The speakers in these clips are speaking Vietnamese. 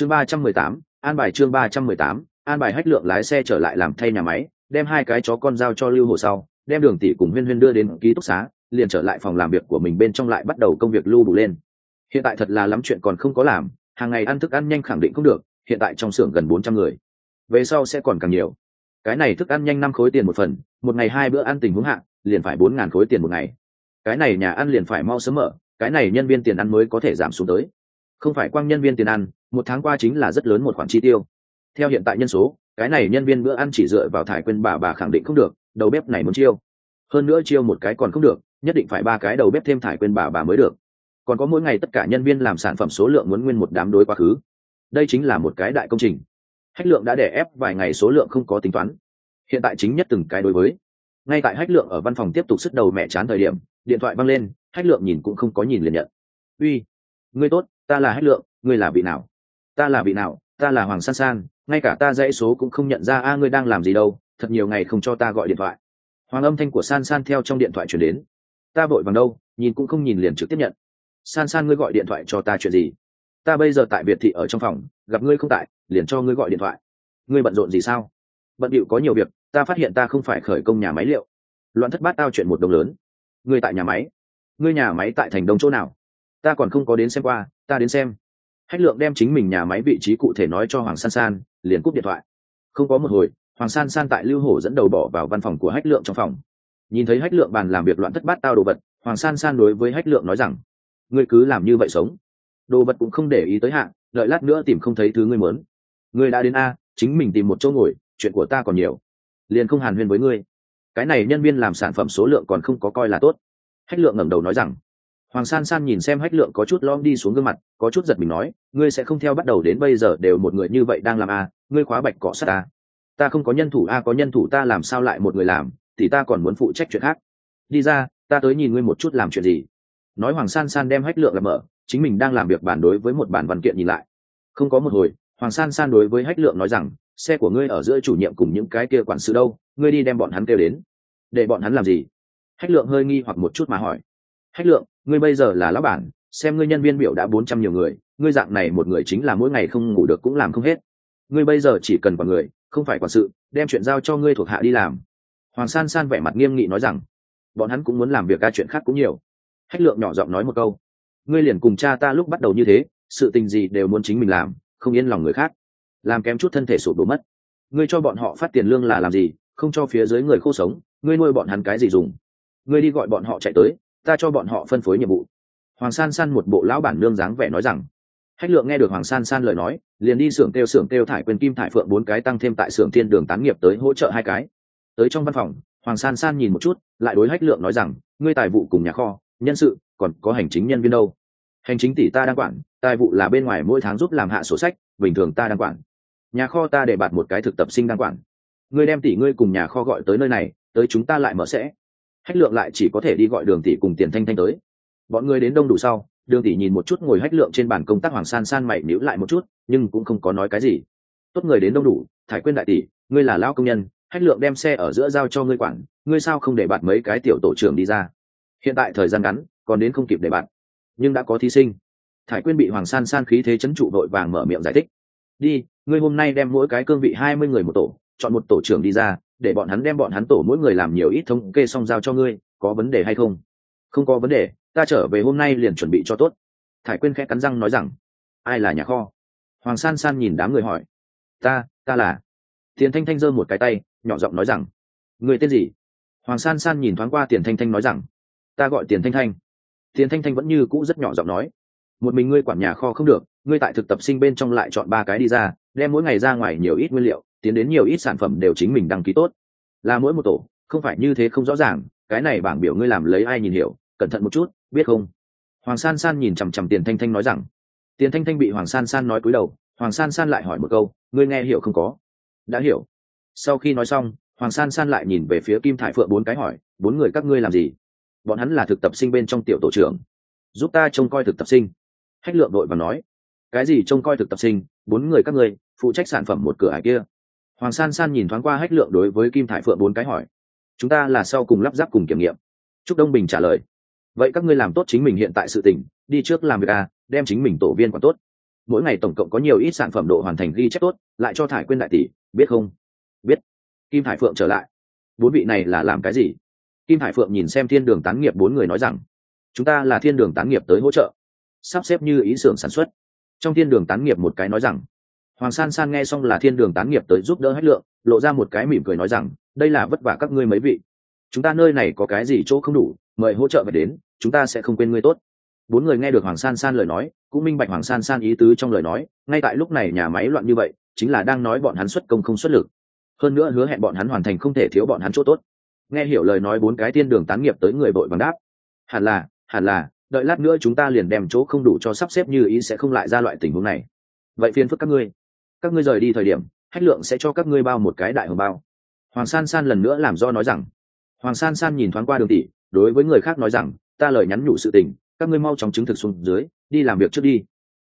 chương ba trăm mười tám, an bài chương ba trăm mười tám, an bài hách lượng lái xe trở lại làm thay nhà máy, đem hai cái chó con giao cho lưu hồ sau, đem đường tỷ cùng huyên huyên đưa đến ký túc xá, liền trở lại phòng làm việc của mình bên trong lại bắt đầu công việc lưu đủ lên. Hiện tại thật là lắm chuyện còn không có làm, hàng ngày ăn thức ăn nhanh khẳng định không được, hiện tại trong xưởng gần bốn trăm người. Về sau sẽ còn càng nhiều. Cái này thức ăn nhanh năm khối tiền một phần, một ngày hai bữa ăn tình huống hạn liền phải bốn ngàn khối tiền một ngày. Cái này nhà ăn liền phải mau sớm mở, cái này nhân viên tiền ăn mới có thể giảm xuống tới không phải quang nhân viên tiền ăn, một tháng qua chính là rất lớn một khoản chi tiêu. Theo hiện tại nhân số, cái này nhân viên bữa ăn chỉ dựa vào thải quên bà bà khẳng định không được, đầu bếp này muốn chiêu. Hơn nữa chiêu một cái còn không được, nhất định phải ba cái đầu bếp thêm thải quên bà bà mới được. Còn có mỗi ngày tất cả nhân viên làm sản phẩm số lượng muốn nguyên một đám đối quá khứ. Đây chính là một cái đại công trình. Hách lượng đã đè ép vài ngày số lượng không có tính toán. Hiện tại chính nhất từng cái đối với. Ngay tại hách lượng ở văn phòng tiếp tục sức đầu mẹ chán thời điểm, điện thoại văng lên, hách lượng nhìn cũng không có nhìn liền nhận. Uy, ngươi tốt ta là hách lượng, ngươi là vị nào? Ta là vị nào? Ta là hoàng san san, ngay cả ta dãy số cũng không nhận ra, a, ngươi đang làm gì đâu, thật nhiều ngày không cho ta gọi điện thoại. Hoàng âm thanh của san san theo trong điện thoại chuyển đến. Ta vội vàng đâu, nhìn cũng không nhìn liền trực tiếp nhận. San san, ngươi gọi điện thoại cho ta chuyện gì? Ta bây giờ tại biệt thị ở trong phòng, gặp ngươi không tại, liền cho ngươi gọi điện thoại. Ngươi bận rộn gì sao? Bận điệu có nhiều việc, ta phát hiện ta không phải khởi công nhà máy liệu. Loạn thất bát tao chuyện một đồng lớn. Ngươi tại nhà máy? Ngươi nhà máy tại thành đông chỗ nào? Ta còn không có đến xem qua ta đến xem. Hách lượng đem chính mình nhà máy vị trí cụ thể nói cho hoàng san san, liền cúp điện thoại. Không có một hồi, hoàng san san tại lưu hổ dẫn đầu bỏ vào văn phòng của hách lượng trong phòng. Nhìn thấy hách lượng bàn làm việc loạn thất bát tao đồ vật, hoàng san san đối với hách lượng nói rằng, ngươi cứ làm như vậy sống. Đồ vật cũng không để ý tới hạn đợi lát nữa tìm không thấy thứ ngươi muốn. Ngươi đã đến a, chính mình tìm một chỗ ngồi, chuyện của ta còn nhiều. Liền không hàn huyên với ngươi. Cái này nhân viên làm sản phẩm số lượng còn không có coi là tốt. Hách lượng ngẩng đầu nói rằng hoàng san san nhìn xem hách lượng có chút lom đi xuống gương mặt, có chút giật mình nói, ngươi sẽ không theo bắt đầu đến bây giờ đều một người như vậy đang làm a ngươi khóa bạch cọ sắt a ta không có nhân thủ a có nhân thủ ta làm sao lại một người làm? Thì ta còn muốn phụ trách chuyện khác. Đi ra, ta tới nhìn ngươi một chút làm chuyện gì. Nói hoàng san san đem hách lượng làm mở, chính mình đang làm việc bản đối với một bản văn kiện nhìn lại. Không có một hồi, hoàng san san đối với hách lượng nói rằng, xe của ngươi ở giữa chủ nhiệm cùng những cái kia quản sự đâu, ngươi đi đem bọn hắn kêu đến. Để bọn hắn làm gì? Hách lượng hơi nghi hoặc một chút mà hỏi. Hách lượng ngươi bây giờ là lão bản, xem ngươi nhân viên biểu đã bốn trăm nhiều người, ngươi dạng này một người chính là mỗi ngày không ngủ được cũng làm không hết. Ngươi bây giờ chỉ cần quản người, không phải quản sự, đem chuyện giao cho ngươi thuộc hạ đi làm. Hoàng san san vẻ mặt nghiêm nghị nói rằng. Bọn hắn cũng muốn làm việc ca chuyện khác cũng nhiều. Hách lượng nhỏ giọng nói một câu. Ngươi liền cùng cha ta lúc bắt đầu như thế, sự tình gì đều muốn chính mình làm, không yên lòng người khác. Làm kém chút thân thể sụp đổ mất. Ngươi cho bọn họ phát tiền lương là làm gì, không cho phía dưới người khô sống, ngươi nuôi bọn hắn cái gì dùng? Ngươi đi gọi bọn họ chạy tới ta cho bọn họ phân phối nhiệm vụ. Hoàng san san một bộ lão bản lương dáng vẻ nói rằng. Hách lượng nghe được hoàng san san lời nói, liền đi xưởng kêu xưởng kêu thải quyền kim thải phượng bốn cái tăng thêm tại xưởng thiên đường tán nghiệp tới hỗ trợ hai cái. Tới trong văn phòng, hoàng san san nhìn một chút, lại đối hách lượng nói rằng, ngươi tài vụ cùng nhà kho, nhân sự, còn có hành chính nhân viên đâu? Hành chính tỷ ta đang quản, tài vụ là bên ngoài mỗi tháng giúp làm hạ sổ sách, bình thường ta đang quản. Nhà kho ta để bạt một cái thực tập sinh đang quản. Ngươi đem tỷ ngươi cùng nhà kho gọi tới nơi này, tới chúng ta lại mở sẽ hách lượng lại chỉ có thể đi gọi đường tỷ cùng tiền thanh thanh tới. Bọn người đến đông đủ sau, đường tỷ nhìn một chút ngồi hách lượng trên bàn công tác hoàng san san mày níu lại một chút, nhưng cũng không có nói cái gì. Tốt người đến đông đủ, thải quên đại tỷ, ngươi là lao công nhân, hách lượng đem xe ở giữa giao cho ngươi quản, ngươi sao không để bạn mấy cái tiểu tổ trưởng đi ra? Hiện tại thời gian ngắn, còn đến không kịp để bạn. Nhưng đã có thí sinh. Thải quyên bị hoàng san san khí thế chấn trụ đội vàng mở miệng giải thích. Đi, ngươi hôm nay đem mỗi cái cương vị hai mươi người một tổ chọn một tổ trưởng đi ra, để bọn hắn đem bọn hắn tổ mỗi người làm nhiều ít thống kê xong giao cho ngươi, có vấn đề hay không? Không có vấn đề, ta trở về hôm nay liền chuẩn bị cho tốt. Thải quyên khẽ cắn răng nói rằng, ai là nhà kho? Hoàng san san nhìn đám người hỏi. Ta ta là. Tiền thanh thanh giơ một cái tay, nhỏ giọng nói rằng, người tên gì? Hoàng san san nhìn thoáng qua tiền thanh thanh nói rằng, ta gọi tiền thanh thanh. Tiền thanh thanh vẫn như cũ rất nhỏ giọng nói, một mình ngươi quản nhà kho không được, ngươi tại thực tập sinh bên trong lại chọn ba cái đi ra, đem mỗi ngày ra ngoài nhiều ít nguyên liệu tiến đến nhiều ít sản phẩm đều chính mình đăng ký tốt. Là mỗi một tổ, không phải như thế không rõ ràng, cái này bảng biểu ngươi làm lấy ai nhìn hiểu, cẩn thận một chút, biết không? Hoàng san san nhìn chằm chằm tiền thanh thanh nói rằng. Tiền thanh thanh bị hoàng san san nói cúi đầu, hoàng san san lại hỏi một câu, ngươi nghe hiểu không có? Đã hiểu. Sau khi nói xong, hoàng san san lại nhìn về phía kim thải phượng bốn cái hỏi, bốn người các ngươi làm gì? Bọn hắn là thực tập sinh bên trong tiểu tổ trưởng. Giúp ta trông coi thực tập sinh. Hách lượng đội và nói. Cái gì trông coi thực tập sinh? Bốn người các ngươi, phụ trách sản phẩm một cửa hải kia hoàng san san nhìn thoáng qua hách lượng đối với kim thải phượng bốn cái hỏi. Chúng ta là sau cùng lắp ráp cùng kiểm nghiệm. Trúc đông bình trả lời. Vậy các ngươi làm tốt chính mình hiện tại sự tỉnh đi trước làm việc à đem chính mình tổ viên quản tốt. Mỗi ngày tổng cộng có nhiều ít sản phẩm độ hoàn thành ghi chép tốt, lại cho thải quyên đại tỷ, biết không? Biết. Kim thải phượng trở lại. Bốn vị này là làm cái gì? Kim hải phượng nhìn xem thiên đường tán nghiệp bốn người nói rằng, chúng ta là thiên đường tán nghiệp tới hỗ trợ, sắp xếp như ý xưởng sản xuất. Trong thiên đường tán nghiệp một cái nói rằng hoàng san san nghe xong là thiên đường tán nghiệp tới giúp đỡ hết lượng, lộ ra một cái mỉm cười nói rằng, đây là vất vả các ngươi mấy vị. Chúng ta nơi này có cái gì chỗ không đủ, mời hỗ trợ về đến, chúng ta sẽ không quên ngươi tốt. Bốn người nghe được hoàng san san lời nói, cũng minh bạch hoàng san san ý tứ trong lời nói, ngay tại lúc này nhà máy loạn như vậy, chính là đang nói bọn hắn xuất công không xuất lực. Hơn nữa hứa hẹn bọn hắn hoàn thành không thể thiếu bọn hắn chỗ tốt. Nghe hiểu lời nói bốn cái tiên đường tán nghiệp tới người vội bằng đáp, hẳn là hẳn là, đợi lát nữa chúng ta liền đem chỗ không đủ cho sắp xếp như ý sẽ không lại ra loại tình huống này. Vậy phiền phức các ngươi các ngươi rời đi thời điểm, hách lượng sẽ cho các ngươi bao một cái đại hồng bao. Hoàng san san lần nữa làm do nói rằng. Hoàng san san nhìn thoáng qua đường tỷ, đối với người khác nói rằng, ta lời nhắn nhủ sự tình, các ngươi mau chóng chứng thực xuống dưới, đi làm việc trước đi.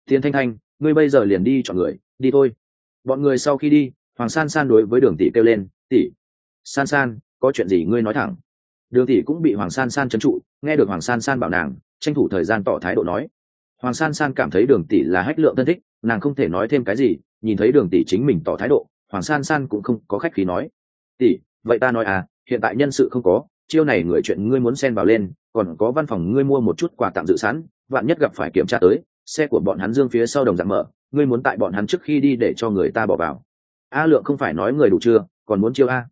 Thiên thanh thanh, ngươi bây giờ liền đi chọn người, đi thôi. Bọn người sau khi đi, hoàng san san đối với đường tỷ kêu lên, tỷ, san san, có chuyện gì ngươi nói thẳng. Đường tỷ cũng bị hoàng san san trấn trụ, nghe được hoàng san san bảo nàng, tranh thủ thời gian tỏ thái độ nói. Hoàng san san cảm thấy đường tỷ là hách lượng thân thích nàng không thể nói thêm cái gì, nhìn thấy đường tỷ chính mình tỏ thái độ, hoàng san san cũng không có khách khí nói. Tỷ, vậy ta nói à hiện tại nhân sự không có, chiêu này người chuyện ngươi muốn xen vào lên, còn có văn phòng ngươi mua một chút quà tặng dự sẵn, vạn nhất gặp phải kiểm tra tới, xe của bọn hắn dương phía sau đồng dạng mở, ngươi muốn tại bọn hắn trước khi đi để cho người ta bỏ vào. A lượng không phải nói người đủ chưa, còn muốn chiêu a?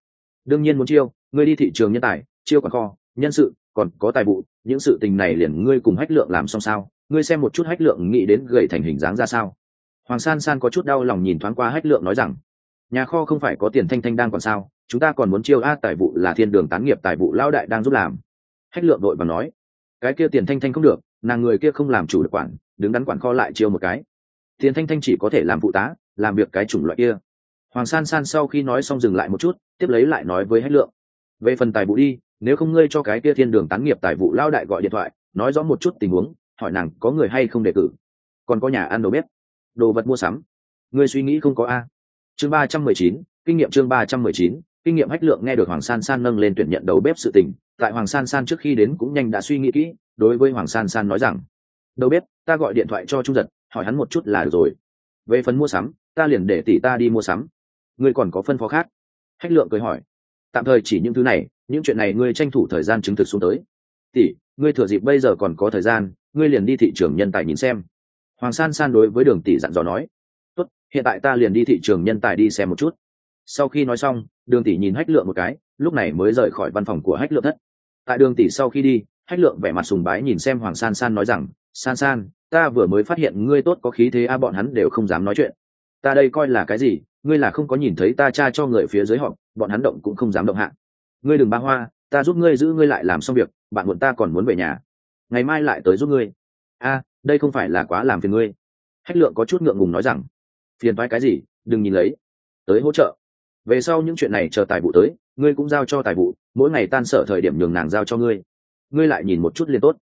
Đương nhiên muốn chiêu, ngươi đi thị trường nhân tài, chiêu quản kho, nhân sự, còn có tài vụ, những sự tình này liền ngươi cùng hách lượng làm xong sao? Ngươi xem một chút hách lượng nghĩ đến gầy thành hình dáng ra sao? Hoàng san san có chút đau lòng nhìn thoáng qua hách lượng nói rằng, nhà kho không phải có tiền thanh thanh đang còn sao? Chúng ta còn muốn chiêu a tài vụ là thiên đường tán nghiệp tài vụ lao đại đang giúp làm. Hách lượng đội và nói, cái kia tiền thanh thanh không được, nàng người kia không làm chủ được quản, đứng đắn quản kho lại chiêu một cái. Tiền thanh thanh chỉ có thể làm phụ tá, làm việc cái chủng loại kia. Hoàng san san sau khi nói xong dừng lại một chút, tiếp lấy lại nói với hách lượng, về phần tài vụ đi, nếu không ngươi cho cái kia thiên đường tán nghiệp tài vụ lao đại gọi điện thoại, nói rõ một chút tình huống, hỏi nàng có người hay không đề cử. Còn có nhà ăn đồ bếp đồ vật mua sắm. Ngươi suy nghĩ không có a? Chương ba trăm mười chín, kinh nghiệm chương ba trăm mười chín, kinh nghiệm hách lượng nghe được hoàng san san nâng lên tuyển nhận đầu bếp sự tình, tại hoàng san san trước khi đến cũng nhanh đã suy nghĩ kỹ, đối với hoàng san san nói rằng, đầu bếp, ta gọi điện thoại cho trung giật, hỏi hắn một chút là được rồi. Về phần mua sắm, ta liền để tỷ ta đi mua sắm. Ngươi còn có phân phó khác? Hách lượng cười hỏi. Tạm thời chỉ những thứ này, những chuyện này ngươi tranh thủ thời gian chứng thực xuống tới. Tỷ, ngươi thừa dịp bây giờ còn có thời gian, ngươi liền đi thị trường nhân tài nhìn xem hoàng san san đối với đường tỷ dặn dò nói, tốt, hiện tại ta liền đi thị trường nhân tài đi xem một chút. Sau khi nói xong, đường tỷ nhìn hách lượng một cái, lúc này mới rời khỏi văn phòng của hách lượng thất. Tại đường tỷ sau khi đi, hách lượng vẻ mặt sùng bái nhìn xem hoàng san san nói rằng, san san, ta vừa mới phát hiện ngươi tốt có khí thế a, bọn hắn đều không dám nói chuyện. Ta đây coi là cái gì? Ngươi là không có nhìn thấy ta cha cho người phía dưới họ bọn hắn động cũng không dám động hạ. Ngươi đừng ba hoa, ta giúp ngươi giữ ngươi lại làm xong việc, bạn muộn ta còn muốn về nhà. Ngày mai lại tới giúp ngươi. A đây không phải là quá làm phiền ngươi. Hách lượng có chút ngượng ngùng nói rằng, phiền thoái cái gì, đừng nhìn lấy, tới hỗ trợ. Về sau những chuyện này chờ tài vụ tới, ngươi cũng giao cho tài vụ, mỗi ngày tan sở thời điểm nhường nàng giao cho ngươi. Ngươi lại nhìn một chút liền tốt.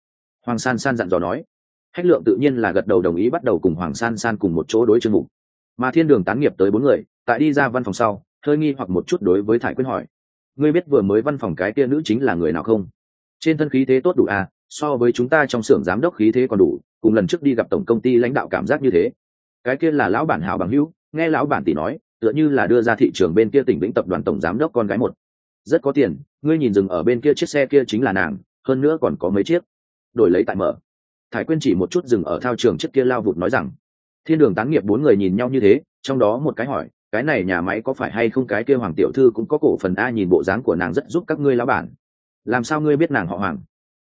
Hoàng san san dặn dò nói. Hách lượng tự nhiên là gật đầu đồng ý bắt đầu cùng hoàng san san cùng một chỗ đối chương mục. Mà thiên đường tán nghiệp tới bốn người, tại đi ra văn phòng sau, hơi nghi hoặc một chút đối với thải quyên hỏi. Ngươi biết vừa mới văn phòng cái kia nữ chính là người nào không? Trên thân khí thế tốt đủ à so với chúng ta trong xưởng giám đốc khí thế còn đủ, cùng lần trước đi gặp tổng công ty lãnh đạo cảm giác như thế. Cái kia là lão bản hảo bằng hữu, nghe lão bản tỷ nói, tựa như là đưa ra thị trường bên kia tỉnh vĩnh tập đoàn tổng giám đốc con gái một. Rất có tiền, ngươi nhìn dừng ở bên kia chiếc xe kia chính là nàng, hơn nữa còn có mấy chiếc. Đổi lấy tại mở. Thải quyên chỉ một chút dừng ở thao trường chiếc kia lao vụt nói rằng, thiên đường tán nghiệp bốn người nhìn nhau như thế, trong đó một cái hỏi, cái này nhà máy có phải hay không cái kia hoàng tiểu thư cũng có cổ phần a, nhìn bộ dáng của nàng rất giúp các ngươi lão bản. Làm sao ngươi biết nàng họ hoàng?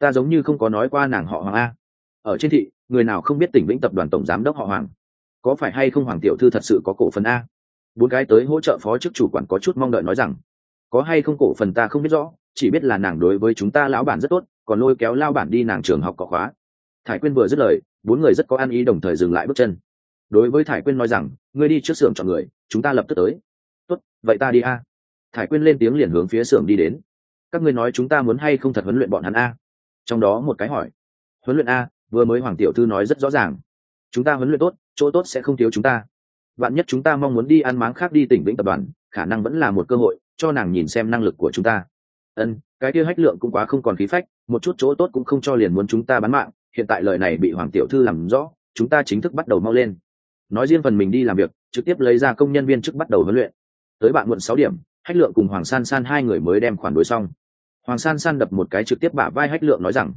Ta giống như không có nói qua nàng họ hoàng a. Ở trên thị, người nào không biết tỉnh vĩnh tập đoàn tổng giám đốc họ hoàng? Có phải hay không hoàng tiểu thư thật sự có cổ phần a? Bốn cái tới hỗ trợ phó chức chủ quản có chút mong đợi nói rằng, có hay không cổ phần ta không biết rõ, chỉ biết là nàng đối với chúng ta lão bản rất tốt, còn lôi kéo lao bản đi nàng trường học có khóa. Thải quyên vừa dứt lời, bốn người rất có ăn ý đồng thời dừng lại bước chân. Đối với thải quyên nói rằng, ngươi đi trước xưởng chọn người, chúng ta lập tức tới. Tốt, vậy ta đi a. Thải quyên lên tiếng liền hướng phía xưởng đi đến. Các ngươi nói chúng ta muốn hay không thật huấn luyện bọn hắn a? Trong đó một cái hỏi, huấn luyện a, vừa mới hoàng tiểu thư nói rất rõ ràng. Chúng ta huấn luyện tốt, chỗ tốt sẽ không thiếu chúng ta. Bạn nhất chúng ta mong muốn đi ăn máng khác đi tỉnh vĩnh tập đoàn, khả năng vẫn là một cơ hội, cho nàng nhìn xem năng lực của chúng ta. Ân, cái kia hách lượng cũng quá không còn khí phách, một chút chỗ tốt cũng không cho liền muốn chúng ta bán mạng, hiện tại lời này bị hoàng tiểu thư làm rõ, chúng ta chính thức bắt đầu mau lên. Nói riêng phần mình đi làm việc, trực tiếp lấy ra công nhân viên chức bắt đầu huấn luyện. Tới bạn muộn sáu điểm, hách lượng cùng hoàng san san hai người mới đem khoản đối xong hoàng san san đập một cái trực tiếp bả vai hách lượng nói rằng,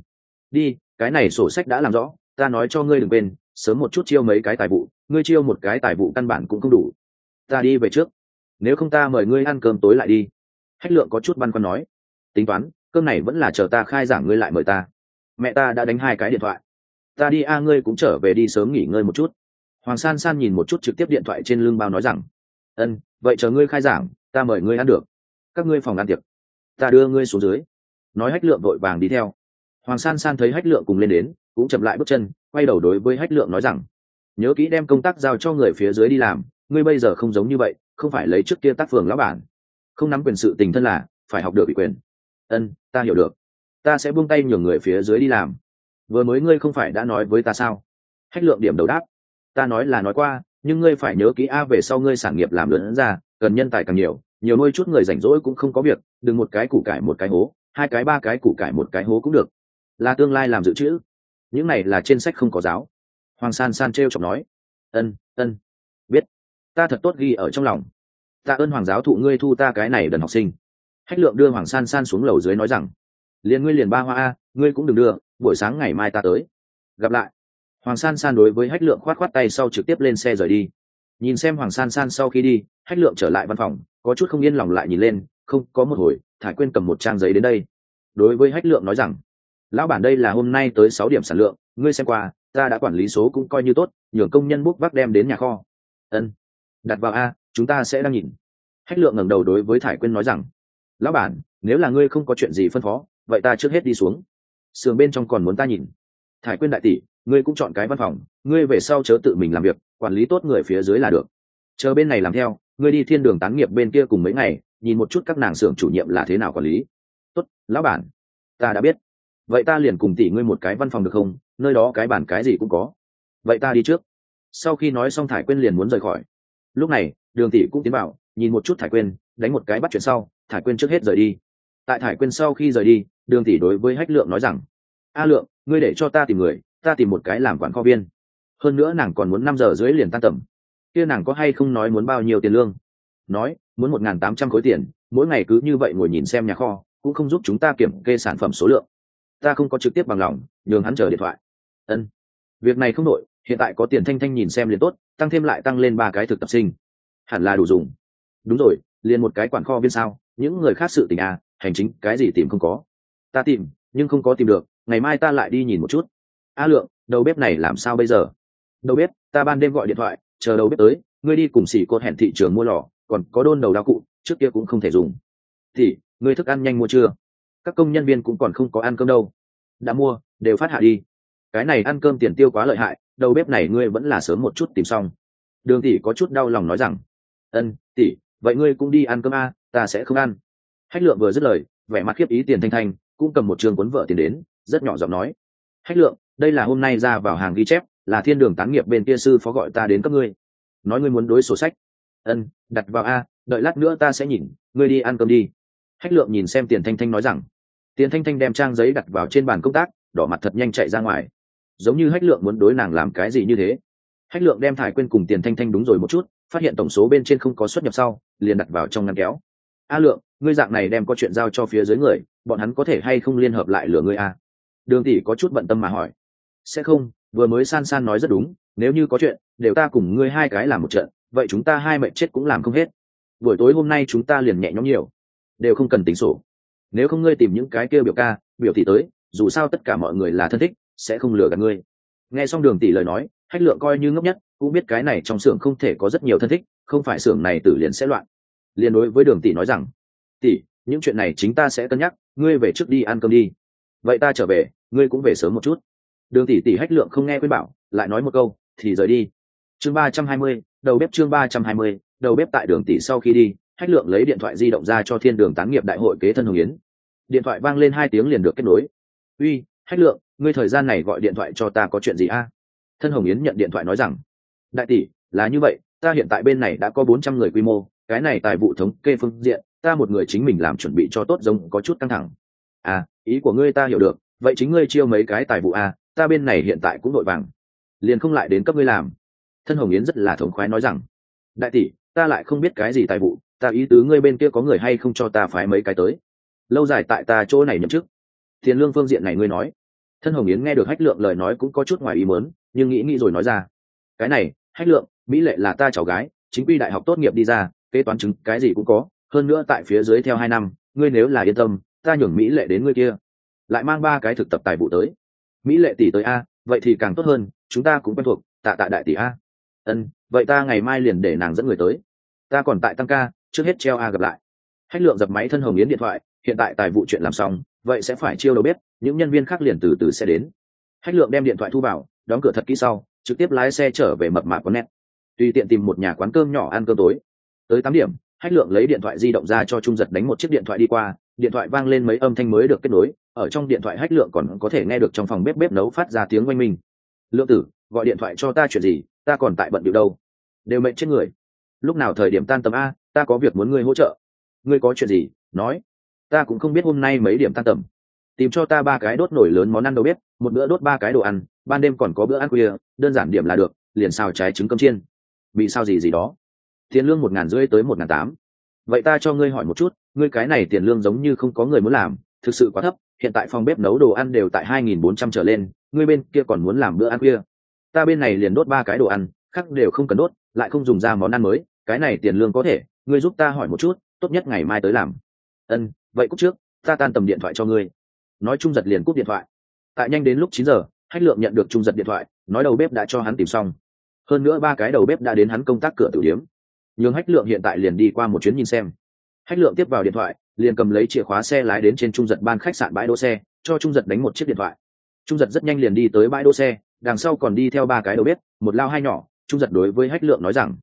đi, cái này sổ sách đã làm rõ, ta nói cho ngươi đừng quên, sớm một chút chiêu mấy cái tài vụ, ngươi chiêu một cái tài vụ căn bản cũng không đủ. Ta đi về trước. Nếu không ta mời ngươi ăn cơm tối lại đi. Hách lượng có chút băn khoăn nói, tính toán, cơm này vẫn là chờ ta khai giảng ngươi lại mời ta. Mẹ ta đã đánh hai cái điện thoại. Ta đi, a, ngươi cũng trở về đi sớm nghỉ ngơi một chút. Hoàng san san nhìn một chút trực tiếp điện thoại trên lưng bao nói rằng, ân, vậy chờ ngươi khai giảng, ta mời ngươi ăn được. Các ngươi phòng ăn tiệc ta đưa ngươi xuống dưới. Nói hách lượng vội vàng đi theo. Hoàng san san thấy hách lượng cùng lên đến, cũng chậm lại bước chân, quay đầu đối với hách lượng nói rằng, nhớ kỹ đem công tác giao cho người phía dưới đi làm, ngươi bây giờ không giống như vậy, không phải lấy trước kia tác phường lão bản. Không nắm quyền sự tình thân là, phải học được ủy quyền. Ân, ta hiểu được. Ta sẽ buông tay nhường người phía dưới đi làm. Vừa mới ngươi không phải đã nói với ta sao? Hách lượng điểm đầu đáp, ta nói là nói qua, nhưng ngươi phải nhớ kỹ a về sau ngươi sản nghiệp làm lớn ra, cần nhân tài càng nhiều nhiều nuôi chút người rảnh rỗi cũng không có việc, đừng một cái củ cải một cái hố, hai cái ba cái củ cải một cái hố cũng được. Là tương lai làm dự trữ. Những này là trên sách không có giáo. Hoàng san san t r e o chọc nói. Ân ân. Biết. Ta thật tốt ghi ở trong lòng. Ta ơn hoàng giáo thụ ngươi thu ta cái này đần học sinh. Hách lượng đưa hoàng san san xuống lầu dưới nói rằng. Liền ngươi liền ba hoa a, ngươi cũng đừng đưa, buổi sáng ngày mai ta tới. Gặp lại. Hoàng san san đối với hách lượng khoát khoát tay sau trực tiếp lên xe rời đi. Nhìn xem hoàng san san sau khi đi, hách lượng trở lại văn phòng có chút không yên lòng lại nhìn lên, không, có một hồi, thải quyên cầm một trang giấy đến đây. Đối với hách lượng nói rằng, lão bản đây là hôm nay tới sáu điểm sản lượng, ngươi xem qua, ta đã quản lý số cũng coi như tốt, nhường công nhân bút vác đem đến nhà kho. Ân, đặt vào a, chúng ta sẽ đang nhìn. Hách lượng ngẩng đầu đối với thải quyên nói rằng, lão bản, nếu là ngươi không có chuyện gì phân phó, vậy ta trước hết đi xuống. Sườn bên trong còn muốn ta nhìn. Thải quyên đại tỷ, ngươi cũng chọn cái văn phòng, ngươi về sau chớ tự mình làm việc, quản lý tốt người phía dưới là được. Chờ bên này làm theo ngươi đi thiên đường tán nghiệp bên kia cùng mấy ngày, nhìn một chút các nàng xưởng chủ nhiệm là thế nào quản lý. Tốt, lão bản, ta đã biết. Vậy ta liền cùng tỷ ngươi một cái văn phòng được không? Nơi đó cái bản cái gì cũng có. Vậy ta đi trước. Sau khi nói xong thải quyên liền muốn rời khỏi. Lúc này, đường tỷ cũng tiến vào, nhìn một chút thải quyên, đánh một cái bắt chuyện sau, thải quyên trước hết rời đi. Tại thải quyên sau khi rời đi, đường tỷ đối với hách lượng nói rằng, a lượng, ngươi để cho ta tìm người, ta tìm một cái làm quản kho viên. Hơn nữa nàng còn muốn năm giờ dưới liền tan tầm kia nàng có hay không nói muốn bao nhiêu tiền lương? Nói, muốn một n g h n tám trăm khối tiền, mỗi ngày cứ như vậy ngồi nhìn xem nhà kho, cũng không giúp chúng ta kiểm kê sản phẩm số lượng. Ta không có trực tiếp bằng lòng, nhường hắn chờ điện thoại. Ân. Việc này không đội hiện tại có tiền thanh thanh nhìn xem liền tốt, tăng thêm lại tăng lên ba cái thực tập sinh. Hẳn là đủ dùng. Đúng rồi, liền một cái quản kho viên sao, những người khác sự tình à hành chính, cái gì tìm không có. Ta tìm, nhưng không có tìm được, ngày mai ta lại đi nhìn một chút. A lượng, đầu bếp này làm sao bây giờ? Đầu bếp, ta ban đêm gọi điện thoại chờ đầu bếp tới, ngươi đi cùng xỉ cột hẹn thị trường mua lò, còn có đôn đầu đao cụ, trước kia cũng không thể dùng. Thì, ngươi thức ăn nhanh mua chưa? Các công nhân viên cũng còn không có ăn cơm đâu. Đã mua, đều phát hạ đi. Cái này ăn cơm tiền tiêu quá lợi hại, đầu bếp này ngươi vẫn là sớm một chút tìm xong. Đường tỷ có chút đau lòng nói rằng, ân, tỷ, vậy ngươi cũng đi ăn cơm a, ta sẽ không ăn. Hách lượng vừa dứt lời, vẻ mặt khiếp ý tiền thanh thanh, cũng cầm một trường cuốn vợ tiền đến, rất nhỏ giọng nói, hách lượng, đây là hôm nay ra vào hàng ghi chép là thiên đường tán nghiệp bên kia sư phó gọi ta đến các ngươi. Nói ngươi muốn đối sổ sách. Ân, đặt vào a, đợi lát nữa ta sẽ nhìn, ngươi đi ăn cơm đi. Hách lượng nhìn xem tiền thanh thanh nói rằng. Tiền thanh thanh đem trang giấy đặt vào trên bàn công tác, đỏ mặt thật nhanh chạy ra ngoài. Giống như hách lượng muốn đối nàng làm cái gì như thế. Hách lượng đem thải quên cùng tiền thanh thanh đúng rồi một chút, phát hiện tổng số bên trên không có xuất nhập sau, liền đặt vào trong ngăn kéo. A lượng, ngươi dạng này đem có chuyện giao cho phía dưới người, bọn hắn có thể hay không liên hợp lại lừa ngươi a? Đường tỷ có chút bận tâm mà hỏi. Sẽ không vừa mới san san nói rất đúng, nếu như có chuyện, đều ta cùng ngươi hai cái làm một trận, vậy chúng ta hai mệnh chết cũng làm không hết. Buổi tối hôm nay chúng ta liền nhẹ nhõm nhiều, đều không cần tính sổ. Nếu không ngươi tìm những cái kêu biểu ca, biểu tỷ tới, dù sao tất cả mọi người là thân thích, sẽ không lừa gạt ngươi. Nghe xong đường tỷ lời nói, hách lượng coi như ngốc nhất, cũng biết cái này trong xưởng không thể có rất nhiều thân thích, không phải xưởng này tử liền sẽ loạn. Liền đối với đường tỷ nói rằng, tỷ, những chuyện này chính ta sẽ cân nhắc, ngươi về trước đi ăn cơm đi. Vậy ta trở về, ngươi cũng về sớm một chút đường tỷ tỷ hách lượng không nghe khuyên bảo, lại nói một câu, thì rời đi. Chương ba trăm hai mươi, đầu bếp chương ba trăm hai mươi, đầu bếp tại đường tỷ sau khi đi, hách lượng lấy điện thoại di động ra cho thiên đường tán nghiệp đại hội kế thân hồng yến. Điện thoại vang lên hai tiếng liền được kết nối. Uy, hách lượng, ngươi thời gian này gọi điện thoại cho ta có chuyện gì a? Thân hồng yến nhận điện thoại nói rằng, đại tỷ, là như vậy, ta hiện tại bên này đã có bốn trăm người quy mô, cái này tài vụ thống kê phương diện, ta một người chính mình làm chuẩn bị cho tốt giống có chút căng thẳng. À ý của ngươi ta hiểu được, vậy chính ngươi chiêu mấy cái tài vụ a ta bên này hiện tại cũng vội vàng, liền không lại đến cấp ngươi làm. Thân hồng yến rất là thống khoái nói rằng, đại tỷ, ta lại không biết cái gì tài vụ, ta ý tứ ngươi bên kia có người hay không cho ta phái mấy cái tới. Lâu dài tại ta chỗ này nhậm chức. Tiền lương phương diện này ngươi nói. Thân hồng yến nghe được hách lượng lời nói cũng có chút ngoài ý mớn nhưng nghĩ nghĩ rồi nói ra, cái này, hách lượng, mỹ lệ là ta cháu gái, chính quy đại học tốt nghiệp đi ra, kế toán chứng cái gì cũng có, hơn nữa tại phía dưới theo hai năm, ngươi nếu là yên tâm, ta nhường mỹ lệ đến ngươi kia. Lại mang ba cái thực tập tài vụ tới mỹ lệ tỷ tới a, vậy thì càng tốt hơn, chúng ta cũng quen thuộc, tạ tạ đại tỷ a. Ân, vậy ta ngày mai liền để nàng dẫn người tới. Ta còn tại tăng ca, trước hết treo a gặp lại. Hách lượng dập máy thân hồng yến điện thoại, hiện tại tài vụ chuyện làm xong, vậy sẽ phải chiêu đầu bếp, những nhân viên khác liền từ từ sẽ đến. Hách lượng đem điện thoại thu vào, đóng cửa thật kỹ sau, trực tiếp lái xe trở về mập mạc con nét. Tùy tiện tìm một nhà quán cơm nhỏ ăn cơm tối. Tới tám điểm, hách lượng lấy điện thoại di động ra cho trung giật đánh một chiếc điện thoại đi qua điện thoại vang lên mấy âm thanh mới được kết nối, ở trong điện thoại hách lượng còn có thể nghe được trong phòng bếp bếp nấu phát ra tiếng oanh minh. Lượng tử, gọi điện thoại cho ta chuyện gì, ta còn tại bận điệu đâu. Đều mệnh chết người. Lúc nào thời điểm tan tầm a, ta có việc muốn ngươi hỗ trợ. Ngươi có chuyện gì, nói. Ta cũng không biết hôm nay mấy điểm tan tầm. Tìm cho ta ba cái đốt nổi lớn món ăn đâu biết, một bữa đốt ba cái đồ ăn, ban đêm còn có bữa ăn khuya, đơn giản điểm là được, liền xào trái trứng cơm chiên. Bị sao gì gì đó? Tiền lương một ngàn rưỡi tới một ngàn tám vậy ta cho ngươi hỏi một chút ngươi cái này tiền lương giống như không có người muốn làm thực sự quá thấp hiện tại phòng bếp nấu đồ ăn đều tại hai nghìn bốn trăm trở lên ngươi bên kia còn muốn làm bữa ăn kia, ta bên này liền đốt ba cái đồ ăn khác đều không cần đốt lại không dùng ra món ăn mới cái này tiền lương có thể ngươi giúp ta hỏi một chút tốt nhất ngày mai tới làm. Ân vậy cúc trước ta tan tầm điện thoại cho ngươi. Nói trung giật liền cúp điện thoại. Tại nhanh đến lúc chín giờ hách lượng nhận được trung giật điện thoại nói đầu bếp đã cho hắn tìm xong. Hơn nữa ba cái đầu bếp đã đến hắn công tác cửa tử điếm nhường hách lượng hiện tại liền đi qua một chuyến nhìn xem. Hách lượng tiếp vào điện thoại, liền cầm lấy chìa khóa xe lái đến trên trung giật ban khách sạn bãi đỗ xe, cho trung giật đánh một chiếc điện thoại. Trung giật rất nhanh liền đi tới bãi đỗ xe, đằng sau còn đi theo ba cái đầu bếp, một lao hai nhỏ, trung giật đối với hách lượng nói rằng,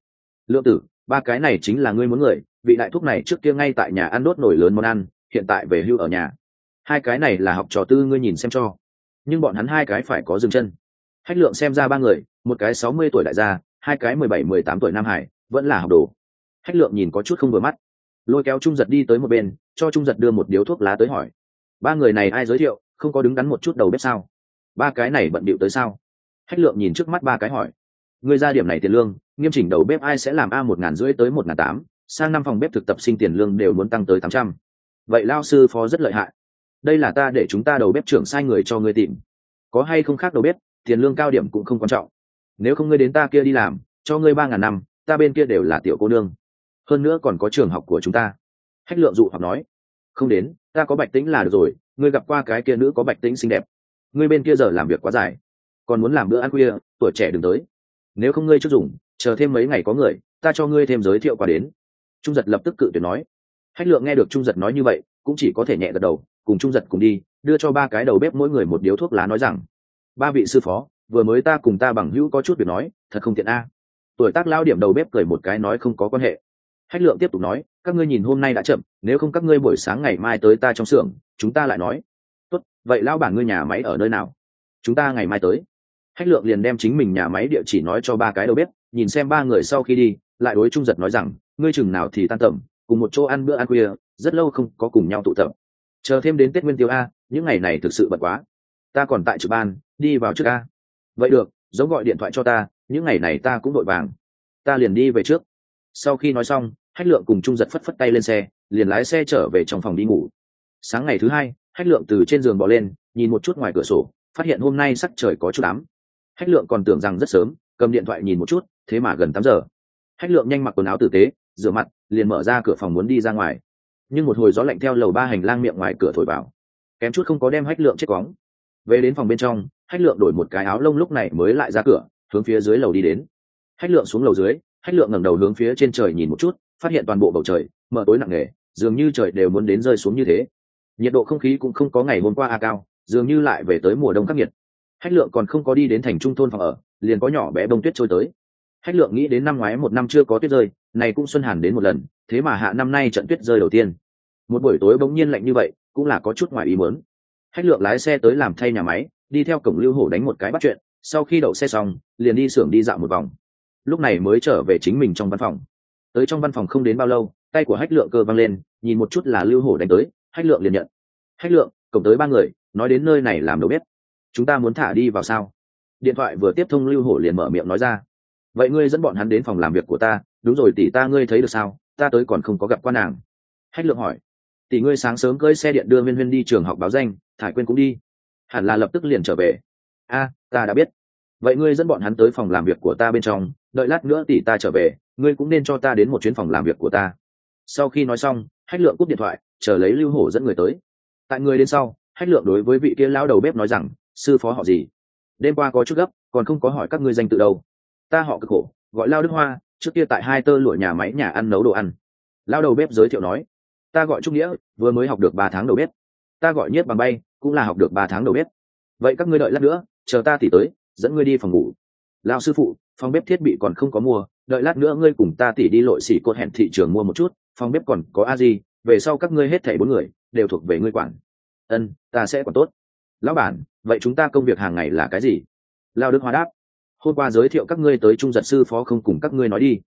lượng tử, ba cái này chính là ngươi muốn người, vị đại thúc này trước kia ngay tại nhà ăn đốt nổi lớn món ăn, hiện tại về hưu ở nhà. Hai cái này là học trò tư ngươi nhìn xem cho. Nhưng bọn hắn hai cái phải có dừng chân. Hách lượng xem ra ba người, một cái sáu mươi tuổi đại gia, hai cái mười bảy, mười tám tuổi nam hải vẫn là học đồ. Hách lượng nhìn có chút không vừa mắt. Lôi kéo trung giật đi tới một bên, cho trung giật đưa một điếu thuốc lá tới hỏi. Ba người này ai giới thiệu, không có đứng đắn một chút đầu bếp sao? Ba cái này bận bịu tới sao? Hách lượng nhìn trước mắt ba cái hỏi. Người ra điểm này tiền lương, nghiêm chỉnh đầu bếp ai sẽ làm a một ngàn rưỡi tới một ngàn tám, sang năm phòng bếp thực tập sinh tiền lương đều muốn tăng tới tám trăm. Vậy lao sư phó rất lợi hại. Đây là ta để chúng ta đầu bếp trưởng sai người cho ngươi tìm. Có hay không khác đầu bếp, tiền lương cao điểm cũng không quan trọng. Nếu không ngươi đến ta kia đi làm, cho ngươi ba ngàn năm ta bên kia đều là tiểu cô nương. Hơn nữa còn có trường học của chúng ta. Hách lượng dụ hoặc nói. Không đến, ta có bạch tĩnh là được rồi, ngươi gặp qua cái kia nữ có bạch tĩnh xinh đẹp. Ngươi bên kia giờ làm việc quá dài, còn muốn làm bữa ăn khuya, tuổi trẻ đừng tới. Nếu không ngươi chút dùng, chờ thêm mấy ngày có người, ta cho ngươi thêm giới thiệu qua đến. Trung giật lập tức cự tuyệt nói. Hách lượng nghe được trung giật nói như vậy, cũng chỉ có thể nhẹ gật đầu, cùng trung giật cùng đi, đưa cho ba cái đầu bếp mỗi người một điếu thuốc lá nói rằng, ba vị sư phó, vừa mới ta cùng ta bằng hữu có chút việc nói, thật không tiện a tuổi tác lao điểm đầu bếp cười một cái nói không có quan hệ. Hách lượng tiếp tục nói, các ngươi nhìn hôm nay đã chậm, nếu không các ngươi buổi sáng ngày mai tới ta trong xưởng, chúng ta lại nói. Tốt, vậy lao bản ngươi nhà máy ở nơi nào? Chúng ta ngày mai tới. Hách lượng liền đem chính mình nhà máy địa chỉ nói cho ba cái đầu bếp, nhìn xem ba người sau khi đi, lại đối trung giật nói rằng, ngươi chừng nào thì tan tầm, cùng một chỗ ăn bữa ăn khuya, rất lâu không có cùng nhau tụ tập. Chờ thêm đến tết nguyên tiêu a, những ngày này thực sự bật quá. Ta còn tại trực ban, đi vào trước a. Vậy được, giống gọi điện thoại cho ta những ngày này ta cũng đội vàng. Ta liền đi về trước. Sau khi nói xong, hách lượng cùng trung giật phất phất tay lên xe, liền lái xe trở về trong phòng đi ngủ. Sáng ngày thứ hai, hách lượng từ trên giường bỏ lên, nhìn một chút ngoài cửa sổ, phát hiện hôm nay sắc trời có chút ám. Hách lượng còn tưởng rằng rất sớm, cầm điện thoại nhìn một chút, thế mà gần tám giờ. Hách lượng nhanh mặc quần áo tử tế, rửa mặt, liền mở ra cửa phòng muốn đi ra ngoài. Nhưng một hồi gió lạnh theo lầu ba hành lang miệng ngoài cửa thổi vào. Kém chút không có đem hách lượng chết cóng. Về đến phòng bên trong, hách lượng đổi một cái áo lông lúc này mới lại ra cửa hướng phía dưới lầu đi đến. Hách lượng xuống lầu dưới, hách lượng ngẩng đầu hướng phía trên trời nhìn một chút, phát hiện toàn bộ bầu trời mờ tối nặng nề, dường như trời đều muốn đến rơi xuống như thế. Nhiệt độ không khí cũng không có ngày hôm qua a cao, dường như lại về tới mùa đông khắc nghiệt. Hách lượng còn không có đi đến thành trung thôn phòng ở, liền có nhỏ bé bông tuyết trôi tới. Hách lượng nghĩ đến năm ngoái một năm chưa có tuyết rơi, này cũng xuân hàn đến một lần, thế mà hạ năm nay trận tuyết rơi đầu tiên. Một buổi tối bỗng nhiên lạnh như vậy, cũng là có chút ngoài ý muốn. Hách lượng lái xe tới làm thay nhà máy, đi theo cổng lưu hổ đánh một cái bắt chuyện sau khi đậu xe xong, liền đi xưởng đi dạo một vòng. Lúc này mới trở về chính mình trong văn phòng. Tới trong văn phòng không đến bao lâu, tay của hách lượng cơ văng lên, nhìn một chút là lưu hổ đánh tới, hách lượng liền nhận. Hách lượng cộng tới ba người, nói đến nơi này làm đầu bếp. Chúng ta muốn thả đi vào sao? Điện thoại vừa tiếp thông lưu hổ liền mở miệng nói ra. Vậy ngươi dẫn bọn hắn đến phòng làm việc của ta, đúng rồi tỷ, ta ngươi thấy được sao? Ta tới còn không có gặp quan nàng. Hách lượng hỏi. Tỷ ngươi sáng sớm cưỡi xe điện đưa viên viên đi trường học báo danh, thải quên cũng đi. Hẳn là lập tức liền trở về a, ta đã biết. Vậy ngươi dẫn bọn hắn tới phòng làm việc của ta bên trong, đợi lát nữa tỷ ta trở về, ngươi cũng nên cho ta đến một chuyến phòng làm việc của ta. Sau khi nói xong, hách lượng cúp điện thoại, chờ lấy lưu hổ dẫn người tới. Tại người đến sau, hách lượng đối với vị kia lão đầu bếp nói rằng, sư phó họ gì? Đêm qua có chút gấp, còn không có hỏi các ngươi danh tự đâu. Ta họ cực khổ, gọi lao đức hoa, trước kia tại hai tơ lụa nhà máy nhà ăn nấu đồ ăn. Lao đầu bếp giới thiệu nói, ta gọi trung nghĩa, vừa mới học được ba tháng đầu bếp. Ta gọi nhất bằng bay, cũng là học được ba tháng đầu bếp. Vậy các ngươi đợi lát nữa chờ ta tỉ tới, dẫn ngươi đi phòng ngủ. Lao sư phụ, phòng bếp thiết bị còn không có mua, đợi lát nữa ngươi cùng ta tỉ đi lội xỉ cột hẹn thị trường mua một chút, phòng bếp còn có a gì về sau các ngươi hết thảy bốn người, đều thuộc về ngươi quản. Ân, ta sẽ còn tốt. Lão bản, vậy chúng ta công việc hàng ngày là cái gì? Lao đức hóa đáp. Hôm qua giới thiệu các ngươi tới trung giật sư phó không cùng các ngươi nói đi.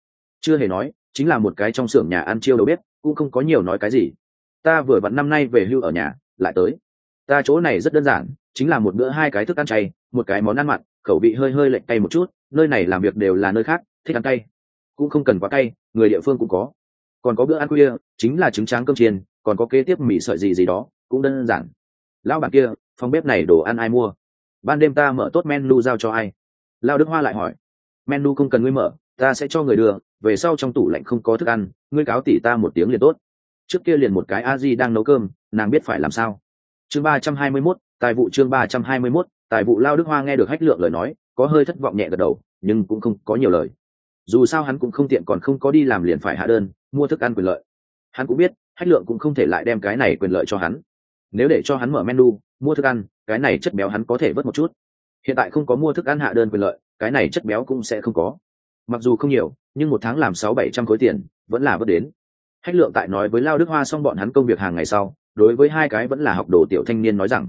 Chưa hề nói, chính là một cái trong xưởng nhà ăn chiêu đầu bếp, cũng không có nhiều nói cái gì. Ta vừa vặn năm nay về hưu ở nhà, lại tới. Ta chỗ này rất đơn giản, chính là một bữa hai cái thức ăn chay một cái món ăn mặn, khẩu vị hơi hơi lệch cay một chút, nơi này làm việc đều là nơi khác, thích ăn cay. Cũng không cần quá cay, người địa phương cũng có. Còn có bữa ăn khuya, chính là trứng tráng cơm chiên, còn có kế tiếp mì sợi gì gì đó, cũng đơn giản. Lão bạn kia, phòng bếp này đồ ăn ai mua? Ban đêm ta mở tốt menu giao cho ai? Lao đức hoa lại hỏi. Menu không cần ngươi mở, ta sẽ cho người đưa, về sau trong tủ lạnh không có thức ăn, ngươi cáo tỉ ta một tiếng liền tốt. Trước kia liền một cái a di đang nấu cơm, nàng biết phải làm sao. Chương ba trăm hai mươi mốt, tài vụ chương ba trăm hai mươi mốt tài vụ lao đức hoa nghe được hách lượng lời nói, có hơi thất vọng nhẹ gật đầu, nhưng cũng không có nhiều lời. Dù sao hắn cũng không tiện còn không có đi làm liền phải hạ đơn, mua thức ăn quyền lợi. Hắn cũng biết, hách lượng cũng không thể lại đem cái này quyền lợi cho hắn. Nếu để cho hắn mở menu, mua thức ăn, cái này chất béo hắn có thể vớt một chút. Hiện tại không có mua thức ăn hạ đơn quyền lợi, cái này chất béo cũng sẽ không có. Mặc dù không nhiều, nhưng một tháng làm sáu bảy trăm khối tiền, vẫn là vớt đến. Hách lượng tại nói với lao đức hoa xong bọn hắn công việc hàng ngày sau, đối với hai cái vẫn là học đồ tiểu thanh niên nói rằng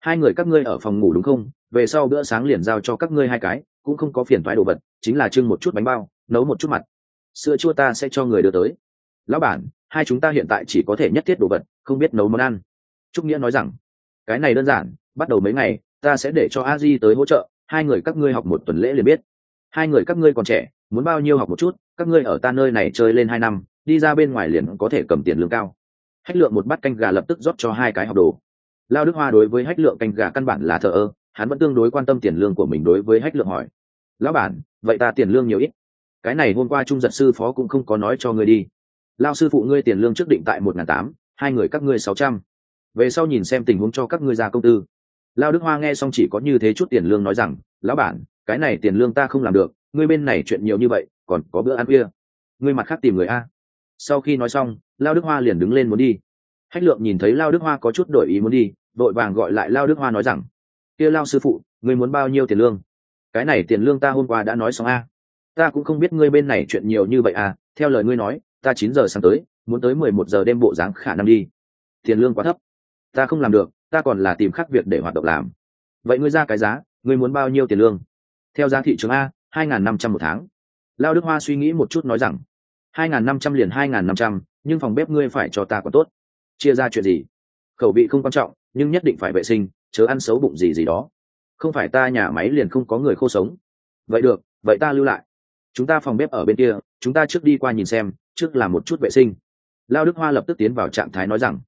hai người các ngươi ở phòng ngủ đúng không? Về sau bữa sáng liền giao cho các ngươi hai cái, cũng không có phiền thoái đồ vật, chính là trưng một chút bánh bao, nấu một chút mặt. Sữa chua ta sẽ cho người đưa tới. Lão bản, hai chúng ta hiện tại chỉ có thể nhất thiết đồ vật, không biết nấu món ăn. Trúc nghĩa nói rằng, cái này đơn giản, bắt đầu mấy ngày, ta sẽ để cho a di tới hỗ trợ, hai người các ngươi học một tuần lễ liền biết. Hai người các ngươi còn trẻ, muốn bao nhiêu học một chút, các ngươi ở ta nơi này chơi lên hai năm, đi ra bên ngoài liền có thể cầm tiền lương cao. Hách lượng một bát canh gà lập tức rót cho hai cái học đồ lao đức hoa đối với hách lượng canh gà căn bản là thờ ơ, hắn vẫn tương đối quan tâm tiền lương của mình đối với hách lượng hỏi. Lão bản, vậy ta tiền lương nhiều ít? Cái này hôm qua trung giật sư phó cũng không có nói cho ngươi đi. Lao sư phụ ngươi tiền lương trước định tại một n g h n tám, hai người các ngươi sáu trăm. Về sau nhìn xem tình huống cho các ngươi ra công tư. Lao đức hoa nghe xong chỉ có như thế chút tiền lương nói rằng, lão bản, cái này tiền lương ta không làm được, ngươi bên này chuyện nhiều như vậy, còn có bữa ăn kia. Ngươi mặt khác tìm người a. Sau khi nói xong, lao đức hoa liền đứng lên muốn đi hách lượng nhìn thấy lao đức hoa có chút đổi ý muốn đi, vội vàng gọi lại lao đức hoa nói rằng, kia lao sư phụ, ngươi muốn bao nhiêu tiền lương? Cái này tiền lương ta hôm qua đã nói xong a. Ta cũng không biết ngươi bên này chuyện nhiều như vậy à theo lời ngươi nói, ta chín giờ sáng tới, muốn tới mười một giờ đêm bộ dáng khả năng đi. Tiền lương quá thấp. Ta không làm được, ta còn là tìm khác việc để hoạt động làm. Vậy ngươi ra cái giá, ngươi muốn bao nhiêu tiền lương? Theo giá thị trường a, hai n g h n năm trăm một tháng. Lao đức hoa suy nghĩ một chút nói rằng, hai n g h n năm trăm liền hai n g h n năm trăm, nhưng phòng bếp ngươi phải cho ta còn tốt chia ra chuyện gì? Khẩu vị không quan trọng, nhưng nhất định phải vệ sinh, chớ ăn xấu bụng gì gì đó. Không phải ta nhà máy liền không có người khô sống. Vậy được, vậy ta lưu lại. Chúng ta phòng bếp ở bên kia, chúng ta trước đi qua nhìn xem, trước làm một chút vệ sinh. Lao đức hoa lập tức tiến vào trạng thái nói rằng,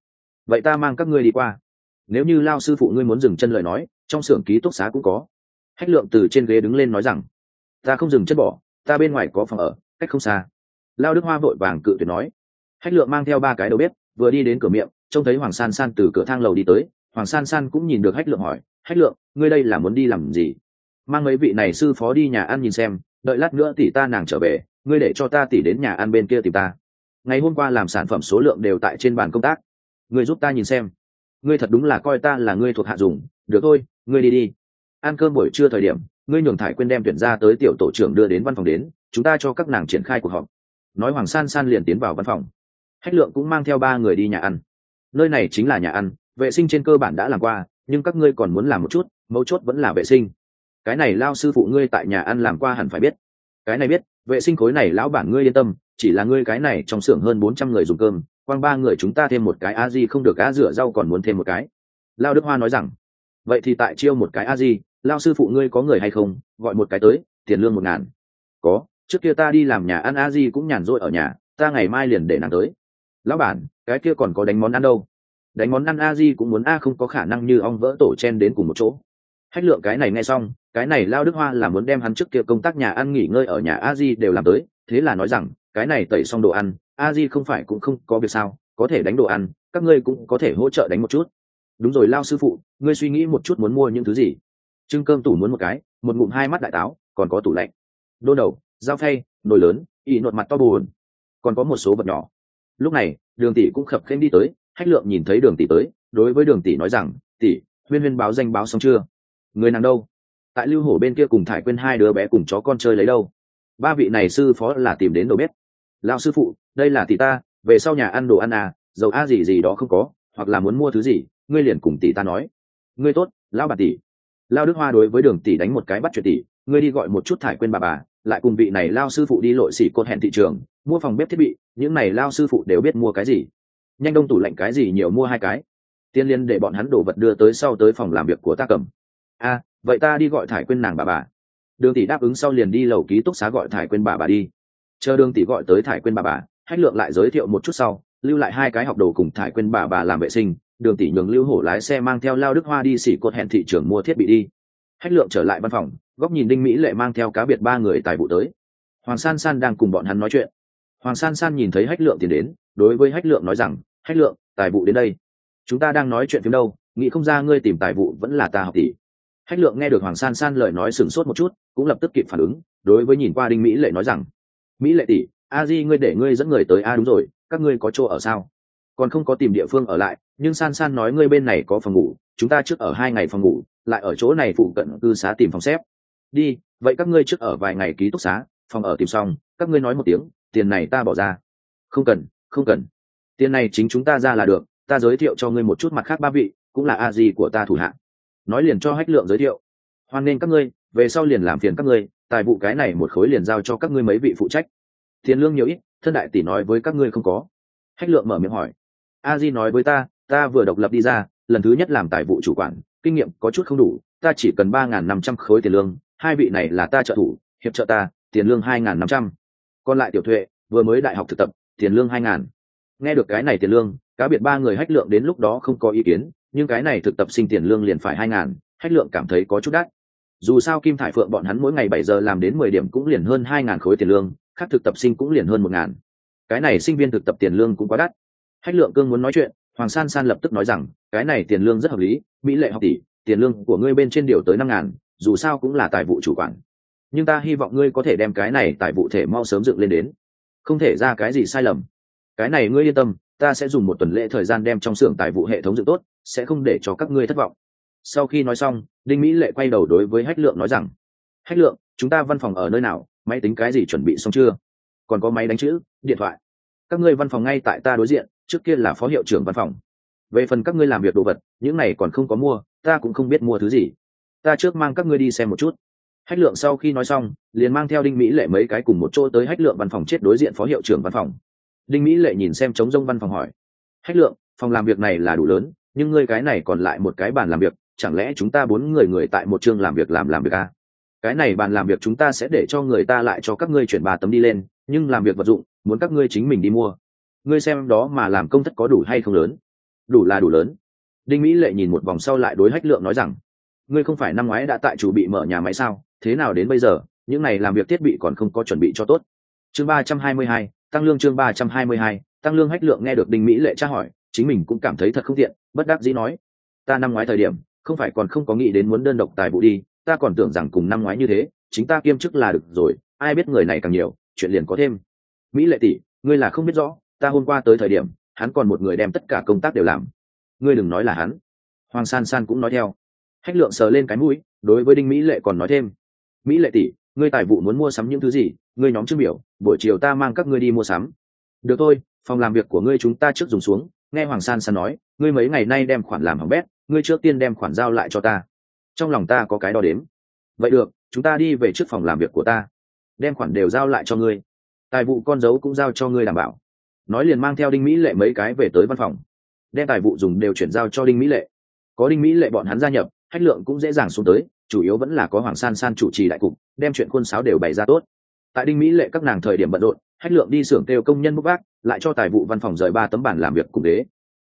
vậy ta mang các ngươi đi qua. Nếu như lao sư phụ ngươi muốn dừng chân lời nói, trong xưởng ký túc xá cũng có. Hách lượng từ trên ghế đứng lên nói rằng, ta không dừng chân bỏ, ta bên ngoài có phòng ở, cách không xa. Lao đức hoa vội vàng cự tuyệt nói. Hách lượng mang theo ba cái đầu bếp vừa đi đến cửa miệng, trông thấy hoàng san san từ cửa thang lầu đi tới. Hoàng san san cũng nhìn được hách lượng hỏi, hách lượng, ngươi đây là muốn đi làm gì? Mang mấy vị này sư phó đi nhà ăn nhìn xem, đợi lát nữa tỷ ta nàng trở về, ngươi để cho ta tỷ đến nhà ăn bên kia tìm ta. Ngày hôm qua làm sản phẩm số lượng đều tại trên bàn công tác. Ngươi giúp ta nhìn xem. Ngươi thật đúng là coi ta là ngươi thuộc hạ dùng. Được thôi, ngươi đi đi. Ăn cơm buổi trưa thời điểm, ngươi nhường thải quên đem tuyển ra tới tiểu tổ trưởng đưa đến văn phòng đến, chúng ta cho các nàng triển khai cuộc họp. Nói hoàng san san liền tiến vào văn phòng hách lượng cũng mang theo ba người đi nhà ăn. Nơi này chính là nhà ăn, vệ sinh trên cơ bản đã làm qua, nhưng các ngươi còn muốn làm một chút, mấu chốt vẫn là vệ sinh. Cái này lao sư phụ ngươi tại nhà ăn làm qua hẳn phải biết. Cái này biết, vệ sinh khối này lão bản ngươi yên tâm, chỉ là ngươi cái này trong xưởng hơn bốn trăm người dùng cơm, quang ba người chúng ta thêm một cái a di không được, a rửa rau còn muốn thêm một cái. Lao đức hoa nói rằng, vậy thì tại chiêu một cái a di lao sư phụ ngươi có người hay không? Gọi một cái tới, tiền lương một ngàn. Có, trước kia ta đi làm nhà ăn a di cũng nhàn rỗi ở nhà, ta ngày mai liền để nàng tới lão bản cái kia còn có đánh món ăn đâu? Đánh món ăn a di cũng muốn a không có khả năng như ong vỡ tổ chen đến cùng một chỗ. Hách lượng cái này nghe xong cái này lao đức hoa là muốn đem hắn trước kia công tác nhà ăn nghỉ ngơi ở nhà a di đều làm tới thế là nói rằng cái này tẩy xong đồ ăn a di không phải cũng không có việc sao có thể đánh đồ ăn các ngươi cũng có thể hỗ trợ đánh một chút. Đúng rồi lao sư phụ ngươi suy nghĩ một chút muốn mua những thứ gì? Trưng cơm tủ muốn một cái một ngụm hai mắt đại táo còn có tủ lạnh. Đô đầu dao thay, nồi lớn ị nột mặt to bùn, còn có một số vật nhỏ lúc này, đường tỷ cũng khập khênh đi tới hách lượng nhìn thấy đường tỷ tới, đối với đường tỷ nói rằng, tỷ, huyên huyên báo danh báo xong chưa? Người nàng đâu? Tại lưu hổ bên kia cùng thải quên hai đứa bé cùng chó con chơi lấy đâu? Ba vị này sư phó là tìm đến đầu bếp. Lao sư phụ, đây là tỷ ta, về sau nhà ăn đồ ăn à dầu a gì gì đó không có, hoặc là muốn mua thứ gì, ngươi liền cùng tỷ ta nói. Ngươi tốt, lão bà tỷ. Lao đức hoa đối với đường tỷ đánh một cái bắt chuyện tỷ, ngươi đi gọi một chút thải quên bà bà, lại cùng vị này lao sư phụ đi lội xỉ cột hẹn thị trường mua phòng bếp thiết bị những này lao sư phụ đều biết mua cái gì. Nhanh đông tủ lạnh cái gì nhiều mua hai cái. Tiên liên để bọn hắn đổ vật đưa tới sau tới phòng làm việc của ta cầm. A à, vậy ta đi gọi thải quên nàng bà bà. Đường tỷ đáp ứng sau liền đi lầu ký túc xá gọi thải quên bà bà đi. Chờ đường tỷ gọi tới thải quên bà bà hách lượng lại giới thiệu một chút sau lưu lại hai cái học đồ cùng thải quên bà bà làm vệ sinh. Đường tỷ nhường lưu hổ lái xe mang theo lao đức hoa đi xỉ cột hẹn thị trường mua thiết bị đi. Hách lượng trở lại văn phòng góc nhìn đinh mỹ lệ mang theo cá biệt ba người tài vụ tới. Hoàng san san đang cùng bọn hắn nói chuyện hoàng san san nhìn thấy hách lượng tiến đến, đối với hách lượng nói rằng, hách lượng, tài vụ đến đây. Chúng ta đang nói chuyện phim đâu, nghĩ không ra ngươi tìm tài vụ vẫn là ta học tỷ. Hách lượng nghe được hoàng san san lời nói sửng sốt một chút, cũng lập tức kịp phản ứng, đối với nhìn qua đinh mỹ lệ nói rằng, mỹ lệ tỷ, a di ngươi để ngươi dẫn người tới a, đúng rồi, các ngươi có chỗ ở sao? Còn không có tìm địa phương ở lại, nhưng san san nói ngươi bên này có phòng ngủ, chúng ta trước ở hai ngày phòng ngủ, lại ở chỗ này phụ cận cư xá tìm phòng xếp. Đi, vậy các ngươi trước ở vài ngày ký túc xá, phòng ở tìm xong, các ngươi nói một tiếng tiền này ta bỏ ra. Không cần không cần. Tiền này chính chúng ta ra là được, ta giới thiệu cho ngươi một chút mặt khác ba vị, cũng là a di của ta thủ hạ. nói liền cho hách lượng giới thiệu. Hoan nghênh các ngươi, về sau liền làm phiền các ngươi, tài vụ cái này một khối liền giao cho các ngươi mấy vị phụ trách. Tiền lương nhiều ít, thân đại tỷ nói với các ngươi không có. Hách lượng mở miệng hỏi. A di nói với ta ta vừa độc lập đi ra, lần thứ nhất làm tài vụ chủ quản, kinh nghiệm có chút không đủ, ta chỉ cần ba n g h n năm trăm khối tiền lương, hai vị này là ta trợ thủ, hiệp trợ ta, tiền lương hai n g h n năm trăm còn lại tiểu thuệ, vừa mới đại học thực tập, tiền lương hai ngàn. Nghe được cái này tiền lương, cá biệt ba người hách lượng đến lúc đó không có ý kiến, nhưng cái này thực tập sinh tiền lương liền phải hai ngàn, hách lượng cảm thấy có chút đắt. Dù sao kim thải phượng bọn hắn mỗi ngày bảy giờ làm đến mười điểm cũng liền hơn hai ngàn khối tiền lương, khác thực tập sinh cũng liền hơn một ngàn. Cái này sinh viên thực tập tiền lương cũng quá đắt. Hách lượng cương muốn nói chuyện, hoàng san san lập tức nói rằng, cái này tiền lương rất hợp lý, mỹ lệ học tỷ, tiền lương của ngươi bên trên điều tới năm ngàn, dù sao cũng là tài vụ chủ quản nhưng ta hy vọng ngươi có thể đem cái này tại vụ thể mau sớm dựng lên đến. Không thể ra cái gì sai lầm. Cái này ngươi yên tâm, ta sẽ dùng một tuần lễ thời gian đem trong xưởng tài vụ hệ thống dựng tốt, sẽ không để cho các ngươi thất vọng. Sau khi nói xong, đinh mỹ lệ quay đầu đối với hách lượng nói rằng, hách lượng, chúng ta văn phòng ở nơi nào? Máy tính cái gì chuẩn bị xong chưa? Còn có máy đánh chữ, điện thoại. Các ngươi văn phòng ngay tại ta đối diện, trước kia là phó hiệu trưởng văn phòng. Về phần các ngươi làm việc đồ vật, những này còn không có mua, ta cũng không biết mua thứ gì. Ta trước mang các ngươi đi xem một chút hách lượng sau khi nói xong, liền mang theo đinh mỹ lệ mấy cái cùng một chỗ tới hách lượng văn phòng chết đối diện phó hiệu trưởng văn phòng. Đinh mỹ lệ nhìn xem trống rông văn phòng hỏi, hách lượng, phòng làm việc này là đủ lớn, nhưng ngươi cái này còn lại một cái bàn làm việc, chẳng lẽ chúng ta bốn người người tại một chương làm việc làm làm việc à? cái này bàn làm việc chúng ta sẽ để cho người ta lại cho các ngươi chuyển ba tấm đi lên, nhưng làm việc vật dụng, muốn các ngươi chính mình đi mua. Ngươi xem đó mà làm công thất có đủ hay không lớn? Đủ là đủ lớn. Đinh mỹ lệ nhìn một vòng sau lại đối hách lượng nói rằng, ngươi không phải năm ngoái đã tại chủ bị mở nhà máy sao? Thế nào đến bây giờ, những này làm việc thiết bị còn không có chuẩn bị cho tốt. Chương ba trăm hai mươi hai, tăng lương chương ba trăm hai mươi hai, tăng lương hách lượng nghe được đinh mỹ lệ tra hỏi, chính mình cũng cảm thấy thật không tiện, bất đắc dĩ nói. Ta năm ngoái thời điểm, không phải còn không có nghĩ đến muốn đơn độc tài vụ đi, ta còn tưởng rằng cùng năm ngoái như thế, chính ta kiêm chức là được rồi, ai biết người này càng nhiều, chuyện liền có thêm. Mỹ lệ tỷ, ngươi là không biết rõ, ta hôm qua tới thời điểm, hắn còn một người đem tất cả công tác đều làm. Ngươi đừng nói là hắn. Hoàng san san cũng nói theo. Hách lượng sờ lên cái mũi, đối với đinh mỹ lệ còn nói thêm mỹ lệ tỷ, ngươi tài vụ muốn mua sắm những thứ gì? Ngươi nhóm trương biểu, buổi chiều ta mang các ngươi đi mua sắm. Được thôi, phòng làm việc của ngươi chúng ta trước dùng xuống, nghe hoàng san san nói, ngươi mấy ngày nay đem khoản làm hỏng bét, ngươi trước tiên đem khoản giao lại cho ta. Trong lòng ta có cái đo đếm. Vậy được, chúng ta đi về trước phòng làm việc của ta. Đem khoản đều giao lại cho ngươi. Tài vụ con dấu cũng giao cho ngươi đảm bảo. Nói liền mang theo đinh mỹ lệ mấy cái về tới văn phòng. Đem tài vụ dùng đều chuyển giao cho đinh mỹ lệ. Có đinh mỹ lệ bọn hắn gia nhập hách lượng cũng dễ dàng xuống tới, chủ yếu vẫn là có hoàng san san chủ trì đại cục, đem chuyện khuôn sáo đều bày ra tốt. Tại đinh mỹ lệ các nàng thời điểm bận rộn hách lượng đi xưởng kêu công nhân bốc vác, lại cho tài vụ văn phòng rời ba tấm bản làm việc cùng đế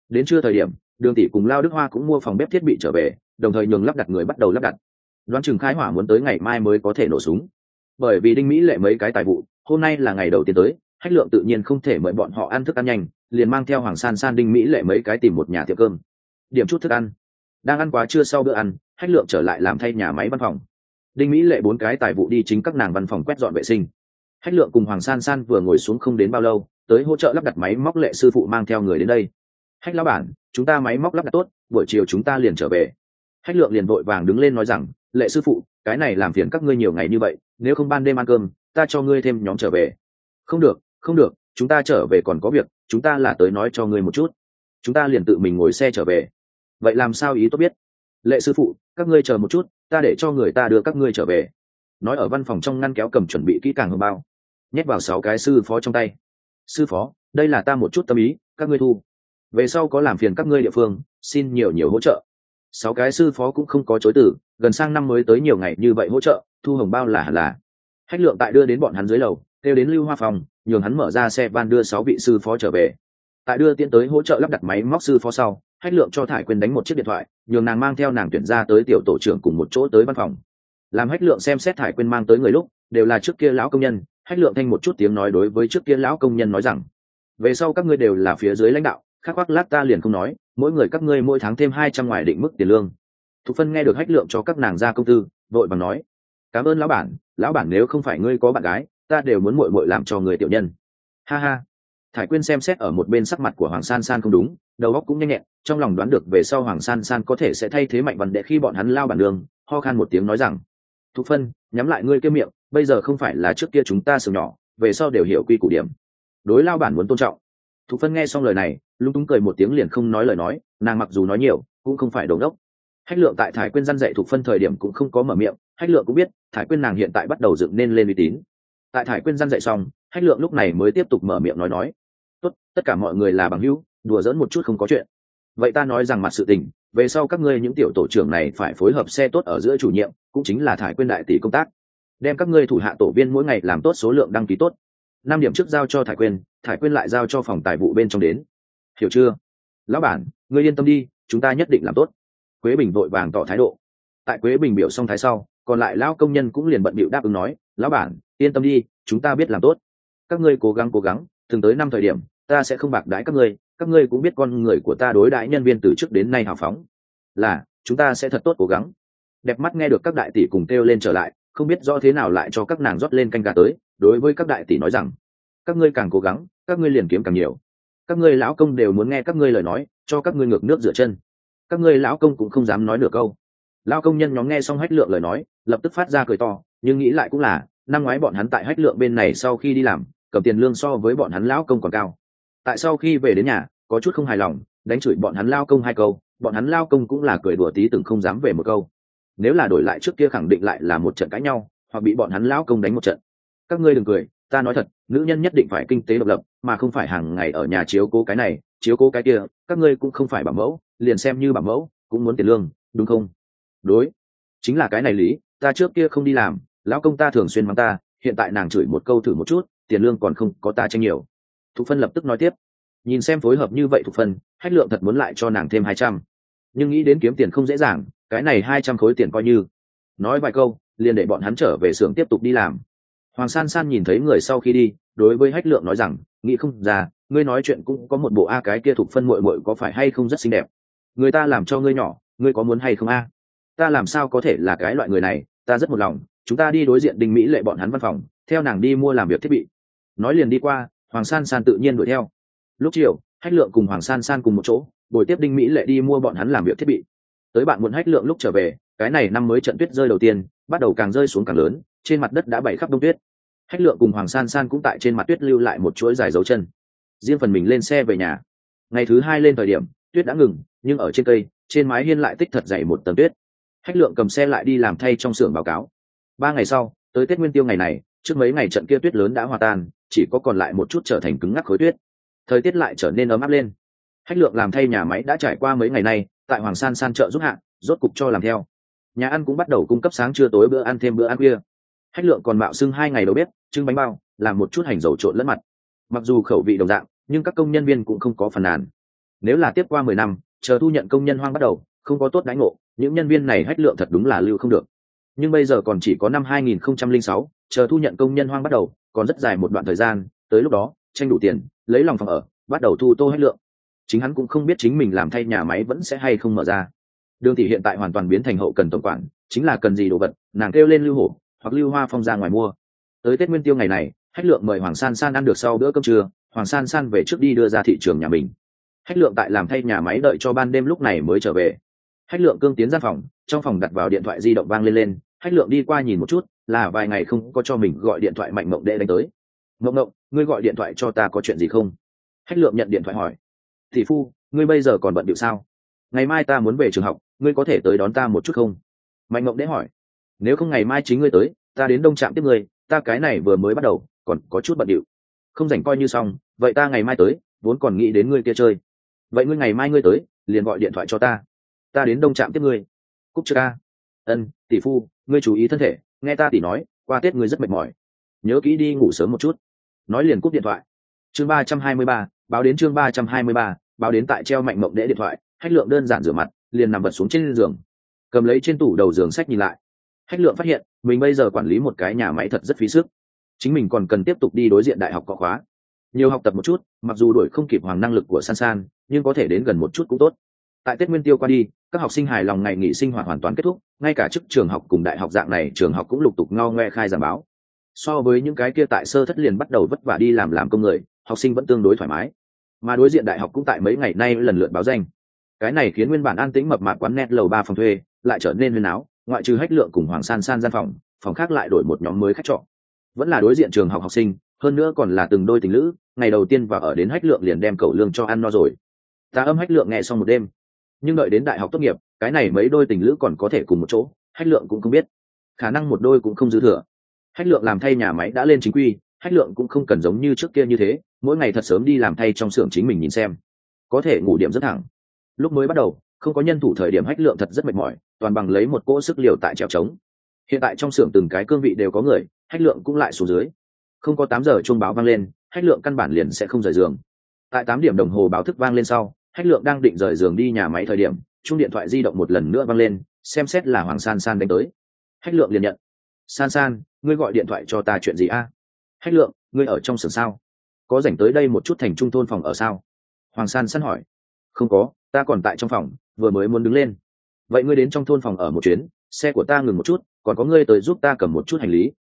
đến trưa thời điểm, đường tỷ cùng lao đức hoa cũng mua phòng bếp thiết bị trở về, đồng thời nhường lắp đặt người bắt đầu lắp đặt. Đoán chừng khai hỏa muốn tới ngày mai mới có thể nổ súng. Bởi vì đinh mỹ lệ mấy cái tài vụ, hôm nay là ngày đầu tiên tới hách lượng tự nhiên không thể mời bọn họ ăn thức ăn nhanh, liền mang theo hoàng san san đinh mỹ lệ mấy cái tìm một nhà tiệm cơm. Điểm chút thức ăn đang ăn quá trưa sau bữa ăn, hách lượng trở lại làm thay nhà máy văn phòng. Đinh mỹ lệ bốn cái tài vụ đi chính các nàng văn phòng quét dọn vệ sinh. Hách lượng cùng hoàng san san vừa ngồi xuống không đến bao lâu, tới hỗ trợ lắp đặt máy móc lệ sư phụ mang theo người đến đây. Hách lão bản, chúng ta máy móc lắp đặt tốt, buổi chiều chúng ta liền trở về. Hách lượng liền vội vàng đứng lên nói rằng, lệ sư phụ, cái này làm phiền các ngươi nhiều ngày như vậy, nếu không ban đêm ăn cơm, ta cho ngươi thêm nhóm trở về. Không được không được, chúng ta trở về còn có việc, chúng ta là tới nói cho ngươi một chút. Chúng ta liền tự mình ngồi xe trở về vậy làm sao ý tốt biết? Lệ sư phụ, các ngươi chờ một chút, ta để cho người ta đưa các ngươi trở về. Nói ở văn phòng trong ngăn kéo cầm chuẩn bị kỹ càng hơn bao. Nhét vào sáu cái sư phó trong tay. Sư phó, đây là ta một chút tâm ý, các ngươi thu. Về sau có làm phiền các ngươi địa phương, xin nhiều nhiều hỗ trợ. Sáu cái sư phó cũng không có chối từ, gần sang năm mới tới nhiều ngày như vậy hỗ trợ, thu hồng bao là hẳn là. Hách lượng tại đưa đến bọn hắn dưới lầu, kêu đến lưu hoa phòng, nhường hắn mở ra xe van đưa sáu vị sư phó trở về. Tại đưa tiến tới hỗ trợ lắp đặt máy móc sư phó sau hách lượng cho thải quyền đánh một chiếc điện thoại, nhường nàng mang theo nàng tuyển ra tới tiểu tổ trưởng cùng một chỗ tới văn phòng. Làm hách lượng xem xét thải quyền mang tới người lúc, đều là trước kia lão công nhân, hách lượng thanh một chút tiếng nói đối với trước kia lão công nhân nói rằng, về sau các ngươi đều là phía dưới lãnh đạo khác khoác lát ta liền không nói, mỗi người các ngươi mỗi tháng thêm hai trăm ngoài định mức tiền lương. Thục phân nghe được hách lượng cho các nàng ra công tư, vội bằng nói, cảm ơn lão bản lão bản nếu không phải ngươi có bạn gái, ta đều muốn mội mội làm cho người tiểu nhân. Ha ha. Thải quyên xem xét ở một bên sắc mặt của hoàng san san không đúng, đầu óc cũng nhanh nhẹn trong lòng đoán được về sau hoàng san san có thể sẽ thay thế mạnh văn đệ khi bọn hắn lao bản đường, ho khan một tiếng nói rằng thục phân, nhắm lại ngươi kia miệng, bây giờ không phải là trước kia chúng ta sừng nhỏ, về sau đều hiểu quy củ điểm. Đối lao bản muốn tôn trọng. Thục phân nghe xong lời này lung túng cười một tiếng liền không nói lời nói, nàng mặc dù nói nhiều, cũng không phải đồn đốc hách lượng tại thải quyên răn dạy thục phân thời điểm cũng không có mở miệng, hách lượng cũng biết, thải quyên nàng hiện tại bắt đầu dựng nên lên uy tín. Tại thải quyên răn dạy xong, hách lượng lúc này mới tiếp tục mở miệng nói nói, tốt, tất cả mọi người là bằng hữu, đùa dỡn một chút không có chuyện vậy ta nói rằng mặt sự tình, về sau các ngươi những tiểu tổ trưởng này phải phối hợp xe tốt ở giữa chủ nhiệm, cũng chính là thải quyên đại tỷ công tác. Đem các ngươi thủ hạ tổ viên mỗi ngày làm tốt số lượng đăng ký tốt. Năm điểm trước giao cho thải quyên thải quyên lại giao cho phòng tài vụ bên trong đến. Hiểu chưa? Lão bản, ngươi yên tâm đi, chúng ta nhất định làm tốt. Quế bình vội vàng tỏ thái độ. Tại quế bình biểu xong thái sau, còn lại lão công nhân cũng liền bận bịu đáp ứng nói, lão bản, yên tâm đi, chúng ta biết làm tốt. Các ngươi cố gắng cố gắng từng tới năm thời điểm, ta sẽ không bạc đãi các ngươi các ngươi cũng biết con người của ta đối đãi nhân viên từ trước đến nay hào phóng. Là, chúng ta sẽ thật tốt cố gắng. Đẹp mắt nghe được các đại tỷ cùng kêu lên trở lại, không biết do thế nào lại cho các nàng rót lên canh gà tới, đối với các đại tỷ nói rằng, các ngươi càng cố gắng, các ngươi liền kiếm càng nhiều. Các ngươi lão công đều muốn nghe các ngươi lời nói, cho các ngươi ngược nước rửa chân. Các ngươi lão công cũng không dám nói nửa câu. Lão công nhân nhóm nghe xong hách lượng lời nói, lập tức phát ra cười to, nhưng nghĩ lại cũng là, năm ngoái bọn hắn tại hách lượng bên này sau khi đi làm, cầm tiền lương so với bọn hắn lão công còn cao. Tại sau khi về đến nhà có chút không hài lòng, đánh chửi bọn hắn lao công hai câu, bọn hắn lao công cũng là cười đùa tí từng không dám về một câu. Nếu là đổi lại trước kia khẳng định lại là một trận cãi nhau, hoặc bị bọn hắn lao công đánh một trận. Các ngươi đừng cười, ta nói thật, nữ nhân nhất định phải kinh tế độc lập, mà không phải hàng ngày ở nhà chiếu cố cái này, chiếu cố cái kia, các ngươi cũng không phải bảo mẫu, liền xem như bảo mẫu, cũng muốn tiền lương, đúng không? Đối, chính là cái này lý, ta trước kia không đi làm, lão công ta thường xuyên mắng ta, hiện tại nàng chửi một câu thử một chút, tiền lương còn không có ta tranh nhiều. Thục phân lập tức nói tiếp nhìn xem phối hợp như vậy thuộc phần hách lượng thật muốn lại cho nàng thêm hai trăm. Nhưng nghĩ đến kiếm tiền không dễ dàng, cái này hai trăm khối tiền coi như. Nói vài câu, liền để bọn hắn trở về xưởng tiếp tục đi làm. Hoàng san san nhìn thấy người sau khi đi, đối với hách lượng nói rằng, nghĩ không ra, ngươi nói chuyện cũng có một bộ a, cái kia thuộc phân mội mội có phải hay không rất xinh đẹp? Người ta làm cho ngươi nhỏ, ngươi có muốn hay không a? Ta làm sao có thể là cái loại người này, ta rất một lòng, chúng ta đi đối diện đình mỹ lệ bọn hắn văn phòng, theo nàng đi mua làm việc thiết bị. Nói liền đi qua, hoàng san san tự nhiên đuổi theo lúc chiều, hách lượng cùng hoàng san san cùng một chỗ buổi tiếp đinh mỹ lệ đi mua bọn hắn làm việc thiết bị. Tới bạn muộn hách lượng lúc trở về, cái này năm mới trận tuyết rơi đầu tiên, bắt đầu càng rơi xuống càng lớn, trên mặt đất đã bảy khắp đông tuyết. Hách lượng cùng hoàng san san cũng tại trên mặt tuyết lưu lại một chuỗi dài dấu chân. Riêng phần mình lên xe về nhà. Ngày thứ hai lên thời điểm, tuyết đã ngừng, nhưng ở trên cây, trên mái hiên lại tích thật dày một tầng tuyết. Hách lượng cầm xe lại đi làm thay trong xưởng báo cáo. Ba ngày sau, tới tết nguyên tiêu ngày này, trước mấy ngày trận kia tuyết lớn đã hòa tan, chỉ có còn lại một chút trở thành cứng ngắc khối tuyết thời tiết lại trở nên ấm áp lên. Hách lượng làm thay nhà máy đã trải qua mấy ngày nay tại hoàng san san chợ giúp hạn rốt cục cho làm theo. Nhà ăn cũng bắt đầu cung cấp sáng trưa tối bữa ăn thêm bữa ăn khuya. Hách lượng còn mạo xưng hai ngày đầu bếp trưng bánh bao làm một chút hành dầu trộn lẫn mặt. Mặc dù khẩu vị đồng dạng nhưng các công nhân viên cũng không có phần nàn. Nếu là tiếp qua mười năm chờ thu nhận công nhân hoang bắt đầu không có tốt đánh ngộ những nhân viên này hách lượng thật đúng là lưu không được. Nhưng bây giờ còn chỉ có năm 2006, chờ thu nhận công nhân hoang bắt đầu còn rất dài một đoạn thời gian tới lúc đó tranh đủ tiền, lấy lòng phòng ở, bắt đầu thu tô hết lượng. Chính hắn cũng không biết chính mình làm thay nhà máy vẫn sẽ hay không mở ra. Đường tỷ hiện tại hoàn toàn biến thành hậu cần tổng quản, chính là cần gì đồ vật, nàng kêu lên lưu hổ, hoặc lưu hoa phong ra ngoài mua. Tới tết nguyên tiêu ngày này, hách lượng mời hoàng san san ăn được sau bữa cơm trưa, hoàng san san về trước đi đưa ra thị trường nhà mình. Hách lượng tại làm thay nhà máy đợi cho ban đêm lúc này mới trở về. Hách lượng cương tiến ra phòng, trong phòng đặt vào điện thoại di động vang lên lên. Hách lượng đi qua nhìn một chút, là vài ngày không có cho mình gọi điện thoại mạnh mộng đệ đánh tới mộng mộng ngươi gọi điện thoại cho ta có chuyện gì không? Hách lượng nhận điện thoại hỏi. Thị phu, ngươi bây giờ còn bận điệu sao? Ngày mai ta muốn về trường học, ngươi có thể tới đón ta một chút không? Mạnh mộng đế hỏi. Nếu không ngày mai chính ngươi tới, ta đến đông trạm tiếp ngươi, ta cái này vừa mới bắt đầu, còn có chút bận điệu. Không rảnh coi như xong, vậy ta ngày mai tới, vốn còn nghĩ đến ngươi kia chơi. Vậy ngươi ngày mai ngươi tới, liền gọi điện thoại cho ta. Ta đến đông trạm tiếp ngươi. Cúc chưa ca ân, tỷ phu, ngươi chú ý thân thể, nghe ta tỷ nói, qua tết ngươi rất mệt mỏi. Nhớ kỹ đi ngủ sớm một chút nói liền cúp điện thoại. Chương ba trăm hai mươi ba, báo đến chương ba trăm hai mươi ba, báo đến tại treo mạnh mộng đễ điện thoại, hách lượng đơn giản rửa mặt, liền nằm vật xuống trên giường. Cầm lấy trên tủ đầu giường sách nhìn lại. Hách lượng phát hiện, mình bây giờ quản lý một cái nhà máy thật rất phí sức. Chính mình còn cần tiếp tục đi đối diện đại học có khóa. Nhiều học tập một chút, mặc dù đuổi không kịp hoàng năng lực của san san, nhưng có thể đến gần một chút cũng tốt. Tại tết nguyên tiêu qua đi, các học sinh hài lòng ngày nghỉ sinh hoạt hoàn toàn kết thúc, ngay cả chức trường học cùng đại học dạng này trường học cũng lục tục ngao ngoe khai giảng báo so với những cái kia tại sơ thất liền bắt đầu vất vả đi làm làm công người, học sinh vẫn tương đối thoải mái. Mà đối diện đại học cũng tại mấy ngày nay lần lượt báo danh. Cái này khiến nguyên bản an tĩnh mập mạp quán net lầu ba phòng thuê lại trở nên huyền áo, ngoại trừ hách lượng cùng hoàng san san gian phòng phòng khác lại đổi một nhóm mới khách trọ. Vẫn là đối diện trường học học sinh, hơn nữa còn là từng đôi tình lữ, ngày đầu tiên và ở đến hách lượng liền đem cầu lương cho ăn no rồi. Ta âm hách lượng nghe xong một đêm. Nhưng đợi đến đại học tốt nghiệp, cái này mấy đôi tình lữ còn có thể cùng một chỗ, hách lượng cũng không biết. Khả năng một đôi cũng không dư thừa hách lượng làm thay nhà máy đã lên chính quy, hách lượng cũng không cần giống như trước kia như thế, mỗi ngày thật sớm đi làm thay trong xưởng chính mình nhìn xem. Có thể ngủ điểm rất thẳng. Lúc mới bắt đầu, không có nhân thủ thời điểm hách lượng thật rất mệt mỏi, toàn bằng lấy một cỗ sức liều tại trèo trống. Hiện tại trong xưởng từng cái cương vị đều có người, hách lượng cũng lại xuống dưới. Không có tám giờ chuông báo vang lên, hách lượng căn bản liền sẽ không rời giường. Tại tám điểm đồng hồ báo thức vang lên sau, hách lượng đang định rời giường đi nhà máy thời điểm chung điện thoại di động một lần nữa vang lên, xem xét là hoàng san san đánh tới. Hách lượng liền nhận san san, ngươi gọi điện thoại cho ta chuyện gì a? Hách lượng, ngươi ở trong sưởng sao? Có dành tới đây một chút thành trung thôn phòng ở sao? Hoàng san san hỏi. Không có, ta còn tại trong phòng, vừa mới muốn đứng lên. Vậy ngươi đến trong thôn phòng ở một chuyến, xe của ta ngừng một chút, còn có ngươi tới giúp ta cầm một chút hành lý.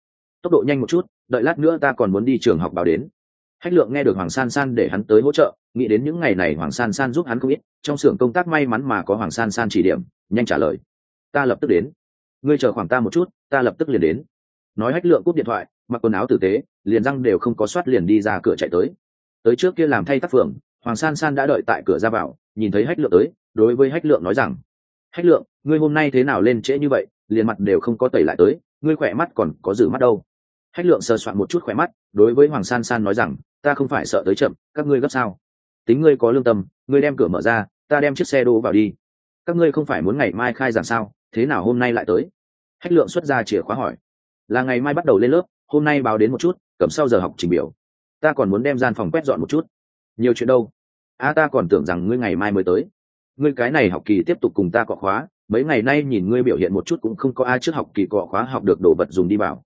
Tốc độ nhanh một chút, đợi lát nữa ta còn muốn đi trường học báo đến. Hách lượng nghe được hoàng san san để hắn tới hỗ trợ, nghĩ đến những ngày này hoàng san san giúp hắn không ít, trong xưởng công tác may mắn mà có hoàng san san chỉ điểm, nhanh trả lời. Ta lập tức đến ngươi chờ khoảng ta một chút, ta lập tức liền đến. Nói hách lượng cúp điện thoại, mặc quần áo tử tế, liền răng đều không có soát liền đi ra cửa chạy tới. Tới trước kia làm thay tác phường hoàng san san đã đợi tại cửa ra vào, nhìn thấy hách lượng tới, đối với hách lượng nói rằng, hách lượng, ngươi hôm nay thế nào lên trễ như vậy, liền mặt đều không có tẩy lại tới, ngươi khỏe mắt còn có giữ mắt đâu. Hách lượng sờ soạn một chút khỏe mắt, đối với hoàng san san nói rằng, ta không phải sợ tới chậm, các ngươi gấp sao? Tính ngươi có lương tâm, ngươi đem cửa mở ra, ta đem chiếc xe đỗ vào đi. Các ngươi không phải muốn ngày mai khai giảng sao? Thế nào hôm nay lại tới? Hách lượng xuất ra chìa khóa hỏi. Là ngày mai bắt đầu lên lớp, hôm nay báo đến một chút, cầm sau giờ học trình biểu. Ta còn muốn đem gian phòng quét dọn một chút. Nhiều chuyện đâu? A ta còn tưởng rằng ngươi ngày mai mới tới. Ngươi cái này học kỳ tiếp tục cùng ta cọ khóa, mấy ngày nay nhìn ngươi biểu hiện một chút cũng không có ai trước học kỳ cọ khóa học được đồ vật dùng đi vào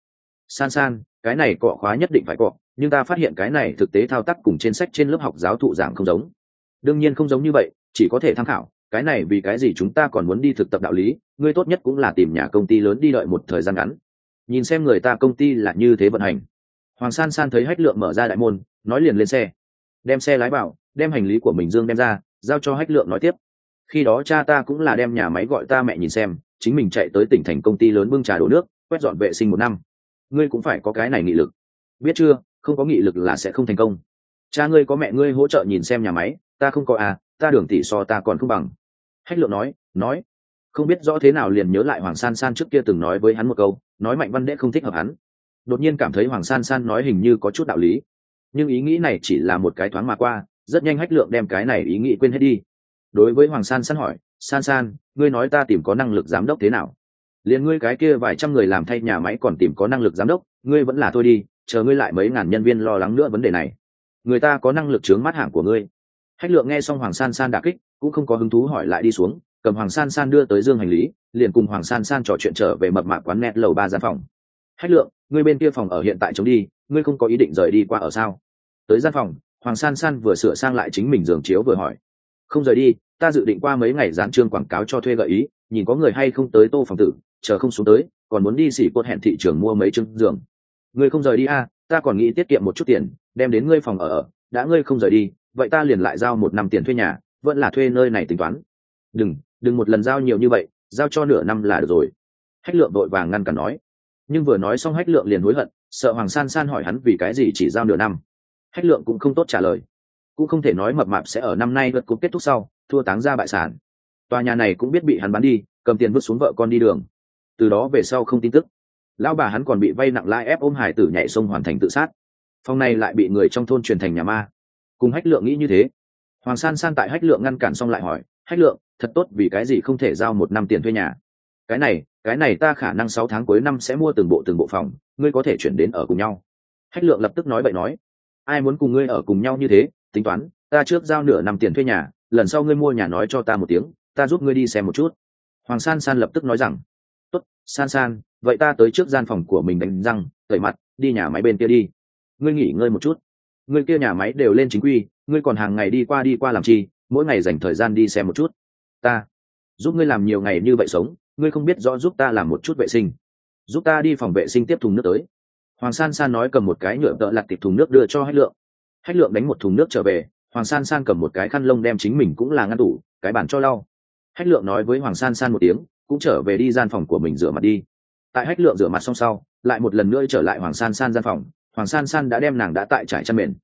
san san, cái này cọ khóa nhất định phải cọ, nhưng ta phát hiện cái này thực tế thao tác cùng trên sách trên lớp học giáo thụ giảng không giống. Đương nhiên không giống như vậy, chỉ có thể tham khảo cái này vì cái gì chúng ta còn muốn đi thực tập đạo lý, ngươi tốt nhất cũng là tìm nhà công ty lớn đi đợi một thời gian ngắn. Nhìn xem người ta công ty là như thế vận hành. Hoàng san san thấy hách lượng mở ra đại môn, nói liền lên xe. Đem xe lái vào, đem hành lý của mình dương đem ra, giao cho hách lượng nói tiếp. Khi đó cha ta cũng là đem nhà máy gọi ta mẹ nhìn xem, chính mình chạy tới tỉnh thành công ty lớn bưng trà đổ nước, quét dọn vệ sinh một năm. Ngươi cũng phải có cái này nghị lực. Biết chưa, không có nghị lực là sẽ không thành công. Cha ngươi có mẹ ngươi hỗ trợ nhìn xem nhà máy, ta không có à ta đường tỷ so ta còn không bằng hách lượng nói nói. Không biết rõ thế nào liền nhớ lại hoàng san san trước kia từng nói với hắn một câu, nói mạnh văn đệ không thích hợp hắn. Đột nhiên cảm thấy hoàng san san nói hình như có chút đạo lý. Nhưng ý nghĩ này chỉ là một cái thoáng mà qua, rất nhanh hách lượng đem cái này ý nghĩ quên hết đi. Đối với hoàng san san hỏi, san san, ngươi nói ta tìm có năng lực giám đốc thế nào? Liền ngươi cái kia vài trăm người làm thay nhà máy còn tìm có năng lực giám đốc, ngươi vẫn là thôi đi, chờ ngươi lại mấy ngàn nhân viên lo lắng nữa vấn đề này. Người ta có năng lực chướng mắt hạng của ngươi. Hách lượng nghe xong hoàng san san đà kích cũng không có hứng thú hỏi lại đi xuống cầm hoàng san san đưa tới dương hành lý liền cùng hoàng san san trò chuyện trở về mập mạc quán net lầu ba gian phòng. Hách lượng ngươi bên kia phòng ở hiện tại chống đi ngươi không có ý định rời đi qua ở sao? Tới gian phòng hoàng san san vừa sửa sang lại chính mình giường chiếu vừa hỏi. Không rời đi ta dự định qua mấy ngày dán trương quảng cáo cho thuê gợi ý nhìn có người hay không tới tô phòng tử chờ không xuống tới còn muốn đi xỉ cốt hẹn thị trường mua mấy chương giường. Ngươi không rời đi a à, ta còn nghĩ tiết kiệm một chút tiền đem đến ngươi phòng ở đã ngươi không rời đi vậy ta liền lại giao một năm tiền thuê nhà vẫn là thuê nơi này tính toán. Đừng đừng một lần giao nhiều như vậy, giao cho nửa năm là được rồi. Hách lượng đội vàng ngăn cản nói. Nhưng vừa nói xong hách lượng liền hối hận, sợ hoàng san san hỏi hắn vì cái gì chỉ giao nửa năm. Hách lượng cũng không tốt trả lời. Cũng không thể nói mập mạp sẽ ở năm nay vượt cúp kết thúc sau, thua táng ra bại sản. Tòa nhà này cũng biết bị hắn bán đi, cầm tiền vứt xuống vợ con đi đường. Từ đó về sau không tin tức. Lão bà hắn còn bị vay nặng lãi ép ôm hải tử nhảy sông hoàn thành tự sát. Phòng này lại bị người trong thôn truyền thành nhà ma. Cùng hách lượng nghĩ như thế hoàng san san tại hách lượng ngăn cản xong lại hỏi, hách lượng, thật tốt, vì cái gì không thể giao một năm tiền thuê nhà? Cái này cái này ta khả năng sáu tháng cuối năm sẽ mua từng bộ từng bộ phòng, ngươi có thể chuyển đến ở cùng nhau. Hách lượng lập tức nói vậy nói, ai muốn cùng ngươi ở cùng nhau như thế, tính toán, ta trước giao nửa năm tiền thuê nhà, lần sau ngươi mua nhà nói cho ta một tiếng, ta giúp ngươi đi xem một chút. Hoàng san san lập tức nói rằng, tốt, san san, vậy ta tới trước gian phòng của mình đánh răng, tẩy mặt, đi nhà máy bên kia đi. Ngươi nghỉ ngơi một chút. Ngươi kia nhà máy đều lên chính quy ngươi còn hàng ngày đi qua đi qua làm chi, mỗi ngày dành thời gian đi xem một chút. Ta giúp ngươi làm nhiều ngày như vậy sống, ngươi không biết rõ giúp ta làm một chút vệ sinh. Giúp ta đi phòng vệ sinh tiếp thùng nước tới. Hoàng san san nói cầm một cái nhựa tợ lặt tiệp thùng nước đưa cho hách lượng. Hách lượng đánh một thùng nước trở về, hoàng san san cầm một cái khăn lông đem chính mình cũng là ngăn tủ, cái bản cho lau. Hách lượng nói với hoàng san san một tiếng, cũng trở về đi gian phòng của mình rửa mặt đi. Tại hách lượng rửa mặt xong sau, lại một lần nữa trở lại hoàng san san gian phòng. Hoàng san san đã đem nàng đã tại trải chăn mền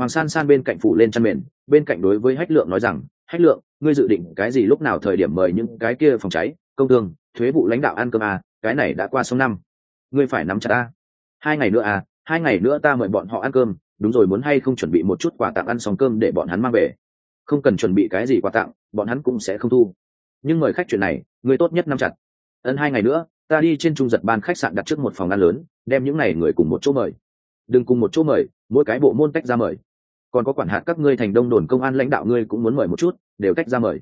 hoàng san san bên cạnh phủ lên chăn mền bên cạnh đối với hách lượng nói rằng hách lượng ngươi dự định cái gì lúc nào thời điểm mời những cái kia phòng cháy công thương thuế vụ lãnh đạo ăn cơm à, cái này đã qua sông năm. Ngươi phải nắm chặt ta. Hai ngày nữa à? Hai ngày nữa ta mời bọn họ ăn cơm. Đúng rồi muốn hay không chuẩn bị một chút quà tặng ăn xong cơm để bọn hắn mang về. Không cần chuẩn bị cái gì quà tặng bọn hắn cũng sẽ không thu. Nhưng mời khách chuyện này người tốt nhất nắm chặt. Ấn hai ngày nữa ta đi trên trung giật ban khách sạn đặt trước một phòng ăn lớn đem những n à y người cùng một chỗ mời. Đừng cùng một chỗ mời mỗi cái bộ môn tách ra mời còn có quản hạt các ngươi thành đông đồn công an lãnh đạo ngươi cũng muốn mời một chút, đều tách ra mời.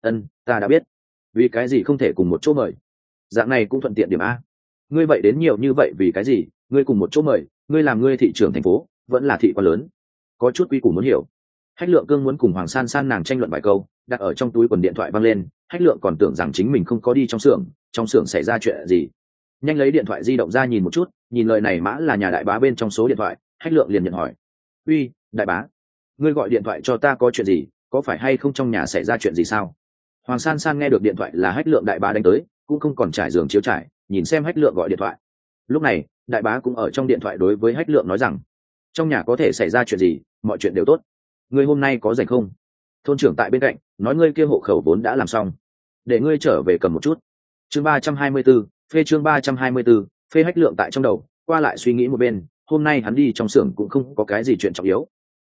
Ân, ta đã biết. Vì cái gì không thể cùng một chỗ mời? Dạng này cũng thuận tiện điểm a. Ngươi vậy đến nhiều như vậy vì cái gì? Ngươi cùng một chỗ mời, ngươi làm ngươi thị trưởng thành phố, vẫn là thị quan lớn. Có chút quy củ muốn hiểu. Hách lượng cương muốn cùng hoàng san san nàng tranh luận vài câu, đặt ở trong túi quần điện thoại văng lên, hách lượng còn tưởng rằng chính mình không có đi trong xưởng trong xưởng xảy ra chuyện gì. Nhanh lấy điện thoại di động ra nhìn một chút, nhìn lời này mã là nhà đại bá bên trong số điện thoại, hách lượng liền nhận hỏi. Uy đại bá, ngươi gọi điện thoại cho ta có chuyện gì, có phải hay không trong nhà xảy ra chuyện gì sao? Hoàng san san nghe được điện thoại là hách lượng đại bá đánh tới, cũng không còn trải giường chiếu trải, nhìn xem hách lượng gọi điện thoại. Lúc này, đại bá cũng ở trong điện thoại đối với hách lượng nói rằng, trong nhà có thể xảy ra chuyện gì, mọi chuyện đều tốt. Ngươi hôm nay có rảnh không? Thôn trưởng tại bên cạnh, nói ngươi kia hộ khẩu vốn đã làm xong. Để ngươi trở về cầm một chút. Chương ba trăm hai mươi b ố phê chương ba trăm hai mươi b ố phê hách lượng tại trong đầu, qua lại suy nghĩ một bên, hôm nay hắn đi trong xưởng cũng không có cái gì chuyện trọng yếu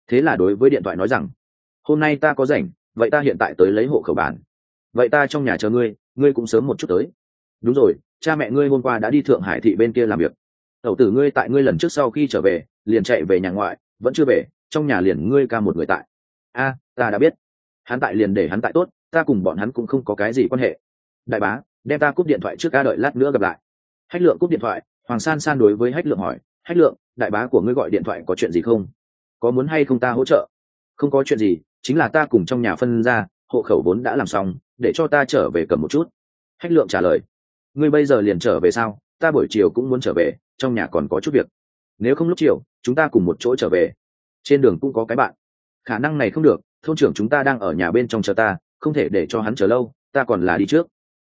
thế là đối với điện thoại nói rằng, hôm nay ta có rảnh, vậy ta hiện tại tới lấy hộ khẩu bản. Vậy ta trong nhà chờ ngươi ngươi cũng sớm một chút tới. Đúng rồi, cha mẹ ngươi hôm qua đã đi thượng hải thị bên kia làm việc. Tẩu tử ngươi tại ngươi lần trước sau khi trở về, liền chạy về nhà ngoại, vẫn chưa về, trong nhà liền ngươi ca một người tại. A, ta đã biết. Hắn tại liền để hắn tại tốt, ta cùng bọn hắn cũng không có cái gì quan hệ. Đại bá, đem ta cúp điện thoại trước ca đợi lát nữa gặp lại. Hách lượng cúp điện thoại, hoàng san san đối với hách lượng hỏi, hách lượng, đại bá của ngươi gọi điện thoại có chuyện gì không? Có muốn hay không ta hỗ trợ? Không có chuyện gì, chính là ta cùng trong nhà phân ra, hộ khẩu vốn đã làm xong, để cho ta trở về cầm một chút. Hách lượng trả lời. Ngươi bây giờ liền trở về sao? Ta buổi chiều cũng muốn trở về, trong nhà còn có chút việc. Nếu không lúc chiều, chúng ta cùng một chỗ trở về. Trên đường cũng có cái bạn. Khả năng này không được, thôn trưởng chúng ta đang ở nhà bên trong chờ ta, không thể để cho hắn chờ lâu, ta còn là đi trước.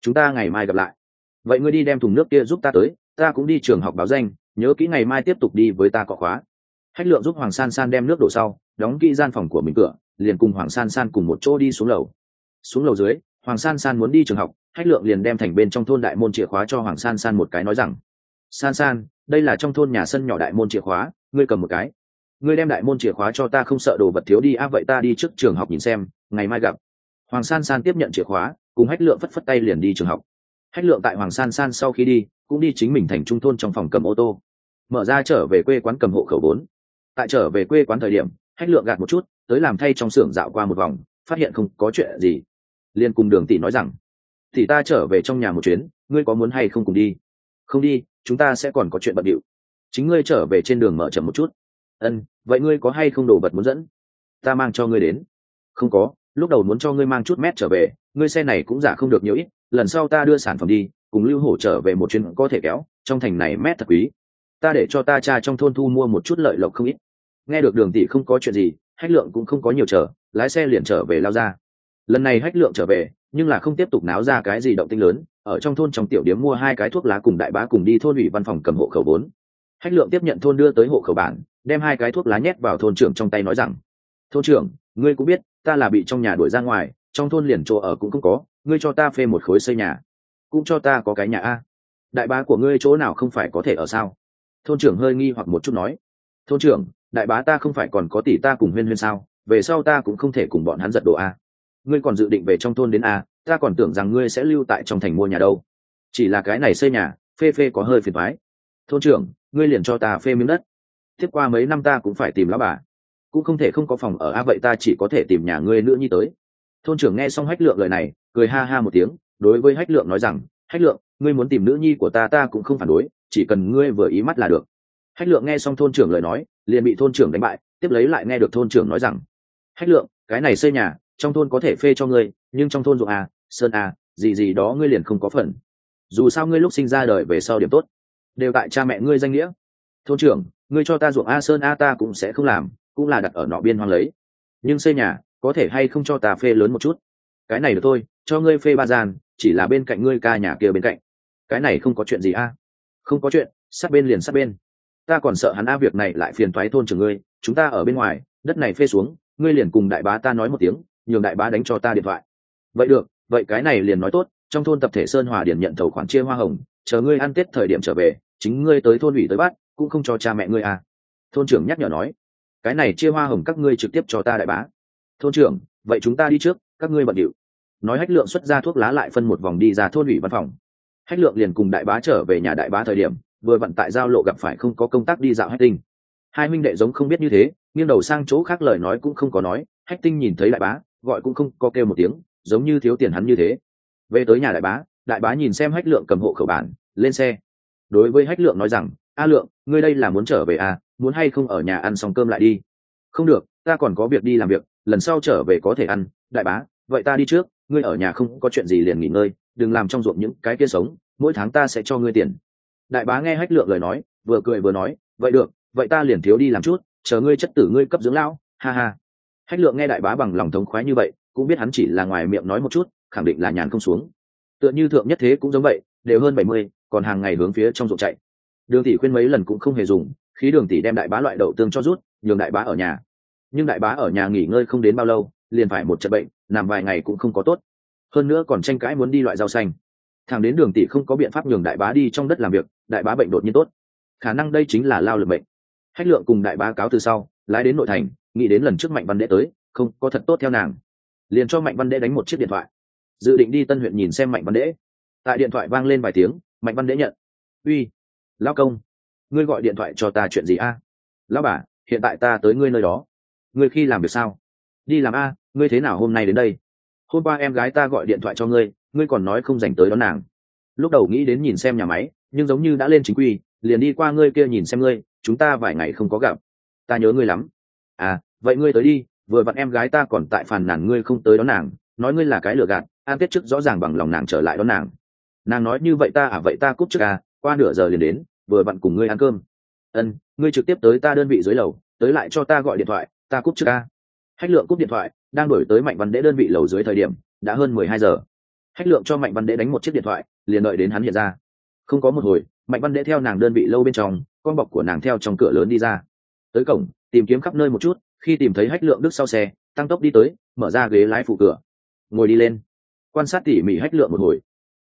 Chúng ta ngày mai gặp lại. Vậy ngươi đi đem thùng nước kia giúp ta tới, ta cũng đi trường học báo danh, nhớ kỹ ngày mai tiếp tục đi với ta cọ khóa hách lượng giúp hoàng san san đem nước đổ sau, đóng kỹ gian phòng của mình cửa, liền cùng hoàng san san cùng một chỗ đi xuống lầu. Xuống lầu dưới, hoàng san san muốn đi trường học, hách lượng liền đem thành bên trong thôn đại môn chìa khóa cho hoàng san san một cái nói rằng, san san, đây là trong thôn nhà sân nhỏ đại môn chìa khóa, ngươi cầm một cái. Ngươi đem đại môn chìa khóa cho ta không sợ đồ vật thiếu đi áp vậy ta đi trước trường học nhìn xem, ngày mai gặp. Hoàng san san tiếp nhận chìa khóa, cùng hách lượng phất phất tay liền đi trường học. Hách lượng tại hoàng san san sau khi đi, cũng đi chính mình thành trung thôn trong phòng cầm ô tô. Mở ra trở về quê quán cầm hộ khẩu vốn tại trở về quê quán thời điểm, hách lượng gạt một chút, tới làm thay trong xưởng dạo qua một vòng, phát hiện không có chuyện gì. Liền cùng đường tỷ nói rằng thì ta trở về trong nhà một chuyến, ngươi có muốn hay không cùng đi? Không đi, chúng ta sẽ còn có chuyện bận điệu chính ngươi trở về trên đường mở chậm một chút. Ân, vậy ngươi có hay không đồ vật muốn dẫn? Ta mang cho ngươi đến. Không có, lúc đầu muốn cho ngươi mang chút mét trở về, ngươi xe này cũng giả không được nhiều ít, lần sau ta đưa sản phẩm đi, cùng lưu hổ trở về một chuyến có thể kéo, trong thành này mét thật quý. Ta để cho ta cha trong thôn thu mua một chút lợi lộc không ít nghe được đường tỷ không có chuyện gì, hách lượng cũng không có nhiều chờ, lái xe liền trở về lao ra. Lần này hách lượng trở về, nhưng là không tiếp tục náo ra cái gì động tinh lớn, ở trong thôn trong tiểu điếm mua hai cái thuốc lá cùng đại bá cùng đi thôn ủy văn phòng cầm hộ khẩu vốn. Hách lượng tiếp nhận thôn đưa tới hộ khẩu bản, đem hai cái thuốc lá nhét vào thôn trưởng trong tay nói rằng, thôn trưởng, ngươi cũng biết, ta là bị trong nhà đuổi ra ngoài, trong thôn liền chỗ ở cũng không có, ngươi cho ta phê một khối xây nhà, cũng cho ta có cái nhà a. Đại bá của ngươi chỗ nào không phải có thể ở sao? Thôn trưởng hơi nghi hoặc một chút nói thôn trưởng, đại bá ta không phải còn có tỷ ta cùng huyên huyên sao? Về sau ta cũng không thể cùng bọn hắn giật đồ a. Ngươi còn dự định về trong thôn đến a? Ta còn tưởng rằng ngươi sẽ lưu tại trong thành mua nhà đâu. Chỉ là cái này xây nhà, phê phê có hơi phiền thoái thôn trưởng, ngươi liền cho ta phê miếng đất. Tiếp qua mấy năm ta cũng phải tìm lão bà. Cũng không thể không có phòng ở a, vậy ta chỉ có thể tìm nhà ngươi nữa nhi tới. Thôn trưởng nghe xong hách lượng lời này, cười ha ha một tiếng, đối với hách lượng nói rằng, hách lượng, ngươi muốn tìm nữ nhi của ta ta cũng không phản đối, chỉ cần ngươi vừa ý mắt là được hách lượng nghe xong thôn trưởng lời nói, liền bị thôn trưởng đánh bại, tiếp lấy lại nghe được thôn trưởng nói rằng, hách lượng, cái này xây nhà, trong thôn có thể phê cho ngươi, nhưng trong thôn ruộng a sơn a gì gì đó ngươi liền không có phần. Dù sao ngươi lúc sinh ra đời về sau điểm tốt, đều tại cha mẹ ngươi danh nghĩa. Thôn trưởng, ngươi cho ta ruộng a sơn a ta cũng sẽ không làm, cũng là đặt ở nọ biên hoang lấy. Nhưng xây nhà, có thể hay không cho ta phê lớn một chút? Cái này được thôi, cho ngươi phê ba gian, chỉ là bên cạnh ngươi ca nhà kia bên cạnh. Cái này không có chuyện gì a không có chuyện, sát bên liền sát bên ta còn sợ hắn a, việc này lại phiền toái thôn trưởng ngươi, chúng ta ở bên ngoài, đất này phê xuống, ngươi liền cùng đại bá ta nói một tiếng, nhường đại bá đánh cho ta điện thoại. Vậy được, vậy cái này liền nói tốt, trong thôn tập thể sơn hòa điển nhận thầu khoản chia hoa hồng, chờ ngươi ăn tết thời điểm trở về, chính ngươi tới thôn ủy tới bắt, cũng không cho cha mẹ ngươi à thôn trưởng nhắc nhở nói, cái này chia hoa hồng các ngươi trực tiếp cho ta đại bá. Thôn trưởng, vậy chúng ta đi trước, các ngươi bận điệu. Nói hách lượng xuất ra thuốc lá lại phân một vòng đi ra thôn ủy văn phòng. Hách lượng liền cùng đại bá trở về nhà đại bá thời điểm vừa vặn tại giao lộ gặp phải không có công tác đi dạo hách tinh. Hai minh đệ giống không biết như thế, nghiêng đầu sang chỗ khác lời nói cũng không có nói, hách tinh nhìn thấy đại bá, gọi cũng không có kêu một tiếng, giống như thiếu tiền hắn như thế. Về tới nhà đại bá đại bá nhìn xem hách lượng cầm hộ khẩu bản, lên xe. Đối với hách lượng nói rằng, a lượng, ngươi đây là muốn trở về à muốn hay không ở nhà ăn xong cơm lại đi? Không được, ta còn có việc đi làm việc, lần sau trở về có thể ăn. Đại bá, vậy ta đi trước, ngươi ở nhà không có chuyện gì liền nghỉ ngơi, đừng làm trong ruộng những cái kia sống, mỗi tháng ta sẽ cho ngươi tiền đại bá nghe hách lượng lời nói, vừa cười vừa nói, vậy được, vậy ta liền thiếu đi làm chút, chờ ngươi chất tử ngươi cấp dưỡng lão. Ha ha. Hách lượng nghe đại bá bằng lòng thống khoái như vậy, cũng biết hắn chỉ là ngoài miệng nói một chút, khẳng định là nhàn không xuống. Tựa như thượng nhất thế cũng giống vậy, đều hơn bảy mươi, còn hàng ngày hướng phía trong ruộng chạy. Đường tỷ khuyên mấy lần cũng không hề dùng khi đường tỷ đem đại bá loại đậu tương cho rút, nhường đại bá ở nhà. Nhưng đại bá ở nhà nghỉ ngơi không đến bao lâu, liền phải một trận bệnh, nằm vài ngày cũng không có tốt. Hơn nữa còn tranh cãi muốn đi loại rau xanh thằng đến đường tỷ không có biện pháp nhường đại bá đi trong đất làm việc, đại bá bệnh đột nhiên tốt. Khả năng đây chính là lao lực bệnh. Hách lượng cùng đại bá cáo từ sau, lái đến nội thành, nghĩ đến lần trước mạnh văn đệ tới, không, có thật tốt theo nàng. Liền cho mạnh văn đệ đánh một chiếc điện thoại. Dự định đi tân huyện nhìn xem mạnh văn đệ. Tại điện thoại vang lên vài tiếng, mạnh văn đệ nhận. Uy lao công, ngươi gọi điện thoại cho ta chuyện gì a? À? lão bà, hiện tại ta tới ngươi nơi đó. Ngươi khi làm việc sao? Đi làm a, ngươi thế nào hôm nay đến đây? Hôm qua em gái ta gọi điện thoại cho ngươi ngươi còn nói không dành tới đón nàng. Lúc đầu nghĩ đến nhìn xem nhà máy, nhưng giống như đã lên chính quy, liền đi qua ngươi kia nhìn xem ngươi, chúng ta vài ngày không có gặp. Ta nhớ ngươi lắm. À vậy ngươi tới đi, vừa vặn em gái ta còn tại phàn nàn ngươi không tới đón nàng, nói ngươi là cái lừa gạt, an tiết trước rõ ràng bằng lòng nàng trở lại đón nàng. Nàng nói như vậy ta à vậy ta cúp trước à qua nửa giờ liền đến, vừa vặn cùng ngươi ăn cơm. Ân, ngươi trực tiếp tới ta đơn vị dưới lầu, tới lại cho ta gọi điện thoại, ta cúp trước à. hách lượng cúp điện thoại, đang đổi tới mạnh văn đễ đơn vị lầu dưới thời điểm, đã hơn mười hai giờ hách lượng cho mạnh văn đệ đánh một chiếc điện thoại, liền đợi đến hắn hiện ra. Không có một hồi, mạnh văn đệ theo nàng đơn vị lâu bên trong, con bọc của nàng theo trong cửa lớn đi ra. Tới cổng, tìm kiếm khắp nơi một chút, khi tìm thấy hách lượng đức sau xe, tăng tốc đi tới, mở ra ghế lái phụ cửa. Ngồi đi lên. Quan sát tỉ mỉ hách lượng một hồi.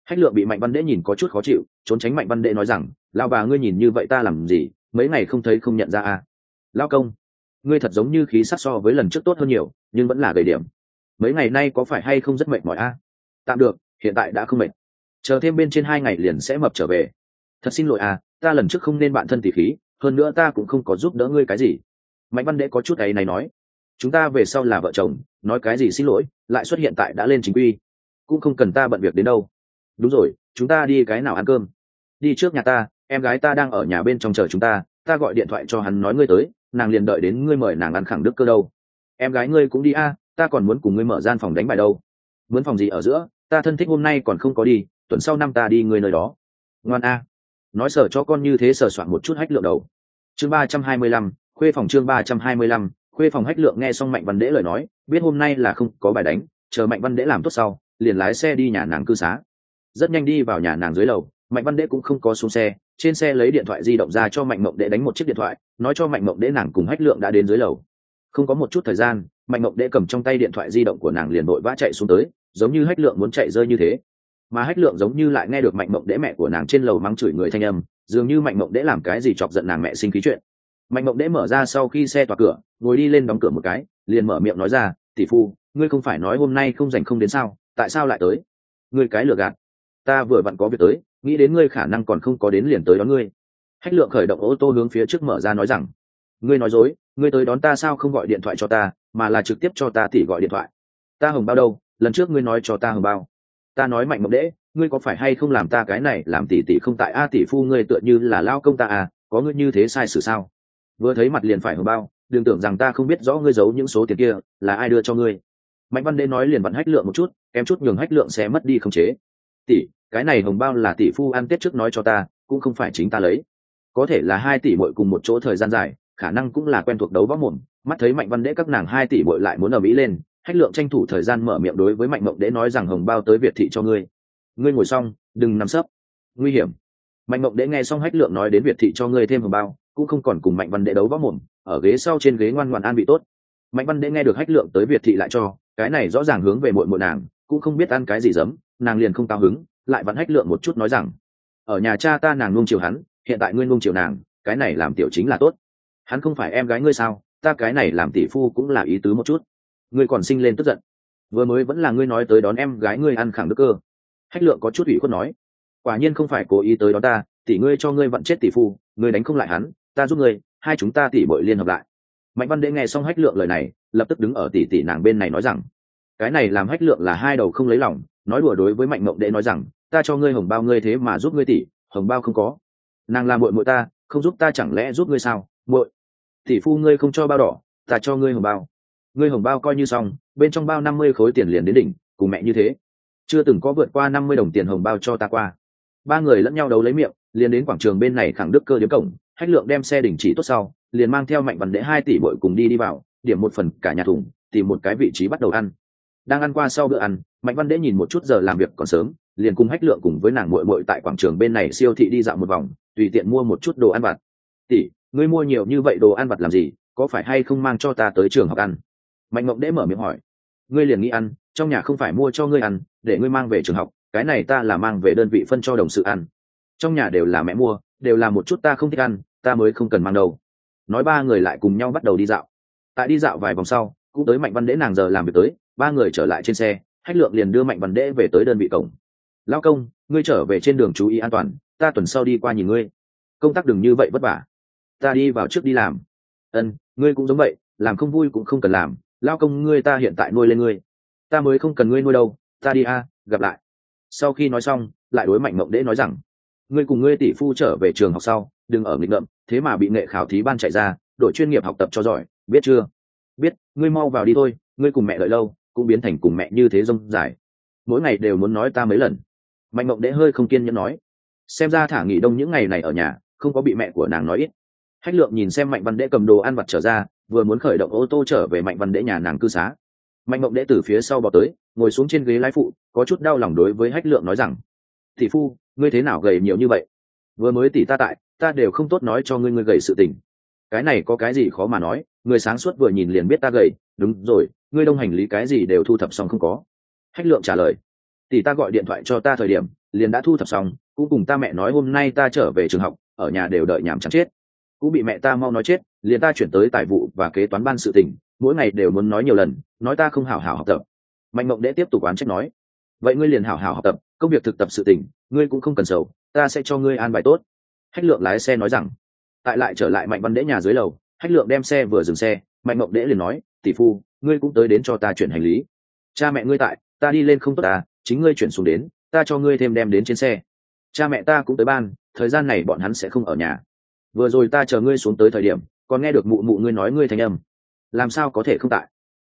Hách lượng bị mạnh văn đệ nhìn có chút khó chịu, trốn tránh mạnh văn đệ nói rằng lao bà ngươi nhìn như vậy ta làm gì, mấy ngày không thấy không nhận ra à? Lao công, ngươi thật giống như khí sắc so với lần trước tốt hơn nhiều, nhưng vẫn là gầy điểm. Mấy ngày nay có phải hay không rất mệt mỏi a à? Tạm được, hiện tại đã không mệt. Chờ thêm bên trên hai ngày liền sẽ mập trở về. Thật xin lỗi à ta lần trước không nên bạn thân tỷ khí, hơn nữa ta cũng không có giúp đỡ ngươi cái gì. Mạnh văn đệ có chút ấy này nói. Chúng ta về sau là vợ chồng, nói cái gì xin lỗi, lại xuất hiện tại đã lên chính quy. Cũng không cần ta bận việc đến đâu. Đúng rồi, chúng ta đi cái nào ăn cơm? Đi trước nhà ta, em gái ta đang ở nhà bên trong chờ chúng ta ta gọi điện thoại cho hắn nói ngươi tới, nàng liền đợi đến ngươi mời nàng ăn khẳng đức cơ đâu. Em gái ngươi cũng đi a, ta còn muốn cùng ngươi mở gian phòng đánh bài đâu. Muốn phòng gì ở giữa? Ta thân thích hôm nay còn không có đi, tuần sau năm ta đi người nơi đó. Ngoan a. Nói sở cho con như thế sở soạn một chút hách lượng đầu. Chương ba trăm hai mươi lăm, khuê phòng chương ba trăm hai mươi lăm, khuê phòng hách lượng nghe xong mạnh văn đễ lời nói, biết hôm nay là không có bài đánh, chờ mạnh văn đễ làm tốt sau, liền lái xe đi nhà nàng cư xá. Rất nhanh đi vào nhà nàng dưới lầu, mạnh văn đễ cũng không có xuống xe, trên xe lấy điện thoại di động ra cho mạnh mộng đễ đánh một chiếc điện thoại, nói cho mạnh mộng đễ nàng cùng hách lượng đã đến dưới lầu. Không có một chút thời gian mạnh mộng đệ cầm trong tay điện thoại di động của nàng liền vội vã chạy xuống tới, giống như hách lượng muốn chạy rơi như thế. Mà hách lượng giống như lại nghe được mạnh mộng đệ mẹ của nàng trên lầu mắng chửi người thanh âm, dường như mạnh mộng đệ làm cái gì chọc giận nàng mẹ sinh khí chuyện. Mạnh mộng đệ mở ra sau khi xe tỏa cửa, ngồi đi lên đóng cửa một cái, liền mở miệng nói ra, tỷ phu, ngươi không phải nói hôm nay không dành không đến sao, tại sao lại tới? Ngươi cái lừa gạt, ta vừa vặn có việc tới, nghĩ đến ngươi khả năng còn không có đến liền tới đón ngươi. Hách lượng khởi động ô tô hướng phía trước mở ra nói rằng, ngươi nói dối, ngươi tới đón ta sao không gọi điện thoại cho ta mà là trực tiếp cho ta tỉ gọi điện thoại. Ta hồng bao đâu? Lần trước ngươi nói cho ta hồng bao. Ta nói mạnh mộng đễ, ngươi có phải hay không làm ta cái này, làm tỷ tỷ không tại a tỷ phu ngươi tựa như là lao công ta à có ngươi như thế sai sự sao? Vừa thấy mặt liền phải hồng bao, đừng tưởng rằng ta không biết rõ ngươi giấu những số tiền kia, là ai đưa cho ngươi. Mạnh văn đế nói liền vặn hách lượng một chút, kém chút nhường hách lượng sẽ mất đi không chế. Tỷ cái này hồng bao là tỷ phu ăn tết trước nói cho ta, cũng không phải chính ta lấy. Có thể là hai tỷ bội cùng một chỗ thời gian dài, khả năng cũng là quen thuộc đấu võ mồm mắt thấy mạnh văn đế các nàng hai tỷ bội lại muốn ở mỹ lên, hách lượng tranh thủ thời gian mở miệng đối với mạnh mộng đế nói rằng hồng bao tới việt thị cho ngươi. Ngươi ngồi xong, đừng nằm sấp. Nguy hiểm. Mạnh mộng đế nghe xong hách lượng nói đến việt thị cho ngươi thêm hồng bao, cũng không còn cùng mạnh văn đế đấu võ mồm, ở ghế sau trên ghế ngoan ngoan an bị tốt. Mạnh văn đế nghe được hách lượng tới việt thị lại cho, cái này rõ ràng hướng về muội muội nàng, cũng không biết ăn cái gì giấm nàng liền không cao hứng, lại vẫn hách lượng một chút nói rằng, ở nhà cha ta nàng nuông chiều hắn, hiện tại ngươi nuông chiều nàng, cái này làm tiểu chính là tốt. Hắn không phải em gái ngươi sao? Ta cái này làm tỷ phu cũng là ý tứ một chút. Ngươi còn sinh lên tức giận. Vừa mới vẫn là ngươi nói tới đón em gái ngươi ăn khẳng đức cơ. Hách lượng có chút ủy khuất nói, quả nhiên không phải cố ý tới đón ta, tỷ ngươi cho ngươi vặn chết tỷ phu, ngươi đánh không lại hắn, ta giúp ngươi, hai chúng ta tỷ bội liên hợp lại. Mạnh văn đệ nghe xong hách lượng lời này, lập tức đứng ở tỷ tỷ nàng bên này nói rằng, cái này làm hách lượng là hai đầu không lấy lòng, nói đùa đối với mạnh mộng đệ nói rằng, ta cho ngươi hồng bao ngươi thế mà giúp ngươi tỷ, hồng bao không có. Nàng làm muội muội ta, không giúp ta chẳng lẽ giúp ngươi sao? Muội tỷ phu ngươi không cho bao đỏ, ta cho ngươi hồng bao. Ngươi hồng bao coi như xong, bên trong bao năm mươi khối tiền liền đến đỉnh, cùng mẹ như thế. Chưa từng có vượt qua năm mươi đồng tiền hồng bao cho ta qua. Ba người lẫn nhau đấu lấy miệng, liền đến quảng trường bên này khẳng đức cơ điếm cổng, hách lượng đem xe đình chỉ tốt sau, liền mang theo mạnh văn đệ hai tỷ bội cùng đi đi vào, điểm một phần cả nhà thùng, tìm một cái vị trí bắt đầu ăn. Đang ăn qua sau bữa ăn, mạnh văn đễ nhìn một chút giờ làm việc còn sớm, liền cùng hách lượng cùng với nàng muội muội tại quảng trường bên này siêu thị đi dạo một vòng, tùy tiện mua một chút đồ ăn vặt. Tỷ ngươi mua nhiều như vậy đồ ăn vặt làm gì, có phải hay không mang cho ta tới trường học ăn? Mạnh mộng đễ mở miệng hỏi. Ngươi liền nghĩ ăn, trong nhà không phải mua cho ngươi ăn, để ngươi mang về trường học, cái này ta là mang về đơn vị phân cho đồng sự ăn. Trong nhà đều là mẹ mua, đều là một chút ta không thích ăn, ta mới không cần mang đâu. Nói ba người lại cùng nhau bắt đầu đi dạo. Tại đi dạo vài vòng sau, cũng tới mạnh văn đễ nàng giờ làm việc tới, ba người trở lại trên xe hách lượng liền đưa mạnh văn đễ về tới đơn vị cổng. Lao công, ngươi trở về trên đường chú ý an toàn, ta tuần sau đi qua nhìn ngươi. Công tác đừng như vậy vất vả ta đi vào trước đi làm. Ân, ngươi cũng giống vậy, làm không vui cũng không cần làm, lao công ngươi ta hiện tại nuôi lên ngươi. Ta mới không cần ngươi nuôi đâu, ta đi a, gặp lại. Sau khi nói xong, lại đối mạnh mộng đễ nói rằng, ngươi cùng ngươi tỷ phu trở về trường học sau, đừng ở nghịch ngợm, thế mà bị nghệ khảo thí ban chạy ra, đội chuyên nghiệp học tập cho giỏi, biết chưa? Biết, ngươi mau vào đi thôi, ngươi cùng mẹ đợi lâu, cũng biến thành cùng mẹ như thế rông dài. Mỗi ngày đều muốn nói ta mấy lần. Mạnh mộng đễ hơi không kiên nhẫn nói, xem ra thả nghỉ đông những ngày này ở nhà, không có bị mẹ của nàng nói ít hách lượng nhìn xem mạnh văn đễ cầm đồ ăn vặt trở ra, vừa muốn khởi động ô tô trở về mạnh văn đễ nhà nàng cư xá. Mạnh mộng đễ từ phía sau bỏ tới, ngồi xuống trên ghế lái phụ, có chút đau lòng đối với hách lượng nói rằng thị phu, ngươi thế nào gầy nhiều như vậy? Vừa mới tỉ ta tại, ta đều không tốt nói cho ngươi ngươi gầy sự tình. Cái này có cái gì khó mà nói, người sáng suốt vừa nhìn liền biết ta gầy, đúng rồi, ngươi đông hành lý cái gì đều thu thập xong không có. Hách lượng trả lời tỷ ta gọi điện thoại cho ta thời điểm, liền đã thu thập xong, cũng cùng ta mẹ nói hôm nay ta trở về trường học, ở nhà đều đợi nhảm chán chết cũng bị mẹ ta mau nói chết, liền ta chuyển tới tài vụ và kế toán ban sự tình, mỗi ngày đều muốn nói nhiều lần, nói ta không hảo hảo học tập. Mạnh mộng đệ tiếp tục oán trách nói, vậy ngươi liền hảo hảo học tập, công việc thực tập sự tình, ngươi cũng không cần sầu, ta sẽ cho ngươi an bài tốt. Hách lượng lái xe nói rằng, tại lại trở lại mạnh văn đễ nhà dưới lầu, hách lượng đem xe vừa dừng xe, mạnh mộng đễ liền nói, tỷ phu, ngươi cũng tới đến cho ta chuyển hành lý. Cha mẹ ngươi tại, ta đi lên không tốt ta, chính ngươi chuyển xuống đến, ta cho ngươi thêm đem đến trên xe. Cha mẹ ta cũng tới ban, thời gian này bọn hắn sẽ không ở nhà vừa rồi ta chờ ngươi xuống tới thời điểm, còn nghe được mụ mụ ngươi nói ngươi thành âm. Làm sao có thể không tại?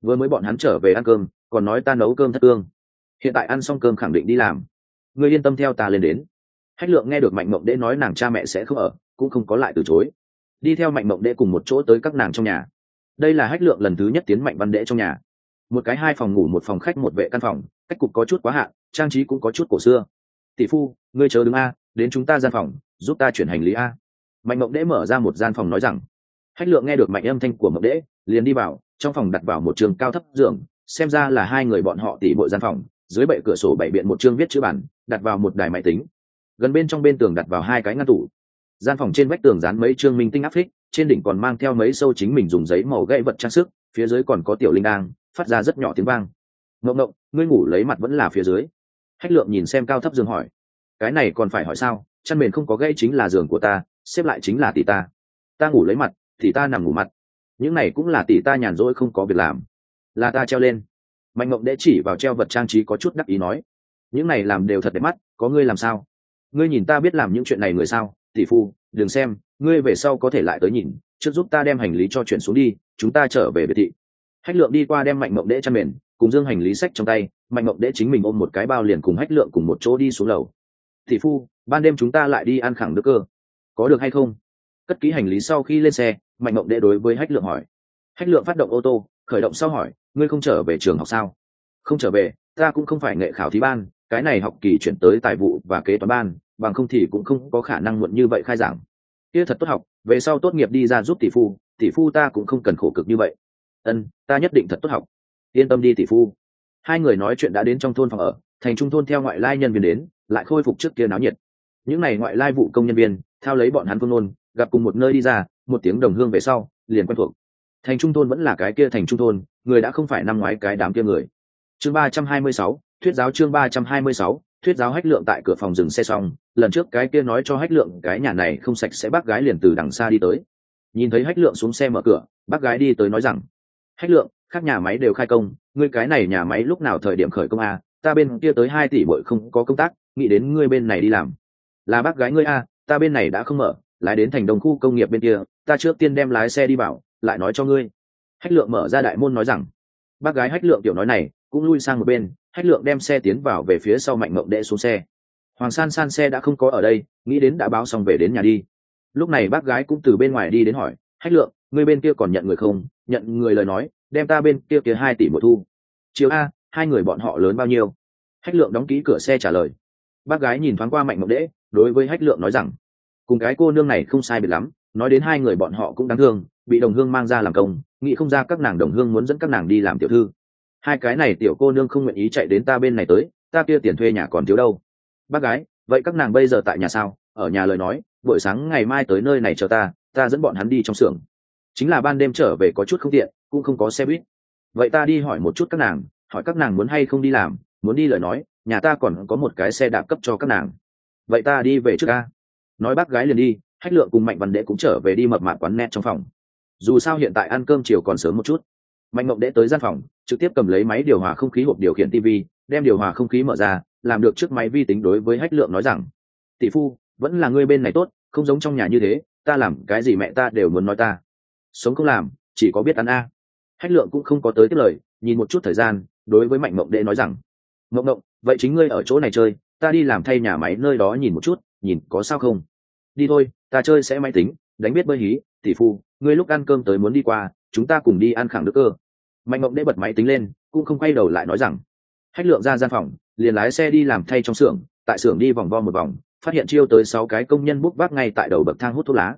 Vừa mới bọn hắn trở về ăn cơm, còn nói ta nấu cơm thất ương. hiện tại ăn xong cơm khẳng định đi làm. Ngươi yên tâm theo ta lên đến. Hách lượng nghe được mạnh mộng đễ nói nàng cha mẹ sẽ không ở, cũng không có lại từ chối. Đi theo mạnh mộng đễ cùng một chỗ tới các nàng trong nhà. Đây là hách lượng lần thứ nhất tiến mạnh văn đễ trong nhà. Một cái hai phòng ngủ, một phòng khách, một vệ căn phòng, cách cục có chút quá hạn, trang trí cũng có chút cổ xưa. Tỷ phu, ngươi chờ đứng a, đến chúng ta gian phòng, giúp ta chuyển hành lý a mạnh mộng đễ mở ra một gian phòng nói rằng, hách lượng nghe được mạnh âm thanh của mộng đễ liền đi vào, trong phòng đặt vào một trường cao thấp giường, xem ra là hai người bọn họ tỉ bội gian phòng, dưới bệ cửa sổ bảy biện một chương viết chữ bản, đặt vào một đài máy tính. Gần bên trong bên tường đặt vào hai cái ngăn tủ. Gian phòng trên vách tường dán mấy chương minh tinh áp phích, trên đỉnh còn mang theo mấy sâu chính mình dùng giấy màu gậy vật trang sức, phía dưới còn có tiểu linh đang, phát ra rất nhỏ tiếng vang. Ngộng ngộng ngươi ngủ lấy mặt vẫn là phía dưới. Hách lượng nhìn xem cao thấp giường hỏi. Cái này còn phải hỏi sao? Chăn mền không có gây chính là giường của ta xếp lại chính là tỷ ta. Ta ngủ lấy mặt, thì ta nằm ngủ mặt. Những này cũng là tỷ ta nhàn rỗi không có việc làm. Là ta treo lên. Mạnh mộng đệ chỉ vào treo vật trang trí có chút đắc ý nói, những này làm đều thật đẹp mắt, có ngươi làm sao? Ngươi nhìn ta biết làm những chuyện này người sao? Tỷ phu, đừng xem, ngươi về sau có thể lại tới nhìn, trước giúp ta đem hành lý cho chuyển xuống đi, chúng ta trở về biệt thị. Hách lượng đi qua đem mạnh mộng đệ chăn mền, cùng dương hành lý sách trong tay, mạnh mộng đệ chính mình ôm một cái bao liền cùng hách lượng cùng một chỗ đi xuống lầu. Tỷ phu, ban đêm chúng ta lại đi ăn khẳng đức cơ có được hay không? Cất ký hành lý sau khi lên xe, mạnh mộng đệ đối với hách lượng hỏi. Hách lượng phát động ô tô, khởi động sau hỏi, ngươi không trở về trường học sao? Không trở về, ta cũng không phải nghệ khảo thí ban, cái này học kỳ chuyển tới tài vụ và kế toán ban, bằng không thì cũng không có khả năng muộn như vậy khai giảng. Kia thật tốt học, về sau tốt nghiệp đi ra giúp tỷ phu tỷ phu ta cũng không cần khổ cực như vậy. Ân, ta nhất định thật tốt học. Yên tâm đi tỷ phu. Hai người nói chuyện đã đến trong thôn phòng ở, thành trung thôn theo ngoại lai nhân viên đến, lại khôi phục trước kia náo nhiệt những này ngoại lai vụ công nhân viên theo lấy bọn hắn phương nôn, gặp cùng một nơi đi ra, một tiếng đồng hương về sau, liền quen thuộc. Thành trung thôn vẫn là cái kia thành trung thôn, người đã không phải năm ngoái cái đám kia người. Chương ba trăm hai mươi sáu, thuyết giáo chương ba trăm hai mươi sáu, thuyết giáo hách lượng tại cửa phòng dừng xe xong, lần trước cái kia nói cho hách lượng cái nhà này không sạch sẽ bác gái liền từ đằng xa đi tới. Nhìn thấy hách lượng xuống xe mở cửa, bác gái đi tới nói rằng, hách lượng các nhà máy đều khai công, ngươi cái này nhà máy lúc nào thời điểm khởi công à? ta bên kia tới hai tỷ bội không có công tác, nghĩ đến ngươi bên này đi làm là bác gái ngươi a, ta bên này đã không mở, lái đến thành đồng khu công nghiệp bên kia, ta trước tiên đem lái xe đi vào, lại nói cho ngươi. Hách lượng mở ra đại môn nói rằng. Bác gái hách lượng tiểu nói này, cũng lui sang một bên, hách lượng đem xe tiến vào về phía sau mạnh mộng đệ xuống xe. Hoàng san san xe đã không có ở đây, nghĩ đến đã báo xong về đến nhà đi. Lúc này bác gái cũng từ bên ngoài đi đến hỏi, hách lượng người bên kia còn nhận người không? Nhận người lời nói, đem ta bên kia kia hai tỷ một thu. Chiều a, hai người bọn họ lớn bao nhiêu? Hách lượng đóng ký cửa xe trả lời bác gái nhìn thoáng qua mạnh mộng đễ, đối với hách lượng nói rằng, cùng cái cô nương này không sai biệt lắm, nói đến hai người bọn họ cũng đáng thương, bị đồng hương mang ra làm công, nghĩ không ra các nàng đồng hương muốn dẫn các nàng đi làm tiểu thư. Hai cái này tiểu cô nương không nguyện ý chạy đến ta bên này tới, ta kia tiền thuê nhà còn thiếu đâu. Bác gái, vậy các nàng bây giờ tại nhà sao? Ở nhà lời nói, buổi sáng ngày mai tới nơi này chờ ta ta dẫn bọn hắn đi trong xưởng. Chính là ban đêm trở về có chút không tiện, cũng không có xe buýt. Vậy ta đi hỏi một chút các nàng, hỏi các nàng muốn hay không đi làm, muốn đi lời nói nhà ta còn có một cái xe đạp cấp cho các nàng. Vậy ta đi về trước ca nói bác gái liền đi, hách lượng cùng mạnh văn đệ cũng trở về đi mập mạc quán net trong phòng. Dù sao hiện tại ăn cơm chiều còn sớm một chút. Mạnh mộng đệ tới gian phòng, trực tiếp cầm lấy máy điều hòa không khí hộp điều khiển tv đem điều hòa không khí mở ra, làm được trước máy vi tính đối với hách lượng nói rằng, tỷ phu, vẫn là ngươi bên này tốt, không giống trong nhà như thế, ta làm cái gì mẹ ta đều muốn nói ta. Sống không làm, chỉ có biết ăn a. Hách lượng cũng không có tới tiết lời, nhìn một chút thời gian, đối với mạnh mộng đệ nói rằng mộng mộng vậy chính ngươi ở chỗ này chơi, ta đi làm thay nhà máy nơi đó nhìn một chút, nhìn có sao không? Đi thôi, ta chơi sẽ máy tính, đánh biết bơi hí, tỷ phu, ngươi lúc ăn cơm tới muốn đi qua, chúng ta cùng đi ăn khẳng đức cơ. Mạnh mộng đễ bật máy tính lên, cũng không quay đầu lại nói rằng, hách lượng ra gian phòng, liền lái xe đi làm thay trong xưởng, tại xưởng đi vòng vo một vòng, phát hiện chiêu tới sáu cái công nhân bút vác ngay tại đầu bậc thang hút thuốc lá.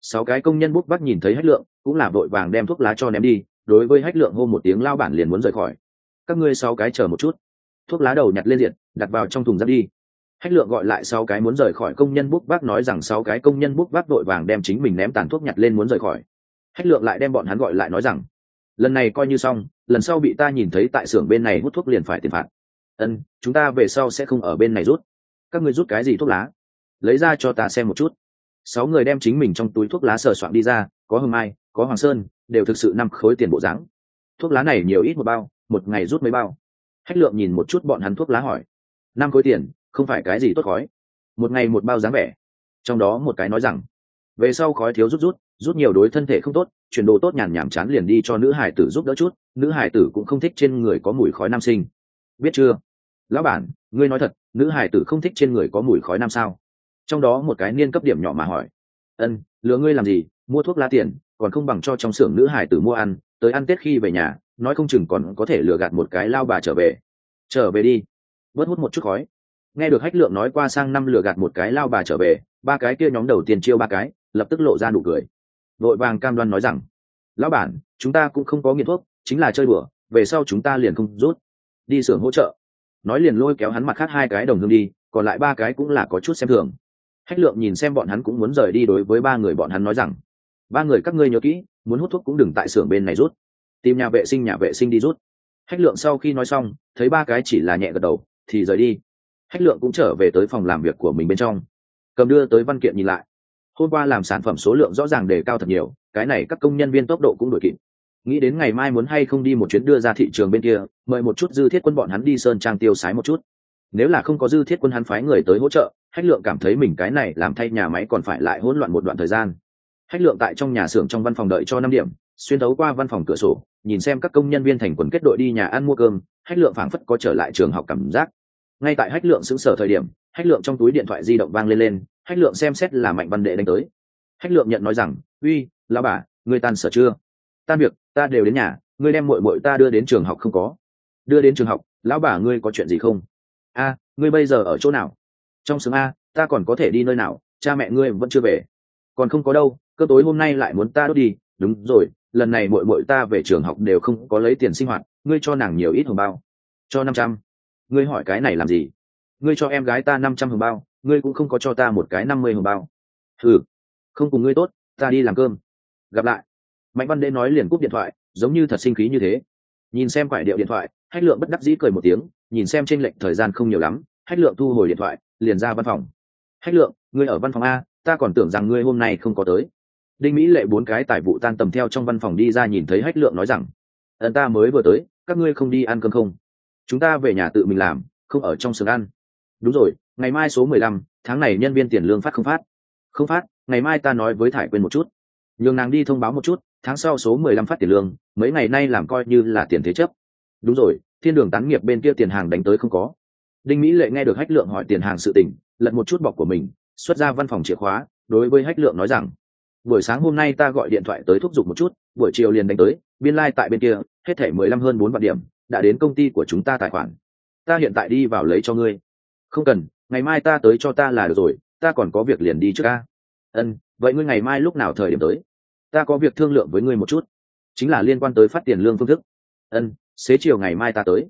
Sáu cái công nhân bút vác nhìn thấy hách lượng, cũng là vội vàng đem thuốc lá cho ném đi, đối với hách lượng hô một tiếng, lao bản liền muốn rời khỏi. Các ngươi sáu cái chờ một chút thuốc lá đầu nhặt lên diện đặt vào trong thùng rác đi. Hách lượng gọi lại sáu cái muốn rời khỏi công nhân bút vác nói rằng sáu cái công nhân bút vác vội vàng đem chính mình ném tàn thuốc nhặt lên muốn rời khỏi. Hách lượng lại đem bọn hắn gọi lại nói rằng, lần này coi như xong, lần sau bị ta nhìn thấy tại xưởng bên này hút thuốc liền phải tiền phạt. Ân, chúng ta về sau sẽ không ở bên này rút. Các người rút cái gì thuốc lá? Lấy ra cho ta xem một chút. Sáu người đem chính mình trong túi thuốc lá sờ soạn đi ra, có hương mai, có hoàng sơn, đều thực sự năm khối tiền bộ dáng. Thuốc lá này nhiều ít một bao, một ngày rút mấy bao hách lượng nhìn một chút bọn hắn thuốc lá hỏi. Năm khối tiền, không phải cái gì tốt khói. Một ngày một bao dáng vẻ. Trong đó một cái nói rằng, về sau khói thiếu rút rút rút nhiều đối thân thể không tốt, chuyển đồ tốt nhàn nhảm chán liền đi cho nữ hải tử giúp đỡ chút, nữ hải tử cũng không thích trên người có mùi khói nam sinh. Biết chưa? Lão bản, ngươi nói thật, nữ hải tử không thích trên người có mùi khói nam sao? Trong đó một cái niên cấp điểm nhỏ mà hỏi. Ân, lừa ngươi làm gì? Mua thuốc lá tiền, còn không bằng cho trong xưởng nữ hải tử mua ăn, tới ăn tết khi về nhà nói không chừng còn có thể lừa gạt một cái lao bà trở về. Trở về đi. Bớt hút một chút khói. Nghe được hách lượng nói qua sang năm lừa gạt một cái lao bà trở về, ba cái kia nhóm đầu tiên chiêu ba cái, lập tức lộ ra nụ cười. Vội vàng cam đoan nói rằng, lão bản, chúng ta cũng không có nghiện thuốc, chính là chơi bừa về sau chúng ta liền không rút. Đi xưởng hỗ trợ. Nói liền lôi kéo hắn mặt khác hai cái đồng hương đi, còn lại ba cái cũng là có chút xem thường. Hách lượng nhìn xem bọn hắn cũng muốn rời đi đối với ba người bọn hắn nói rằng, ba người các ngươi nhớ kỹ, muốn hút thuốc cũng đừng tại xưởng bên này rút tìm nhà vệ sinh, nhà vệ sinh đi rút. Hách lượng sau khi nói xong, thấy ba cái chỉ là nhẹ gật đầu, thì rời đi. Hách lượng cũng trở về tới phòng làm việc của mình bên trong. Cầm đưa tới văn kiện nhìn lại. Hôm qua làm sản phẩm số lượng rõ ràng đề cao thật nhiều, cái này các công nhân viên tốc độ cũng đổi kịp. Nghĩ đến ngày mai muốn hay không đi một chuyến đưa ra thị trường bên kia, mời một chút dư thiết quân bọn hắn đi sơn trang tiêu sái một chút. Nếu là không có dư thiết quân hắn phái người tới hỗ trợ, hách lượng cảm thấy mình cái này làm thay nhà máy còn phải lại hỗn loạn một đoạn thời gian. Hách lượng tại trong nhà xưởng trong văn phòng đợi cho năm điểm, xuyên thấu qua văn phòng cửa sổ nhìn xem các công nhân viên thành quần kết đội đi nhà ăn mua cơm, hách lượng phảng phất có trở lại trường học cảm giác. Ngay tại hách lượng xứng sở thời điểm, hách lượng trong túi điện thoại di động vang lên lên, hách lượng xem xét là mạnh văn đệ đánh tới. Hách lượng nhận nói rằng, uy, lão bà, người tan sở chưa? Tan việc, ta đều đến nhà ngươi đem muội muội ta đưa đến trường học không có. Đưa đến trường học, lão bà ngươi có chuyện gì không? A, ngươi bây giờ ở chỗ nào? Trong xứng a, ta còn có thể đi nơi nào, cha mẹ ngươi vẫn chưa về. Còn không có đâu cơ tối hôm nay lại muốn ta đốt đi. Đúng rồi lần này muội muội ta về trường học đều không có lấy tiền sinh hoạt, ngươi cho nàng nhiều ít hồng bao, cho năm trăm. Ngươi hỏi cái này làm gì? Ngươi cho em gái ta năm trăm hồng bao, ngươi cũng không có cho ta một cái năm mươi hồng bao. Ừ không cùng ngươi tốt, ta đi làm cơm. Gặp lại. Mạnh văn đế nói liền cúp điện thoại, giống như thật sinh khí như thế. Nhìn xem quải điệu điện thoại, hách lượng bất đắc dĩ cười một tiếng, nhìn xem trên lệch thời gian không nhiều lắm, hách lượng thu hồi điện thoại, liền ra văn phòng. Hách lượng, ngươi ở văn phòng a, ta còn tưởng rằng ngươi hôm nay không có tới đinh mỹ lệ bốn cái tài vụ tan tầm theo trong văn phòng đi ra nhìn thấy hách lượng nói rằng ẩn ta mới vừa tới, các ngươi không đi ăn cơm không? Chúng ta về nhà tự mình làm, không ở trong sườn ăn. Đúng rồi, ngày mai số mười lăm, tháng này nhân viên tiền lương phát không phát? Không phát, ngày mai ta nói với thải quên một chút. Nhường nàng đi thông báo một chút, tháng sau số mười lăm phát tiền lương, mấy ngày nay làm coi như là tiền thế chấp. Đúng rồi, thiên đường tán nghiệp bên kia tiền hàng đánh tới không có. Đinh mỹ lệ nghe được hách lượng hỏi tiền hàng sự tình, lật một chút bọc của mình, xuất ra văn phòng chìa khóa, đối với hách lượng nói rằng buổi sáng hôm nay ta gọi điện thoại tới thúc giục một chút, buổi chiều liền đánh tới, biên lai、like、tại bên kia, hết thể mười lăm hơn bốn vạn điểm, đã đến công ty của chúng ta tài khoản. Ta hiện tại đi vào lấy cho ngươi. Không cần, ngày mai ta tới cho ta là được rồi, ta còn có việc liền đi trước ca. Ân, vậy ngươi ngày mai lúc nào thời điểm tới? Ta có việc thương lượng với ngươi một chút. Chính là liên quan tới phát tiền lương phương thức. Ân, xế chiều ngày mai ta tới.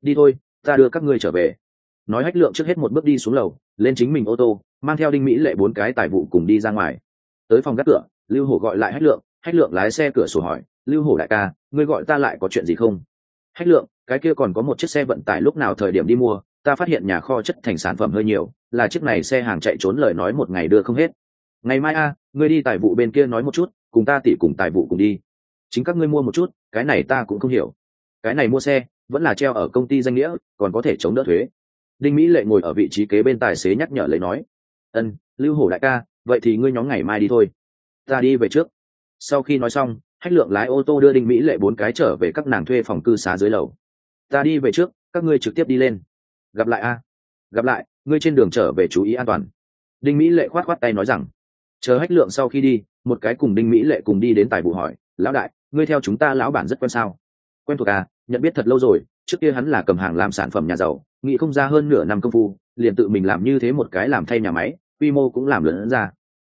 Đi thôi, ta đưa các ngươi trở về. Nói hách lượng trước hết một bước đi xuống lầu, lên chính mình ô tô, mang theo đinh mỹ lệ bốn cái tài vụ cùng đi ra ngoài tới phòng gác cửa, lưu hổ gọi lại hách lượng. Hách lượng lái xe cửa sổ hỏi, lưu hổ đại ca, ngươi gọi ta lại có chuyện gì không? Hách lượng, cái kia còn có một chiếc xe vận tải lúc nào thời điểm đi mua, ta phát hiện nhà kho chất thành sản phẩm hơi nhiều, là chiếc này xe hàng chạy trốn lời nói một ngày đưa không hết. Ngày mai a, ngươi đi tài vụ bên kia nói một chút, cùng ta tỉ cùng tài vụ cùng đi. Chính các ngươi mua một chút, cái này ta cũng không hiểu. Cái này mua xe, vẫn là treo ở công ty danh nghĩa, còn có thể chống đỡ thuế. Đinh mỹ lệ ngồi ở vị trí kế bên tài xế nhắc nhở lấy nói. Ân, lưu hổ đại ca vậy thì ngươi nhóm ngày mai đi thôi. Ta đi về trước. Sau khi nói xong, hách lượng lái ô tô đưa đinh mỹ lệ bốn cái trở về các nàng thuê phòng cư xá dưới lầu. Ta đi về trước, các ngươi trực tiếp đi lên. Gặp lại a. Gặp lại, ngươi trên đường trở về chú ý an toàn. Đinh mỹ lệ khoát khoát tay nói rằng, chờ hách lượng sau khi đi, một cái cùng đinh mỹ lệ cùng đi đến tài vụ hỏi, lão đại, ngươi theo chúng ta lão bản rất quen sao? Quen thuộc à nhận biết thật lâu rồi, trước kia hắn là cầm hàng làm sản phẩm nhà giàu, nghĩ không ra hơn nửa năm công phu, liền tự mình làm như thế một cái làm thay nhà máy quy mô cũng làm lớn ra.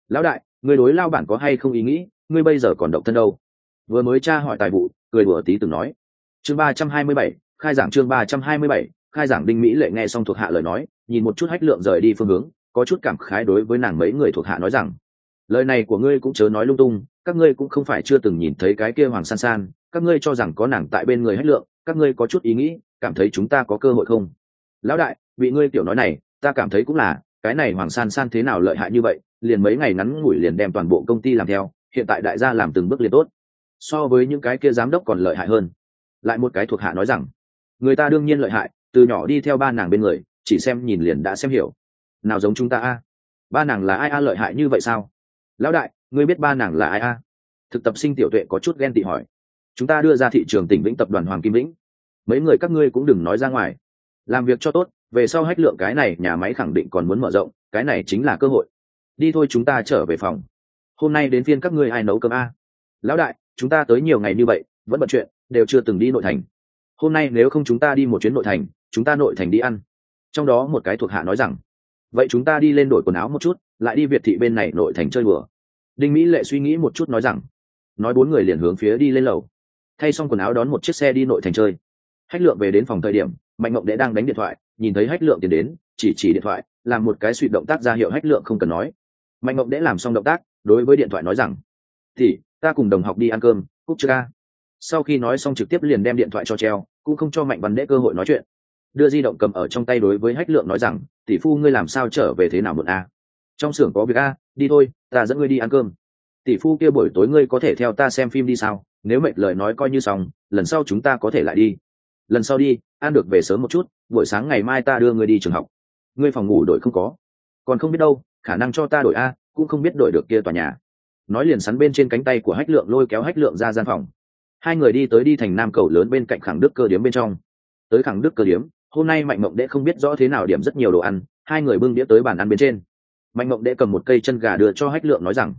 Lão đại, người đối lao bản có hay không ý nghĩ, ngươi bây giờ còn độc thân đâu? Vừa mới tra hỏi tài vụ, cười đùa tí từng nói. Chương ba trăm hai mươi bảy, khai giảng chương ba trăm hai mươi bảy, khai giảng đinh mỹ lệ nghe xong thuộc hạ lời nói, nhìn một chút hách lượng rời đi phương hướng, có chút cảm khái đối với nàng mấy người thuộc hạ nói rằng, lời này của ngươi cũng chớ nói lung tung, các ngươi cũng không phải chưa từng nhìn thấy cái kia hoàng san san, các ngươi cho rằng có nàng tại bên người hách lượng, các ngươi có chút ý nghĩ, cảm thấy chúng ta có cơ hội không? Lão đại, bị ngươi tiểu nói này, ta cảm thấy cũng là cái này hoàng san san thế nào lợi hại như vậy, liền mấy ngày ngắn ngủi liền đem toàn bộ công ty làm theo, hiện tại đại gia làm từng bước liền tốt. So với những cái kia giám đốc còn lợi hại hơn. Lại một cái thuộc hạ nói rằng, người ta đương nhiên lợi hại, từ nhỏ đi theo ba nàng bên người, chỉ xem nhìn liền đã xem hiểu. Nào giống chúng ta a? Ba nàng là ai a lợi hại như vậy sao? Lão đại, ngươi biết ba nàng là ai a? Thực tập sinh tiểu tuệ có chút ghen tị hỏi. Chúng ta đưa ra thị trường tỉnh vĩnh tập đoàn hoàng kim vĩnh. Mấy người các ngươi cũng đừng nói ra ngoài. Làm việc cho tốt về sau hách lượng cái này, nhà máy khẳng định còn muốn mở rộng, cái này chính là cơ hội. Đi thôi chúng ta trở về phòng. Hôm nay đến phiên các ngươi ai nấu cơm a. Lão đại, chúng ta tới nhiều ngày như vậy, vẫn bận chuyện, đều chưa từng đi nội thành. Hôm nay nếu không chúng ta đi một chuyến nội thành, chúng ta nội thành đi ăn. Trong đó một cái thuộc hạ nói rằng, vậy chúng ta đi lên đổi quần áo một chút, lại đi việt thị bên này nội thành chơi bừa đinh mỹ lệ suy nghĩ một chút nói rằng, nói bốn người liền hướng phía đi lên lầu. Thay xong quần áo đón một chiếc xe đi nội thành chơi. Hách lượng về đến phòng thời điểm mạnh mộng đệ đang đánh điện thoại, nhìn thấy hách lượng tiến đến, chỉ chỉ điện thoại, làm một cái suy động tác ra hiệu hách lượng không cần nói. Mạnh mộng đệ làm xong động tác, đối với điện thoại nói rằng thì ta cùng đồng học đi ăn cơm, cúc chưa ca. Sau khi nói xong trực tiếp liền đem điện thoại cho treo, cũng không cho mạnh văn đệ cơ hội nói chuyện. Đưa di động cầm ở trong tay đối với hách lượng nói rằng, tỷ phu ngươi làm sao trở về thế nào một a? Trong xưởng có việc a, đi thôi, ta dẫn ngươi đi ăn cơm. Tỷ phu kia buổi tối ngươi có thể theo ta xem phim đi sao? Nếu mệt lời nói coi như xong, lần sau chúng ta có thể lại đi lần sau đi, ăn được về sớm một chút, buổi sáng ngày mai ta đưa ngươi đi trường học. Ngươi phòng ngủ đổi không có. Còn không biết đâu, khả năng cho ta đổi a, cũng không biết đổi được kia tòa nhà. Nói liền sắn bên trên cánh tay của hách lượng lôi kéo hách lượng ra gian phòng. Hai người đi tới đi thành nam cầu lớn bên cạnh khẳng đức cơ điếm bên trong. Tới khẳng đức cơ điếm, hôm nay mạnh mộng đệ không biết rõ thế nào điểm rất nhiều đồ ăn, hai người bưng đĩa tới bàn ăn bên trên. Mạnh mộng đệ cầm một cây chân gà đưa cho hách lượng nói rằng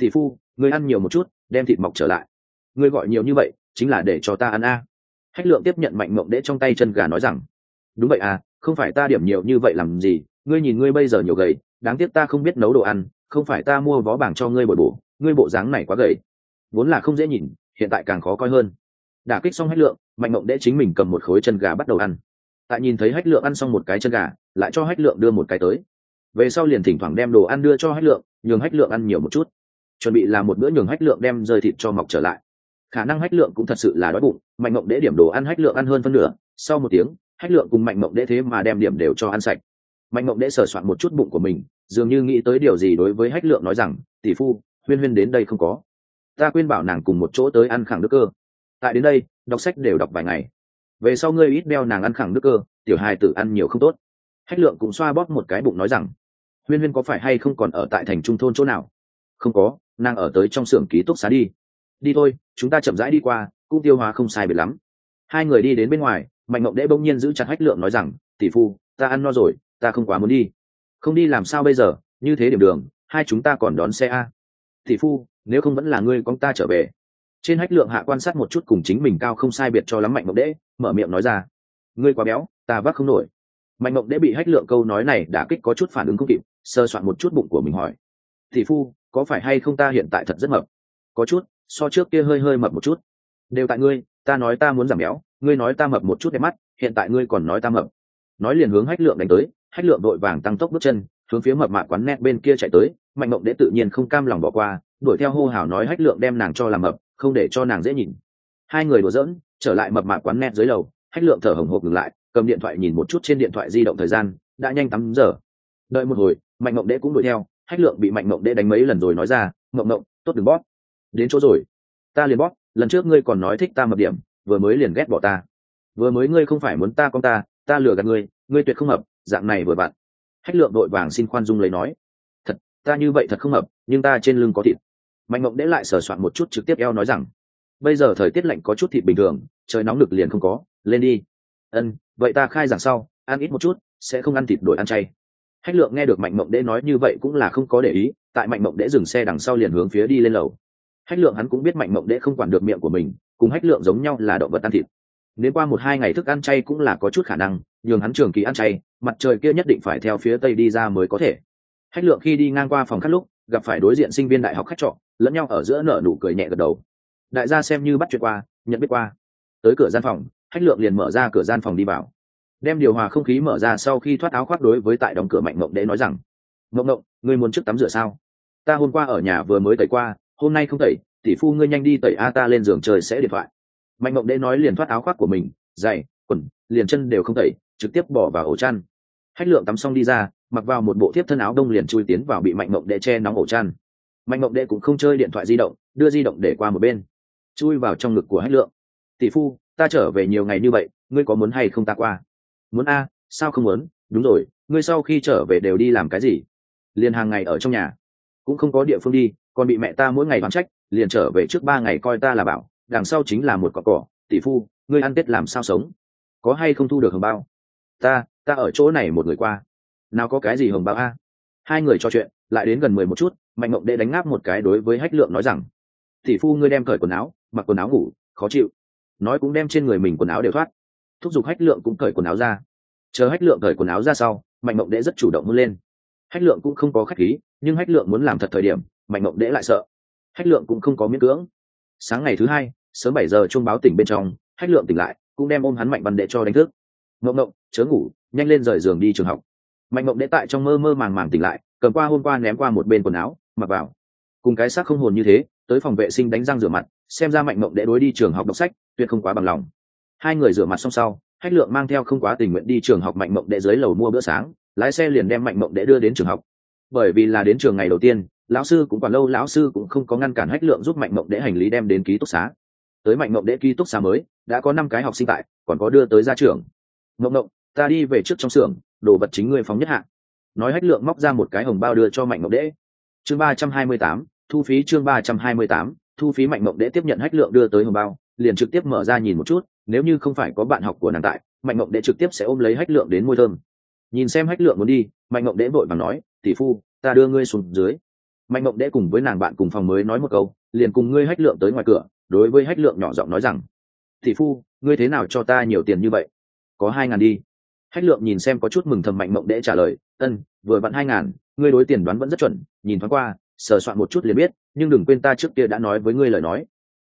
thị phu người ăn nhiều một chút, đem thịt mọc trở lại. Người gọi nhiều như vậy, chính là để cho ta ăn a hách lượng tiếp nhận mạnh mộng đễ trong tay chân gà nói rằng, đúng vậy à không phải ta điểm nhiều như vậy làm gì, ngươi nhìn ngươi bây giờ nhiều gầy, đáng tiếc ta không biết nấu đồ ăn, không phải ta mua vó bảng cho ngươi bồi bổ, ngươi bộ dáng này quá gầy. Vốn là không dễ nhìn, hiện tại càng khó coi hơn. Đả kích xong hách lượng, mạnh mộng đễ chính mình cầm một khối chân gà bắt đầu ăn. Tại nhìn thấy hách lượng ăn xong một cái chân gà, lại cho hách lượng đưa một cái tới. Về sau liền thỉnh thoảng đem đồ ăn đưa cho hách lượng, nhường hách lượng ăn nhiều một chút. Chuẩn bị làm một bữa nhường hách lượng đem rơi thịt cho mọc trở lại khả năng hách lượng cũng thật sự là đói bụng, mạnh mộng đễ điểm đồ ăn hách lượng ăn hơn phân nửa, sau một tiếng, hách lượng cùng mạnh mộng đễ thế mà đem điểm đều cho ăn sạch. Mạnh mộng đễ sờ soạn một chút bụng của mình, dường như nghĩ tới điều gì đối với hách lượng nói rằng, tỷ phu, huyên huyên đến đây không có. Ta khuyên bảo nàng cùng một chỗ tới ăn khẳng đức cơ. Tại đến đây, đọc sách đều đọc vài ngày. Về sau ngươi ít đeo nàng ăn khẳng đức cơ, tiểu hài tử ăn nhiều không tốt. Hách lượng cũng xoa bóp một cái bụng nói rằng, huyên huyên có phải hay không còn ở tại thành trung thôn chỗ nào? Không có, nàng ở tới trong xưởng ký túc xá đi đi thôi, chúng ta chậm rãi đi qua, cũng tiêu hóa không sai biệt lắm. Hai người đi đến bên ngoài, mạnh mộng đễ bỗng nhiên giữ chặt hách lượng nói rằng, tỷ phu, ta ăn no rồi, ta không quá muốn đi. Không đi làm sao bây giờ? Như thế điểm đường, hai chúng ta còn đón xe a. Tỷ phu, nếu không vẫn là ngươi con ta trở về. Trên hách lượng hạ quan sát một chút cùng chính mình cao không sai biệt cho lắm mạnh mộng đễ, mở miệng nói ra, ngươi quá béo, ta vác không nổi. Mạnh mộng đễ bị hách lượng câu nói này đã kích có chút phản ứng không kịp, sơ soạn một chút bụng của mình hỏi, tỷ phu, có phải hay không ta hiện tại thật rất mập? Có chút so trước kia hơi hơi mập một chút. Đều tại ngươi, ta nói ta muốn giảm béo, ngươi nói ta mập một chút đẹp mắt, hiện tại ngươi còn nói ta mập. Nói liền hướng hách lượng đánh tới, hách lượng đội vàng tăng tốc bước chân, hướng phía mập mạ quán nét bên kia chạy tới, mạnh mộng đệ tự nhiên không cam lòng bỏ qua, đuổi theo hô hào nói hách lượng đem nàng cho làm mập, không để cho nàng dễ nhìn. Hai người đùa giỡn, trở lại mập mạ quán nét dưới lầu, hách lượng thở hồng hộc ngừng lại, cầm điện thoại nhìn một chút trên điện thoại di động thời gian, đã nhanh tắm giờ. Đợi một hồi, mạnh mộng đệ cũng đuổi theo, hách lượng bị mạnh mộng đệ đánh mấy lần rồi nói ra, mộng mộng, tốt đừng bóp đến chỗ rồi. Ta liền bóp, lần trước ngươi còn nói thích ta mập điểm, vừa mới liền ghét bỏ ta. Vừa mới ngươi không phải muốn ta con ta ta lừa gạt ngươi ngươi tuyệt không hợp, dạng này vừa bạn. Hách lượng đội vàng xin khoan dung lấy nói. Thật, ta như vậy thật không hợp, nhưng ta trên lưng có thịt. Mạnh mộng đễ lại sờ soạn một chút trực tiếp eo nói rằng, bây giờ thời tiết lạnh có chút thịt bình thường, trời nóng lực liền không có, lên đi. Ân, vậy ta khai giảng sau, ăn ít một chút, sẽ không ăn thịt đổi ăn chay. Hách lượng nghe được mạnh mộng đễ nói như vậy cũng là không có để ý, tại mạnh mộng đễ dừng xe đằng sau liền hướng phía đi lên lầu hách lượng hắn cũng biết mạnh mộng đệ không quản được miệng của mình, cùng hách lượng giống nhau là động vật ăn thịt. Nếu qua một hai ngày thức ăn chay cũng là có chút khả năng, nhường hắn trường kỳ ăn chay, mặt trời kia nhất định phải theo phía tây đi ra mới có thể. Hách lượng khi đi ngang qua phòng khách lúc, gặp phải đối diện sinh viên đại học khách trọ, lẫn nhau ở giữa nở nụ cười nhẹ gật đầu. Đại gia xem như bắt chuyện qua, nhận biết qua. Tới cửa gian phòng, hách lượng liền mở ra cửa gian phòng đi vào. Đem điều hòa không khí mở ra sau khi thoát áo khoác đối với tại đóng cửa mạnh mộng đệ nói rằng, mộng mộng, ngươi muốn trước tắm rửa sao? Ta hôm qua ở nhà vừa mới tẩy qua hôm nay không tẩy, tỷ phu ngươi nhanh đi tẩy a ta lên giường trời sẽ điện thoại. Mạnh mộng đệ nói liền thoát áo khoác của mình, giày, quần, liền chân đều không tẩy, trực tiếp bỏ vào ổ chăn. Hách lượng tắm xong đi ra, mặc vào một bộ thiếp thân áo đông liền chui tiến vào bị mạnh mộng đệ che nóng ổ chăn. Mạnh mộng đệ cũng không chơi điện thoại di động, đưa di động để qua một bên. Chui vào trong ngực của hách lượng. Tỷ phu, ta trở về nhiều ngày như vậy, ngươi có muốn hay không ta qua? Muốn a, sao không muốn? Đúng rồi, ngươi sau khi trở về đều đi làm cái gì? Liền hàng ngày ở trong nhà, cũng không có địa phương đi còn bị mẹ ta mỗi ngày đoán trách, liền trở về trước ba ngày coi ta là bảo, đằng sau chính là một cọ cỏ tỷ phu, ngươi ăn tết làm sao sống? Có hay không thu được hồng bao? Ta ta ở chỗ này một người qua. Nào có cái gì hồng bao a? Hai người trò chuyện, lại đến gần mười một chút, mạnh mộng đệ đánh ngáp một cái đối với hách lượng nói rằng, tỷ phu ngươi đem cởi quần áo, mặc quần áo ngủ, khó chịu. Nói cũng đem trên người mình quần áo đều thoát. Thúc giục hách lượng cũng cởi quần áo ra. Chờ hách lượng cởi quần áo ra sau, mạnh mộng đệ rất chủ động muốn lên. Hách lượng cũng không có khách khí, nhưng hách lượng muốn làm thật thời điểm mạnh mộng đễ lại sợ. Hách lượng cũng không có miễn cưỡng. Sáng ngày thứ hai, sớm bảy giờ chuông báo tỉnh bên trong, hách lượng tỉnh lại, cũng đem ôm hắn mạnh văn đệ cho đánh thức. Mộng mộng, chớ ngủ, nhanh lên rời giường đi trường học. Mạnh mộng đệ tại trong mơ mơ màng màng tỉnh lại, cầm qua hôm qua ném qua một bên quần áo, mặc vào. Cùng cái xác không hồn như thế, tới phòng vệ sinh đánh răng rửa mặt, xem ra mạnh mộng đệ đối đi trường học đọc sách, tuyệt không quá bằng lòng. Hai người rửa mặt xong sau, hách lượng mang theo không quá tình nguyện đi trường học mạnh mộng đệ dưới lầu mua bữa sáng, lái xe liền đem mạnh mộng đệ đưa đến trường học. Bởi vì là đến trường ngày đầu tiên lão sư cũng còn lâu, lão sư cũng không có ngăn cản hách lượng giúp mạnh mộng đệ hành lý đem đến ký túc xá. Tới mạnh mộng đệ ký túc xá mới, đã có năm cái học sinh tại, còn có đưa tới ra trường. Mộng mộng, ta đi về trước trong xưởng, đồ vật chính ngươi phóng nhất hạ. Nói hách lượng móc ra một cái hồng bao đưa cho mạnh mộng đệ chương ba trăm hai mươi tám, thu phí chương ba trăm hai mươi tám, thu phí mạnh mộng đệ tiếp nhận hách lượng đưa tới hồng bao, liền trực tiếp mở ra nhìn một chút, nếu như không phải có bạn học của nàng tại, mạnh mộng đệ trực tiếp sẽ ôm lấy hách lượng đến môi thơm. Nhìn xem hách lượng muốn đi, mạnh mộng đệ vội và nói, tỷ phu, ta đưa ngươi xuống dưới mạnh mộng đệ cùng với nàng bạn cùng phòng mới nói một câu, liền cùng ngươi hách lượng tới ngoài cửa, đối với hách lượng nhỏ giọng nói rằng thị phu, ngươi thế nào cho ta nhiều tiền như vậy? Có hai ngàn đi. Hách lượng nhìn xem có chút mừng thầm mạnh mộng đệ trả lời, ân, vừa vặn hai ngàn, ngươi đối tiền đoán vẫn rất chuẩn, nhìn thoáng qua, sờ soạn một chút liền biết, nhưng đừng quên ta trước kia đã nói với ngươi lời nói.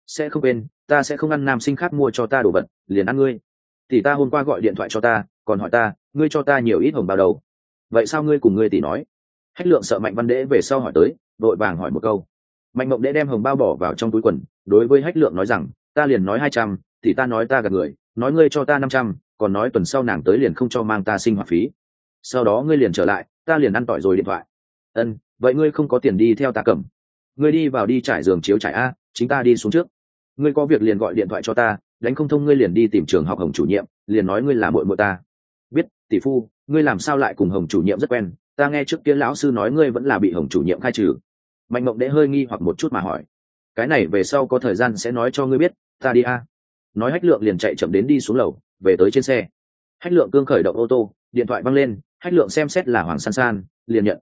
Sẽ không quên, ta sẽ không ăn nam sinh khác mua cho ta đồ vật, liền ăn ngươi. Tỷ ta hôm qua gọi điện thoại cho ta, còn hỏi ta, ngươi cho ta nhiều ít hồng bao đầu. Vậy sao ngươi cùng ngươi tỷ nói? Hách lượng sợ mạnh văn đễ về sau hỏi tới vội vàng hỏi một câu. Mạnh mộng đệ đem hồng bao bỏ vào trong túi quần, đối với hách lượng nói rằng, ta liền nói hai trăm, thì ta nói ta gặp người, nói ngươi cho ta năm trăm, còn nói tuần sau nàng tới liền không cho mang ta sinh hoạt phí. Sau đó ngươi liền trở lại, ta liền ăn tỏi rồi điện thoại. Ân, vậy ngươi không có tiền đi theo ta cầm. Ngươi đi vào đi trải giường chiếu trải a, chính ta đi xuống trước. Ngươi có việc liền gọi điện thoại cho ta, đánh không thông ngươi liền đi tìm trường học hồng chủ nhiệm, liền nói ngươi là muội muội ta. Biết, tỷ phu, ngươi làm sao lại cùng hồng chủ nhiệm rất quen? Ta nghe trước kia lão sư nói ngươi vẫn là bị hồng chủ nhiệm khai trừ. Mạnh mộng đệ hơi nghi hoặc một chút mà hỏi, cái này về sau có thời gian sẽ nói cho ngươi biết, ta đi a. Nói hách lượng liền chạy chậm đến đi xuống lầu, về tới trên xe. Hách lượng cương khởi động ô tô, điện thoại văng lên, hách lượng xem xét là hoàng san san, liền nhận.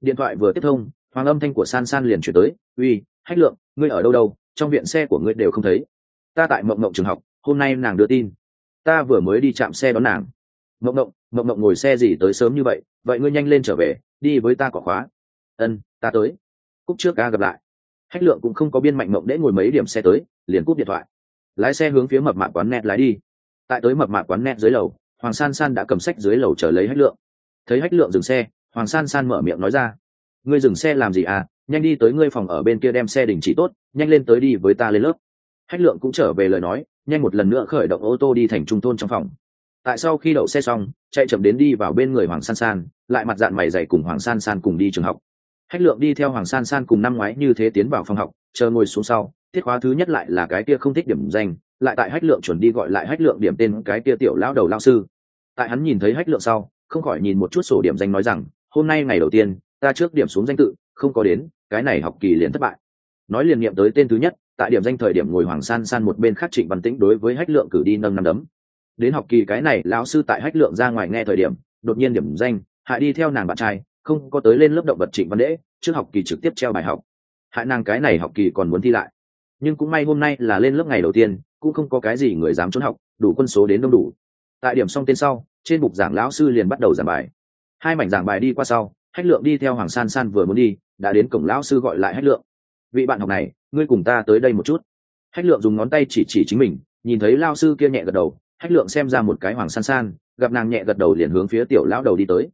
Điện thoại vừa tiếp thông, hoàng âm thanh của san san liền chuyển tới, uy, hách lượng, ngươi ở đâu đâu, trong viện xe của ngươi đều không thấy. Ta tại mộng mộng trường học, hôm nay nàng đưa tin. Ta vừa mới đi chạm xe đón nàng mộng mộng mộng mộng ngồi xe gì tới sớm như vậy vậy ngươi nhanh lên trở về, đi với ta cỏ khóa. Ân, ta tới. Cúc trước ca gặp lại. Hách lượng cũng không có biên mạnh mộng để ngồi mấy điểm xe tới, liền cúp điện thoại. Lái xe hướng phía mập mạc quán net lái đi. Tại tới mập mạc quán net dưới lầu, hoàng san san đã cầm sách dưới lầu chờ lấy hách lượng. Thấy hách lượng dừng xe, hoàng san san mở miệng nói ra. Ngươi dừng xe làm gì à? Nhanh đi tới ngươi phòng ở bên kia đem xe đình chỉ tốt, nhanh lên tới đi với ta lên lớp. Hách lượng cũng trở về lời nói, nhanh một lần nữa khởi động ô tô đi thành trung thôn trong phòng tại sau khi đậu xe xong, chạy chậm đến đi vào bên người hoàng san san, lại mặt dạng mày dày cùng hoàng san san cùng đi trường học. Hách lượng đi theo hoàng san san cùng năm ngoái như thế tiến vào phòng học, chờ ngồi xuống sau, tiết khóa thứ nhất lại là cái kia không thích điểm danh, lại tại hách lượng chuẩn đi gọi lại hách lượng điểm tên cái kia tiểu lão đầu lao sư. Tại hắn nhìn thấy hách lượng sau, không khỏi nhìn một chút sổ điểm danh nói rằng, hôm nay ngày đầu tiên, ta trước điểm xuống danh tự, không có đến, cái này học kỳ liền thất bại. Nói liền nghiệm tới tên thứ nhất, tại điểm danh thời điểm ngồi hoàng san san một bên khác trịnh văn tĩnh đối với hách lượng cử đi nâng năm đấm đến học kỳ cái này, lão sư tại hách lượng ra ngoài nghe thời điểm, đột nhiên điểm danh, hại đi theo nàng bạn trai, không có tới lên lớp động vật trịnh văn đễ, trước học kỳ trực tiếp treo bài học. Hại nàng cái này học kỳ còn muốn thi lại. Nhưng cũng may hôm nay là lên lớp ngày đầu tiên, cũng không có cái gì người dám trốn học, đủ quân số đến đông đủ. Tại điểm xong tên sau, trên bục giảng lão sư liền bắt đầu giảng bài. Hai mảnh giảng bài đi qua sau, hách lượng đi theo hoàng san san vừa muốn đi, đã đến cổng lão sư gọi lại hách lượng. Vị bạn học này, ngươi cùng ta tới đây một chút. Hách lượng dùng ngón tay chỉ chỉ chính mình, nhìn thấy lao sư kia nhẹ gật đầu hách lượng xem ra một cái hoàng san san, gặp nàng nhẹ gật đầu liền hướng phía tiểu lão đầu đi tới.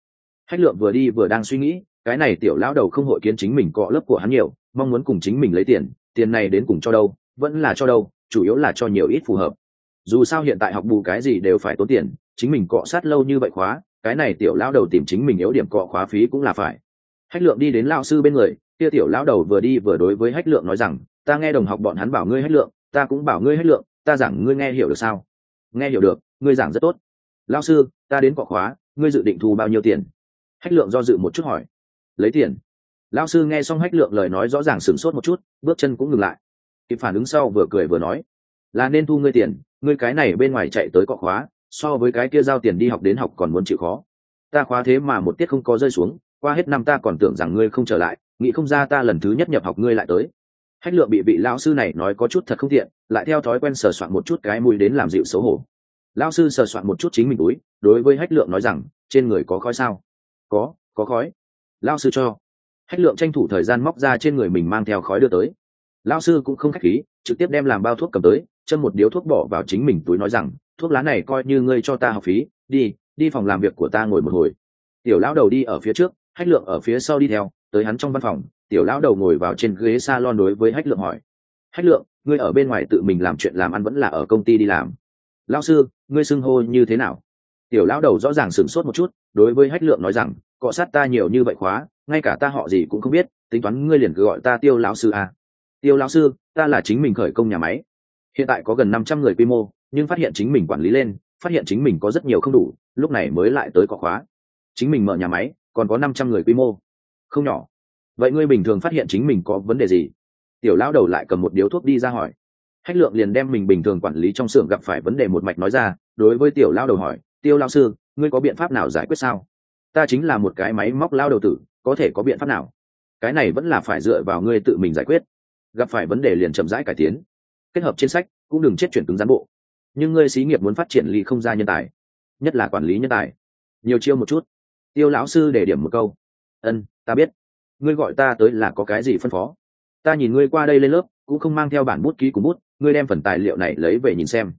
Hách lượng vừa đi vừa đang suy nghĩ, cái này tiểu lão đầu không hội kiến chính mình cọ lớp của hắn nhiều, mong muốn cùng chính mình lấy tiền tiền này đến cùng cho đâu, vẫn là cho đâu, chủ yếu là cho nhiều ít phù hợp. Dù sao hiện tại học bù cái gì đều phải tốn tiền, chính mình cọ sát lâu như vậy khóa, cái này tiểu lão đầu tìm chính mình yếu điểm cọ khóa phí cũng là phải. Hách lượng đi đến lao sư bên người, kia tiểu lão đầu vừa đi vừa đối với hách lượng nói rằng, ta nghe đồng học bọn hắn bảo ngươi hách lượng, ta cũng bảo ngươi hách lượng, ta rằng ngươi nghe hiểu được sao? Nghe hiểu được, ngươi giảng rất tốt. Lao sư, ta đến cọ khóa, ngươi dự định thu bao nhiêu tiền? Hách lượng do dự một chút hỏi. Lấy tiền. Lao sư nghe xong hách lượng lời nói rõ ràng sửng sốt một chút, bước chân cũng ngừng lại. Kịp phản ứng sau vừa cười vừa nói, là nên thu ngươi tiền, ngươi cái này bên ngoài chạy tới cọ khóa, so với cái kia giao tiền đi học đến học còn muốn chịu khó. Ta khóa thế mà một tiết không có rơi xuống, qua hết năm ta còn tưởng rằng ngươi không trở lại, nghĩ không ra ta lần thứ nhất nhập học ngươi lại tới hách lượng bị vị lão sư này nói có chút thật không tiện, lại theo thói quen sờ soạn một chút cái mùi đến làm dịu xấu hổ. Lão sư sờ soạn một chút chính mình túi, đối với hách lượng nói rằng, trên người có khói sao? Có có khói. Lão sư cho. Hách lượng tranh thủ thời gian móc ra trên người mình mang theo khói đưa tới. Lão sư cũng không khách khí, trực tiếp đem làm bao thuốc cầm tới, châm một điếu thuốc bỏ vào chính mình túi nói rằng, thuốc lá này coi như ngươi cho ta học phí, đi đi phòng làm việc của ta ngồi một hồi. Tiểu lão đầu đi ở phía trước, hách lượng ở phía sau đi theo, tới hắn trong văn phòng tiểu lão đầu ngồi vào trên ghế salon đối với hách lượng hỏi. Hách lượng, ngươi ở bên ngoài tự mình làm chuyện làm ăn vẫn là ở công ty đi làm. Lão sư, ngươi xưng hô như thế nào? Tiểu lão đầu rõ ràng sửng sốt một chút, đối với hách lượng nói rằng, cọ sát ta nhiều như vậy khóa, ngay cả ta họ gì cũng không biết, tính toán ngươi liền cứ gọi ta tiêu lão sư à. tiêu lão sư, ta là chính mình khởi công nhà máy. Hiện tại có gần năm trăm người quy mô, nhưng phát hiện chính mình quản lý lên, phát hiện chính mình có rất nhiều không đủ, lúc này mới lại tới cọ khóa. Chính mình mở nhà máy, còn có năm trăm người quy mô. Không nhỏ vậy ngươi bình thường phát hiện chính mình có vấn đề gì? Tiểu lão đầu lại cầm một điếu thuốc đi ra hỏi. Hách lượng liền đem mình bình thường quản lý trong xưởng gặp phải vấn đề một mạch nói ra, đối với tiểu lão đầu hỏi, tiêu lao sư, ngươi có biện pháp nào giải quyết sao? Ta chính là một cái máy móc lao đầu tử, có thể có biện pháp nào? Cái này vẫn là phải dựa vào ngươi tự mình giải quyết. Gặp phải vấn đề liền chậm rãi cải tiến. Kết hợp trên sách, cũng đừng chết chuyển cứng gián bộ. Nhưng ngươi xí nghiệp muốn phát triển ly không ra nhân tài, nhất là quản lý nhân tài. Nhiều chiêu một chút. Tiêu lão sư để điểm một câu. Ân, ta biết ngươi gọi ta tới là có cái gì phân phó? Ta nhìn ngươi qua đây lên lớp, cũng không mang theo bản bút ký của bút, ngươi đem phần tài liệu này lấy về nhìn xem.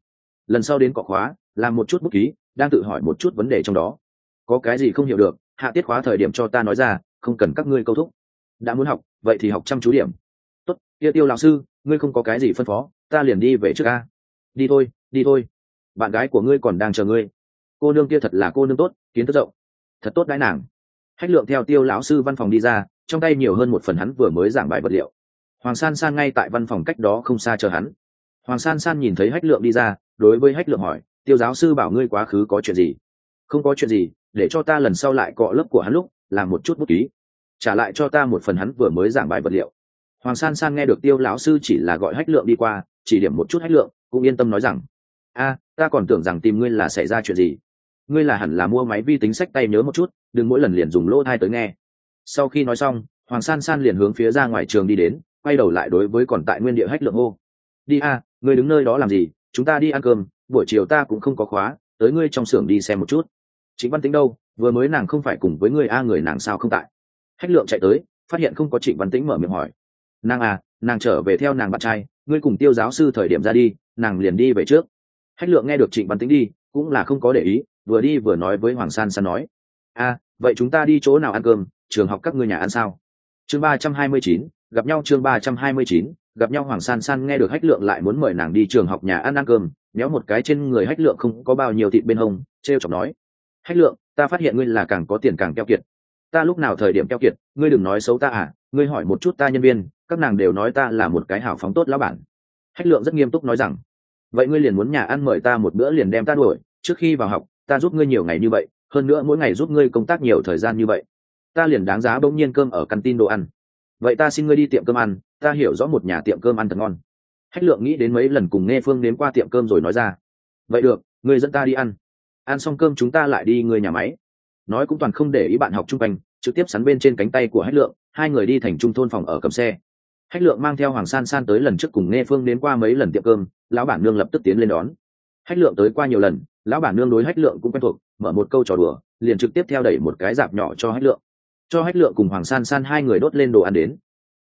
Lần sau đến cọ khóa, làm một chút bút ký, đang tự hỏi một chút vấn đề trong đó. Có cái gì không hiểu được, hạ tiết khóa thời điểm cho ta nói ra, không cần các ngươi câu thúc. Đã muốn học, vậy thì học chăm chú điểm. Tốt, kia tiêu lão sư, ngươi không có cái gì phân phó, ta liền đi về trước a. Đi thôi đi thôi. Bạn gái của ngươi còn đang chờ ngươi. Cô nương kia thật là cô nương tốt, kiến thức rộng. Thật tốt đãi nàng hách lượng theo tiêu lão sư văn phòng đi ra, trong tay nhiều hơn một phần hắn vừa mới giảng bài vật liệu. Hoàng san san ngay tại văn phòng cách đó không xa chờ hắn. Hoàng san san nhìn thấy hách lượng đi ra, đối với hách lượng hỏi, tiêu giáo sư bảo ngươi quá khứ có chuyện gì? Không có chuyện gì, để cho ta lần sau lại cọ lớp của hắn lúc, làm một chút bút ký. Trả lại cho ta một phần hắn vừa mới giảng bài vật liệu. Hoàng san san nghe được tiêu lão sư chỉ là gọi hách lượng đi qua, chỉ điểm một chút hách lượng, cũng yên tâm nói rằng, a, ta còn tưởng rằng tìm ngươi là xảy ra chuyện gì ngươi là hẳn là mua máy vi tính sách tay nhớ một chút, đừng mỗi lần liền dùng lỗ thai tới nghe. Sau khi nói xong, hoàng san san liền hướng phía ra ngoài trường đi đến, quay đầu lại đối với còn tại nguyên địa hách lượng hô. Đi a, ngươi đứng nơi đó làm gì? Chúng ta đi ăn cơm, buổi chiều ta cũng không có khóa, tới ngươi trong xưởng đi xem một chút. Chính văn tính đâu? Vừa mới nàng không phải cùng với ngươi a, người nàng sao không tại? Hách lượng chạy tới, phát hiện không có trịnh văn tĩnh mở miệng hỏi. Nàng à nàng trở về theo nàng bạn trai, ngươi cùng tiêu giáo sư thời điểm ra đi, nàng liền đi về trước. Hách lượng nghe được trịnh văn tĩnh đi cũng là không có để ý, vừa đi vừa nói với hoàng san san nói, a, vậy chúng ta đi chỗ nào ăn cơm? Trường học các ngươi nhà ăn sao? Chương ba trăm hai mươi chín, gặp nhau chương ba trăm hai mươi chín, gặp nhau hoàng san san nghe được hách lượng lại muốn mời nàng đi trường học nhà ăn ăn cơm, méo một cái trên người hách lượng không có bao nhiêu thịt bên hông t r e o chọc nói, hách lượng, ta phát hiện ngươi là càng có tiền càng keo kiệt. Ta lúc nào thời điểm keo kiệt, ngươi đừng nói xấu ta à ngươi hỏi một chút ta nhân viên, các nàng đều nói ta là một cái hảo phóng tốt lão bản. Hách lượng rất nghiêm túc nói rằng vậy ngươi liền muốn nhà ăn mời ta một bữa liền đem ta đuổi, trước khi vào học, ta giúp ngươi nhiều ngày như vậy, hơn nữa mỗi ngày giúp ngươi công tác nhiều thời gian như vậy. Ta liền đáng giá bỗng nhiên cơm ở căn tin đồ ăn. Vậy ta xin ngươi đi tiệm cơm ăn, ta hiểu rõ một nhà tiệm cơm ăn thật ngon. Hách lượng nghĩ đến mấy lần cùng nghe phương đến qua tiệm cơm rồi nói ra. Vậy được, ngươi dẫn ta đi ăn. Ăn xong cơm chúng ta lại đi người nhà máy. Nói cũng toàn không để ý bạn học chung quanh, trực tiếp sắn bên trên cánh tay của hách lượng, hai người đi thành trung thôn phòng ở cầm xe hách lượng mang theo hoàng san san tới lần trước cùng nghe phương đến qua mấy lần tiệm cơm, lão bản nương lập tức tiến lên đón. Hách lượng tới qua nhiều lần, lão bản nương đối hách lượng cũng quen thuộc, mở một câu trò đùa, liền trực tiếp theo đẩy một cái dạp nhỏ cho hách lượng. Cho hách lượng cùng hoàng san san hai người đốt lên đồ ăn đến.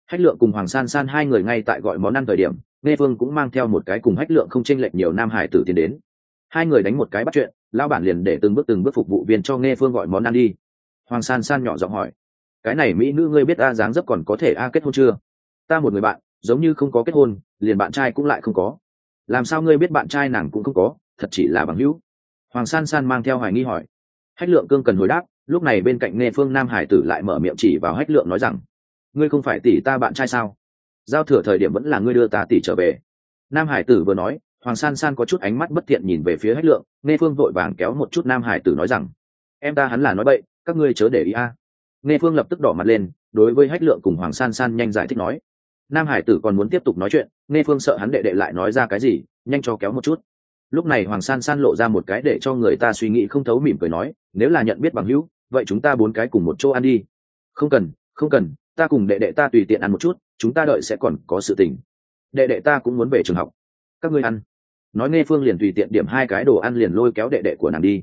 Hách lượng cùng hoàng san san hai người ngay tại gọi món ăn thời điểm nghe phương cũng mang theo một cái cùng hách lượng không chênh lệch nhiều nam hải tử tiến đến. Hai người đánh một cái bắt chuyện, lão bản liền để từng bước từng bước phục vụ viên cho nghe phương gọi món ăn đi. Hoàng san san nhỏ giọng hỏi, cái này mỹ nữ ngươi biết a dáng dấp còn có thể a kết hôn chưa? Ta một người bạn, giống như không có kết hôn, liền bạn trai cũng lại không có. Làm sao ngươi biết bạn trai nàng cũng không có, thật chỉ là bằng hữu? Hoàng san san mang theo hoài nghi hỏi. Hách lượng cương cần hồi đáp, lúc này bên cạnh nghe phương nam hải tử lại mở miệng chỉ vào hách lượng nói rằng, ngươi không phải tỷ ta bạn trai sao? Giao thừa thời điểm vẫn là ngươi đưa ta tỷ trở về. Nam hải tử vừa nói, hoàng san san có chút ánh mắt bất thiện nhìn về phía hách lượng, nghe phương vội vàng kéo một chút nam hải tử nói rằng, em ta hắn là nói bậy, các ngươi chớ để ý a. Nghe phương lập tức đỏ mặt lên, đối với hách lượng cùng hoàng san san nhanh giải thích nói nam hải tử còn muốn tiếp tục nói chuyện, nghe phương sợ hắn đệ đệ lại nói ra cái gì, nhanh cho kéo một chút. Lúc này hoàng san san lộ ra một cái để cho người ta suy nghĩ không thấu mỉm cười nói, nếu là nhận biết bằng hữu, vậy chúng ta bốn cái cùng một chỗ ăn đi. Không cần không cần, ta cùng đệ đệ ta tùy tiện ăn một chút, chúng ta đợi sẽ còn có sự tình. Đệ đệ ta cũng muốn về trường học. Các ngươi ăn. Nói nghe phương liền tùy tiện điểm hai cái đồ ăn liền lôi kéo đệ đệ của nàng đi.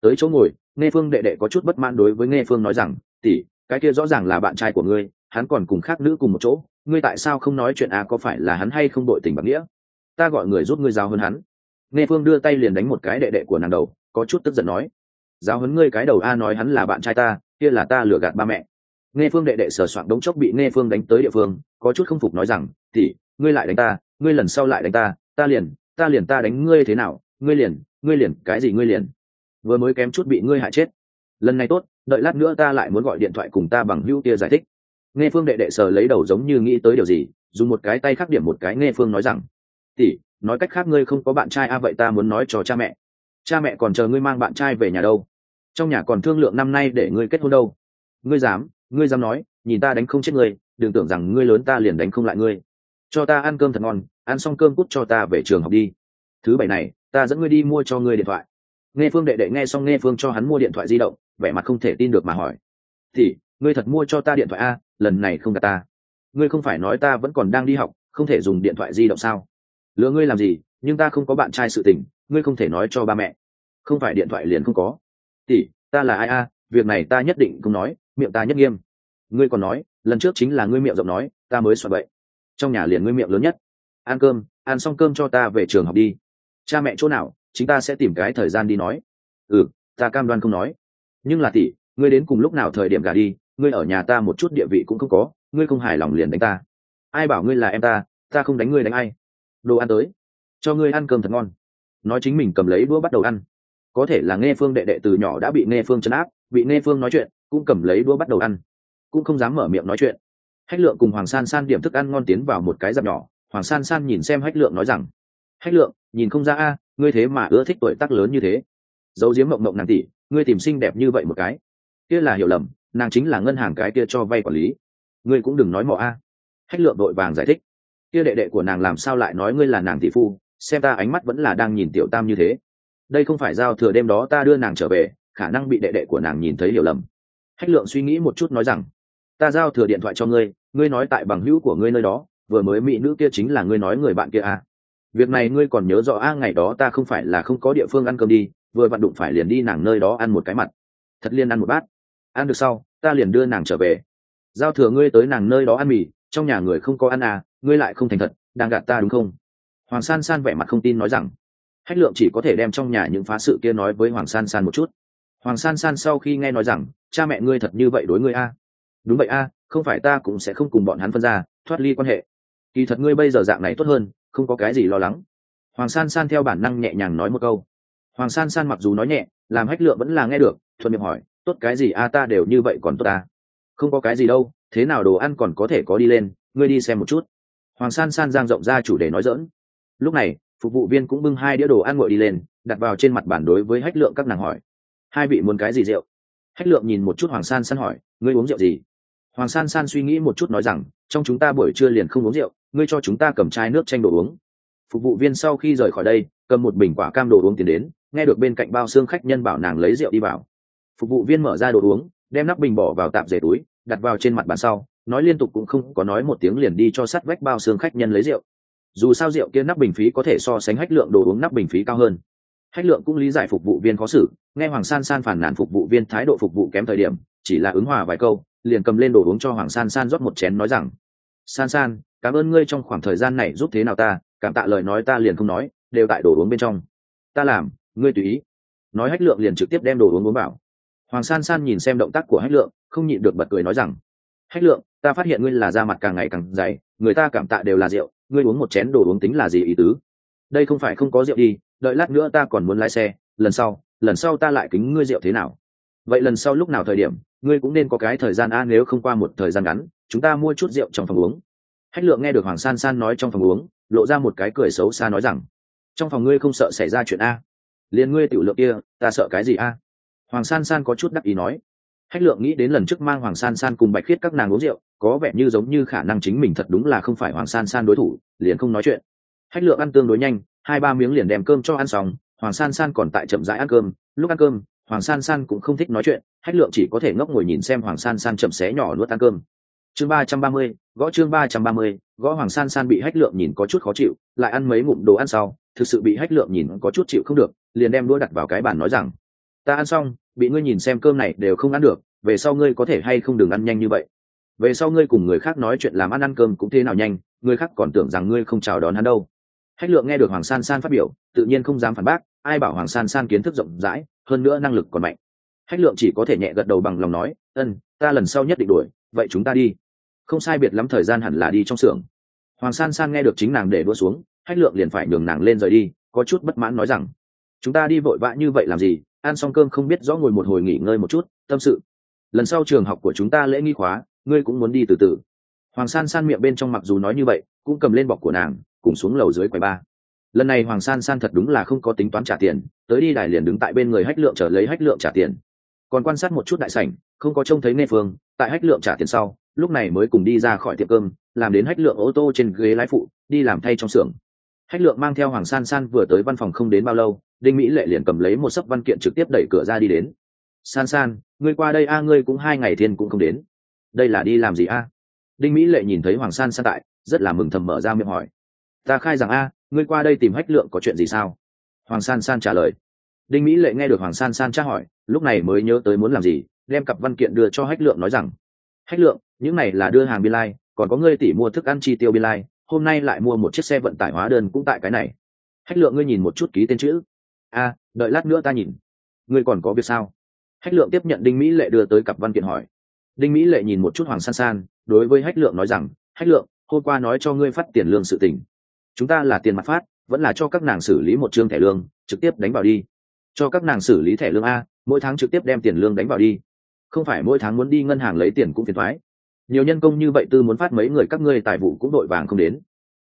Tới chỗ ngồi, nghe phương đệ đệ có chút bất mãn đối với nghe phương nói rằng, tỷ, cái kia rõ ràng là bạn trai của ngươi, hắn còn cùng khác nữ cùng một chỗ ngươi tại sao không nói chuyện à có phải là hắn hay không đội tình bằng nghĩa? Ta gọi người giúp ngươi giao hơn hắn. Nghe phương đưa tay liền đánh một cái đệ đệ của nàng đầu, có chút tức giận nói. Giáo hấn ngươi cái đầu a, nói hắn là bạn trai ta, kia là ta lừa gạt ba mẹ. Nghe phương đệ đệ sờ soạn đống chốc bị nghe phương đánh tới địa phương, có chút không phục nói rằng tỉ ngươi lại đánh ta, ngươi lần sau lại đánh ta ta liền ta liền ta đánh ngươi thế nào, ngươi liền ngươi liền, cái gì ngươi liền. Vừa mới kém chút bị ngươi hại chết. Lần này tốt, đợi lát nữa ta lại muốn gọi điện thoại cùng ta bằng hữu tia giải thích nghe phương đệ đệ sờ lấy đầu giống như nghĩ tới điều gì, dùng một cái tay khắc điểm một cái, nghe phương nói rằng tỉ nói cách khác ngươi không có bạn trai a à vậy ta muốn nói cho cha mẹ. Cha mẹ còn chờ ngươi mang bạn trai về nhà đâu? Trong nhà còn thương lượng năm nay để ngươi kết hôn đâu? Ngươi dám ngươi dám nói, nhìn ta đánh không chết ngươi, đừng tưởng rằng ngươi lớn ta liền đánh không lại ngươi. Cho ta ăn cơm thật ngon, ăn xong cơm cút cho ta về trường học đi. Thứ bảy này, ta dẫn ngươi đi mua cho ngươi điện thoại. Nghe phương đệ đệ nghe xong, nghe phương cho hắn mua điện thoại di động, vẻ mặt không thể tin được mà hỏi thì ngươi thật mua cho ta điện thoại a, lần này không gặp ta. Ngươi không phải nói ta vẫn còn đang đi học, không thể dùng điện thoại di động sao? Lừa ngươi làm gì, nhưng ta không có bạn trai sự tình, ngươi không thể nói cho ba mẹ. Không phải điện thoại liền không có. Tỷ, ta là ai a, việc này ta nhất định không nói, miệng ta nhất nghiêm. Ngươi còn nói, lần trước chính là ngươi miệng rộng nói, ta mới soạn vậy trong nhà liền ngươi miệng lớn nhất. Ăn cơm, ăn xong cơm cho ta về trường học đi. Cha mẹ chỗ nào chúng ta sẽ tìm cái thời gian đi nói. Ừ ta cam đoan không nói. Nhưng là tỷ, ngươi đến cùng lúc nào thời điểm gà đi ngươi ở nhà ta một chút địa vị cũng không có, ngươi không hài lòng liền đánh ta. Ai bảo ngươi là em ta ta không đánh ngươi đánh ai. Đồ ăn tới, cho ngươi ăn cơm thật ngon. Nói chính mình cầm lấy đũa bắt đầu ăn. Có thể là nghe phương đệ đệ từ nhỏ đã bị nghe phương chấn áp, bị nghe phương nói chuyện, cũng cầm lấy đũa bắt đầu ăn. Cũng không dám mở miệng nói chuyện. Hách lượng cùng hoàng san san điểm thức ăn ngon tiến vào một cái dạp nhỏ. Hoàng san san nhìn xem hách lượng nói rằng, hách lượng, nhìn không ra a, ngươi thế mà ưa thích tuổi tác lớn như thế. Dấu diếm mộng mộng nàng tỷ, ngươi tìm xinh đẹp như vậy một cái. Kia là hiểu lầm nàng chính là ngân hàng cái kia cho vay quản lý. Ngươi cũng đừng nói mỏ a. Hách lượng đội vàng giải thích. Kia đệ đệ của nàng làm sao lại nói ngươi là nàng tỷ phu, xem ta ánh mắt vẫn là đang nhìn tiểu tam như thế. Đây không phải giao thừa đêm đó ta đưa nàng trở về, khả năng bị đệ đệ của nàng nhìn thấy hiểu lầm. Hách lượng suy nghĩ một chút nói rằng, ta giao thừa điện thoại cho ngươi ngươi nói tại bằng hữu của ngươi nơi đó, vừa mới mỹ nữ kia chính là ngươi nói người bạn kia à. việc này ngươi còn nhớ rõ a, ngày đó ta không phải là không có địa phương ăn cơm đi, vừa vặn đụng phải liền đi nàng nơi đó ăn một cái mặt. Thật liên ăn một bát ăn được sau, ta liền đưa nàng trở về. Giao thừa ngươi tới nàng nơi đó ăn mì, trong nhà người không có ăn à ngươi lại không thành thật, đang gạt ta đúng không? Hoàng san san vẻ mặt không tin nói rằng. Hách lượng chỉ có thể đem trong nhà những phá sự kia nói với hoàng san san một chút. Hoàng san san sau khi nghe nói rằng, cha mẹ ngươi thật như vậy đối ngươi a đúng vậy a không phải ta cũng sẽ không cùng bọn hắn phân ra, thoát ly quan hệ. Kỳ thật ngươi bây giờ dạng này tốt hơn, không có cái gì lo lắng. Hoàng san san theo bản năng nhẹ nhàng nói một câu. Hoàng san san mặc dù nói nhẹ, làm hách lượng vẫn là nghe được, thuận miệng hỏi tốt cái gì a ta đều như vậy còn tốt ta không có cái gì đâu, thế nào đồ ăn còn có thể có đi lên, ngươi đi xem một chút. Hoàng san san giang rộng ra chủ đề nói dỡn. Lúc này, phục vụ viên cũng bưng hai đĩa đồ ăn ngồi đi lên, đặt vào trên mặt bản đối với hách lượng các nàng hỏi. Hai vị muốn cái gì rượu? Hách lượng nhìn một chút hoàng san san hỏi, ngươi uống rượu gì? Hoàng san san suy nghĩ một chút nói rằng, trong chúng ta buổi trưa liền không uống rượu, ngươi cho chúng ta cầm chai nước tranh đồ uống. Phục vụ viên sau khi rời khỏi đây, cầm một bình quả cam đồ uống tiền đến, nghe được bên cạnh bao xương khách nhân bảo nàng lấy rượu đi vào phục vụ viên mở ra đồ uống, đem nắp bình bỏ vào tạm dề túi, đặt vào trên mặt bàn sau, nói liên tục cũng không có nói một tiếng liền đi cho sắt vách bao xương khách nhân lấy rượu. Dù sao rượu kia nắp bình phí có thể so sánh hách lượng đồ uống nắp bình phí cao hơn. Hách lượng cũng lý giải phục vụ viên khó xử, nghe hoàng san san phản nàn phục vụ viên thái độ phục vụ kém thời điểm, chỉ là ứng hòa vài câu, liền cầm lên đồ uống cho hoàng san san rót một chén nói rằng, san san, cảm ơn ngươi trong khoảng thời gian này giúp thế nào ta, cảm tạ lời nói ta liền không nói, đều tại đồ uống bên trong. Ta làm, ngươi tùy ý. Nói hách lượng liền trực tiếp đem đồ uống uống vào hoàng san san nhìn xem động tác của hách lượng, không nhịn được bật cười nói rằng, hách lượng, ta phát hiện ngươi là da mặt càng ngày càng dày, người ta cảm tạ đều là rượu, ngươi uống một chén đồ uống tính là gì ý tứ? Đây không phải không có rượu đi, đợi lát nữa ta còn muốn lái xe, lần sau lần sau ta lại kính ngươi rượu thế nào? Vậy lần sau lúc nào thời điểm, ngươi cũng nên có cái thời gian a, nếu không qua một thời gian ngắn, chúng ta mua chút rượu trong phòng uống. Hách lượng nghe được hoàng san san nói trong phòng uống, lộ ra một cái cười xấu xa nói rằng, trong phòng ngươi không sợ xảy ra chuyện a? Liền ngươi tiểu lượng kia, ta sợ cái gì a? Hoàng san san có chút đắc ý nói. Hách lượng nghĩ đến lần trước mang hoàng san san cùng bạch khiết các nàng uống rượu, có vẻ như giống như khả năng chính mình thật đúng là không phải hoàng san san đối thủ, liền không nói chuyện. Hách lượng ăn tương đối nhanh, hai ba miếng liền đem cơm cho ăn xong, hoàng san san còn tại chậm rãi ăn cơm. Lúc ăn cơm, hoàng san san cũng không thích nói chuyện, hách lượng chỉ có thể ngốc ngồi nhìn xem hoàng san san chậm xé nhỏ nuốt ăn cơm. Chương ba trăm ba mươi, gõ chương ba trăm ba mươi, gõ hoàng san san bị hách lượng nhìn có chút khó chịu, lại ăn mấy ngụm đồ ăn sau, thực sự bị hách lượng nhìn có chút chịu không được, liền đem đũa đặt vào cái bàn nói rằng ta ăn xong, bị ngươi nhìn xem cơm này đều không ăn được, về sau ngươi có thể hay không đừng ăn nhanh như vậy. Về sau ngươi cùng người khác nói chuyện làm ăn ăn cơm cũng thế nào nhanh, người khác còn tưởng rằng ngươi không chào đón hắn đâu. Hách lượng nghe được hoàng san san phát biểu, tự nhiên không dám phản bác, ai bảo hoàng san san kiến thức rộng rãi, hơn nữa năng lực còn mạnh. Hách lượng chỉ có thể nhẹ gật đầu bằng lòng nói, ân, ta lần sau nhất định đuổi, vậy chúng ta đi. Không sai biệt lắm thời gian hẳn là đi trong xưởng. Hoàng san san nghe được chính nàng để đua xuống, hách lượng liền phải nhường nàng lên rời đi, có chút bất mãn nói rằng, chúng ta đi vội vã như vậy làm gì? Ăn xong cơm không biết rõ ngồi một hồi nghỉ ngơi một chút, tâm sự. Lần sau trường học của chúng ta lễ nghi khóa, ngươi cũng muốn đi từ từ. Hoàng san san miệng bên trong mặc dù nói như vậy, cũng cầm lên bọc của nàng, cùng xuống lầu dưới quầy ba. Lần này hoàng san san thật đúng là không có tính toán trả tiền, tới đi đài liền đứng tại bên người hách lượng trở lấy hách lượng trả tiền. Còn quan sát một chút đại sảnh, không có trông thấy nghe phương, tại hách lượng trả tiền sau, lúc này mới cùng đi ra khỏi tiệm cơm, làm đến hách lượng ô tô trên ghế lái phụ, đi làm thay trong xưởng. Hách lượng mang theo hoàng san san vừa tới văn phòng không đến bao lâu đinh mỹ lệ liền cầm lấy một sấp văn kiện trực tiếp đẩy cửa ra đi đến. San san, ngươi qua đây a, ngươi cũng hai ngày thiên cũng không đến. Đây là đi làm gì a? Đinh mỹ lệ nhìn thấy hoàng san san tại, rất là mừng thầm mở ra miệng hỏi. Ta khai rằng a, ngươi qua đây tìm hách lượng có chuyện gì sao? Hoàng san san trả lời. Đinh mỹ lệ nghe được hoàng san san tra hỏi, lúc này mới nhớ tới muốn làm gì, đem cặp văn kiện đưa cho hách lượng nói rằng, hách lượng, những này là đưa hàng biên lai, còn có ngươi tỉ mua thức ăn chi tiêu biên lai, hôm nay lại mua một chiếc xe vận tải hóa đơn cũng tại cái này. Hách lượng, ngươi nhìn một chút ký tên chữ a đợi lát nữa ta nhìn. Ngươi còn có việc sao? Hách lượng tiếp nhận đinh mỹ lệ đưa tới cặp văn kiện hỏi. Đinh mỹ lệ nhìn một chút hoàng san san, đối với hách lượng nói rằng, hách lượng, hôm qua nói cho ngươi phát tiền lương sự tình. Chúng ta là tiền mặt phát, vẫn là cho các nàng xử lý một chương thẻ lương, trực tiếp đánh vào đi. Cho các nàng xử lý thẻ lương a, mỗi tháng trực tiếp đem tiền lương đánh vào đi. Không phải mỗi tháng muốn đi ngân hàng lấy tiền cũng phiền thoái nhiều nhân công như vậy tư muốn phát mấy người các ngươi tài vụ cũng đội vàng không đến.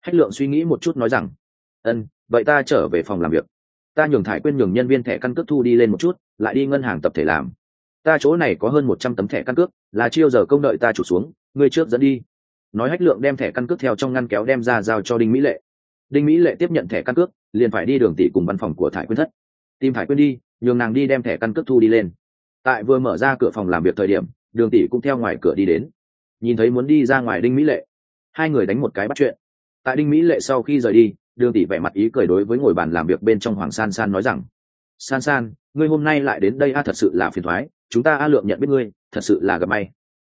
Hách lượng suy nghĩ một chút nói rằng, ân, vậy ta trở về phòng làm việc ta nhường thải quên nhường nhân viên thẻ căn cước thu đi lên một chút, lại đi ngân hàng tập thể làm. Ta chỗ này có hơn một trăm tấm thẻ căn cước, là chiêu giờ công đợi ta chủ xuống, ngươi trước dẫn đi. Nói hách lượng đem thẻ căn cước theo trong ngăn kéo đem ra giao cho đinh mỹ lệ. Đinh mỹ lệ tiếp nhận thẻ căn cước, liền phải đi đường tỷ cùng văn phòng của thải quyên thất. Tìm thải quyên đi, nhường nàng đi đem thẻ căn cước thu đi lên. Tại vừa mở ra cửa phòng làm việc thời điểm, đường tỷ cũng theo ngoài cửa đi đến. Nhìn thấy muốn đi ra ngoài đinh mỹ lệ, hai người đánh một cái bắt chuyện. Tại đinh mỹ lệ sau khi rời đi đường tỷ vẻ mặt ý cười đối với ngồi bàn làm việc bên trong hoàng san san nói rằng, san san, ngươi hôm nay lại đến đây a, thật sự là phiền thoái. Chúng ta a lượng nhận biết ngươi, thật sự là gặp may.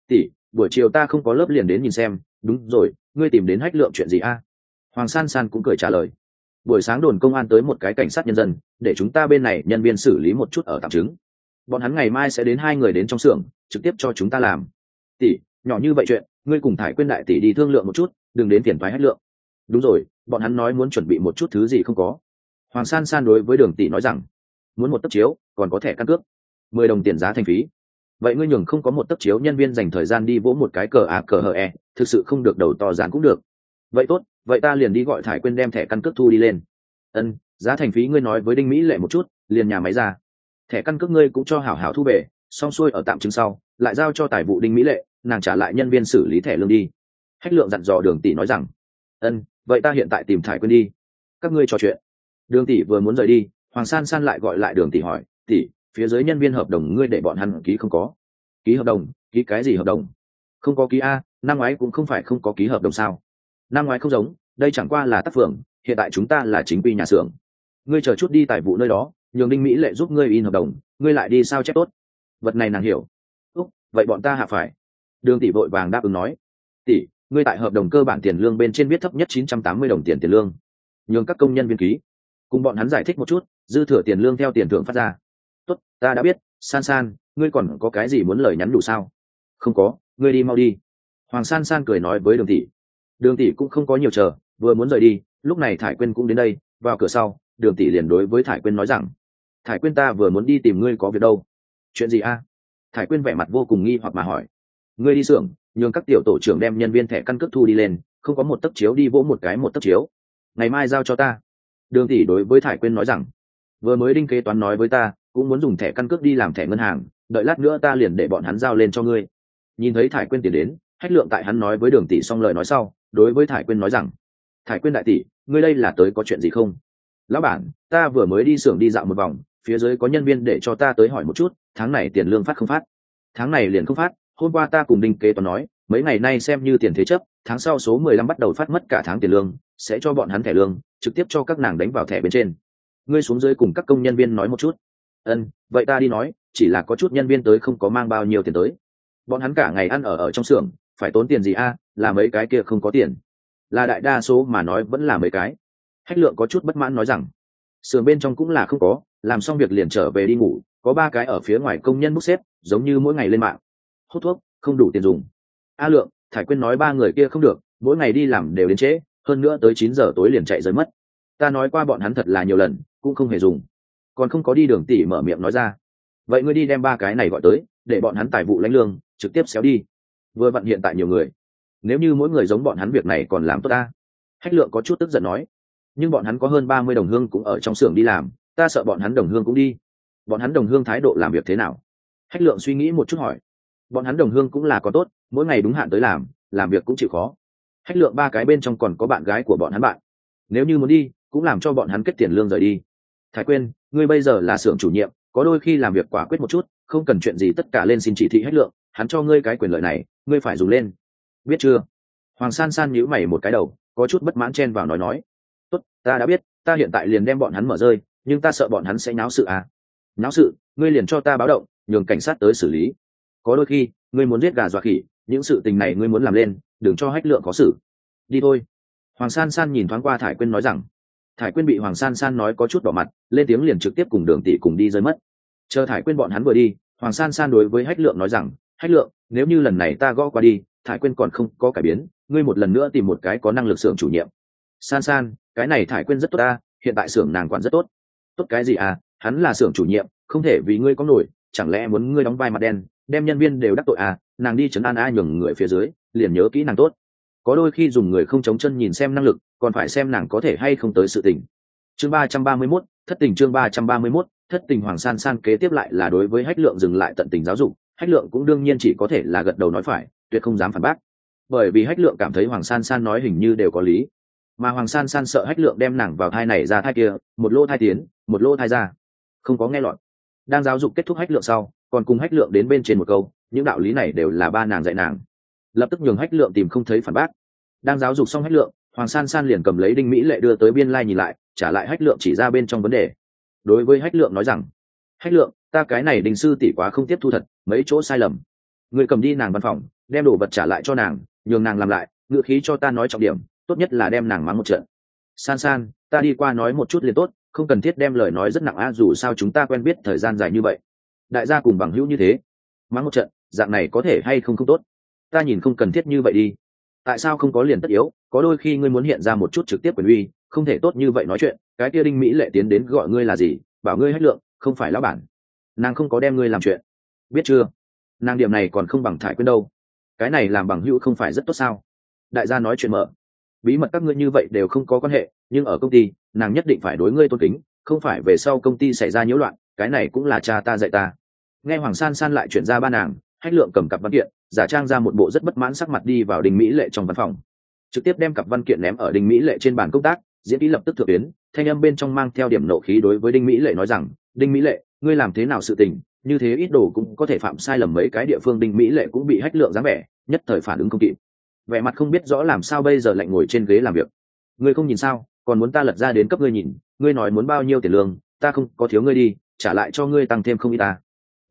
Tỷ, buổi chiều ta không có lớp liền đến nhìn xem. Đúng rồi, ngươi tìm đến hách lượng chuyện gì a? Hoàng san san cũng cười trả lời. Buổi sáng đồn công an tới một cái cảnh sát nhân dân, để chúng ta bên này nhân viên xử lý một chút ở tạm chứng bọn hắn ngày mai sẽ đến hai người đến trong xưởng, trực tiếp cho chúng ta làm. Tỷ, nhỏ như vậy chuyện, ngươi cùng thải quyên đại tỷ đi thương lượng một chút, đừng đến tiền thoái hách lượng đúng rồi, bọn hắn nói muốn chuẩn bị một chút thứ gì không có. Hoàng san san đối với đường tỷ nói rằng, muốn một tấc chiếu, còn có thẻ căn cước, mười đồng tiền giá thành phí. Vậy ngươi nhường không có một tấc chiếu, nhân viên dành thời gian đi vỗ một cái cờ à cờ hờ e thực sự không được đầu to dán cũng được. Vậy tốt, vậy ta liền đi gọi thải quên đem thẻ căn cước thu đi lên. Ân, giá thành phí ngươi nói với đinh mỹ lệ một chút, liền nhà máy ra. Thẻ căn cước ngươi cũng cho hảo hảo thu về xong xuôi ở tạm chứng sau, lại giao cho tài vụ đinh mỹ lệ, nàng trả lại nhân viên xử lý thẻ lương đi. Hách lượng dặn dò đường tỷ nói rằng, ân vậy ta hiện tại tìm thải quên đi. Các ngươi trò chuyện. Đường tỷ vừa muốn rời đi, hoàng san san lại gọi lại đường tỷ hỏi, tỷ, phía dưới nhân viên hợp đồng ngươi để bọn hắn ký không có? Ký hợp đồng? Ký cái gì hợp đồng? Không có ký a, năm ngoái cũng không phải không có ký hợp đồng sao? Năm ngoái không giống, đây chẳng qua là tác phường, hiện tại chúng ta là chính quy nhà xưởng. Ngươi chờ chút đi tài vụ nơi đó, nhường đinh mỹ lệ giúp ngươi in hợp đồng, ngươi lại đi sao chép tốt? Vật này nàng hiểu. Úc, vậy bọn ta hạ phải. Đường tỷ vội vàng đáp ứng nói. Tỷ ngươi tại hợp đồng cơ bản tiền lương bên trên viết thấp nhất chín trăm tám mươi đồng tiền tiền lương. Nhường các công nhân viên ký. Cùng bọn hắn giải thích một chút, dư thừa tiền lương theo tiền thưởng phát ra. Tốt, ta đã biết, san san, ngươi còn có cái gì muốn lời nhắn đủ sao? Không có, ngươi đi mau đi. Hoàng san san cười nói với đường tỷ. Đường tỷ cũng không có nhiều chờ, vừa muốn rời đi, lúc này thải quyên cũng đến đây, vào cửa sau, đường tỷ liền đối với thải quyên nói rằng, thải quyên ta vừa muốn đi tìm ngươi có việc đâu. Chuyện gì a? Thải quyên vẻ mặt vô cùng nghi hoặc mà hỏi. Ngươi đi xưởng nhường các tiểu tổ trưởng đem nhân viên thẻ căn cước thu đi lên, không có một tấc chiếu đi vỗ một cái một tấc chiếu. Ngày mai giao cho ta. Đường tỷ đối với thải quyên nói rằng, vừa mới đinh kế toán nói với ta, cũng muốn dùng thẻ căn cước đi làm thẻ ngân hàng, đợi lát nữa ta liền để bọn hắn giao lên cho ngươi. Nhìn thấy thải quyên tiền đến, hách lượng tại hắn nói với đường tỷ xong lời nói sau, đối với thải quyên nói rằng, thải quyên đại tỷ, ngươi đây là tới có chuyện gì không? Lão bản, ta vừa mới đi xưởng đi dạo một vòng, phía dưới có nhân viên để cho ta tới hỏi một chút, tháng này tiền lương phát không phát? Tháng này liền không phát hôm qua ta cùng đinh kế toán nói, mấy ngày nay xem như tiền thế chấp, tháng sau số mười lăm bắt đầu phát mất cả tháng tiền lương, sẽ cho bọn hắn thẻ lương, trực tiếp cho các nàng đánh vào thẻ bên trên. Ngươi xuống dưới cùng các công nhân viên nói một chút. Ân, vậy ta đi nói, chỉ là có chút nhân viên tới không có mang bao nhiêu tiền tới. Bọn hắn cả ngày ăn ở ở trong xưởng, phải tốn tiền gì a, là mấy cái kia không có tiền. Là đại đa số mà nói vẫn là mấy cái. Hách lượng có chút bất mãn nói rằng, xưởng bên trong cũng là không có, làm xong việc liền trở về đi ngủ, có ba cái ở phía ngoài công nhân bốc xếp, giống như mỗi ngày lên mạng hút thuốc, không đủ tiền dùng. A lượng, thải quyên nói ba người kia không được, mỗi ngày đi làm đều đến trễ, hơn nữa tới chín giờ tối liền chạy rời mất. Ta nói qua bọn hắn thật là nhiều lần, cũng không hề dùng. Còn không có đi đường tỉ mở miệng nói ra. Vậy ngươi đi đem ba cái này gọi tới, để bọn hắn tài vụ lãnh lương, trực tiếp xéo đi. Vừa vặn hiện tại nhiều người. Nếu như mỗi người giống bọn hắn việc này còn làm tốt ta. Hách lượng có chút tức giận nói. Nhưng bọn hắn có hơn ba mươi đồng hương cũng ở trong xưởng đi làm, ta sợ bọn hắn đồng hương cũng đi. Bọn hắn đồng hương thái độ làm việc thế nào? Hách lượng suy nghĩ một chút hỏi bọn hắn đồng hương cũng là có tốt, mỗi ngày đúng hạn tới làm làm việc cũng chịu khó. Hách lượng ba cái bên trong còn có bạn gái của bọn hắn bạn. Nếu như muốn đi, cũng làm cho bọn hắn kết tiền lương rời đi. Thái quên ngươi bây giờ là xưởng chủ nhiệm, có đôi khi làm việc quả quyết một chút, không cần chuyện gì tất cả lên xin chỉ thị hách lượng, hắn cho ngươi cái quyền lợi này, ngươi phải dùng lên. Biết chưa? Hoàng san san nhíu mày một cái đầu, có chút bất mãn chen vào nói nói. Tốt, ta đã biết, ta hiện tại liền đem bọn hắn mở rơi, nhưng ta sợ bọn hắn sẽ náo sự à. Náo sự, ngươi liền cho ta báo động, nhường cảnh sát tới xử lý có đôi khi, ngươi muốn giết gà dọa khỉ, những sự tình này ngươi muốn làm lên, đừng cho hách lượng có xử. Đi thôi. Hoàng san san nhìn thoáng qua thải quyên nói rằng. Thải quyên bị hoàng san san nói có chút đỏ mặt, lên tiếng liền trực tiếp cùng đường tỷ cùng đi rơi mất. Chờ thải quyên bọn hắn vừa đi, hoàng san san đối với hách lượng nói rằng, hách lượng, nếu như lần này ta gõ qua đi, thải quyên còn không có cải biến, ngươi một lần nữa tìm một cái có năng lực xưởng chủ nhiệm. San san, cái này thải quyên rất tốt ta hiện tại xưởng nàng quản rất tốt. Tốt cái gì à hắn là xưởng chủ nhiệm, không thể vì ngươi có nổi, chẳng lẽ muốn ngươi đóng vai mặt đen đem nhân viên đều đắc tội à nàng đi chấn an ai nhường người phía dưới, liền nhớ kỹ nàng tốt. Có đôi khi dùng người không chống chân nhìn xem năng lực, còn phải xem nàng có thể hay không tới sự tình. Chương ba trăm ba mươi mốt, thất tình chương ba trăm ba mươi mốt, thất tình hoàng san san kế tiếp lại là đối với hách lượng dừng lại tận tình giáo dục. Hách lượng cũng đương nhiên chỉ có thể là gật đầu nói phải, tuyệt không dám phản bác. Bởi vì hách lượng cảm thấy hoàng san san nói hình như đều có lý. Mà hoàng san san sợ hách lượng đem nàng vào thai này ra thai kia, một lô thai tiến, một lô thai ra. Không có nghe lọt. Đang giáo dục kết thúc hách lượng sau còn cùng hách lượng đến bên trên một câu, những đạo lý này đều là ba nàng dạy nàng. Lập tức nhường hách lượng tìm không thấy phản bác. Đang giáo dục xong hách lượng, hoàng san san liền cầm lấy đinh mỹ lệ đưa tới biên lai nhìn lại, trả lại hách lượng chỉ ra bên trong vấn đề. Đối với hách lượng nói rằng, hách lượng, ta cái này đình sư tỷ quá không tiếp thu thật, mấy chỗ sai lầm. Người cầm đi nàng văn phòng, đem đồ vật trả lại cho nàng, nhường nàng làm lại, ngựa khí cho ta nói trọng điểm, tốt nhất là đem nàng mắng một trận. San san, ta đi qua nói một chút liền tốt, không cần thiết đem lời nói rất nặng a dù sao chúng ta quen biết thời gian dài như vậy đại gia cùng bằng hữu như thế. Mắng một trận, dạng này có thể hay không không tốt? Ta nhìn không cần thiết như vậy đi. Tại sao không có liền tất yếu? Có đôi khi ngươi muốn hiện ra một chút trực tiếp quyền uy, không thể tốt như vậy nói chuyện. Cái kia đinh mỹ lệ tiến đến gọi ngươi là gì? Bảo ngươi hết lượng, không phải lão bản. Nàng không có đem ngươi làm chuyện. Biết chưa? Nàng điểm này còn không bằng thải quên đâu. Cái này làm bằng hữu không phải rất tốt sao? Đại gia nói chuyện mở. Bí mật các ngươi như vậy đều không có quan hệ, nhưng ở công ty, nàng nhất định phải đối ngươi tôn kính, không phải về sau công ty xảy ra nhiễu loạn cái này cũng là cha ta dạy ta. Nghe hoàng san san lại chuyển ra ba nàng, hách lượng cầm cặp văn kiện, giả trang ra một bộ rất bất mãn sắc mặt đi vào đình mỹ lệ trong văn phòng. Trực tiếp đem cặp văn kiện ném ở đình mỹ lệ trên bàn công tác, diễn ký lập tức thượng tuyến, thanh âm bên trong mang theo điểm nộ khí đối với đinh mỹ lệ nói rằng đinh mỹ lệ, ngươi làm thế nào sự tình, như thế ít đồ cũng có thể phạm sai lầm mấy cái địa phương đinh mỹ lệ cũng bị hách lượng dáng vẻ nhất thời phản ứng không kịp. Vẻ mặt không biết rõ làm sao bây giờ lạnh ngồi trên ghế làm việc. Ngươi không nhìn sao, còn muốn ta lật ra đến cấp ngươi nhìn, ngươi nói muốn bao nhiêu tiền lương, ta không có thiếu ngươi đi trả lại cho ngươi tăng thêm không ít ta.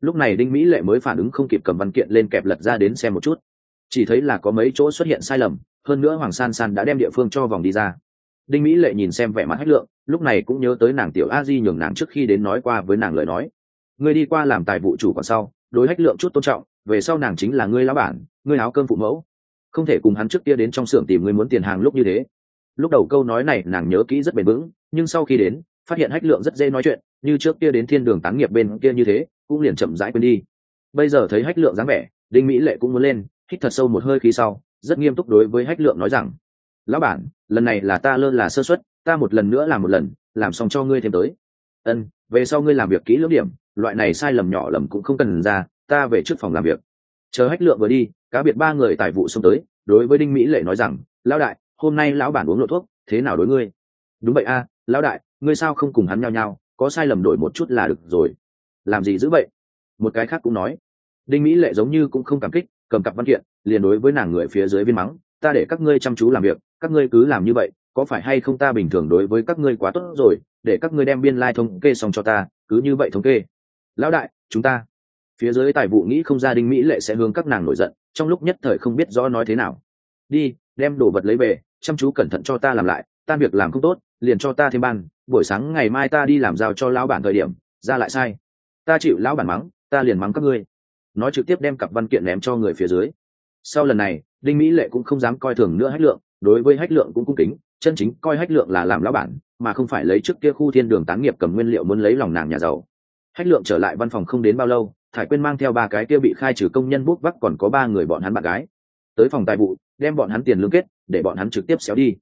Lúc này đinh mỹ lệ mới phản ứng không kịp cầm văn kiện lên kẹp lật ra đến xem một chút. Chỉ thấy là có mấy chỗ xuất hiện sai lầm, hơn nữa hoàng san san đã đem địa phương cho vòng đi ra. Đinh mỹ lệ nhìn xem vẻ mặt hách lượng, lúc này cũng nhớ tới nàng tiểu a di nhường nàng trước khi đến nói qua với nàng lời nói. Ngươi đi qua làm tài vụ chủ còn sau, đối hách lượng chút tôn trọng, về sau nàng chính là ngươi lão bản, ngươi áo cơm phụ mẫu. Không thể cùng hắn trước kia đến trong xưởng tìm ngươi muốn tiền hàng lúc như thế. Lúc đầu câu nói này nàng nhớ kỹ rất bền vững, nhưng sau khi đến, phát hiện hách lượng rất dễ nói chuyện như trước kia đến thiên đường tán nghiệp bên kia như thế, cũng liền chậm rãi quên đi. Bây giờ thấy hách lượng dáng vẻ, đinh mỹ lệ cũng muốn lên, hít thật sâu một hơi khí sau, rất nghiêm túc đối với hách lượng nói rằng, lão bản, lần này là ta lơ là sơ xuất ta một lần nữa làm một lần, làm xong cho ngươi thêm tới. Ân, về sau ngươi làm việc kỹ lưỡng điểm, loại này sai lầm nhỏ lầm cũng không cần ra, ta về trước phòng làm việc. Chờ hách lượng vừa đi, cá biệt ba người tài vụ xông tới, đối với đinh mỹ lệ nói rằng, lão đại, hôm nay lão bản uống lộ thuốc, thế nào đối ngươi? Đúng vậy a, lão đại, ngươi sao không cùng hắn nhau nhau có sai lầm đổi một chút là được rồi. Làm gì giữ vậy một cái khác cũng nói. Đinh mỹ lệ giống như cũng không cảm kích, cầm cặp văn kiện, liền đối với nàng người phía dưới viên mắng, ta để các ngươi chăm chú làm việc, các ngươi cứ làm như vậy, có phải hay không ta bình thường đối với các ngươi quá tốt rồi, để các ngươi đem biên lai、like、thống kê xong cho ta, cứ như vậy thống kê. Lão đại, chúng ta. Phía dưới tài vụ nghĩ không ra đinh mỹ lệ sẽ hướng các nàng nổi giận, trong lúc nhất thời không biết rõ nói thế nào. Đi, đem đồ vật lấy về, chăm chú cẩn thận cho ta làm lại, ta việc làm không tốt liền cho ta thêm ban, buổi sáng ngày mai ta đi làm giao cho lão bản thời điểm, ra lại sai. Ta chịu lão bản mắng, ta liền mắng các ngươi. Nói trực tiếp đem cặp văn kiện ném cho người phía dưới. Sau lần này, đinh mỹ lệ cũng không dám coi thường nữa hách lượng, đối với hách lượng cũng cung kính, chân chính coi hách lượng là làm lão bản, mà không phải lấy trước kia khu thiên đường tán nghiệp cầm nguyên liệu muốn lấy lòng nàng nhà giàu. Hách lượng trở lại văn phòng không đến bao lâu, thải quyên mang theo ba cái kia bị khai trừ công nhân bút vắc còn có ba người bọn hắn bạn gái. Tới phòng tài vụ, đem bọn hắn tiền lương kết, để bọn hắn trực tiếp xéo đi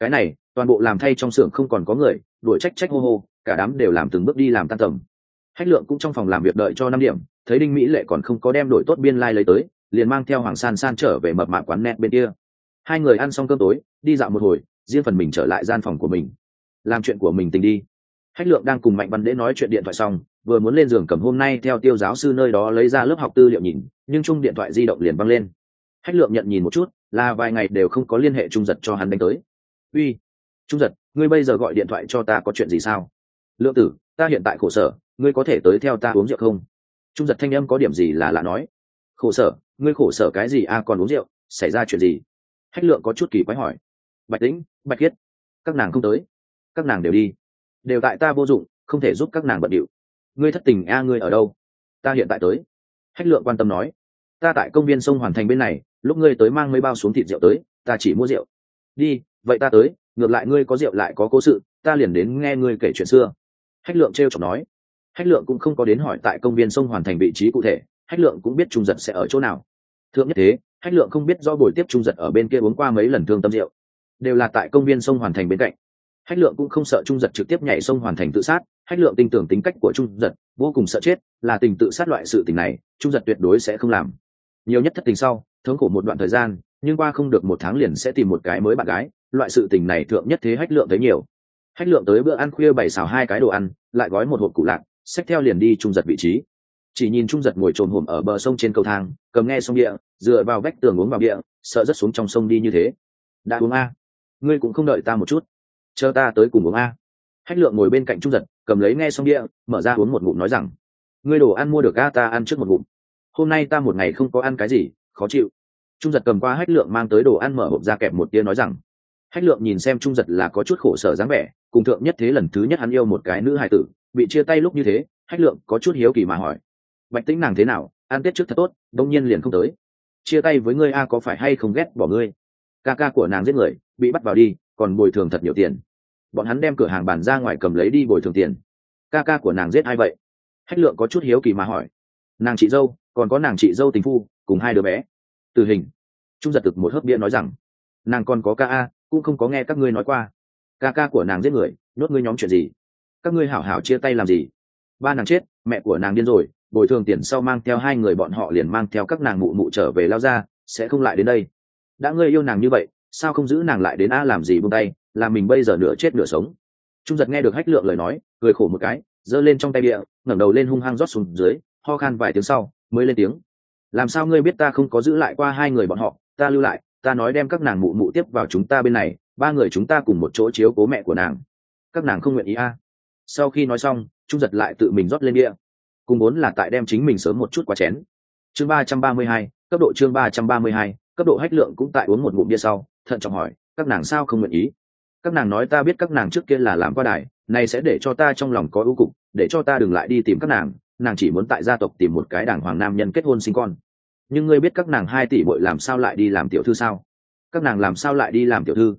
cái này, toàn bộ làm thay trong xưởng không còn có người, đuổi trách trách hô hô, cả đám đều làm từng bước đi làm tan tầm. Hách lượng cũng trong phòng làm việc đợi cho năm điểm, thấy đinh mỹ lệ còn không có đem đổi tốt biên lai、like、lấy tới, liền mang theo hoàng san san trở về mập mạ quán net bên kia. Hai người ăn xong cơm tối, đi dạo một hồi, riêng phần mình trở lại gian phòng của mình. Làm chuyện của mình tình đi. Hách lượng đang cùng mạnh văn đễ nói chuyện điện thoại xong, vừa muốn lên giường cầm hôm nay theo tiêu giáo sư nơi đó lấy ra lớp học tư liệu nhìn, nhưng chung điện thoại di động liền văng lên. Hách lượng nhận nhìn một chút, là vài ngày đều không có liên hệ trung giật cho hắn đánh tới uy, trung giật, ngươi bây giờ gọi điện thoại cho ta có chuyện gì sao? Lượng tử, ta hiện tại khổ sở, ngươi có thể tới theo ta uống rượu không? Trung giật thanh âm có điểm gì là lạ nói. Khổ sở, ngươi khổ sở cái gì? A à còn uống rượu, xảy ra chuyện gì? Hách lượng có chút kỳ quái hỏi. Bạch tĩnh, bạch khiết các nàng không tới. Các nàng đều đi. Đều tại ta vô dụng, không thể giúp các nàng bận điệu. Ngươi thất tình a, ngươi ở đâu? Ta hiện tại tới. Hách lượng quan tâm nói. Ta tại công viên sông hoàn thành bên này, lúc ngươi tới mang mấy bao xuống thịt rượu tới, ta chỉ mua rượu đi, vậy ta tới, ngược lại ngươi có rượu lại có cố sự, ta liền đến nghe ngươi kể chuyện xưa. Hách lượng t r e o chọc nói. Hách lượng cũng không có đến hỏi tại công viên sông hoàn thành vị trí cụ thể, hách lượng cũng biết trung giật sẽ ở chỗ nào. Thượng nhất thế, hách lượng không biết do buổi tiếp trung giật ở bên kia uống qua mấy lần thương tâm rượu. Đều là tại công viên sông hoàn thành bên cạnh. Hách lượng cũng không sợ trung giật trực tiếp nhảy sông hoàn thành tự sát, hách lượng tin tưởng tính cách của trung giật, vô cùng sợ chết, là tình tự sát loại sự tình này, trung giật tuyệt đối sẽ không làm. Nhiều nhất thất tình sau, thống khổ một đoạn thời gian nhưng qua không được một tháng liền sẽ tìm một cái mới bạn gái, loại sự tình này thượng nhất thế hách lượng thấy nhiều. Hách lượng tới bữa ăn khuya bày xào hai cái đồ ăn, lại gói một hộp củ lạc, xách theo liền đi trung giật vị trí. Chỉ nhìn trung giật ngồi trồn hổm ở bờ sông trên cầu thang, cầm nghe sông địa, dựa vào vách tường uống vào địa, sợ rất xuống trong sông đi như thế. Đã uống a, ngươi cũng không đợi ta một chút. Chờ ta tới cùng uống a. Hách lượng ngồi bên cạnh trung giật, cầm lấy nghe sông địa, mở ra uống một ngụm nói rằng, ngươi đồ ăn mua được a, ta ăn trước một ngụm. Hôm nay ta một ngày không có ăn cái gì, khó chịu trung giật cầm qua hách lượng mang tới đồ ăn mở hộp ra kẹp một tia nói rằng, hách lượng nhìn xem trung giật là có chút khổ sở dáng vẻ, cùng thượng nhất thế lần thứ nhất hắn yêu một cái nữ hài tử, bị chia tay lúc như thế, hách lượng có chút hiếu kỳ mà hỏi, bạch tĩnh nàng thế nào? Ăn tết trước thật tốt, đông nhiên liền không tới. Chia tay với ngươi a, có phải hay không ghét bỏ ngươi? Ca ca của nàng giết người, bị bắt vào đi, còn bồi thường thật nhiều tiền. Bọn hắn đem cửa hàng bàn ra ngoài cầm lấy đi bồi thường tiền. Ca ca của nàng giết ai vậy? Hách lượng có chút hiếu kỳ mà hỏi. Nàng chị dâu, còn có nàng chị dâu tình phu, cùng hai đứa bé tử hình. Trung giật thực một hớp bia nói rằng, nàng còn có ca a, cũng không có nghe các ngươi nói qua. Ca ca của nàng giết người, nhốt ngươi nhóm chuyện gì? Các ngươi hảo hảo chia tay làm gì? Ba nàng chết, mẹ của nàng điên rồi, bồi thường tiền sau mang theo hai người bọn họ liền mang theo các nàng mụ mụ trở về lao ra, sẽ không lại đến đây. Đã ngươi yêu nàng như vậy, sao không giữ nàng lại đến a làm gì buông tay là mình bây giờ nửa chết nửa sống? Trung giật nghe được hách lượng lời nói, cười khổ một cái, giơ lên trong tay địa ngẩng đầu lên hung hăng rót xuống dưới, ho khan vài tiếng sau, mới lên tiếng làm sao ngươi biết ta không có giữ lại qua hai người bọn họ? Ta lưu lại, ta nói đem các nàng mụ mụ tiếp vào chúng ta bên này, ba người chúng ta cùng một chỗ chiếu cố mẹ của nàng. Các nàng không nguyện ý a. Sau khi nói xong, trung giật lại tự mình rót lên đĩa cùng muốn là tại đem chính mình sớm một chút quá chén. Chương ba trăm ba mươi hai, cấp độ chương ba trăm ba mươi hai, cấp độ hách lượng cũng tại uống một ngụm bia sau, thận trọng hỏi, các nàng sao không nguyện ý? Các nàng nói ta biết các nàng trước kia là làm qua đài này sẽ để cho ta trong lòng có ưu cục, để cho ta đừng lại đi tìm các nàng nàng chỉ muốn tại gia tộc tìm một cái đảng hoàng nam nhân kết hôn sinh con. Nhưng ngươi biết các nàng hai tỷ bội làm sao lại đi làm tiểu thư sao? Các nàng làm sao lại đi làm tiểu thư?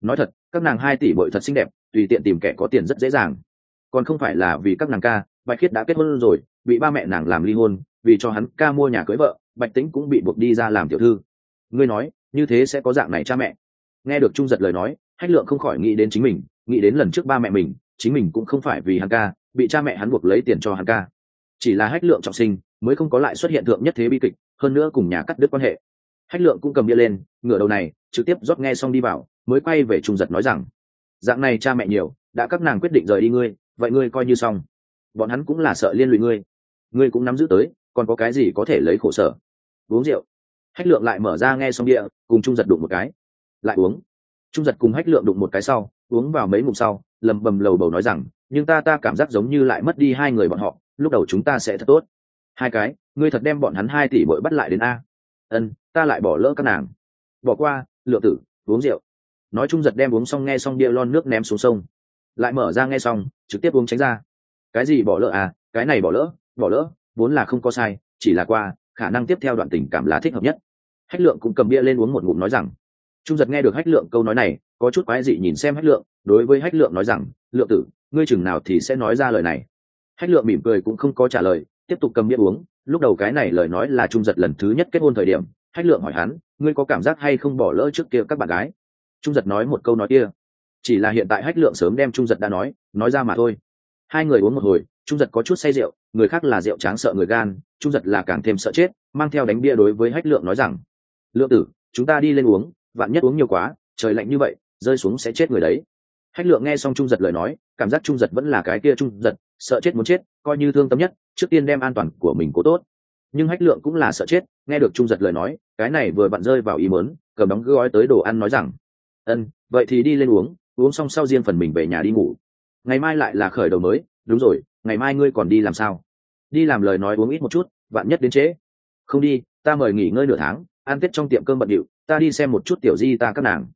Nói thật, các nàng hai tỷ bội thật xinh đẹp, tùy tiện tìm kẻ có tiền rất dễ dàng. Còn không phải là vì các nàng ca, bạch khiết đã kết hôn rồi, bị ba mẹ nàng làm ly hôn, vì cho hắn ca mua nhà cưới vợ, bạch tĩnh cũng bị buộc đi ra làm tiểu thư. Ngươi nói, như thế sẽ có dạng này cha mẹ? Nghe được trung giật lời nói, hách lượng không khỏi nghĩ đến chính mình, nghĩ đến lần trước ba mẹ mình, chính mình cũng không phải vì hắn ca, bị cha mẹ hắn buộc lấy tiền cho hắn ca chỉ là hách lượng trọng sinh, mới không có lại xuất hiện thượng nhất thế bi kịch, hơn nữa cùng nhà cắt đứt quan hệ. Hách lượng cũng cầm bia lên, ngửa đầu này, trực tiếp rót nghe xong đi vào, mới quay về trung giật nói rằng, dạng này cha mẹ nhiều, đã các nàng quyết định rời đi ngươi, vậy ngươi coi như xong. Bọn hắn cũng là sợ liên lụy ngươi. Ngươi cũng nắm giữ tới, còn có cái gì có thể lấy khổ sở? Uống rượu. Hách lượng lại mở ra nghe xong địa cùng trung giật đụng một cái. Lại uống. Trung giật cùng hách lượng đụng một cái sau, uống vào mấy ngụm sau, lầm bầm lầu bầu nói rằng, nhưng ta ta cảm giác giống như lại mất đi hai người bọn họ lúc đầu chúng ta sẽ thật tốt. Hai cái, ngươi thật đem bọn hắn hai tỷ bội bắt lại đến a. Ân, ta lại bỏ lỡ các nàng. Bỏ qua, lựa tử, uống rượu. Nói chung giật đem uống xong nghe xong bia lon nước ném xuống sông. Lại mở ra nghe xong, trực tiếp uống tránh ra. Cái gì bỏ lỡ à cái này bỏ lỡ bỏ lỡ, vốn là không có sai, chỉ là qua, khả năng tiếp theo đoạn tình cảm là thích hợp nhất. Hách lượng cũng cầm bia lên uống một ngụm nói rằng. Trung giật nghe được hách lượng câu nói này, có chút quái dị nhìn xem hách lượng, đối với hách lượng nói rằng lượng tử, ngươi chừng nào thì sẽ nói ra lời này hách lượng mỉm cười cũng không có trả lời, tiếp tục cầm bia uống. Lúc đầu cái này lời nói là trung giật lần thứ nhất kết hôn thời điểm, hách lượng hỏi hắn, ngươi có cảm giác hay không bỏ lỡ trước kia các bạn gái? Trung giật nói một câu nói kia. Chỉ là hiện tại hách lượng sớm đem trung giật đã nói nói ra mà thôi. Hai người uống một hồi, trung giật có chút say rượu, người khác là rượu tráng sợ người gan, trung giật là càng thêm sợ chết, mang theo đánh bia đối với hách lượng nói rằng, lượng tử, chúng ta đi lên uống, vạn nhất uống nhiều quá, trời lạnh như vậy, rơi xuống sẽ chết người đấy hách lượng nghe xong trung giật lời nói, cảm giác trung giật vẫn là cái kia trung giật, sợ chết muốn chết, coi như thương tâm nhất, trước tiên đem an toàn của mình cố tốt. Nhưng hách lượng cũng là sợ chết, nghe được trung giật lời nói, cái này vừa vặn rơi vào ý mớn cầm đóng gói tới đồ ăn nói rằng, ân, vậy thì đi lên uống uống xong sau riêng phần mình về nhà đi ngủ. Ngày mai lại là khởi đầu mới, đúng rồi, ngày mai ngươi còn đi làm sao? Đi làm lời nói uống ít một chút, vạn nhất đến trễ. Không đi, ta mời nghỉ ngơi nửa tháng, ăn tết trong tiệm cơm bận điệu, ta đi xem một chút tiểu di ta các nàng.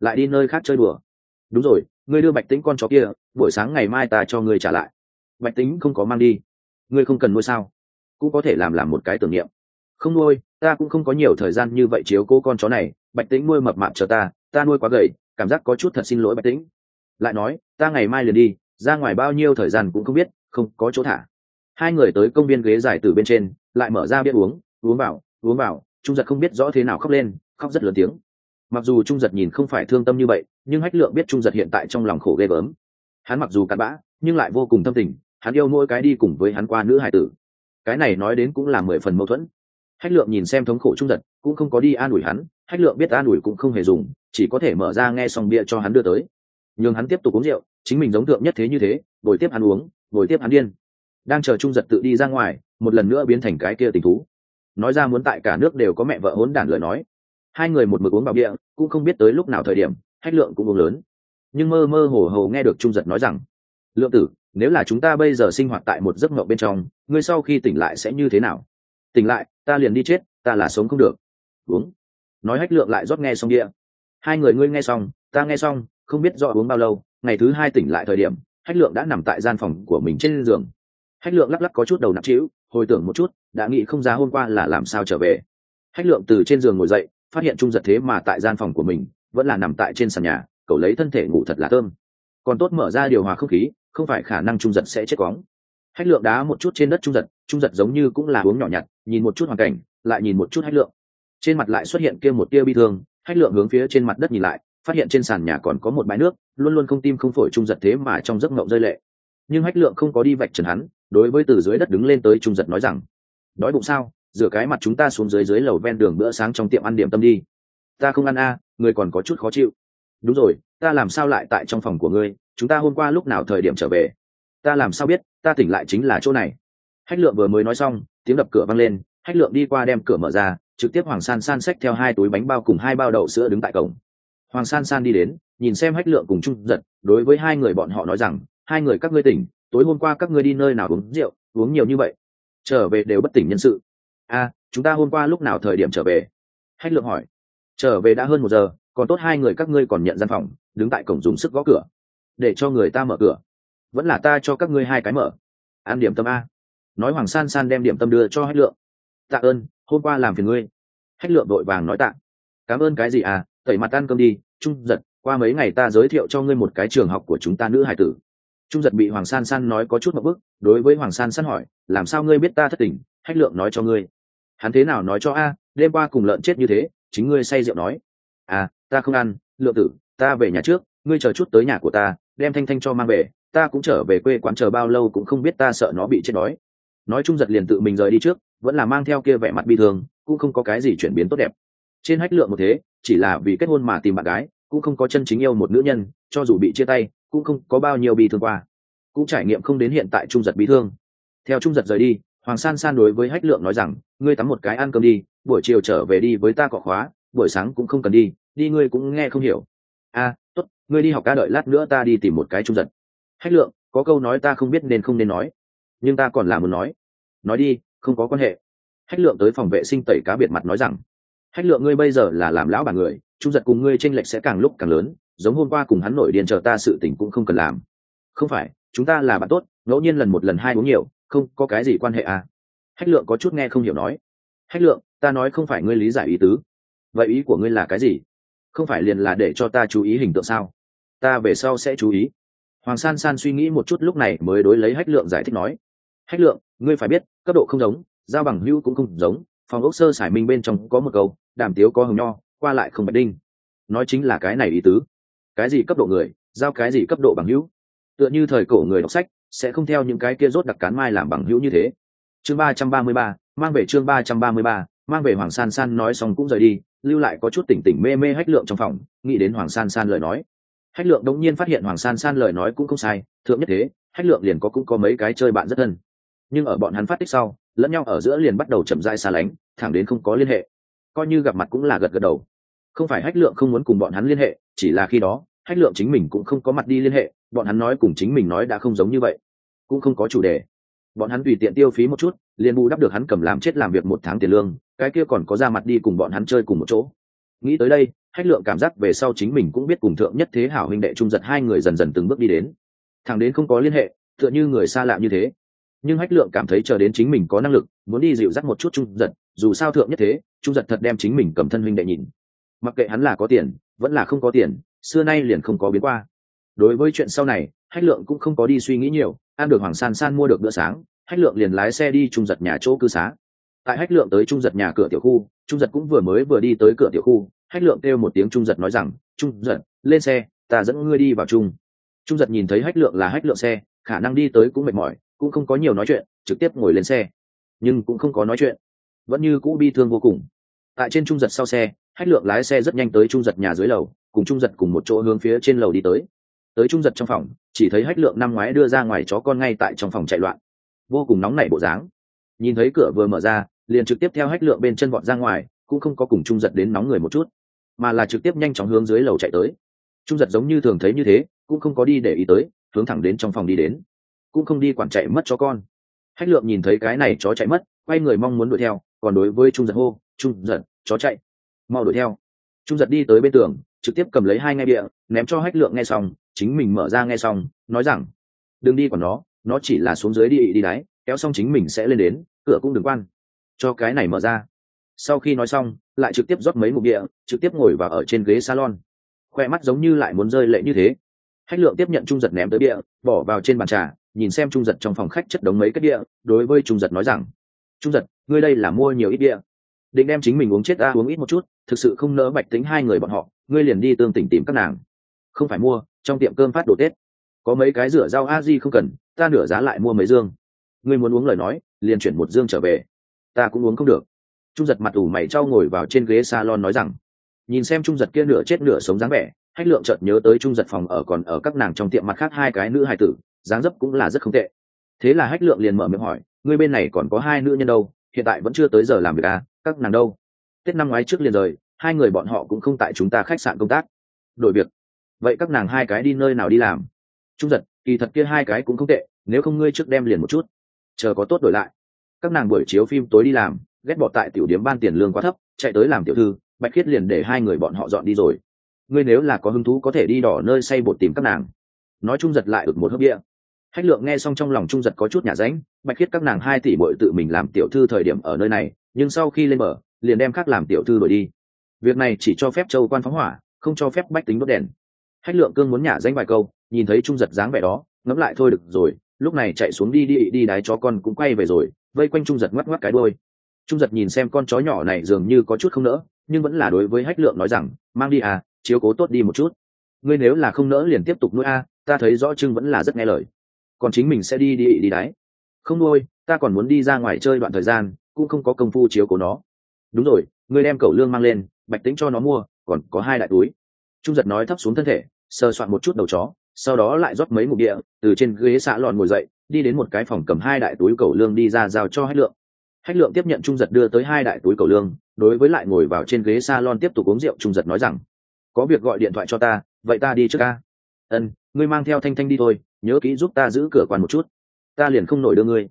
Lại đi nơi khác chơi đùa. Đúng rồi ngươi đưa bạch tính con chó kia, buổi sáng ngày mai ta cho ngươi trả lại. Bạch tính không có mang đi. Ngươi không cần nuôi sao? Cũng có thể làm làm một cái tưởng niệm. Không nuôi, ta cũng không có nhiều thời gian như vậy chiếu cố con chó này. Bạch tính nuôi mập mạp chờ ta ta nuôi quá gầy, cảm giác có chút thật xin lỗi bạch tính lại nói, ta ngày mai liền đi, ra ngoài bao nhiêu thời gian cũng không biết, không có chỗ thả. Hai người tới công viên ghế dài từ bên trên, lại mở ra biết uống uống vào uống vào, trung giật không biết rõ thế nào khóc lên, khóc rất lớn tiếng. Mặc dù trung giật nhìn không phải thương tâm như vậy nhưng hách lượng biết trung giật hiện tại trong lòng khổ ghê gớm. Hắn mặc dù cặn bã, nhưng lại vô cùng tâm tình, hắn yêu mỗi cái đi cùng với hắn qua nữ hải tử. Cái này nói đến cũng là mười phần mâu thuẫn. Hách lượng nhìn xem thống khổ trung giật, cũng không có đi an ủi hắn, hách lượng biết an ủi cũng không hề dùng, chỉ có thể mở ra nghe xong bia cho hắn đưa tới. Nhưng hắn tiếp tục uống rượu, chính mình giống tượng nhất thế như thế, ngồi tiếp hắn uống, ngồi tiếp hắn điên. Đang chờ trung giật tự đi ra ngoài, một lần nữa biến thành cái kia tình thú. Nói ra muốn tại cả nước đều có mẹ vợ hốn đản lời nói. Hai người một mực uống vào địa cũng không biết tới lúc nào thời điểm hách lượng cũng uống lớn. Nhưng mơ mơ hồ hồ nghe được trung giật nói rằng, lượng tử, nếu là chúng ta bây giờ sinh hoạt tại một giấc mộng bên trong, ngươi sau khi tỉnh lại sẽ như thế nào? Tỉnh lại, ta liền đi chết, ta là sống không được. Uống. Nói hách lượng lại rót nghe xong địa hai người ngươi nghe xong, ta nghe xong, không biết rõ uống bao lâu, ngày thứ hai tỉnh lại thời điểm, hách lượng đã nằm tại gian phòng của mình trên giường. Hách lượng lắc lắc có chút đầu nặng trĩu, hồi tưởng một chút, đã nghĩ không ra hôm qua là làm sao trở về. Hách lượng từ trên giường ngồi dậy, phát hiện trung giật thế mà tại gian phòng của mình vẫn là nằm tại trên sàn nhà, cậu lấy thân thể ngủ thật là thơm. Còn tốt mở ra điều hòa không khí, không phải khả năng trung giật sẽ chết cóng hách lượng đá một chút trên đất trung giật trung giật giống như cũng là uống nhỏ nhặt, nhìn một chút hoàn cảnh, lại nhìn một chút hách lượng. Trên mặt lại xuất hiện kia một tia bi thương, hách lượng hướng phía trên mặt đất nhìn lại, phát hiện trên sàn nhà còn có một bãi nước, luôn luôn không tim không phổi trung giật thế mà trong giấc mộng rơi lệ. Nhưng hách lượng không có đi vạch trần hắn, đối với từ dưới đất đứng lên tới trung giật nói rằng, đói bụng sao? Rửa cái mặt chúng ta xuống dưới dưới lầu ven đường bữa sáng trong tiệm ăn điểm tâm đi. Ta không ăn a người còn có chút khó chịu. Đúng rồi, ta làm sao lại tại trong phòng của ngươi? Chúng ta hôm qua lúc nào thời điểm trở về? Ta làm sao biết, ta tỉnh lại chính là chỗ này? Hách lượng vừa mới nói xong, tiếng đập cửa vang lên, hách lượng đi qua đem cửa mở ra, trực tiếp hoàng san san xách theo hai túi bánh bao cùng hai bao đậu sữa đứng tại cổng. Hoàng san san đi đến, nhìn xem hách lượng cùng trung giật, đối với hai người bọn họ nói rằng, hai người các ngươi tỉnh, tối hôm qua các ngươi đi nơi nào uống rượu, uống nhiều như vậy? Trở về đều bất tỉnh nhân sự. A, chúng ta hôm qua lúc nào thời điểm trở về? Hách lượng hỏi trở về đã hơn một giờ, còn tốt hai người các ngươi còn nhận gian phòng, đứng tại cổng dùng sức gõ cửa. Để cho người ta mở cửa. Vẫn là ta cho các ngươi hai cái mở. Ăn điểm tâm a. Nói hoàng san san đem điểm tâm đưa cho hách lượng. Tạ ơn, hôm qua làm phiền ngươi. Hách lượng đội vàng nói tạ. Cảm ơn cái gì à tẩy mặt ăn cơm đi, trung giật, qua mấy ngày ta giới thiệu cho ngươi một cái trường học của chúng ta nữ hải tử. Trung giật bị hoàng san san nói có chút một bức, đối với hoàng san san hỏi, làm sao ngươi biết ta thất tình? Hách lượng nói cho ngươi. Hắn thế nào nói cho a, đêm qua cùng lợn chết như thế chính ngươi say rượu nói. À ta không ăn, lượng tử, ta về nhà trước, ngươi chờ chút tới nhà của ta, đem thanh thanh cho mang về, ta cũng trở về quê quán chờ bao lâu cũng không biết ta sợ nó bị chết đói. Nói chung giật liền tự mình rời đi trước, vẫn là mang theo kia vẻ mặt bi thương, cũng không có cái gì chuyển biến tốt đẹp. Trên hách lượng một thế, chỉ là vì kết hôn mà tìm bạn gái, cũng không có chân chính yêu một nữ nhân, cho dù bị chia tay, cũng không có bao nhiêu bi thương qua. Cũng trải nghiệm không đến hiện tại trung giật bi thương. Theo trung giật rời đi hoàng san san đối với hách lượng nói rằng ngươi tắm một cái ăn cơm đi buổi chiều trở về đi với ta cọ khóa buổi sáng cũng không cần đi đi ngươi cũng nghe không hiểu. A à, tốt ngươi đi học ca đợi lát nữa ta đi tìm một cái trung giật. Hách lượng có câu nói ta không biết nên không nên nói nhưng ta còn là muốn nói. Nói đi không có quan hệ. Hách lượng tới phòng vệ sinh tẩy cá biệt mặt nói rằng hách lượng ngươi bây giờ là làm lão bà người trung giật cùng ngươi tranh lệch sẽ càng lúc càng lớn giống hôm qua cùng hắn nổi điên chờ ta sự tình cũng không cần làm. Không phải chúng ta là bạn tốt ngẫu nhiên lần một lần hai uống nhiều không có cái gì quan hệ à? Hách lượng có chút nghe không hiểu nói. Hách lượng, ta nói không phải ngươi lý giải ý tứ. Vậy ý của ngươi là cái gì? Không phải liền là để cho ta chú ý hình tượng sao? Ta về sau sẽ chú ý. Hoàng san san suy nghĩ một chút lúc này mới đối lấy hách lượng giải thích nói. Hách lượng, ngươi phải biết, cấp độ không giống, giao bằng hữu cũng không giống, phòng ốc sơ sải minh bên trong có một câu, đàm tiếu có hồng nho, qua lại không bạch đinh. Nói chính là cái này ý tứ. Cái gì cấp độ người, giao cái gì cấp độ bằng hữu? Tựa như thời cổ người đọc sách sẽ không theo những cái kia rốt đặc cán mai làm bằng hữu như thế. Chương ba trăm ba mươi ba, mang về chương ba trăm ba mươi ba, mang về hoàng san san nói xong cũng rời đi, lưu lại có chút tỉnh tỉnh mê mê hách lượng trong phòng, nghĩ đến hoàng san san lời nói. Hách lượng đống nhiên phát hiện hoàng san san lời nói cũng không sai, thượng nhất thế, hách lượng liền có cũng có mấy cái chơi bạn rất thân. Nhưng ở bọn hắn phát tích sau, lẫn nhau ở giữa liền bắt đầu chậm dai xa lánh, thẳng đến không có liên hệ. Coi như gặp mặt cũng là gật gật đầu. Không phải hách lượng không muốn cùng bọn hắn liên hệ, chỉ là khi đó, hách lượng chính mình cũng không có mặt đi liên hệ bọn hắn nói cùng chính mình nói đã không giống như vậy, cũng không có chủ đề. Bọn hắn tùy tiện tiêu phí một chút, liền bù đắp được hắn cầm làm chết làm việc một tháng tiền lương, cái kia còn có ra mặt đi cùng bọn hắn chơi cùng một chỗ. Nghĩ tới đây, hách lượng cảm giác về sau chính mình cũng biết cùng thượng nhất thế hảo huynh đệ trung giật hai người dần dần từng bước đi đến. Thằng đến không có liên hệ, tựa như người xa lạ như thế. Nhưng hách lượng cảm thấy chờ đến chính mình có năng lực, muốn đi dịu dắt một chút trung giật, dù sao thượng nhất thế, trung giật thật đem chính mình cầm thân huynh đệ nhìn. Mặc kệ hắn là có tiền, vẫn là không có tiền, xưa nay liền không có biến qua đối với chuyện sau này, hách lượng cũng không có đi suy nghĩ nhiều, ăn được hoàng san san mua được bữa sáng, hách lượng liền lái xe đi trung giật nhà chỗ cư xá. Tại hách lượng tới trung giật nhà cửa tiểu khu, trung giật cũng vừa mới vừa đi tới cửa tiểu khu, hách lượng kêu một tiếng trung giật nói rằng, trung giật, lên xe, ta dẫn ngươi đi vào trung trung giật nhìn thấy hách lượng là hách lượng xe, khả năng đi tới cũng mệt mỏi, cũng không có nhiều nói chuyện, trực tiếp ngồi lên xe. Nhưng cũng không có nói chuyện. Vẫn như cũ bi thương vô cùng. Tại trên trung giật sau xe, hách lượng lái xe rất nhanh tới trung giật nhà dưới lầu, cùng trung giật cùng một chỗ hướng phía trên lầu đi tới tới trung giật trong phòng, chỉ thấy hách lượng năm ngoái đưa ra ngoài chó con ngay tại trong phòng chạy loạn. Vô cùng nóng nảy bộ dáng. Nhìn thấy cửa vừa mở ra, liền trực tiếp theo hách lượng bên chân vọt ra ngoài, cũng không có cùng trung giật đến nóng người một chút, mà là trực tiếp nhanh chóng hướng dưới lầu chạy tới. Trung giật giống như thường thấy như thế, cũng không có đi để ý tới, hướng thẳng đến trong phòng đi đến. Cũng không đi quản chạy mất chó con. Hách lượng nhìn thấy cái này chó chạy mất, quay người mong muốn đuổi theo, còn đối với trung giật hô, trung giật, chó chạy, mau đuổi theo. Trung giật đi tới bên tường, trực tiếp cầm lấy hai ngay địa ném cho hách lượng nghe xong chính mình mở ra nghe xong, nói rằng, đừng đi còn nó nó chỉ là xuống dưới đi đi đáy kéo xong chính mình sẽ lên đến, cửa cũng đừng quan. Cho cái này mở ra. Sau khi nói xong, lại trực tiếp rót mấy mục địa, trực tiếp ngồi và ở trên ghế salon. Khoe mắt giống như lại muốn rơi lệ như thế. Hách lượng tiếp nhận trung giật ném tới địa, bỏ vào trên bàn trà, nhìn xem trung giật trong phòng khách chất đống mấy cái địa, đối với trung giật nói rằng, trung giật, ngươi đây là mua nhiều ít địa. Định đem chính mình uống chết ta uống ít một chút, thực sự không nỡ bạch tính hai người bọn họ, ngươi liền đi tương tỉnh tìm các nàng. Không phải mua trong tiệm cơm phát đồ tết. Có mấy cái rửa rau a di không cần, ta nửa giá lại mua mấy dương. Ngươi muốn uống lời nói, liền chuyển một dương trở về. Ta cũng uống không được. Trung giật mặt ủ mày trao ngồi vào trên ghế salon nói rằng, nhìn xem trung giật kia nửa chết nửa sống dáng vẻ, hách lượng chợt nhớ tới trung giật phòng ở còn ở các nàng trong tiệm mặt khác hai cái nữ hài tử, dáng dấp cũng là rất không tệ. Thế là hách lượng liền mở miệng hỏi, ngươi bên này còn có hai nữ nhân đâu? Hiện tại vẫn chưa tới giờ làm việc à? Các nàng đâu? Tết năm ngoái trước liền rời, hai người bọn họ cũng không tại chúng ta khách sạn công tác. Đổi việc vậy các nàng hai cái đi nơi nào đi làm? Trung giật, kỳ thật kia hai cái cũng không tệ, nếu không ngươi trước đem liền một chút. Chờ có tốt đổi lại. Các nàng buổi chiếu phim tối đi làm, ghét bỏ tại tiểu điếm ban tiền lương quá thấp, chạy tới làm tiểu thư, bạch khiết liền để hai người bọn họ dọn đi rồi. Ngươi nếu là có hứng thú có thể đi đỏ nơi say bột tìm các nàng. Nói trung giật lại được một hớp địa hách lượng nghe xong trong lòng trung giật có chút nhả ránh, bạch khiết các nàng hai tỷ bội tự mình làm tiểu thư thời điểm ở nơi này, nhưng sau khi lên mở liền đem khác làm tiểu thư đổi đi. Việc này chỉ cho phép châu quan phóng hỏa, không cho phép bách tính đốt đèn hách lượng cương muốn nhả danh vài câu, nhìn thấy trung giật dáng vẻ đó, ngẫm lại thôi được rồi, lúc này chạy xuống đi đi đi đái chó con cũng quay về rồi, vây quanh trung giật ngoắc ngoắc cái đôi trung giật nhìn xem con chó nhỏ này dường như có chút không nỡ, nhưng vẫn là đối với hách lượng nói rằng, mang đi à chiếu cố tốt đi một chút. Ngươi nếu là không nỡ liền tiếp tục nuôi a, ta thấy rõ trưng vẫn là rất nghe lời. Còn chính mình sẽ đi đi đi đái. Không nuôi, ta còn muốn đi ra ngoài chơi đoạn thời gian, cũng không có công phu chiếu cố nó. Đúng rồi, ngươi đem cẩu lương mang lên, bạch tính cho nó mua, còn có hai đại túi trung giật nói thấp xuống thân thể sơ soạn một chút đầu chó sau đó lại rót mấy mục địa từ trên ghế xạ lòn ngồi dậy đi đến một cái phòng cầm hai đại túi cầu lương đi ra giao cho hách lượng. Hách lượng tiếp nhận trung giật đưa tới hai đại túi cầu lương đối với lại ngồi vào trên ghế salon tiếp tục uống rượu trung giật nói rằng có việc gọi điện thoại cho ta vậy ta đi trước ca. Ân ngươi mang theo thanh thanh đi thôi nhớ kỹ giúp ta giữ cửa quan một chút. Ta liền không nổi đưa ngươi.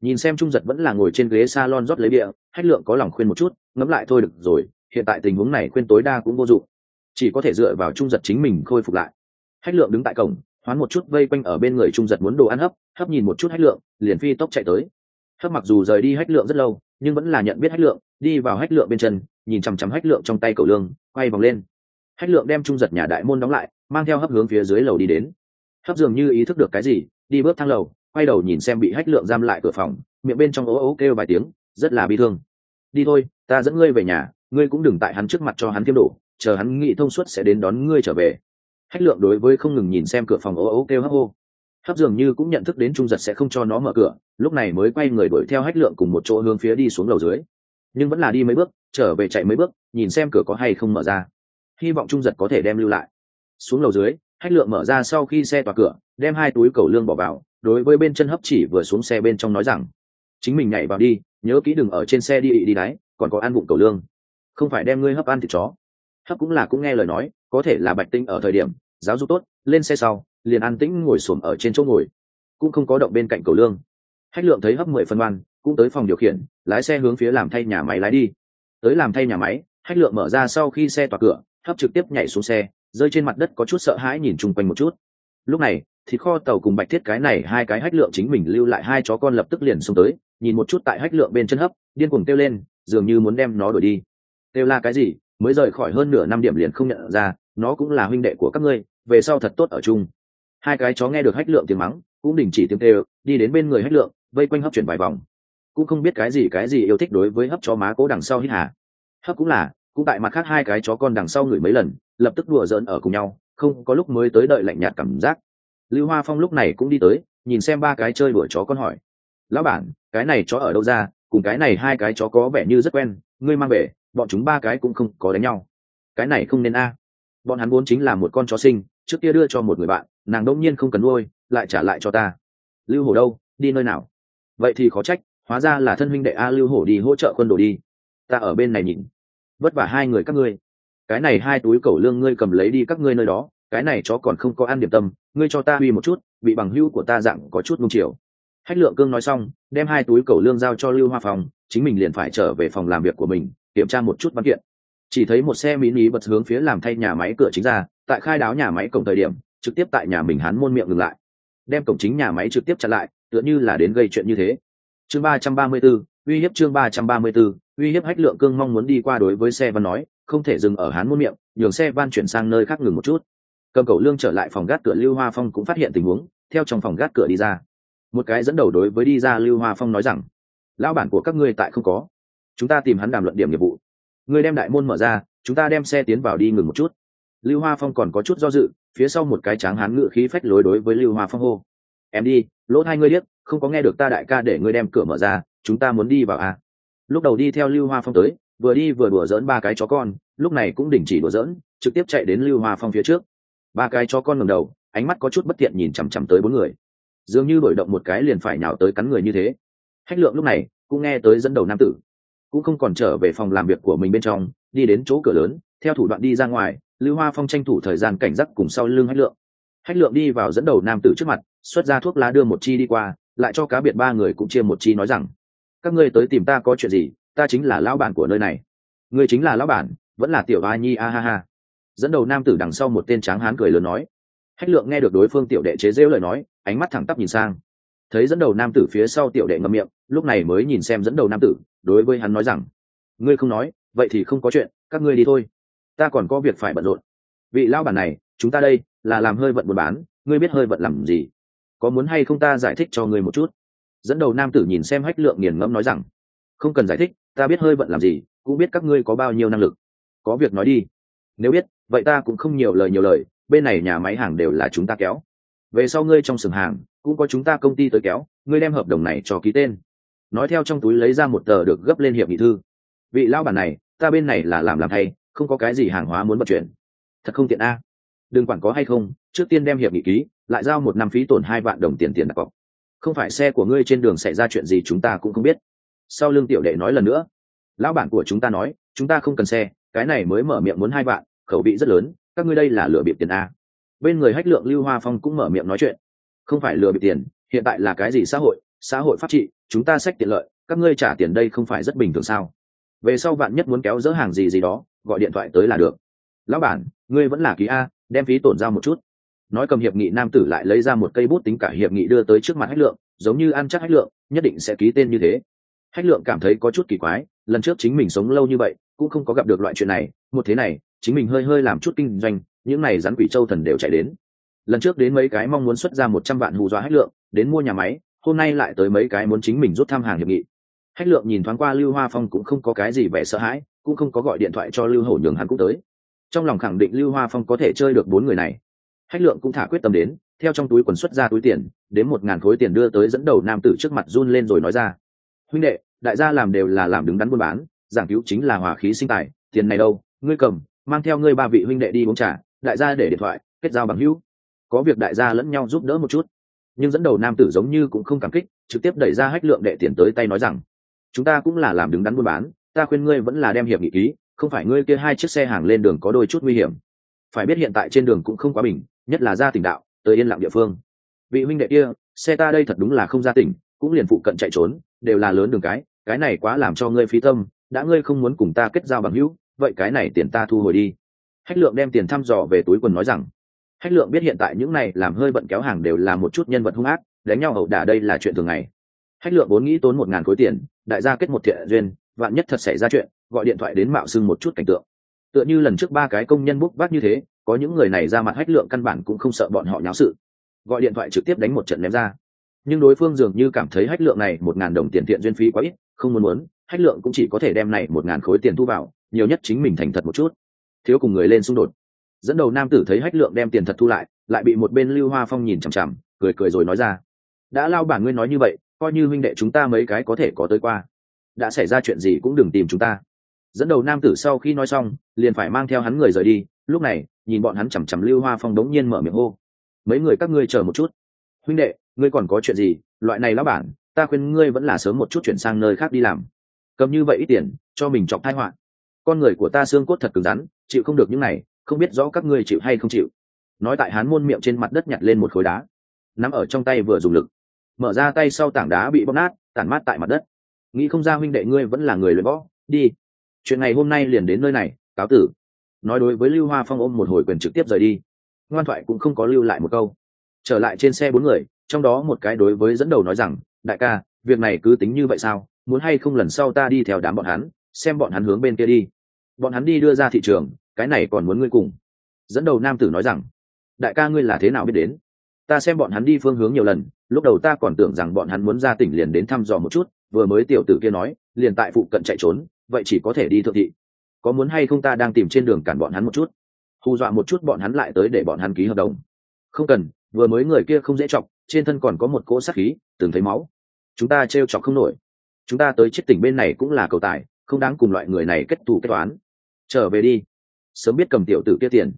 Nhìn xem trung giật vẫn là ngồi trên ghế salon rót lấy địa, hách lượng có lòng khuyên một chút ngẫm lại thôi được rồi hiện tại tình huống này khuyên tối đa cũng vô dụng chỉ có thể dựa vào trung giật chính mình khôi phục lại. Hách lượng đứng tại cổng, hoán một chút vây quanh ở bên người trung giật muốn đồ ăn hấp hấp nhìn một chút hách lượng, liền phi tốc chạy tới. Hấp mặc dù rời đi hách lượng rất lâu, nhưng vẫn là nhận biết hách lượng, đi vào hách lượng bên chân, nhìn chằm chằm hách lượng trong tay cầu lương, quay vòng lên. Hách lượng đem trung giật nhà đại môn đóng lại, mang theo hấp hướng phía dưới lầu đi đến. Hấp dường như ý thức được cái gì, đi bước thang lầu, quay đầu nhìn xem bị hách lượng giam lại cửa phòng, miệng bên trong ố ố kêu vài tiếng, rất là bi thương. Đi thôi, ta dẫn ngươi về nhà, ngươi cũng đừng tại hắn trước mặt cho hắn kiếm đổ chờ hắn nghĩ thông suốt sẽ đến đón ngươi trở về. Hách lượng đối với không ngừng nhìn xem cửa phòng ố ố kêu hấp ô hấp dường như cũng nhận thức đến trung giật sẽ không cho nó mở cửa, lúc này mới quay người đuổi theo hách lượng cùng một chỗ hướng phía đi xuống lầu dưới. Nhưng vẫn là đi mấy bước, trở về chạy mấy bước, nhìn xem cửa có hay không mở ra. Hy vọng trung giật có thể đem lưu lại. Xuống lầu dưới, hách lượng mở ra sau khi xe tỏa cửa, đem hai túi cầu lương bỏ vào, đối với bên chân hấp chỉ vừa xuống xe bên trong nói rằng, chính mình nhảy vào đi, nhớ kỹ đừng ở trên xe đi ị đi đáy còn có ăn bụng cầu lương. Không phải đem ngươi hấp ăn thịt chó hấp cũng là cũng nghe lời nói, có thể là bạch tinh ở thời điểm, giáo dục tốt, lên xe sau, liền an tĩnh ngồi xổm ở trên chỗ ngồi. Cũng không có động bên cạnh cầu lương. Hách lượng thấy hấp mười phân oan, cũng tới phòng điều khiển, lái xe hướng phía làm thay nhà máy lái đi. Tới làm thay nhà máy, hách lượng mở ra sau khi xe tỏa cửa hấp trực tiếp nhảy xuống xe, rơi trên mặt đất có chút sợ hãi nhìn chung quanh một chút. Lúc này thì kho tàu cùng bạch thiết cái này hai cái hách lượng chính mình lưu lại hai chó con lập tức liền xông tới, nhìn một chút tại hách lượng bên chân hấp, điên cuồng kêu lên, dường như muốn đem nó đuổi đi. Kêu là cái gì? Mới rời khỏi hơn nửa năm điểm liền không nhận ra, nó cũng là huynh đệ của các ngươi, về sau thật tốt ở chung. Hai cái chó nghe được hách lượng tiếng mắng, cũng đình chỉ tiếng tê đi đến bên người hách lượng, vây quanh hấp chuyển vài vòng. Cũng không biết cái gì cái gì yêu thích đối với hấp chó má cố đằng sau hít hà. Hấp cũng là, cũng tại mặt khác hai cái chó con đằng sau ngửi mấy lần, lập tức đùa giỡn ở cùng nhau, không có lúc mới tới đợi lạnh nhạt cảm giác. Lưu hoa phong lúc này cũng đi tới, nhìn xem ba cái chơi đuổi chó con hỏi. Lão bản, cái này chó ở đâu ra? Cùng cái này hai cái chó có vẻ như rất quen, ngươi mang về bọn chúng ba cái cũng không có đánh nhau. Cái này không nên a. Bọn hắn vốn chính là một con chó sinh, trước kia đưa cho một người bạn, nàng đông nhiên không cần nuôi, lại trả lại cho ta. Lưu hổ đâu? Đi nơi nào? Vậy thì khó trách, hóa ra là thân huynh đệ a, lưu hổ đi hỗ trợ quân đồ đi. Ta ở bên này nhìn. Vất vả hai người các ngươi. Cái này hai túi cẩu lương ngươi cầm lấy đi các ngươi nơi đó, cái này chó còn không có ăn điểm tâm, ngươi cho ta uy một chút bị bằng hữu của ta dạng có chút nung chiều. Hách lượng cương nói xong, đem hai túi cẩu lương giao cho lưu hoa phòng chính mình liền phải trở về phòng làm việc của mình kiểm tra một chút văn kiện. Chỉ thấy một xe mini bật hướng phía làm thay nhà máy cửa chính ra, tại khai đáo nhà máy cổng thời điểm, trực tiếp tại nhà mình hắn môn miệng ngừng lại. Đem cổng chính nhà máy trực tiếp chặn lại, tựa như là đến gây chuyện như thế. Chương ba trăm ba mươi b ố uy hiếp chương ba trăm ba mươi b ố uy hiếp hách lượng cương mong muốn đi qua đối với xe văn nói, không thể dừng ở hán môn miệng, nhường xe van chuyển sang nơi khác ngừng một chút. Cầm cầu lương trở lại phòng gác cửa lưu hoa phong cũng phát hiện tình huống, theo trong phòng gác cửa đi ra. Một cái dẫn đầu đối với đi ra lưu hoa phong nói rằng, lão bản của các ngươi tại không có chúng ta tìm hắn đàm luận điểm nghiệp vụ. Người đem đại môn mở ra, chúng ta đem xe tiến vào đi ngừng một chút. Lưu hoa phong còn có chút do dự, phía sau một cái tráng hán ngự khí phách lối đối với lưu hoa phong hô. Em đi, lỗ hai ngươi điếc, không có nghe được ta đại ca để ngươi đem cửa mở ra, chúng ta muốn đi vào à. lúc đầu đi theo lưu hoa phong tới, vừa đi vừa đùa dỡn ba cái chó con, lúc này cũng đình chỉ đùa dỡn trực tiếp chạy đến lưu hoa phong phía trước. Ba cái chó con ngầm đầu, ánh mắt có chút bất tiện nhìn chằm chằm tới bốn người. Dường như đổi động một cái liền phải nhào tới cắn người như thế. Hách lượng lúc này cũng nghe tới dẫn đầu nam tử cũng không còn trở về phòng làm việc của mình bên trong, đi đến chỗ cửa lớn, theo thủ đoạn đi ra ngoài, lưu hoa phong tranh thủ thời gian cảnh giác cùng sau lưng hách lượng. Hách lượng đi vào dẫn đầu nam tử trước mặt, xuất ra thuốc lá đưa một chi đi qua, lại cho cá biệt ba người cũng chia một chi nói rằng, các ngươi tới tìm ta có chuyện gì, ta chính là lão bản của nơi này. Ngươi chính là lão bản, vẫn là tiểu a nhi, a ha ha. Dẫn đầu nam tử đằng sau một tên tráng hán cười lớn nói. Hách lượng nghe được đối phương tiểu đệ chế rêu lời nói, ánh mắt thẳng tắp nhìn sang thấy dẫn đầu nam tử phía sau tiểu đệ ngậm miệng, lúc này mới nhìn xem dẫn đầu nam tử, đối với hắn nói rằng, ngươi không nói, vậy thì không có chuyện, các ngươi đi thôi. Ta còn có việc phải bận rộn. Vị lao bản này, chúng ta đây, là làm hơi vận buôn bán, ngươi biết hơi vận làm gì? Có muốn hay không ta giải thích cho ngươi một chút? Dẫn đầu nam tử nhìn xem hách lượng nghiền ngẫm nói rằng, không cần giải thích, ta biết hơi vận làm gì, cũng biết các ngươi có bao nhiêu năng lực. Có việc nói đi. Nếu biết, vậy ta cũng không nhiều lời nhiều lời, bên này nhà máy hàng đều là chúng ta kéo. Về sau ngươi trong sừng hàng cũng có chúng ta công ty tới kéo, ngươi đem hợp đồng này cho ký tên. Nói theo trong túi lấy ra một tờ được gấp lên hiệp nghị thư. Vị lao bản này, ta bên này là làm làm thay, không có cái gì hàng hóa muốn vận chuyển. Thật không tiện a. Đừng quản có hay không, trước tiên đem hiệp nghị ký, lại giao một năm phí tổn hai vạn đồng tiền tiền đặt cọc. Không phải xe của ngươi trên đường xảy ra chuyện gì chúng ta cũng không biết. Sau lưng tiểu đệ nói lần nữa. Lão bản của chúng ta nói, chúng ta không cần xe, cái này mới mở miệng muốn hai vạn, khẩu vị rất lớn, các ngươi đây là lừa bịp tiền a. Bên người hách lượng lưu hoa phong cũng mở miệng nói chuyện không phải lừa bị tiền, hiện tại là cái gì xã hội? Xã hội pháp trị, chúng ta sách tiện lợi, các ngươi trả tiền đây không phải rất bình thường sao? Về sau bạn nhất muốn kéo dỡ hàng gì gì đó, gọi điện thoại tới là được. Lão bản, ngươi vẫn là ký a, đem phí tổn giao một chút. Nói cầm hiệp nghị nam tử lại lấy ra một cây bút tính cả hiệp nghị đưa tới trước mặt hách lượng, giống như ăn chắc hách lượng, nhất định sẽ ký tên như thế. Hách lượng cảm thấy có chút kỳ quái, lần trước chính mình sống lâu như vậy, cũng không có gặp được loại chuyện này, một thế này, chính mình hơi hơi làm chút kinh doanh, những này rắn quỷ châu thần đều chạy đến lần trước đến mấy cái mong muốn xuất ra một trăm vạn hù dọa hách lượng, đến mua nhà máy, hôm nay lại tới mấy cái muốn chính mình rút tham hàng hiệp nghị. Hách lượng nhìn thoáng qua lưu hoa phong cũng không có cái gì vẻ sợ hãi, cũng không có gọi điện thoại cho lưu hổ nhường hắn cũng tới. Trong lòng khẳng định lưu hoa phong có thể chơi được bốn người này. Hách lượng cũng thả quyết tâm đến, theo trong túi quần xuất ra túi tiền, đến một ngàn khối tiền đưa tới dẫn đầu nam tử trước mặt run lên rồi nói ra. Huynh đệ, đại gia làm đều là làm đứng đắn buôn bán, giảng cứu chính là hòa khí sinh tài, tiền này đâu, ngươi cầm, mang theo ngươi ba vị huynh đệ đi uống trà, đại gia để điện thoại, kết giao bằng hữu có việc đại gia lẫn nhau giúp đỡ một chút. Nhưng dẫn đầu nam tử giống như cũng không cảm kích, trực tiếp đẩy ra hách lượng đệ tiền tới tay nói rằng, chúng ta cũng là làm đứng đắn buôn bán, ta khuyên ngươi vẫn là đem hiệp nghị ký, không phải ngươi kia hai chiếc xe hàng lên đường có đôi chút nguy hiểm. Phải biết hiện tại trên đường cũng không quá bình, nhất là ra tỉnh đạo, tới yên lặng địa phương. Vị huynh đệ kia, xe ta đây thật đúng là không ra tỉnh, cũng liền phụ cận chạy trốn, đều là lớn đường cái cái này quá làm cho ngươi phí tâm, đã ngươi không muốn cùng ta kết giao bằng hữu, vậy cái này tiền ta thu hồi đi. Hách lượng đem tiền thăm dò về túi quần nói rằng hách lượng biết hiện tại những này làm hơi bận kéo hàng đều là một chút nhân vật hung ác, đánh nhau ẩu đả đây là chuyện thường ngày. Hách lượng vốn nghĩ tốn một ngàn khối tiền, đại gia kết một thiện duyên, vạn nhất thật xảy ra chuyện, gọi điện thoại đến mạo xưng một chút cảnh tượng. Tựa như lần trước ba cái công nhân bốc vác như thế, có những người này ra mặt hách lượng căn bản cũng không sợ bọn họ nháo sự. Gọi điện thoại trực tiếp đánh một trận ném ra. Nhưng đối phương dường như cảm thấy hách lượng này một ngàn đồng tiền thiện duyên phí quá ít, không muốn muốn, hách lượng cũng chỉ có thể đem này một ngàn khối tiền thu vào, nhiều nhất chính mình thành thật một chút. Thiếu cùng người lên xung đột dẫn đầu nam tử thấy hách lượng đem tiền thật thu lại lại bị một bên lưu hoa phong nhìn chằm chằm, cười cười rồi nói ra, đã lao bản ngươi nói như vậy, coi như huynh đệ chúng ta mấy cái có thể có tới qua. Đã xảy ra chuyện gì cũng đừng tìm chúng ta. Dẫn đầu nam tử sau khi nói xong, liền phải mang theo hắn người rời đi. Lúc này, nhìn bọn hắn chằm chằm lưu hoa phong đống nhiên mở miệng hô, mấy người các ngươi chờ một chút. Huynh đệ, ngươi còn có chuyện gì? Loại này lão bản, ta khuyên ngươi vẫn là sớm một chút chuyển sang nơi khác đi làm. Cầm như vậy ít tiền, cho mình chọc thai họa. Con người của ta xương cốt thật cứng rắn, chịu không được những này không biết rõ các ngươi chịu hay không chịu. Nói tại hán môn miệng trên mặt đất nhặt lên một khối đá, nắm ở trong tay vừa dùng lực. Mở ra tay sau tảng đá bị bóp nát, tản mát tại mặt đất. Nghĩ không ra huynh đệ ngươi vẫn là người luyện võ, đi. Chuyện ngày hôm nay liền đến nơi này, cáo tử. Nói đối với lưu hoa phong ôm một hồi quyền trực tiếp rời đi. Ngoan thoại cũng không có lưu lại một câu. Trở lại trên xe bốn người, trong đó một cái đối với dẫn đầu nói rằng, đại ca, việc này cứ tính như vậy sao? Muốn hay không lần sau ta đi theo đám bọn hắn, xem bọn hắn hướng bên kia đi. Bọn hắn đi đưa ra thị trường cái này còn muốn ngươi cùng. Dẫn đầu nam tử nói rằng, đại ca ngươi là thế nào biết đến? Ta xem bọn hắn đi phương hướng nhiều lần, lúc đầu ta còn tưởng rằng bọn hắn muốn ra tỉnh liền đến thăm dò một chút, vừa mới tiểu tử kia nói, liền tại phụ cận chạy trốn, vậy chỉ có thể đi thượng thị. Có muốn hay không ta đang tìm trên đường cản bọn hắn một chút? Hù dọa một chút bọn hắn lại tới để bọn hắn ký hợp đồng. Không cần, vừa mới người kia không dễ chọc, trên thân còn có một cỗ sát khí, từng thấy máu. Chúng ta t chọc không nổi. Chúng ta tới chết tỉnh bên này cũng là cầu tài, không đáng cùng loại người này kết thù kết toán. Trở về đi sớm biết cầm tiểu tử kia tiền.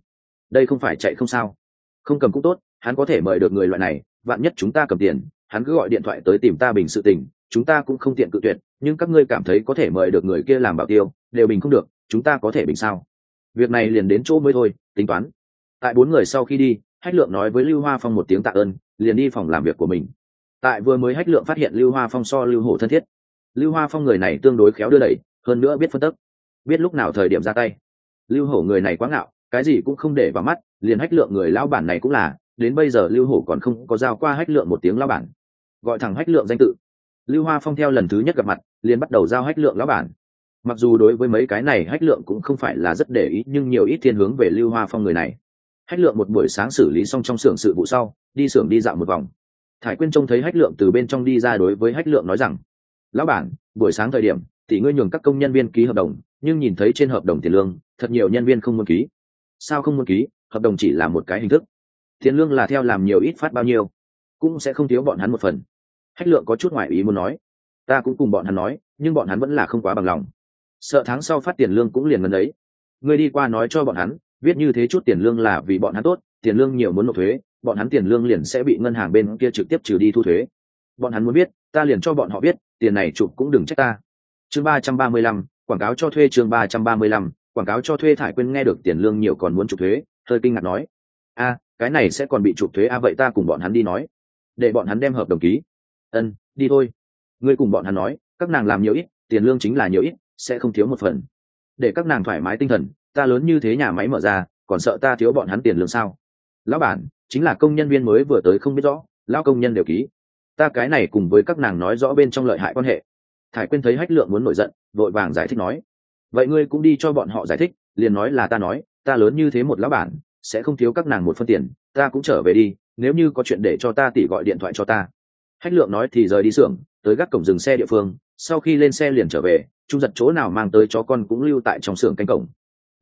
Đây không phải chạy không sao. Không cầm cũng tốt, hắn có thể mời được người loại này, vạn nhất chúng ta cầm tiền, hắn cứ gọi điện thoại tới tìm ta bình sự tình, chúng ta cũng không tiện cự tuyệt, nhưng các ngươi cảm thấy có thể mời được người kia làm bảo tiêu, đều bình không được, chúng ta có thể bình sao? Việc này liền đến chỗ mới thôi, tính toán. Tại bốn người sau khi đi, hách lượng nói với lưu hoa phong một tiếng tạ ơn, liền đi phòng làm việc của mình. Tại vừa mới hách lượng phát hiện lưu hoa phong so lưu hổ thân thiết. Lưu hoa phong người này tương đối khéo đưa đẩy, hơn nữa biết phân tức. Biết lúc nào thời điểm ra tay lưu hổ người này quá ngạo, cái gì cũng không để vào mắt, liền hách lượng người lão bản này cũng là, đến bây giờ lưu hổ còn không có giao qua hách lượng một tiếng lão bản. Gọi thẳng hách lượng danh tự. Lưu hoa phong theo lần thứ nhất gặp mặt, liền bắt đầu giao hách lượng lão bản. Mặc dù đối với mấy cái này hách lượng cũng không phải là rất để ý, nhưng nhiều ít thiên hướng về lưu hoa phong người này. Hách lượng một buổi sáng xử lý xong trong xưởng sự vụ sau, đi xưởng đi dạo một vòng. Thải quyên trông thấy hách lượng từ bên trong đi ra đối với hách lượng nói rằng, lão bản, buổi sáng thời điểm, tỷ ngươi nhường các công nhân viên ký hợp đồng, nhưng nhìn thấy trên hợp đồng tiền lương thật nhiều nhân viên không muốn ký. Sao không muốn ký? Hợp đồng chỉ là một cái hình thức. Tiền lương là theo làm nhiều ít phát bao nhiêu, cũng sẽ không thiếu bọn hắn một phần. Hách lượng có chút ngoại ý muốn nói. Ta cũng cùng bọn hắn nói, nhưng bọn hắn vẫn là không quá bằng lòng. Sợ tháng sau phát tiền lương cũng liền ngần ấy. Ngươi đi qua nói cho bọn hắn, viết như thế chút tiền lương là vì bọn hắn tốt, tiền lương nhiều muốn nộp thuế, bọn hắn tiền lương liền sẽ bị ngân hàng bên kia trực tiếp trừ đi thu thuế. Bọn hắn muốn biết, ta liền cho bọn họ biết, tiền này chụp cũng đừng trách ta. Chương ba trăm ba mươi lăm, quảng cáo cho thuê chương ba trăm ba mươi lăm quảng cáo cho thuê thải quên nghe được tiền lương nhiều còn muốn chụp thuế, hơi kinh ngạc nói, a, cái này sẽ còn bị chụp thuế a vậy ta cùng bọn hắn đi nói. Để bọn hắn đem hợp đồng ký. Ân, đi thôi. Ngươi cùng bọn hắn nói, các nàng làm nhiều ít, tiền lương chính là nhiều ít, sẽ không thiếu một phần. Để các nàng thoải mái tinh thần, ta lớn như thế nhà máy mở ra, còn sợ ta thiếu bọn hắn tiền lương sao? Lão bản, chính là công nhân viên mới vừa tới không biết rõ, lão công nhân đều ký. Ta cái này cùng với các nàng nói rõ bên trong lợi hại quan hệ. Thải quyên thấy hách lượng muốn nổi giận, vội vàng giải thích nói vậy ngươi cũng đi cho bọn họ giải thích, liền nói là ta nói, ta lớn như thế một lão bản, sẽ không thiếu các nàng một phân tiền, ta cũng trở về đi, nếu như có chuyện để cho ta tỉ gọi điện thoại cho ta. Hách lượng nói thì rời đi xưởng, tới gác cổng dừng xe địa phương, sau khi lên xe liền trở về, trung giật chỗ nào mang tới chó con cũng lưu tại trong xưởng canh cổng.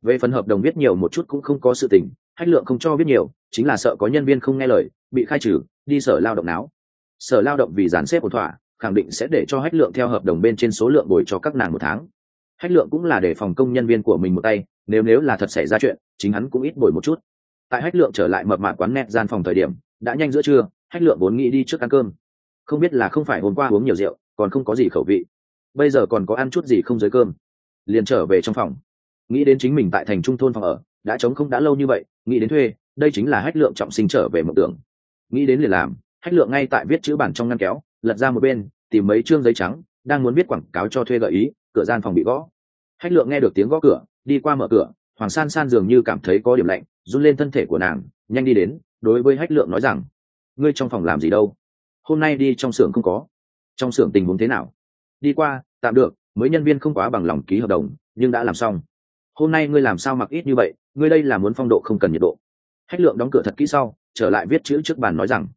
Về phần hợp đồng viết nhiều một chút cũng không có sự tình, hách lượng không cho viết nhiều, chính là sợ có nhân viên không nghe lời, bị khai trừ, đi sở lao động não sở lao động vì dàn xếp ổn thỏa, khẳng định sẽ để cho hách lượng theo hợp đồng bên trên số lượng bồi cho các nàng một tháng hách lượng cũng là để phòng công nhân viên của mình một tay, nếu nếu là thật xảy ra chuyện, chính hắn cũng ít bồi một chút. Tại hách lượng trở lại mập mạc quán nét gian phòng thời điểm, đã nhanh giữa trưa, hách lượng vốn nghĩ đi trước ăn cơm. Không biết là không phải hôm qua uống nhiều rượu, còn không có gì khẩu vị. Bây giờ còn có ăn chút gì không dưới cơm. Liền trở về trong phòng. Nghĩ đến chính mình tại thành trung thôn phòng ở, đã chống không đã lâu như vậy, nghĩ đến thuê, đây chính là hách lượng trọng sinh trở về mộng tưởng. Nghĩ đến liền làm, hách lượng ngay tại viết chữ bản trong ngăn kéo, lật ra một bên, tìm mấy chương giấy trắng, đang muốn viết quảng cáo cho thuê gợi ý, cửa gian phòng bị gõ hách lượng nghe được tiếng gõ cửa, đi qua mở cửa, hoàng san san dường như cảm thấy có điểm lạnh, run lên thân thể của nàng, nhanh đi đến, đối với hách lượng nói rằng, ngươi trong phòng làm gì đâu? Hôm nay đi trong xưởng không có. Trong xưởng tình huống thế nào? Đi qua, tạm được mới nhân viên không quá bằng lòng ký hợp đồng, nhưng đã làm xong. Hôm nay ngươi làm sao mặc ít như vậy? Ngươi đây là muốn phong độ không cần nhiệt độ. Hách lượng đóng cửa thật kỹ sau, trở lại viết chữ trước bàn nói rằng,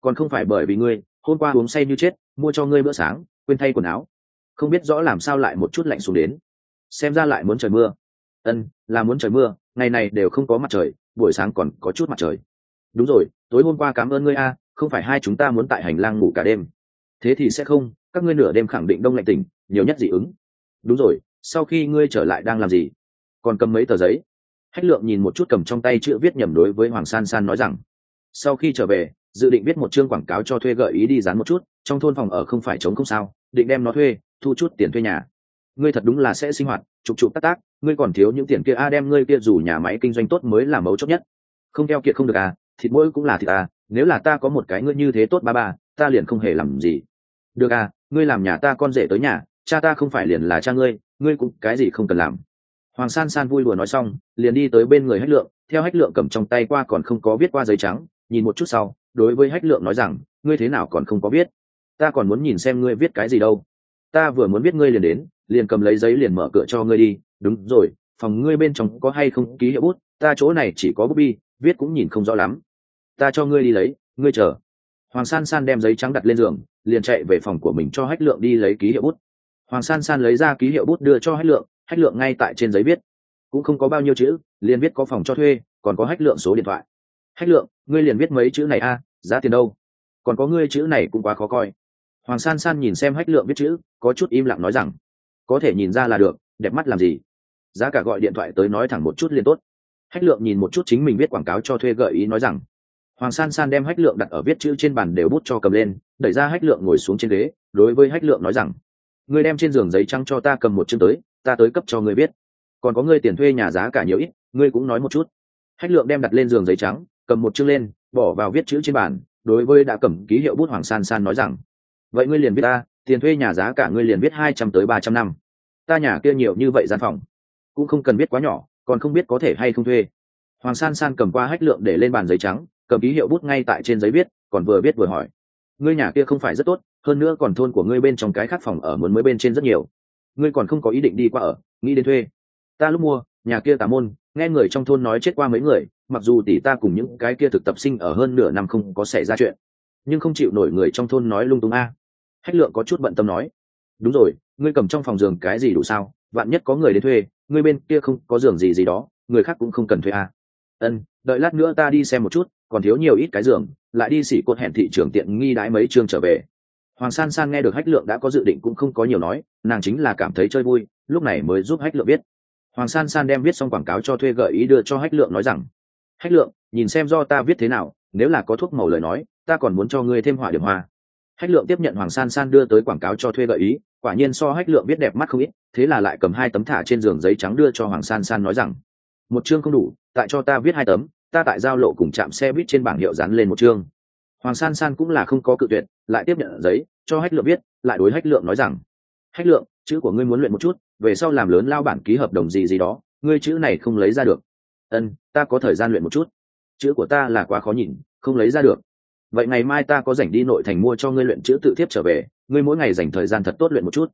còn không phải bởi vì ngươi, hôm qua uống say như chết, mua cho ngươi bữa sáng, quên thay quần áo. Không biết rõ làm sao lại một chút lạnh xuống đến xem ra lại muốn trời mưa. Ân, là muốn trời mưa, ngày này đều không có mặt trời, buổi sáng còn có chút mặt trời. Đúng rồi, tối hôm qua cảm ơn ngươi a, không phải hai chúng ta muốn tại hành lang ngủ cả đêm. Thế thì sẽ không, các ngươi nửa đêm khẳng định đông lạnh tỉnh, nhiều nhất dị ứng. Đúng rồi, sau khi ngươi trở lại đang làm gì? Còn cầm mấy tờ giấy? Hách lượng nhìn một chút cầm trong tay chữ viết nhầm đối với hoàng san san nói rằng, sau khi trở về, dự định viết một chương quảng cáo cho thuê gợi ý đi dán một chút, trong thôn phòng ở không phải chống không sao, định đem nó thuê, thu chút tiền thuê nhà ngươi thật đúng là sẽ sinh hoạt trục trục tác tác ngươi còn thiếu những tiền kia, a, đem ngươi kia dù nhà máy kinh doanh tốt mới là mấu chốt nhất. Không keo kiệt không được à thịt mỗi cũng là thịt à nếu là ta có một cái ngươi như thế tốt ba ba, ta liền không hề làm gì. Được à ngươi làm nhà ta con rể tới nhà, cha ta không phải liền là cha ngươi ngươi cũng cái gì không cần làm. Hoàng san san vui đùa nói xong, liền đi tới bên người hách lượng, theo hách lượng cầm trong tay qua còn không có viết qua giấy trắng, nhìn một chút sau, đối với hách lượng nói rằng, ngươi thế nào còn không có viết? Ta còn muốn nhìn xem ngươi viết cái gì đâu ta vừa muốn biết ngươi liền đến, liền cầm lấy giấy liền mở cửa cho ngươi đi. Đúng rồi, phòng ngươi bên trong có hay không ký hiệu bút? Ta chỗ này chỉ có bút bi, viết cũng nhìn không rõ lắm. Ta cho ngươi đi lấy, ngươi chờ. Hoàng san san đem giấy trắng đặt lên giường, liền chạy về phòng của mình cho hách lượng đi lấy ký hiệu bút. Hoàng san san lấy ra ký hiệu bút đưa cho hách lượng hách lượng ngay tại trên giấy viết. Cũng không có bao nhiêu chữ, liền viết có phòng cho thuê, còn có hách lượng số điện thoại. Hách lượng, ngươi liền viết mấy chữ này a, giá tiền đâu? Còn có ngươi chữ này cũng quá khó coi hoàng san san nhìn xem hách lượng viết chữ, có chút im lặng nói rằng, có thể nhìn ra là được, đẹp mắt làm gì? Giá cả gọi điện thoại tới nói thẳng một chút liền tốt. Hách lượng nhìn một chút chính mình viết quảng cáo cho thuê gợi ý nói rằng, hoàng san san đem hách lượng đặt ở viết chữ trên bàn đều bút cho cầm lên, đẩy ra hách lượng ngồi xuống trên ghế, đối với hách lượng nói rằng, ngươi đem trên giường giấy trắng cho ta cầm một chương tới, ta tới cấp cho ngươi biết còn có ngươi tiền thuê nhà giá cả nhiều ít, ngươi cũng nói một chút. Hách lượng đem đặt lên giường giấy trắng, cầm một chương lên, bỏ vào viết chữ trên bàn, đối với đã cầm ký hiệu bút hoàng san san nói rằng vậy ngươi liền biết ta, tiền thuê nhà giá cả ngươi liền biết hai trăm tới ba trăm năm. Ta nhà kia nhiều như vậy gian phòng, cũng không cần biết quá nhỏ, còn không biết có thể hay không thuê. Hoàng san san cầm qua hách lượng để lên bàn giấy trắng, cầm ký hiệu bút ngay tại trên giấy viết, còn vừa viết vừa hỏi. Ngươi nhà kia không phải rất tốt, hơn nữa còn thôn của ngươi bên trong cái khác phòng ở muốn mới bên trên rất nhiều. Ngươi còn không có ý định đi qua ở, nghĩ đến thuê. Ta lúc mua, nhà kia tà môn, nghe người trong thôn nói chết qua mấy người, mặc dù tỷ ta cùng những cái kia thực tập sinh ở hơn nửa năm không có xảy ra chuyện, nhưng không chịu nổi người trong thôn nói lung tung a hách lượng có chút bận tâm nói, đúng rồi, ngươi cầm trong phòng giường cái gì đủ sao? Vạn nhất có người đến thuê, ngươi bên kia không có giường gì gì đó, người khác cũng không cần thuê a ân, đợi lát nữa ta đi xem một chút, còn thiếu nhiều ít cái giường, lại đi xỉ cột hẹn thị trường tiện nghi đái mấy chương trở về. Hoàng san san nghe được hách lượng đã có dự định cũng không có nhiều nói, nàng chính là cảm thấy chơi vui, lúc này mới giúp hách lượng biết. Hoàng san san đem viết xong quảng cáo cho thuê gợi ý đưa cho hách lượng nói rằng, hách lượng, nhìn xem do ta viết thế nào, nếu là có thuốc màu lời nói, ta còn muốn cho ngươi thêm hỏa điểm hoa hách lượng tiếp nhận hoàng san san đưa tới quảng cáo cho thuê gợi ý, quả nhiên so hách lượng biết đẹp mắt không ít, thế là lại cầm hai tấm thả trên giường giấy trắng đưa cho hoàng san san nói rằng, một chương không đủ, tại cho ta viết hai tấm, ta tại giao lộ cùng chạm xe buýt trên bảng hiệu dán lên một chương. Hoàng san san cũng là không có cự tuyệt, lại tiếp nhận giấy, cho hách lượng viết, lại đối hách lượng nói rằng, hách lượng, chữ của ngươi muốn luyện một chút, về sau làm lớn lao bản ký hợp đồng gì gì đó, ngươi chữ này không lấy ra được. Ân, ta có thời gian luyện một chút. Chữ của ta là quá khó nhìn, không lấy ra được vậy ngày mai ta có rảnh đi nội thành mua cho ngươi luyện chữ tự thiếp trở về, ngươi mỗi ngày dành thời gian thật tốt luyện một chút.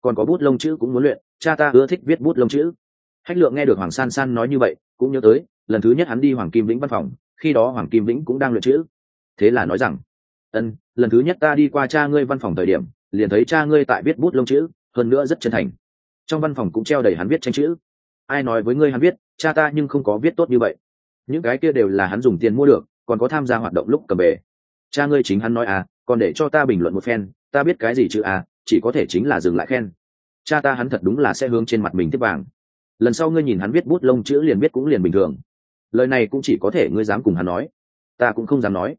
Còn có bút lông chữ cũng muốn luyện, cha ta ưa thích viết bút lông chữ. Hách lượng nghe được hoàng san san nói như vậy, cũng nhớ tới, lần thứ nhất hắn đi hoàng kim vĩnh văn phòng, khi đó hoàng kim vĩnh cũng đang luyện chữ. Thế là nói rằng, ân, lần thứ nhất ta đi qua cha ngươi văn phòng thời điểm, liền thấy cha ngươi tại viết bút lông chữ, hơn nữa rất chân thành. Trong văn phòng cũng treo đầy hắn viết tranh chữ. Ai nói với ngươi hắn viết, cha ta nhưng không có viết tốt như vậy. Những cái kia đều là hắn dùng tiền mua được, còn có tham gia hoạt động lúc cầm bể cha ngươi chính hắn nói à còn để cho ta bình luận một phen, ta biết cái gì chữ à chỉ có thể chính là dừng lại khen. Cha ta hắn thật đúng là sẽ hướng trên mặt mình tiếp vàng. Lần sau ngươi nhìn hắn viết bút lông chữ liền biết cũng liền bình thường. Lời này cũng chỉ có thể ngươi dám cùng hắn nói. Ta cũng không dám nói.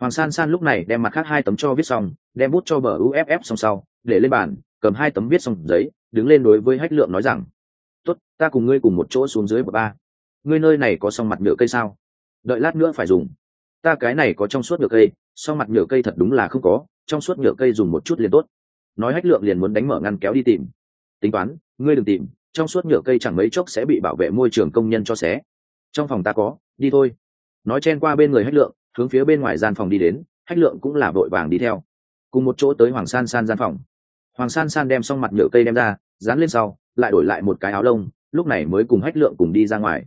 Hoàng san san lúc này đem mặt khác hai tấm cho viết xong, đem bút cho bờ uff xong sau, để lên bàn, cầm hai tấm viết xong giấy, đứng lên đối với hách lượng nói rằng, tốt, ta cùng ngươi cùng một chỗ xuống dưới bờ ba. Ngươi nơi này có xong mặt nhựa cây sao? Đợi lát nữa phải dùng. Ta cái này có trong suốt được cây song mặt nhựa cây thật đúng là không có, trong suốt nhựa cây dùng một chút liền tốt. Nói hách lượng liền muốn đánh mở ngăn kéo đi tìm. Tính toán, ngươi đừng tìm, trong suốt nhựa cây chẳng mấy chốc sẽ bị bảo vệ môi trường công nhân cho xé. Trong phòng ta có, đi thôi. Nói chen qua bên người hách lượng, hướng phía bên ngoài gian phòng đi đến, hách lượng cũng là vội vàng đi theo. Cùng một chỗ tới hoàng san san gian phòng. Hoàng san san đem xong mặt nhựa cây đem ra, dán lên sau, lại đổi lại một cái áo lông, lúc này mới cùng hách lượng cùng đi ra ngoài.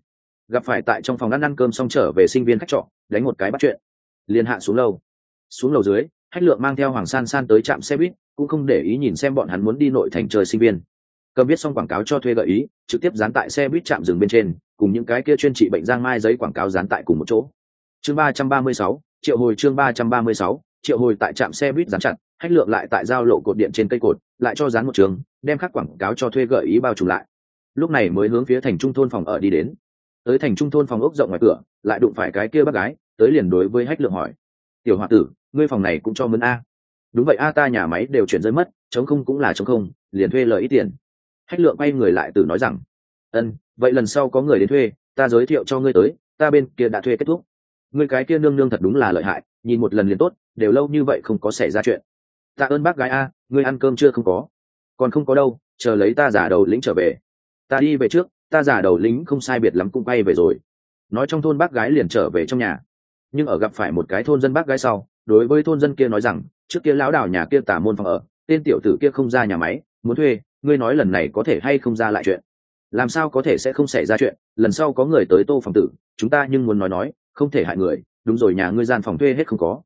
Gặp phải tại trong phòng ăn ăn cơm xong trở về sinh viên khách trọ, đánh một cái bắt chuyện. Liền hạ xuống lâu xuống lầu dưới, hách lượng mang theo hoàng san san tới trạm xe buýt, cũng không để ý nhìn xem bọn hắn muốn đi nội thành chơi sinh viên. Cầm viết xong quảng cáo cho thuê gợi ý, trực tiếp dán tại xe buýt trạm dừng bên trên, cùng những cái kia chuyên trị bệnh giang mai giấy quảng cáo dán tại cùng một chỗ. Chương ba trăm ba mươi sáu, triệu hồi chương ba trăm ba mươi sáu, triệu hồi tại trạm xe buýt dán chặt, hách lượng lại tại giao lộ cột điện trên cây cột, lại cho dán một trường, đem khắc quảng cáo cho thuê gợi ý bao trùm lại. Lúc này mới hướng phía thành trung thôn phòng ở đi đến. Tới thành trung thôn phòng ốc rộng ngoài cửa, lại đụng phải cái kia bác gái, tới liền đối với hách lượng hỏi tiểu h o a tử, ngươi phòng này cũng cho mướn a. Đúng vậy a, ta nhà máy đều chuyển rơi mất, chống không cũng là chống không, liền thuê lời ít tiền. Hách lượng quay người lại từ nói rằng, ân, vậy lần sau có người đến thuê, ta giới thiệu cho ngươi tới, ta bên kia đã thuê kết thúc. Ngươi cái kia nương nương thật đúng là lợi hại, nhìn một lần liền tốt, đều lâu như vậy không có xảy ra chuyện. Tạ ơn bác gái a, ngươi ăn cơm chưa không có. Còn không có đâu, chờ lấy ta giả đầu lĩnh trở về. Ta đi về trước, ta giả đầu lính không sai biệt lắm cũng bay về rồi. Nói trong thôn bác gái liền trở về trong nhà nhưng ở gặp phải một cái thôn dân bác gái sau, đối với thôn dân kia nói rằng, trước kia lão đảo nhà kia tả môn phòng ở, tên tiểu tử kia không ra nhà máy, muốn thuê, ngươi nói lần này có thể hay không ra lại chuyện? Làm sao có thể sẽ không xảy ra chuyện, lần sau có người tới tô phòng tử, chúng ta nhưng muốn nói nói, không thể hại người, đúng rồi, nhà ngươi gian phòng thuê hết không có.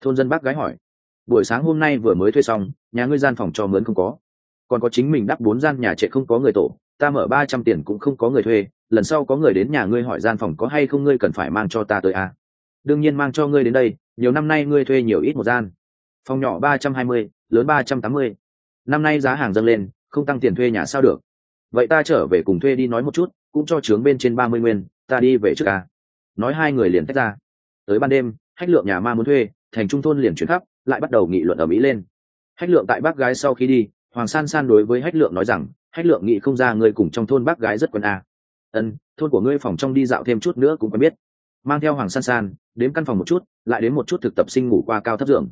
Thôn dân bác gái hỏi. Buổi sáng hôm nay vừa mới thuê xong, nhà ngươi gian phòng cho mướn không có. Còn có chính mình đắp bốn gian nhà trệ không có người tổ, ta mở ba trăm tiền cũng không có người thuê, lần sau có người đến nhà ngươi hỏi gian phòng có hay không ngươi cần phải mang cho ta tới à đương nhiên mang cho ngươi đến đây, nhiều năm nay ngươi thuê nhiều ít một gian. Phòng nhỏ ba trăm hai mươi, lớn ba trăm tám mươi. Năm nay giá hàng dâng lên, không tăng tiền thuê nhà sao được? Vậy ta trở về cùng thuê đi nói một chút, cũng cho trướng bên trên ba mươi nguyên, ta đi về trước à. nói hai người liền tách ra. Tới ban đêm hách lượng nhà ma muốn thuê, thành trung thôn liền chuyển khắp, lại bắt đầu nghị luận ở mỹ lên. Hách lượng tại bác gái sau khi đi, hoàng san san đối với hách lượng nói rằng hách lượng nghị không ra ngươi cùng trong thôn bác gái rất quen à. ân, thôn của ngươi phòng trong đi dạo thêm chút nữa cũng quen biết mang theo hoàng san san đến căn phòng một chút lại đến một chút thực tập sinh ngủ qua cao thấp giường.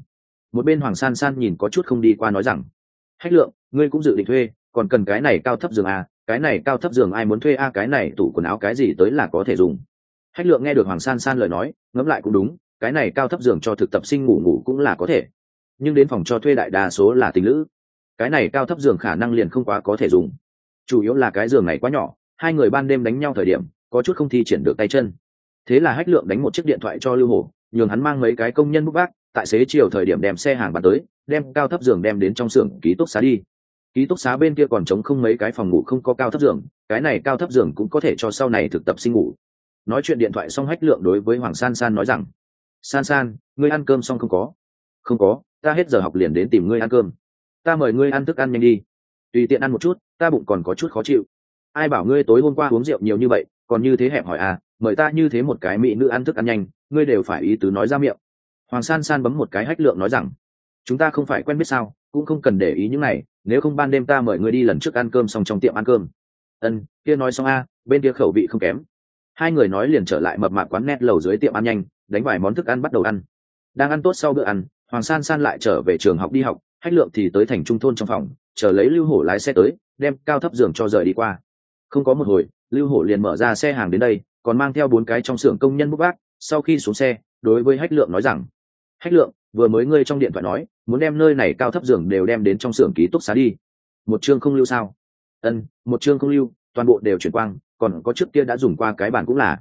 Một bên hoàng san san nhìn có chút không đi qua nói rằng hách lượng ngươi cũng dự định thuê còn cần cái này cao thấp giường à, cái này cao thấp giường ai muốn thuê a à, cái này tủ quần áo cái gì tới là có thể dùng. Hách lượng nghe được hoàng san san lời nói ngẫm lại cũng đúng cái này cao thấp giường cho thực tập sinh ngủ ngủ cũng là có thể. Nhưng đến phòng cho thuê đại đa số là tình lữ. Cái này cao thấp giường khả năng liền không quá có thể dùng. Chủ yếu là cái giường này quá nhỏ hai người ban đêm đánh nhau thời điểm có chút không thi triển được tay chân thế là hách lượng đánh một chiếc điện thoại cho lưu hồ, nhường hắn mang mấy cái công nhân bút bác, tại xế chiều thời điểm đem xe hàng bàn tới, đem cao thấp giường đem đến trong xưởng ký túc xá đi. Ký túc xá bên kia còn trống không mấy cái phòng ngủ không có cao thấp giường, cái này cao thấp giường cũng có thể cho sau này thực tập sinh ngủ. Nói chuyện điện thoại xong hách lượng đối với hoàng san san nói rằng, san san, ngươi ăn cơm xong không có? Không có, ta hết giờ học liền đến tìm ngươi ăn cơm. Ta mời ngươi ăn thức ăn nhanh đi. Tùy tiện ăn một chút, ta bụng còn có chút khó chịu. Ai bảo ngươi tối hôm qua uống rượu nhiều như vậy, còn như thế hẹp hỏi à mời ta như thế một cái mỹ nữ ăn thức ăn nhanh, ngươi đều phải ý tứ nói ra miệng. Hoàng san san bấm một cái hách lượng nói rằng, chúng ta không phải quen biết sao, cũng không cần để ý những này, nếu không ban đêm ta mời ngươi đi lần trước ăn cơm xong trong tiệm ăn cơm. Ân, kia nói xong a, bên kia khẩu vị không kém. Hai người nói liền trở lại mập mạp quán nét lầu dưới tiệm ăn nhanh, đánh vài món thức ăn bắt đầu ăn. Đang ăn tốt sau bữa ăn, hoàng san san lại trở về trường học đi học, hách lượng thì tới thành trung thôn trong phòng, chờ lấy lưu hổ lái xe tới, đem cao thấp giường cho rời đi qua. Không có một hồi, lưu hổ liền mở ra xe hàng đến đây còn mang theo bốn cái trong xưởng công nhân bốc vác sau khi xuống xe, đối với hách lượng nói rằng, hách lượng, vừa mới ngươi trong điện thoại nói, muốn đem nơi này cao thấp giường đều đem đến trong xưởng ký túc xá đi. Một chương không lưu sao? Ân, một chương không lưu, toàn bộ đều chuyển quang, còn có trước kia đã dùng qua cái bản cũng là.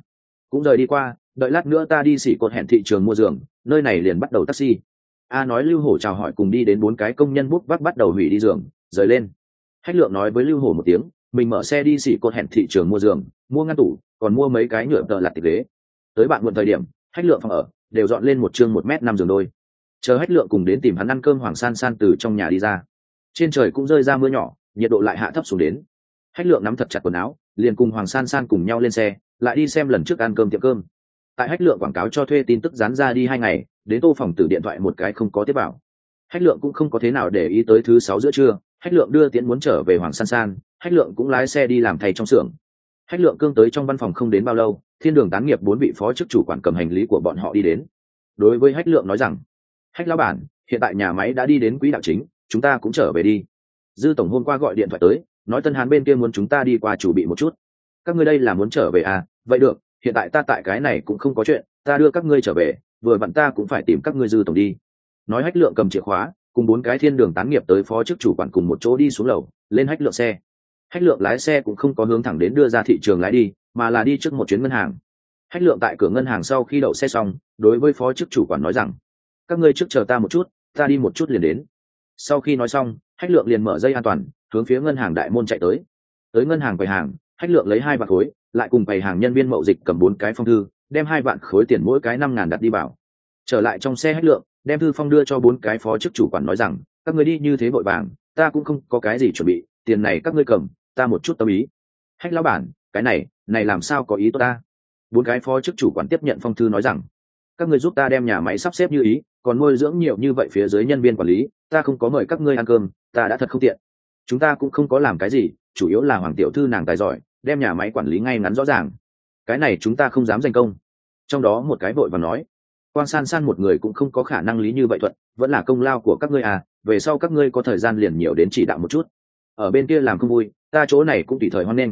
Cũng rời đi qua, đợi lát nữa ta đi xỉ cột hẹn thị trường mua giường, nơi này liền bắt đầu taxi. A nói lưu hổ chào hỏi cùng đi đến bốn cái công nhân bút vác bắt đầu hủy đi giường, rời lên. Hách lượng nói với lưu hổ một tiếng, mình mở xe đi xỉ cột hẹn thị trường mua giường, mua ngăn tủ còn mua mấy cái nhựa tờ lặt tịch ghế. Tới bạn muộn thời điểm, hách lượng phòng ở, đều dọn lên một chương một m năm giường đôi. Chờ hách lượng cùng đến tìm hắn ăn cơm hoàng san san từ trong nhà đi ra. Trên trời cũng rơi ra mưa nhỏ, nhiệt độ lại hạ thấp xuống đến. Hách lượng nắm thật chặt quần áo, liền cùng hoàng san san cùng nhau lên xe, lại đi xem lần trước ăn cơm tiệm cơm. Tại hách lượng quảng cáo cho thuê tin tức dán ra đi hai ngày, đến tô phòng từ điện thoại một cái không có tiếp vào. Hách lượng cũng không có thế nào để ý tới thứ sáu giữa trưa, hách lượng đưa tiễn muốn trở về hoàng san san, hách lượng cũng lái xe đi làm thầy trong xưởng hách lượng cương tới trong văn phòng không đến bao lâu, thiên đường tán nghiệp bốn vị phó chức chủ quản cầm hành lý của bọn họ đi đến. Đối với hách lượng nói rằng, hách lão bản, hiện tại nhà máy đã đi đến quỹ đạo chính, chúng ta cũng trở về đi. Dư tổng hôm qua gọi điện thoại tới, nói tân hán bên kia muốn chúng ta đi qua chủ bị một chút. Các ngươi đây là muốn trở về à? Vậy được, hiện tại ta tại cái này cũng không có chuyện, ta đưa các ngươi trở về, vừa vặn ta cũng phải tìm các ngươi dư tổng đi. Nói hách lượng cầm chìa khóa, cùng bốn cái thiên đường tán nghiệp tới phó chức chủ quản cùng một chỗ đi xuống lầu, lên hách lượng xe hách lượng lái xe cũng không có hướng thẳng đến đưa ra thị trường lái đi, mà là đi trước một chuyến ngân hàng. Hách lượng tại cửa ngân hàng sau khi đậu xe xong, đối với phó chức chủ quản nói rằng, các ngươi trước chờ ta một chút, ta đi một chút liền đến. Sau khi nói xong, hách lượng liền mở dây an toàn, hướng phía ngân hàng đại môn chạy tới. Tới ngân hàng quầy hàng, hách lượng lấy hai vạn khối, lại cùng quầy hàng nhân viên mậu dịch cầm bốn cái phong thư, đem hai vạn khối tiền mỗi cái năm ngàn đặt đi vào. Trở lại trong xe hách lượng, đem thư phong đưa cho bốn cái phó chức chủ quản nói rằng, các người đi như thế vội vàng, ta cũng không có cái gì chuẩn bị, tiền này các ngươi cầm ta một chút tâm ý. Hách lão bản, cái này này làm sao có ý tốt ta? Bốn cái phó chức chủ quản tiếp nhận phong thư nói rằng, các người giúp ta đem nhà máy sắp xếp như ý, còn nuôi dưỡng nhiều như vậy phía dưới nhân viên quản lý, ta không có mời các ngươi ăn cơm, ta đã thật không tiện. Chúng ta cũng không có làm cái gì, chủ yếu là hoàng tiểu thư nàng tài giỏi, đem nhà máy quản lý ngay ngắn rõ ràng. Cái này chúng ta không dám giành công. Trong đó một cái vội và nói quan san san một người cũng không có khả năng lý như vậy thuận, vẫn là công lao của các ngươi à về sau các ngươi có thời gian liền nhiều đến chỉ đạo một chút ở bên kia làm không vui, ta chỗ này cũng tùy thời hoan nghênh.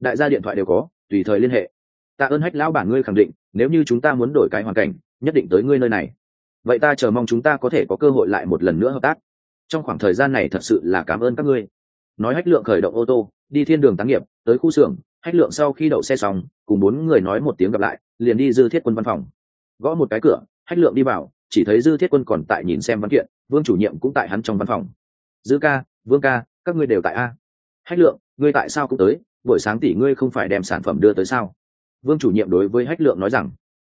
Đại gia điện thoại đều có, tùy thời liên hệ. Ta ơn hách lão bản ngươi khẳng định, nếu như chúng ta muốn đổi cái hoàn cảnh, nhất định tới ngươi nơi này. Vậy ta chờ mong chúng ta có thể có cơ hội lại một lần nữa hợp tác. Trong khoảng thời gian này thật sự là cảm ơn các ngươi. Nói hách lượng khởi động ô tô, đi thiên đường táng nghiệp, tới khu xưởng, hách lượng sau khi đậu xe xong, cùng bốn người nói một tiếng gặp lại, liền đi dư thiết quân văn phòng. Gõ một cái cửa, hách lượng đi vào, chỉ thấy dư thiết quân còn tại nhìn xem văn kiện, vương chủ nhiệm cũng tại hắn trong văn phòng. Dư ca, vương ca các ngươi đều tại a. Hách lượng, ngươi tại sao cũng tới? Buổi sáng tỷ ngươi không phải đem sản phẩm đưa tới sao? Vương chủ nhiệm đối với hách lượng nói rằng,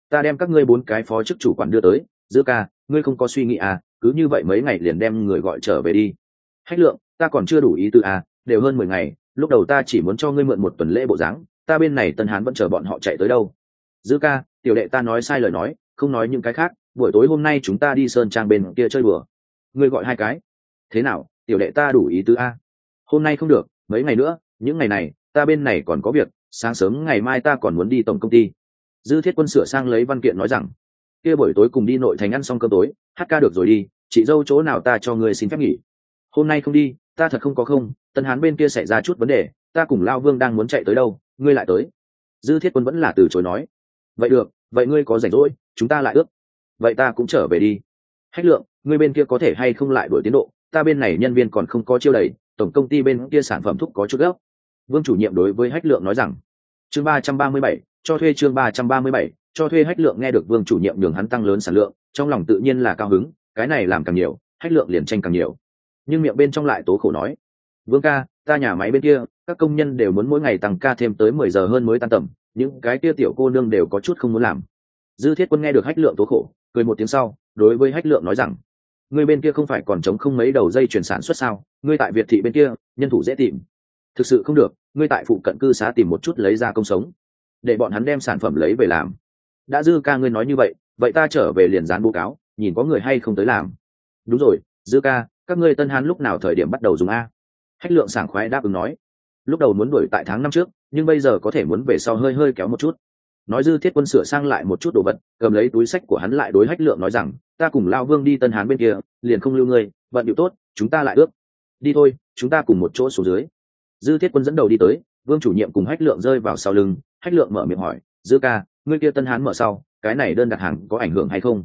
ta đem các ngươi bốn cái phó chức chủ quản đưa tới. Giữa ca, ngươi không có suy nghĩ à cứ như vậy mấy ngày liền đem người gọi trở về đi. Hách lượng, ta còn chưa đủ ý tư à đều hơn mười ngày, lúc đầu ta chỉ muốn cho ngươi mượn một tuần lễ bộ dáng, ta bên này tân hán vẫn chờ bọn họ chạy tới đâu. Dư ca, tiểu đệ ta nói sai lời nói, không nói những cái khác, buổi tối hôm nay chúng ta đi sơn trang bên kia chơi bừa ngươi gọi hai cái. Thế nào? Tiểu đệ ta đủ ý tứ a. Hôm nay không được, mấy ngày nữa, những ngày này, ta bên này còn có việc, sáng sớm ngày mai ta còn muốn đi tổng công ty. Dư thiết quân sửa sang lấy văn kiện nói rằng, kia buổi tối cùng đi nội thành ăn xong cơm tối, hát ca được rồi đi, chị dâu chỗ nào ta cho người xin phép nghỉ. Hôm nay không đi, ta thật không có không, tân hán bên kia xảy ra chút vấn đề, ta cùng lao vương đang muốn chạy tới đâu, ngươi lại tới. Dư thiết quân vẫn là từ chối nói, vậy được, vậy ngươi có rảnh rỗi, chúng ta lại ước, vậy ta cũng trở về đi. Hách lượng, ngươi bên kia có thể hay không lại đổi tiến độ? Ta bên này nhân viên còn không có chiêu đầy tổng công ty bên kia sản phẩm thuốc có chút gốc. vương chủ nhiệm đối với hách lượng nói rằng, chương ba trăm ba mươi bảy, cho thuê chương ba trăm ba mươi bảy, cho thuê hách lượng nghe được vương chủ nhiệm nhường hắn tăng lớn sản lượng, trong lòng tự nhiên là cao hứng, cái này làm càng nhiều, hách lượng liền tranh càng nhiều nhưng miệng bên trong lại tố khổ nói, vương ca, ta nhà máy bên kia, các công nhân đều muốn mỗi ngày tăng ca thêm tới mười giờ hơn mới tan tầm, những cái kia tiểu cô nương đều có chút không muốn làm dư thiết quân nghe được hách lượng tố khổ, cười một tiếng sau, đối với hách lượng nói rằng ngươi bên kia không phải còn chống không mấy đầu dây chuyển sản xuất sao? Ngươi tại việt thị bên kia, nhân thủ dễ tìm. Thực sự không được, ngươi tại phụ cận cư xá tìm một chút lấy ra công sống. Để bọn hắn đem sản phẩm lấy về làm. Đã dư ca ngươi nói như vậy vậy ta trở về liền dán bố cáo, nhìn có người hay không tới làm. Đúng rồi, dư ca, các ngươi tân hán lúc nào thời điểm bắt đầu dùng a? Hách lượng sảng khoái đáp ứng nói. Lúc đầu muốn đuổi tại tháng năm trước, nhưng bây giờ có thể muốn về sau hơi hơi kéo một chút nói dư thiết quân sửa sang lại một chút đồ vật, cầm lấy túi sách của hắn lại đối hách lượng nói rằng, ta cùng lao vương đi tân hán bên kia, liền không lưu ngươi, vận điệu tốt, chúng ta lại ước. Đi thôi, chúng ta cùng một chỗ xuống dưới. Dư thiết quân dẫn đầu đi tới, vương chủ nhiệm cùng hách lượng rơi vào sau lưng, hách lượng mở miệng hỏi, dư ca, ngươi kia tân hán mở sau, cái này đơn đặt hàng có ảnh hưởng hay không?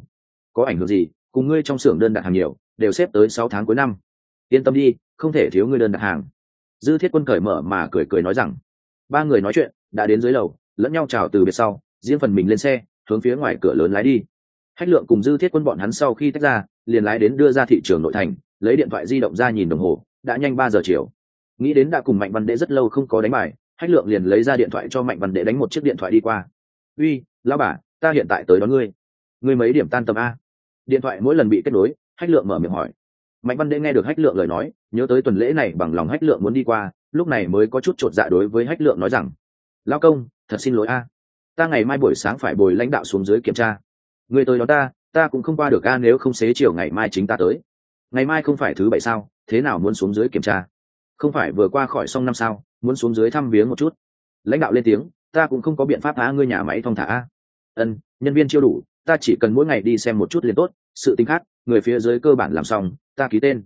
Có ảnh hưởng gì? Cùng ngươi trong xưởng đơn đặt hàng nhiều, đều xếp tới sáu tháng cuối năm. Yên tâm đi, không thể thiếu ngươi đơn đặt hàng. Dư thiết quân cởi mở mà cười cười nói rằng, ba người nói chuyện, đã đến dưới lầu lẫn nhau chào từ biệt sau riêng phần mình lên xe, hướng phía ngoài cửa lớn lái đi. Hách lượng cùng dư thiết quân bọn hắn sau khi tách ra, liền lái đến đưa ra thị trường nội thành, lấy điện thoại di động ra nhìn đồng hồ, đã nhanh ba giờ chiều. Nghĩ đến đã cùng mạnh văn đệ rất lâu không có đánh bài hách lượng liền lấy ra điện thoại cho mạnh văn đệ đánh một chiếc điện thoại đi qua. Uy lao bà, ta hiện tại tới đón ngươi. Ngươi mấy điểm tan tầm a? Điện thoại mỗi lần bị kết nối hách lượng mở miệng hỏi. Mạnh văn đệ nghe được hách lượng lời nói, nhớ tới tuần lễ này bằng lòng hách lượng muốn đi qua, lúc này mới có chút t r ộ t dạ đối với hách lượng nói rằng lao công thật xin lỗi a. Ta ngày mai buổi sáng phải bồi lãnh đạo xuống dưới kiểm tra. Người tới đó ta ta cũng không qua được a, nếu không xế chiều ngày mai chính ta tới. Ngày mai không phải thứ bảy sao, thế nào muốn xuống dưới kiểm tra? Không phải vừa qua khỏi xong năm sao, muốn xuống dưới thăm viếng một chút. Lãnh đạo lên tiếng, ta cũng không có biện pháp á, ngươi nhà máy thong thả a. Ân, nhân viên chưa đủ, ta chỉ cần mỗi ngày đi xem một chút liền tốt, sự tính khác, người phía dưới cơ bản làm xong, ta ký tên.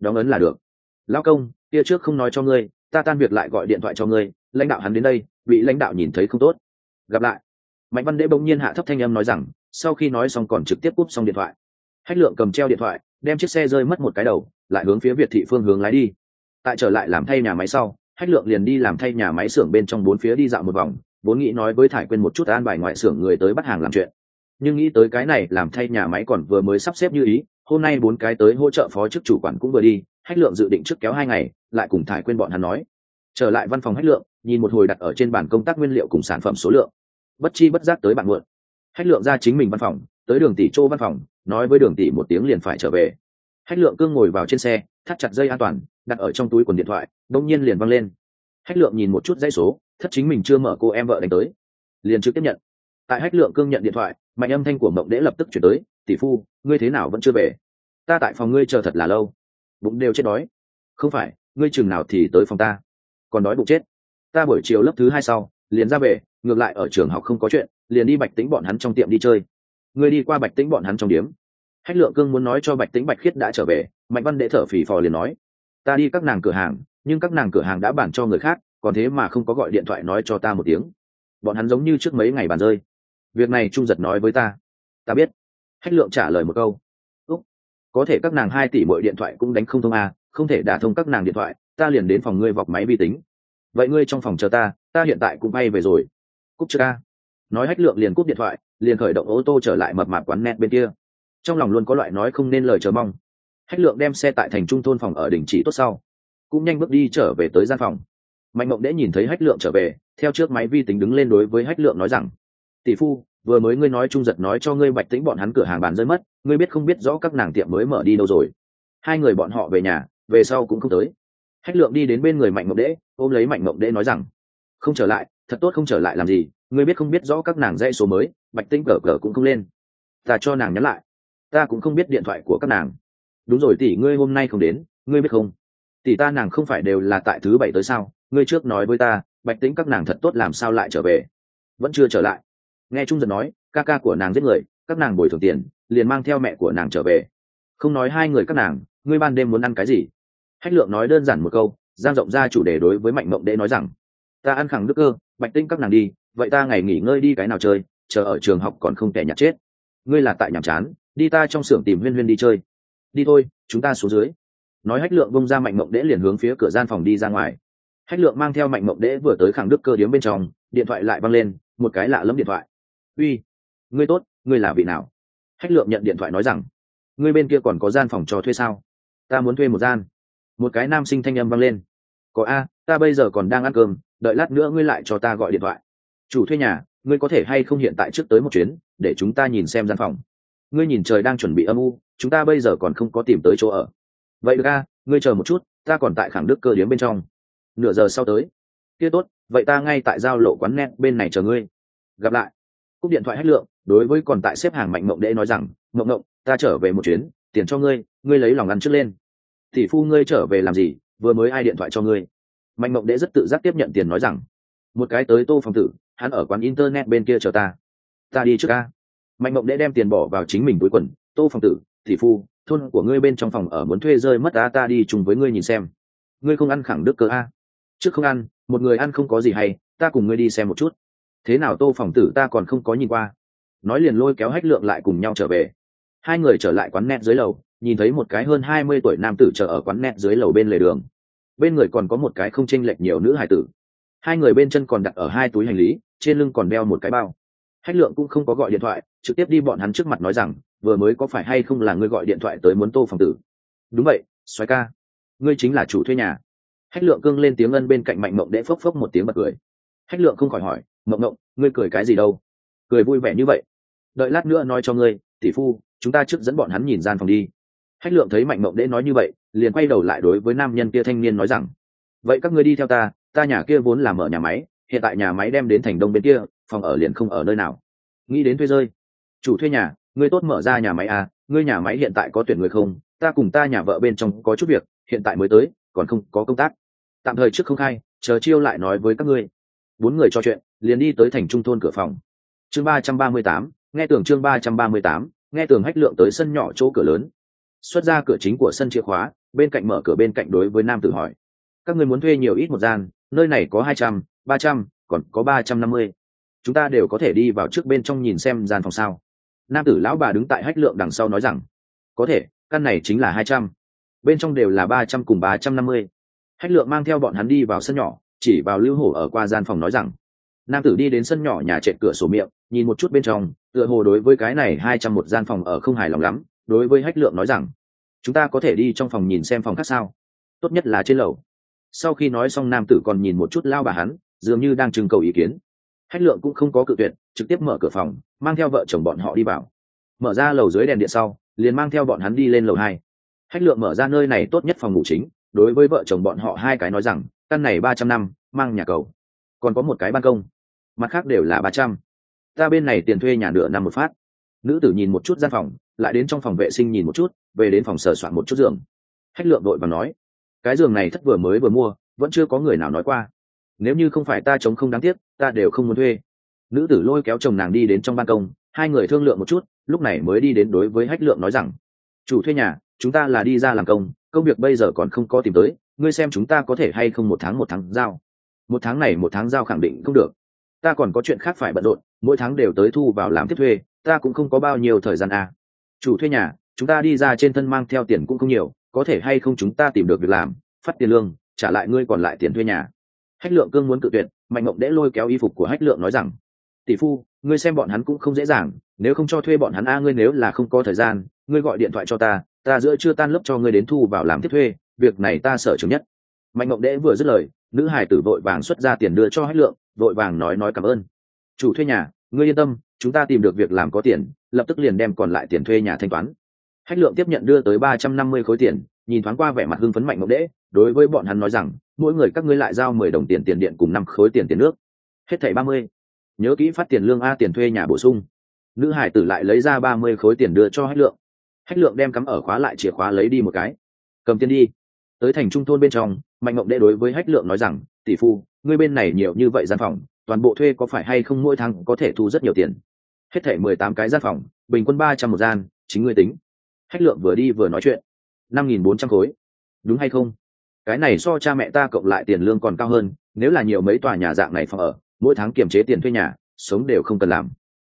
Đóng ấn là được. Lao công, kia trước không nói cho ngươi, ta tan việc lại gọi điện thoại cho ngươi, lãnh đạo hắn đến đây bị lãnh đạo nhìn thấy không tốt. Gặp lại. Mạnh văn đễ bỗng nhiên hạ thấp thanh âm nói rằng, sau khi nói xong còn trực tiếp cúp xong điện thoại. Hách lượng cầm treo điện thoại, đem chiếc xe rơi mất một cái đầu, lại hướng phía việt thị phương hướng lái đi. Tại trở lại làm thay nhà máy sau, hách lượng liền đi làm thay nhà máy xưởng bên trong bốn phía đi dạo một vòng, vốn nghĩ nói với thải quên một chút an bài ngoại xưởng người tới bắt hàng làm chuyện. Nhưng nghĩ tới cái này làm thay nhà máy còn vừa mới sắp xếp như ý, hôm nay bốn cái tới hỗ trợ phó chức chủ quản cũng vừa đi, hách lượng dự định trước kéo hai ngày, lại cùng thải quên bọn hắn nói trở lại văn phòng hách lượng, nhìn một hồi đặt ở trên bàn công tác nguyên liệu cùng sản phẩm số lượng. Bất chi bất giác tới bạn muộn. Hách lượng ra chính mình văn phòng, tới đường tỷ châu văn phòng, nói với đường tỷ một tiếng liền phải trở về. Hách lượng cương ngồi vào trên xe, thắt chặt dây an toàn, đặt ở trong túi quần điện thoại đông nhiên liền văng lên. Hách lượng nhìn một chút dãy số, thất chính mình chưa mở cô em vợ đánh tới. Liền trực tiếp nhận. Tại hách lượng cương nhận điện thoại, mạnh âm thanh của mộng đễ lập tức chuyển tới, tỷ phu, ngươi thế nào vẫn chưa về? Ta tại phòng ngươi chờ thật là lâu. Bụng đều chết đói. Không phải, ngươi chừng nào thì tới phòng ta? Còn đói bụng chết. Ta buổi chiều lớp thứ hai sau liền ra về ngược lại ở trường học không có chuyện liền đi bạch tính bọn hắn trong tiệm đi chơi. Người đi qua bạch tính bọn hắn trong điếm. Hách lượng cương muốn nói cho bạch tính bạch khiết đã trở về mạnh văn đệ thở phì phò liền nói ta đi các nàng cửa hàng nhưng các nàng cửa hàng đã bàn cho người khác còn thế mà không có gọi điện thoại nói cho ta một tiếng. Bọn hắn giống như trước mấy ngày bàn rơi. Việc này trung giật nói với ta. Ta biết. Hách lượng trả lời một câu. Úc có thể các nàng hai tỷ mọi điện thoại cũng đánh không thông à, không thể đả thông các nàng điện thoại ta liền đến phòng ngươi vọc máy vi tính. Vậy ngươi trong phòng chờ ta ta hiện tại cũng bay về rồi. Cúp chưa ca nói hách lượng liền cúp điện thoại, liền khởi động ô tô trở lại mập mạp quán net bên kia. Trong lòng luôn có loại nói không nên lời chờ mong. Hách lượng đem xe tại thành trung thôn phòng ở đình chỉ tốt sau, cũng nhanh bước đi trở về tới gian phòng. Mạnh mộng đễ nhìn thấy hách lượng trở về, theo trước máy vi tính đứng lên đối với hách lượng nói rằng, tỷ phu, vừa mới ngươi nói trung giật nói cho ngươi bạch tính bọn hắn cửa hàng bàn rơi mất, ngươi biết không biết rõ các nàng tiệm mới mở đi đâu rồi. Hai người bọn họ về nhà, về sau cũng không tới hách lượng đi đến bên người mạnh mộng đễ, ôm lấy mạnh mộng đễ nói rằng, không trở lại, thật tốt không trở lại làm gì, ngươi biết không biết rõ các nàng dãy số mới, bạch tĩnh cờ cờ cũng không lên. Ta cho nàng nhắn lại, ta cũng không biết điện thoại của các nàng. Đúng rồi tỷ, ngươi hôm nay không đến, ngươi biết không? Tỷ ta nàng không phải đều là tại thứ bảy tới sao? Ngươi trước nói với ta, bạch tính các nàng thật tốt làm sao lại trở về? Vẫn chưa trở lại. Nghe trung dần nói, ca ca của nàng giết người, các nàng bồi thường tiền, liền mang theo mẹ của nàng trở về. Không nói hai người các nàng, ngươi ban đêm muốn ăn cái gì? Hách lượng nói đơn giản một câu, giang rộng ra chủ đề đối với mạnh mộng đệ nói rằng, ta ăn khẳng đức cơ, bạch tinh các nàng đi, vậy ta ngày nghỉ ngơi đi cái nào chơi, chờ ở trường học còn không kẻ nhặt chết. Ngươi là tại nhàm chán, đi ta trong xưởng tìm huyên huyên đi chơi. Đi thôi, chúng ta xuống dưới. Nói hách lượng bông ra mạnh mộng đễ liền hướng phía cửa gian phòng đi ra ngoài. Hách lượng mang theo mạnh mộng đễ vừa tới khẳng đức cơ điếm bên trong, điện thoại lại văng lên, một cái lạ lẫm điện thoại. Uy, ngươi tốt, ngươi là vị nào? Hách lượng nhận điện thoại nói rằng, ngươi bên kia còn có gian phòng cho thuê sao? Ta muốn thuê một gian một cái nam sinh thanh âm vang lên. Có a, ta bây giờ còn đang ăn cơm, đợi lát nữa ngươi lại cho ta gọi điện thoại. Chủ thuê nhà, ngươi có thể hay không hiện tại trước tới một chuyến, để chúng ta nhìn xem gian phòng. Ngươi nhìn trời đang chuẩn bị âm u, chúng ta bây giờ còn không có tìm tới chỗ ở. Vậy được a, ngươi chờ một chút, ta còn tại khẳng đức cơ điếm bên trong. Nửa giờ sau tới. Kia tốt, vậy ta ngay tại giao lộ quán net bên này chờ ngươi. Gặp lại. Cúp điện thoại hết lượng, đối với còn tại xếp hàng mạnh mộng đệ nói rằng, mộng mộng, ta trở về một chuyến, tiền cho ngươi ngươi lấy lòng ăn trước lên tỷ phu ngươi trở về làm gì? Vừa mới ai điện thoại cho ngươi? Mạnh mộng đệ rất tự giác tiếp nhận tiền nói rằng, một cái tới tô phòng tử, hắn ở quán internet bên kia chờ ta. Ta đi trước ca mạnh mộng đệ đem tiền bỏ vào chính mình túi quần, tô phòng tử, tỷ phu, thôn của ngươi bên trong phòng ở muốn thuê rơi mất ta ta đi chung với ngươi nhìn xem. Ngươi không ăn khẳng đức cơ a? Trước không ăn, một người ăn không có gì hay, ta cùng ngươi đi xem một chút. Thế nào tô phòng tử, ta còn không có nhìn qua. Nói liền lôi kéo hách lượng lại cùng nhau trở về. Hai người trở lại quán net dưới lầu nhìn thấy một cái hơn hai mươi tuổi nam tử chờ ở quán net dưới lầu bên lề đường. Bên người còn có một cái không chênh lệch nhiều nữ hải tử. Hai người bên chân còn đặt ở hai túi hành lý, trên lưng còn đeo một cái bao. Hách lượng cũng không có gọi điện thoại, trực tiếp đi bọn hắn trước mặt nói rằng, vừa mới có phải hay không là ngươi gọi điện thoại tới muốn tô phòng tử? Đúng vậy xoáy ca. Ngươi chính là chủ thuê nhà. Hách lượng cương lên tiếng ân bên cạnh mạnh mộng để phốc phốc một tiếng bật cười. Hách lượng không khỏi hỏi, mộng mộng, ngươi cười cái gì đâu? Cười vui vẻ như vậy. Đợi lát nữa nói cho ngươi, tỷ phu, chúng ta trước dẫn bọn hắn nhìn gian phòng đi hách lượng thấy mạnh mộng đễ nói như vậy, liền quay đầu lại đối với nam nhân kia thanh niên nói rằng, vậy các ngươi đi theo ta ta nhà kia vốn làm ở nhà máy, hiện tại nhà máy đem đến thành đông bên kia, phòng ở liền không ở nơi nào. Nghĩ đến thuê rơi. Chủ thuê nhà, ngươi tốt mở ra nhà máy à ngươi nhà máy hiện tại có tuyển người không? Ta cùng ta nhà vợ bên trong có chút việc, hiện tại mới tới, còn không có công tác. Tạm thời trước không khai, chờ chiêu lại nói với các ngươi. Bốn người trò chuyện, liền đi tới thành trung thôn cửa phòng. Chương ba trăm ba mươi tám, nghe tưởng chương ba trăm ba mươi tám, nghe tường hách lượng tới sân nhỏ chỗ cửa lớn xuất ra cửa chính của sân chìa khóa, bên cạnh mở cửa bên cạnh đối với nam tử hỏi. Các người muốn thuê nhiều ít một gian, nơi này có hai trăm, ba trăm, còn có ba trăm năm mươi. Chúng ta đều có thể đi vào trước bên trong nhìn xem gian phòng sao. Nam tử lão bà đứng tại hách lượng đằng sau nói rằng, có thể, căn này chính là hai trăm. Bên trong đều là ba trăm cùng ba trăm năm mươi. Hách lượng mang theo bọn hắn đi vào sân nhỏ, chỉ vào lưu hổ ở qua gian phòng nói rằng, nam tử đi đến sân nhỏ nhà trệ cửa sổ miệng, nhìn một chút bên trong, tựa hồ đối với cái này hai trăm một gian phòng ở không hài lòng lắm đối với hách lượng nói rằng, chúng ta có thể đi trong phòng nhìn xem phòng khác sao? Tốt nhất là trên lầu. Sau khi nói xong, nam tử còn nhìn một chút lao bà hắn, dường như đang trưng cầu ý kiến. Hách lượng cũng không có cự tuyệt, trực tiếp mở cửa phòng, mang theo vợ chồng bọn họ đi vào. Mở ra lầu dưới đèn điện sau, liền mang theo bọn hắn đi lên lầu hai. Hách lượng mở ra nơi này tốt nhất phòng ngủ chính, đối với vợ chồng bọn họ hai cái nói rằng, căn này ba trăm năm, mang nhà cầu. Còn có một cái ban công. Mặt khác đều là ba trăm. Ta bên này tiền thuê nhà nửa năm một phát nữ tử nhìn một chút gian phòng, lại đến trong phòng vệ sinh nhìn một chút, về đến phòng sờ soạn một chút giường. Hách lượng đội và nói, cái giường này thất vừa mới vừa mua, vẫn chưa có người nào nói qua. Nếu như không phải ta chống không đáng tiếc, ta đều không muốn thuê. Nữ tử lôi kéo chồng nàng đi đến trong ban công, hai người thương lượng một chút, lúc này mới đi đến đối với hách lượng nói rằng, chủ thuê nhà, chúng ta là đi ra làm công công việc bây giờ còn không có tìm tới, ngươi xem chúng ta có thể hay không một tháng một tháng giao. Một tháng này một tháng giao khẳng định không được ta còn có chuyện khác phải bận rộn, mỗi tháng đều tới thu vào làm tiếp thuê, ta cũng không có bao nhiêu thời gian à. chủ thuê nhà, chúng ta đi ra trên thân mang theo tiền cũng không nhiều, có thể hay không chúng ta tìm được việc làm, phát tiền lương, trả lại ngươi còn lại tiền thuê nhà hách lượng cương muốn cự tuyệt, mạnh mộng đễ lôi kéo y phục của hách lượng nói rằng, tỷ phu, ngươi xem bọn hắn cũng không dễ dàng, nếu không cho thuê bọn hắn a, ngươi nếu là không có thời gian, ngươi gọi điện thoại cho ta ta giữa chưa tan lớp cho ngươi đến thu vào làm tiếp thuê, việc này ta sợ chứng nhất mạnh mộng đễ vừa dứt lời, nữ hải tử vội vàng xuất ra tiền đưa cho hách lượng, vội vàng nói nói cảm ơn. Chủ thuê nhà, ngươi yên tâm, chúng ta tìm được việc làm có tiền, lập tức liền đem còn lại tiền thuê nhà thanh toán. Hách lượng tiếp nhận đưa tới ba trăm năm mươi khối tiền, nhìn thoáng qua vẻ mặt hưng phấn mạnh mộng đễ, đối với bọn hắn nói rằng, mỗi người các ngươi lại giao mười đồng tiền tiền điện cùng năm khối tiền tiền nước. Hết thảy ba mươi. Nhớ kỹ phát tiền lương a tiền thuê nhà bổ sung. Nữ hải tử lại lấy ra ba mươi khối tiền đưa cho hách lượng. Hách lượng đem cắm ở khóa lại chìa khóa lấy đi một cái. Cầm tiền đi. Tới thành trung thôn bên trong mạnh mộng đệ đối với hách lượng nói rằng, tỷ phu, ngươi bên này nhiều như vậy gian phòng, toàn bộ thuê có phải hay không mỗi tháng có thể thu rất nhiều tiền? Hết thể mười tám cái gian phòng, bình quân ba trăm một gian, chính ngươi tính. Hách lượng vừa đi vừa nói chuyện. Năm nghìn bốn trăm khối. Đúng hay không? Cái này so cha mẹ ta cộng lại tiền lương còn cao hơn, nếu là nhiều mấy tòa nhà dạng này phòng ở, mỗi tháng kiềm chế tiền thuê nhà, sống đều không cần làm.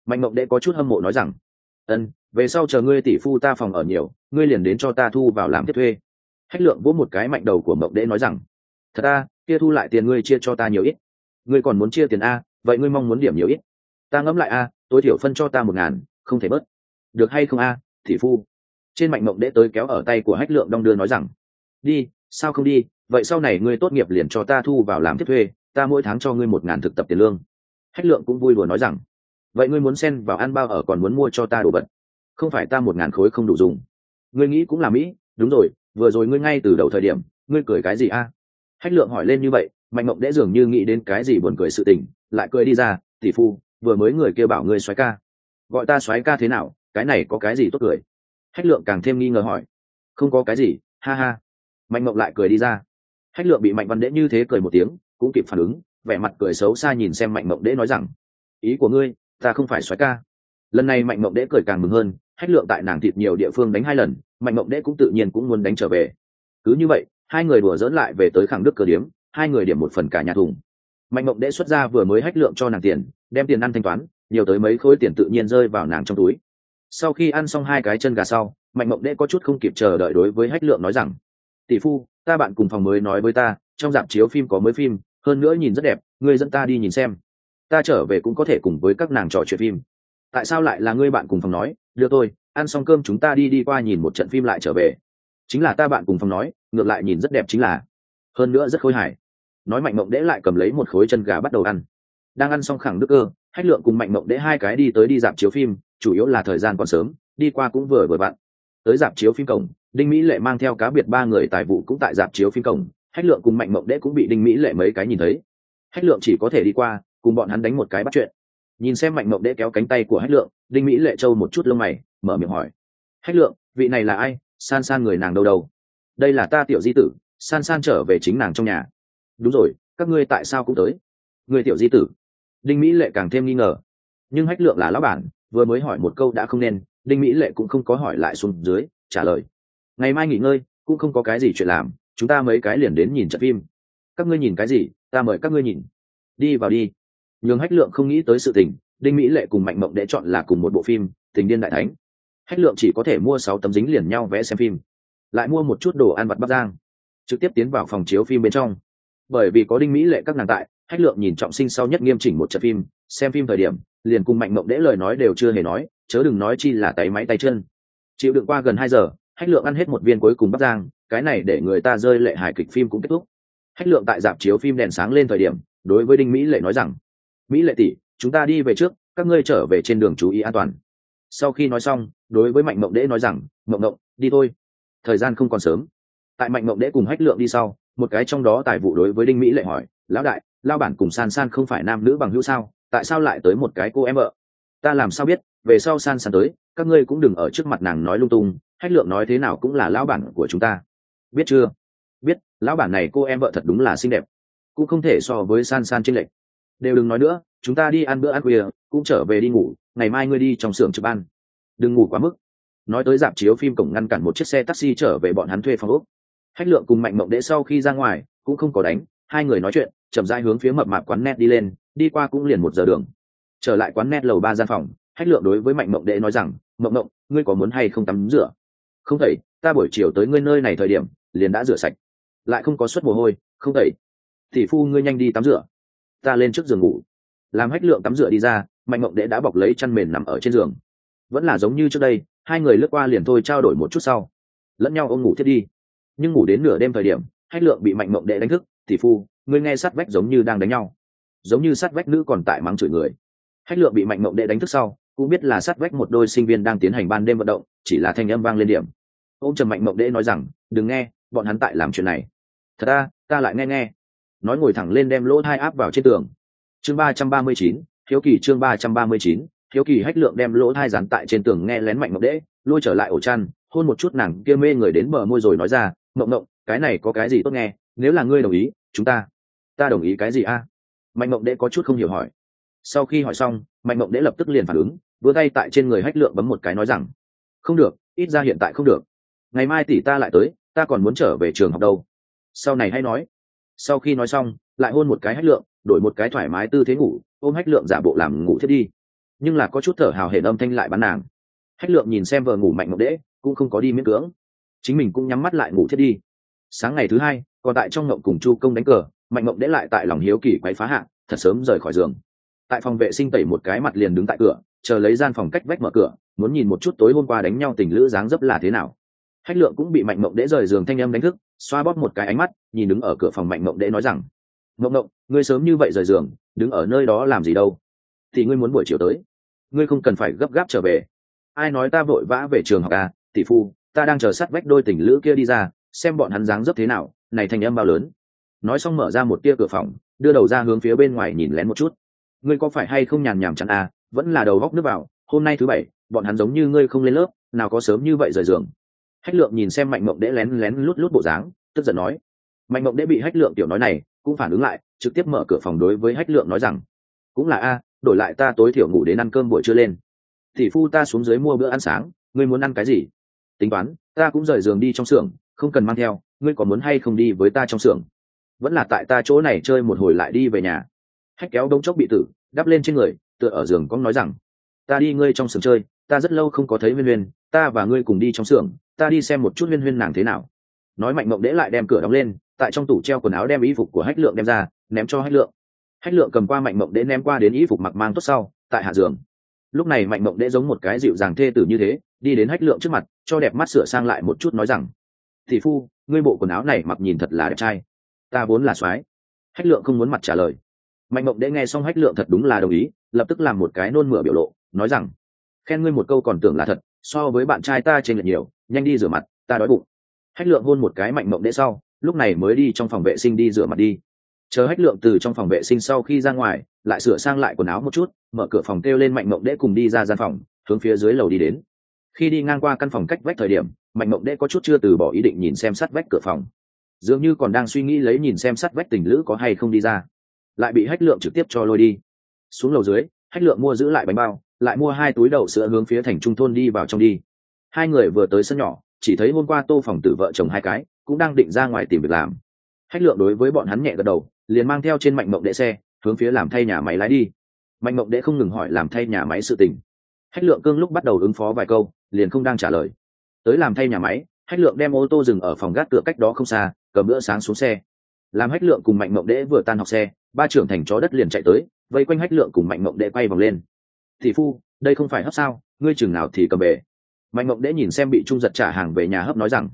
Mạnh mộng đệ có chút hâm mộ nói rằng, ân, về sau chờ ngươi tỷ phu ta phòng ở nhiều, ngươi liền đến cho ta thu vào làm tiếp thuê hách lượng vỗ một cái mạnh đầu của mộng Đế nói rằng, thật ta kia thu lại tiền ngươi chia cho ta nhiều ít. Ngươi còn muốn chia tiền a, vậy ngươi mong muốn điểm nhiều ít. Ta ngẫm lại a, tối thiểu phân cho ta một ngàn, không thể bớt. Được hay không a thị phu? Trên mạnh mộng Đế tới kéo ở tay của hách lượng đong đưa nói rằng, đi, sao không đi? Vậy sau này ngươi tốt nghiệp liền cho ta thu vào làm tiếp thuê, ta mỗi tháng cho ngươi một ngàn thực tập tiền lương. Hách lượng cũng vui đùa nói rằng, vậy ngươi muốn xen vào ăn bao ở còn muốn mua cho ta đồ vật. Không phải ta một ngàn khối không đủ dùng. Ngươi nghĩ cũng là mỹ, đúng rồi vừa rồi ngươi ngay từ đầu thời điểm, ngươi cười cái gì a? Hách lượng hỏi lên như vậy, mạnh mộng đễ dường như nghĩ đến cái gì buồn cười sự tình, lại cười đi ra, tỷ phu, vừa mới người kêu bảo ngươi xoáy ca. Gọi ta xoáy ca thế nào, cái này có cái gì tốt cười? Hách lượng càng thêm nghi ngờ hỏi. Không có cái gì, ha ha. Mạnh mộng lại cười đi ra. Hách lượng bị mạnh văn đễ như thế cười một tiếng, cũng kịp phản ứng, vẻ mặt cười xấu xa nhìn xem mạnh mộng đễ nói rằng, ý của ngươi, ta không phải xoáy ca. Lần này mạnh mộng đễ cười càng mừng hơn hách lượng tại nàng thịt nhiều địa phương đánh hai lần, mạnh mộng đễ cũng tự nhiên cũng muốn đánh trở về. Cứ như vậy, hai người đùa dỡn lại về tới khẳng đức cờ điếm, hai người điểm một phần cả nhà thùng. Mạnh mộng đễ xuất ra vừa mới hách lượng cho nàng tiền, đem tiền ăn thanh toán, nhiều tới mấy khối tiền tự nhiên rơi vào nàng trong túi. Sau khi ăn xong hai cái chân gà sau, mạnh mộng đễ có chút không kịp chờ đợi đối với hách lượng nói rằng, tỷ phu, ta bạn cùng phòng mới nói với ta, trong dạp chiếu phim có mới phim, hơn nữa nhìn rất đẹp, ngươi dẫn ta đi nhìn xem. Ta trở về cũng có thể cùng với các nàng trò chuyện phim. Tại sao lại là ngươi bạn cùng phòng nói? Đưa tôi, ăn xong cơm chúng ta đi đi qua nhìn một trận phim lại trở về. Chính là ta bạn cùng phòng nói, ngược lại nhìn rất đẹp chính là. Hơn nữa rất khôi hài. Nói mạnh mộng đễ lại cầm lấy một khối chân gà bắt đầu ăn. Đang ăn xong khẳng đức cơ, hách lượng cùng mạnh mộng đễ hai cái đi tới đi dạp chiếu phim, chủ yếu là thời gian còn sớm, đi qua cũng vừa vừa vặn. Tới dạp chiếu phim cổng, đinh mỹ lệ mang theo cá biệt ba người tài vụ cũng tại dạp chiếu phim cổng, hách lượng cùng mạnh mộng đễ cũng bị đinh mỹ lệ mấy cái nhìn thấy. Hách lượng chỉ có thể đi qua, cùng bọn hắn đánh một cái bắt chuyện nhìn xem mạnh mộng đễ kéo cánh tay của hách lượng, đinh mỹ lệ trâu một chút lông mày, mở miệng hỏi. Hách lượng, vị này là ai? San san người nàng đâu đâu? Đây là ta tiểu di tử, san san trở về chính nàng trong nhà. Đúng rồi, các ngươi tại sao cũng tới? Người tiểu di tử. Đinh mỹ lệ càng thêm nghi ngờ. Nhưng hách lượng là lão bản, vừa mới hỏi một câu đã không nên, đinh mỹ lệ cũng không có hỏi lại xuống dưới, trả lời. Ngày mai nghỉ ngơi, cũng không có cái gì chuyện làm, chúng ta mấy cái liền đến nhìn trận phim. Các ngươi nhìn cái gì, ta mời các ngươi nhìn. Đi vào đi nhường hách lượng không nghĩ tới sự tình, đinh mỹ lệ cùng mạnh mộng để chọn là cùng một bộ phim, tình điên đại thánh. Hách lượng chỉ có thể mua sáu tấm dính liền nhau vẽ xem phim, lại mua một chút đồ ăn vặt bắc giang trực tiếp tiến vào phòng chiếu phim bên trong. Bởi vì có đinh mỹ lệ các nàng tại, hách lượng nhìn trọng sinh sau nhất nghiêm chỉnh một trận phim, xem phim thời điểm, liền cùng mạnh mộng đễ lời nói đều chưa hề nói, chớ đừng nói chi là tay máy tay chân. Chịu đựng qua gần hai giờ, hách lượng ăn hết một viên cuối cùng bắc giang cái này để người ta rơi lệ hài kịch phim cũng kết thúc. Hách lượng tại dạp chiếu phim đèn sáng lên thời điểm, đối với đinh mỹ lệ nói rằng mỹ lệ tỷ, chúng ta đi về trước, các ngươi trở về trên đường chú ý an toàn. Sau khi nói xong, đối với mạnh mộng đễ nói rằng, mộng mộng, đi thôi. Thời gian không còn sớm. Tại mạnh mộng đễ cùng hách lượng đi sau, một cái trong đó tài vụ đối với đinh mỹ lệ hỏi, lão đại, lao bản cùng san san không phải nam nữ bằng hữu sao? Tại sao lại tới một cái cô em vợ ta làm sao biết, về sau san san tới, các ngươi cũng đừng ở trước mặt nàng nói lung tung. Hách lượng nói thế nào cũng là lão bản của chúng ta. Biết chưa? Biết, lão bản này cô em vợ thật đúng là xinh đẹp, cũng không thể so với san san trên lệch đều đừng nói nữa, chúng ta đi ăn bữa ăn khuya, cũng trở về đi ngủ, ngày mai ngươi đi trong xưởng trực ăn đừng ngủ quá mức. Nói tới dạp chiếu phim cổng ngăn cản một chiếc xe taxi trở về bọn hắn thuê phòng úc hách lượng cùng mạnh mộng đễ sau khi ra ngoài, cũng không có đánh, hai người nói chuyện, chậm rãi hướng phía mập mạp quán net đi lên, đi qua cũng liền một giờ đường. Trở lại quán net lầu ba gian phòng, hách lượng đối với mạnh mộng đễ nói rằng, mộng mộng, ngươi có muốn hay không tắm rửa? Không thể ta buổi chiều tới ngươi nơi này thời điểm, liền đã rửa sạch. Lại không có suất mồ hôi, không thể thì phu, ngươi nhanh đi tắm rửa ta lên trước giường ngủ. Làm hách lượng tắm rửa đi ra mạnh mộng đệ đã bọc lấy chăn mền nằm ở trên giường. Vẫn là giống như trước đây hai người lướt qua liền thôi trao đổi một chút sau. Lẫn nhau ôm ngủ thiết đi. Nhưng ngủ đến nửa đêm thời điểm hách lượng bị mạnh mộng đệ đánh thức tỷ phu ngươi nghe sát vách giống như đang đánh nhau. Giống như sát vách nữ còn tại mắng chửi người. Hách lượng bị mạnh mộng đệ đánh thức sau cũng biết là sát vách một đôi sinh viên đang tiến hành ban đêm vận động chỉ là thanh âm vang lên điểm. Ông m trầm mạnh mộng đệ nói rằng đừng nghe bọn hắn tại làm chuyện này. Thật ra, ta lại nghe nghe nói ngồi thẳng lên đem lỗ thai áp vào trên tường. Chương ba trăm ba mươi chín thiếu kỳ chương ba trăm ba mươi chín thiếu kỳ hách lượng đem lỗ thai dán tại trên tường nghe lén mạnh ngọc đễ lôi trở lại ổ chăn, hôn một chút nàng kia mê người đến bờ môi rồi nói ra, mộng mộng, cái này có cái gì tốt nghe, nếu là ngươi đồng ý, chúng ta ta đồng ý cái gì a? Mạnh mộng đễ có chút không hiểu hỏi. Sau khi hỏi xong, mạnh mộng đễ lập tức liền phản ứng vừa tay tại trên người hách lượng bấm một cái nói rằng, không được, ít ra hiện tại không được. Ngày mai tỷ ta lại tới, ta còn muốn trở về trường học đâu. Sau này hay nói sau khi nói xong, lại hôn một cái hách lượng, đổi một cái thoải mái tư thế ngủ, ôm hách lượng giả bộ làm ngủ thiết đi. Nhưng là có chút thở hào hển âm thanh lại bắn nàng. Hách lượng nhìn xem vợ ngủ mạnh mộng đễ, cũng không có đi miễn cưỡng. Chính mình cũng nhắm mắt lại ngủ thiết đi. Sáng ngày thứ hai, còn tại trong ngộng cùng chu công đánh cờ, mạnh mộng đễ lại tại lòng hiếu kỳ quay phá hạng thật sớm rời khỏi giường. Tại phòng vệ sinh tẩy một cái mặt liền đứng tại cửa, chờ lấy gian phòng cách vách mở cửa, muốn nhìn một chút tối hôm qua đánh nhau tình lữ dáng dấp là thế nào hách lượng cũng bị mạnh mộng đễ rời giường thanh âm đánh thức, xoa bóp một cái ánh mắt, nhìn đứng ở cửa phòng mạnh mộng đễ nói rằng, mộng mộng, ngươi sớm như vậy rời giường, đứng ở nơi đó làm gì đâu? Thì ngươi muốn buổi chiều tới. Ngươi không cần phải gấp gáp trở về. Ai nói ta vội vã về trường học à tỷ phu, ta đang chờ sát vách đôi tình lữ kia đi ra, xem bọn hắn dáng dấp thế nào, này thành âm bao lớn. Nói xong mở ra một tia cửa phòng, đưa đầu ra hướng phía bên ngoài nhìn lén một chút. Ngươi có phải hay không nhàn nhảm chắn à vẫn là đầu góc nước vào, hôm nay thứ bảy, bọn hắn giống như ngươi không lên lớp, nào có sớm như vậy rời giường hách lượng nhìn xem mạnh mộng đễ lén lén lút lút bộ dáng tức giận nói. Mạnh mộng đễ bị hách lượng tiểu nói này cũng phản ứng lại trực tiếp mở cửa phòng đối với hách lượng nói rằng cũng là a đổi lại ta tối thiểu ngủ đến ăn cơm buổi trưa lên. Thì phu ta xuống dưới mua bữa ăn sáng ngươi muốn ăn cái gì? Tính toán ta cũng rời giường đi trong xưởng không cần mang theo ngươi có muốn hay không đi với ta trong xưởng? Vẫn là tại ta chỗ này chơi một hồi lại đi về nhà. Hách kéo đông chốc bị tử đắp lên trên người tựa ở giường có nói rằng ta đi ngươi trong xưởng chơi ta rất lâu không có thấy viên viên, ta và ngươi cùng đi trong xưởng ta đi xem một chút huyên huyên nàng thế nào. Nói mạnh mộng đễ lại đem cửa đóng lên, tại trong tủ treo quần áo đem y phục của hách lượng đem ra, ném cho hách lượng. Hách lượng cầm qua mạnh mộng đễ ném qua đến y phục mặc mang tốt sau, tại hạ giường. Lúc này mạnh mộng đễ giống một cái dịu dàng thê tử như thế, đi đến hách lượng trước mặt, cho đẹp mắt sửa sang lại một chút nói rằng thị phu, ngươi bộ quần áo này mặc nhìn thật là đẹp trai. Ta vốn là soái. Hách lượng không muốn mặt trả lời. Mạnh mộng đễ nghe xong hách lượng thật đúng là đồng ý, lập tức làm một cái nôn mửa biểu lộ, nói rằng, khen ngươi một câu còn tưởng là thật, so với bạn trai ta trên lệch nhiều nhanh đi rửa mặt, ta đói bụng. Hách lượng hôn một cái mạnh mộng đễ sau, lúc này mới đi trong phòng vệ sinh đi rửa mặt đi. Chờ hách lượng từ trong phòng vệ sinh sau khi ra ngoài, lại sửa sang lại quần áo một chút, mở cửa phòng kêu lên mạnh mộng đễ cùng đi ra gian phòng, hướng phía dưới lầu đi đến. Khi đi ngang qua căn phòng cách vách thời điểm, mạnh mộng đễ có chút chưa từ bỏ ý định nhìn xem sát vách cửa phòng. Dường như còn đang suy nghĩ lấy nhìn xem sát vách tình lữ có hay không đi ra. Lại bị hách lượng trực tiếp cho lôi đi. Xuống lầu dưới, hách lượng mua giữ lại bánh bao, lại mua hai túi đậu sữa hướng phía thành trung thôn đi vào trong đi hai người vừa tới sân nhỏ, chỉ thấy hôm qua tô phòng tử vợ chồng hai cái, cũng đang định ra ngoài tìm việc làm. Hách lượng đối với bọn hắn nhẹ gật đầu, liền mang theo trên mạnh mộng đệ xe, hướng phía làm thay nhà máy lái đi. Mạnh mộng đệ không ngừng hỏi làm thay nhà máy sự tình. Hách lượng cương lúc bắt đầu ứng phó vài câu, liền không đang trả lời. Tới làm thay nhà máy, hách lượng đem ô tô dừng ở phòng gác cửa cách đó không xa, cầm bữa sáng xuống xe. Làm hách lượng cùng mạnh mộng đệ vừa tan học xe, ba trưởng thành chó đất liền chạy tới, vây quanh hách lượng cùng mạnh mộng đệ quay vòng lên. Thị phu, đây không phải hấp sao, ngươi chừng nào thì cầm bể mạnh mộng đễ nhìn xem bị trung giật trả hàng về nhà hấp nói rằng,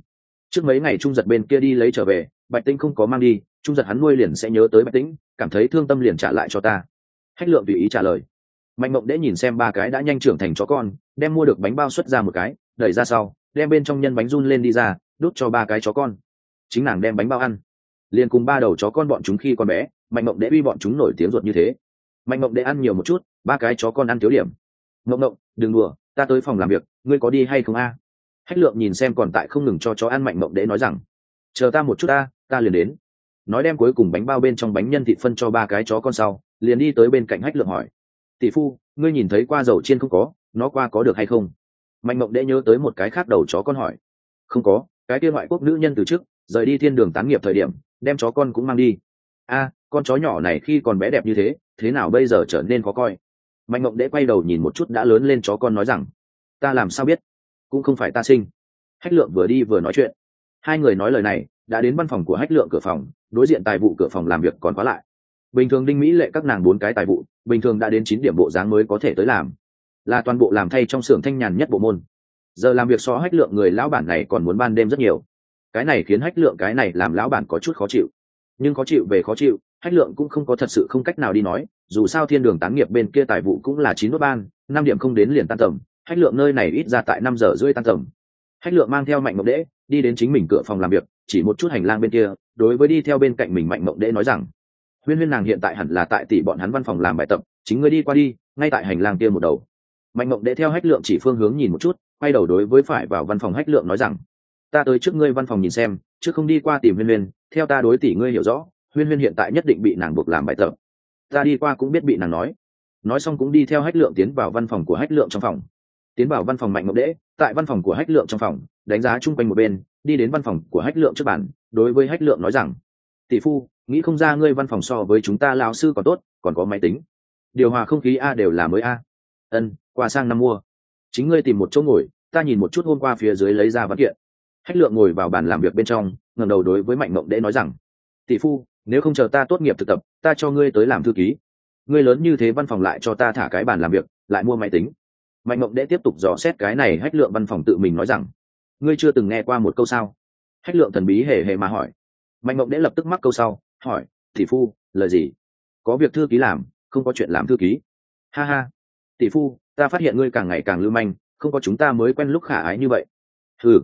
trước mấy ngày trung giật bên kia đi lấy trở về, bạch tinh không có mang đi, trung giật hắn nuôi liền sẽ nhớ tới bạch tĩnh, cảm thấy thương tâm liền trả lại cho ta. Hách lượng tùy ý trả lời. Mạnh mộng đễ nhìn xem ba cái đã nhanh trưởng thành chó con, đem mua được bánh bao xuất ra một cái, đẩy ra sau, đem bên trong nhân bánh run lên đi ra đút cho ba cái chó con. Chính nàng đem bánh bao ăn. Liền cùng ba đầu chó con bọn chúng khi còn bé, mạnh mộng đễ uy bọn chúng nổi tiếng ruột như thế. Mạnh mộng đễ ăn nhiều một chút, ba cái chó con ăn thiếu điểm. Mộng mộng đừng đùa, ta tới phòng làm việc ngươi có đi hay không a? Hách lượng nhìn xem còn tại không ngừng cho chó ăn mạnh mộng đế nói rằng, chờ ta một chút ta ta liền đến. Nói đem cuối cùng bánh bao bên trong bánh nhân thịt phân cho ba cái chó con sau, liền đi tới bên cạnh hách lượng hỏi, tỷ phu, ngươi nhìn thấy qua dầu chiên không có, nó qua có được hay không? Mạnh mộng đế nhớ tới một cái khác đầu chó con hỏi, không có, cái kia ngoại quốc nữ nhân từ trước, rời đi thiên đường tán nghiệp thời điểm, đem chó con cũng mang đi. A, con chó nhỏ này khi còn bé đẹp như thế thế nào bây giờ trở nên khó coi? Mạnh mộng đế quay đầu nhìn một chút đã lớn lên chó con nói rằng ta làm sao biết? Cũng không phải ta sinh. Hách lượng vừa đi vừa nói chuyện. Hai người nói lời này, đã đến văn phòng của hách lượng cửa phòng, đối diện tài vụ cửa phòng làm việc còn khóa lại. Bình thường đinh mỹ lệ các nàng bốn cái tài vụ, bình thường đã đến chín điểm bộ dáng mới có thể tới làm. Là toàn bộ làm thay trong xưởng thanh nhàn nhất bộ môn. Giờ làm việc so hách lượng người lão bản này còn muốn ban đêm rất nhiều. Cái này khiến hách lượng cái này làm lão bản có chút khó chịu. Nhưng khó chịu về khó chịu, hách lượng cũng không có thật sự không cách nào đi nói, dù sao thiên đường tán nghiệp bên kia tài vụ cũng là chín đốt ban, năm điểm không đến liền tan tầm hách lượng nơi này ít ra tại năm giờ rưỡi tan tầm. Hách lượng mang theo mạnh mộng đễ, đi đến chính mình cửa phòng làm việc, chỉ một chút hành lang bên kia, đối với đi theo bên cạnh mình mạnh mộng đễ nói rằng, huyên huyên nàng hiện tại hẳn là tại tỷ bọn hắn văn phòng làm bài tập, chính ngươi đi qua đi, ngay tại hành lang kia một đầu. Mạnh mộng đễ theo hách lượng chỉ phương hướng nhìn một chút, quay đầu đối với phải vào văn phòng hách lượng nói rằng, ta tới trước ngươi văn phòng nhìn xem, chứ không đi qua tìm huyên huyên, theo ta đối tỷ ngươi hiểu rõ, huyên huyên hiện tại nhất định bị nàng buộc làm bài tập. Ta đi qua cũng biết bị nàng nói. Nói xong cũng đi theo hách lượng tiến vào văn phòng của hách lượng trong phòng tiến vào văn phòng mạnh ngọc đễ, tại văn phòng của hách lượng trong phòng, đánh giá chung quanh một bên, đi đến văn phòng của hách lượng trước bản đối với hách lượng nói rằng, tỷ phu, nghĩ không ra ngươi văn phòng so với chúng ta lao sư còn tốt, còn có máy tính. Điều hòa không khí a đều là mới a. Ân qua sang năm mua. Chính ngươi tìm một chỗ ngồi, ta nhìn một chút hôm qua phía dưới lấy ra văn kiện. Hách lượng ngồi vào bàn làm việc bên trong, ngẩng đầu đối với mạnh mộng đễ nói rằng, tỷ phu, nếu không chờ ta tốt nghiệp thực tập, ta cho ngươi tới làm thư ký. Ngươi lớn như thế văn phòng lại cho ta thả cái bàn làm việc, lại mua máy tính mạnh mộng đệ tiếp tục dò xét cái này hách lượng văn phòng tự mình nói rằng, ngươi chưa từng nghe qua một câu sao? Hách lượng thần bí hề hề mà hỏi. Mạnh mộng đệ lập tức mắc câu sau, hỏi, tỷ phu, lời gì? Có việc thư ký làm, không có chuyện làm thư ký. Ha ha, tỷ phu, ta phát hiện ngươi càng ngày càng lưu manh, không có chúng ta mới quen lúc khả ái như vậy. Ừ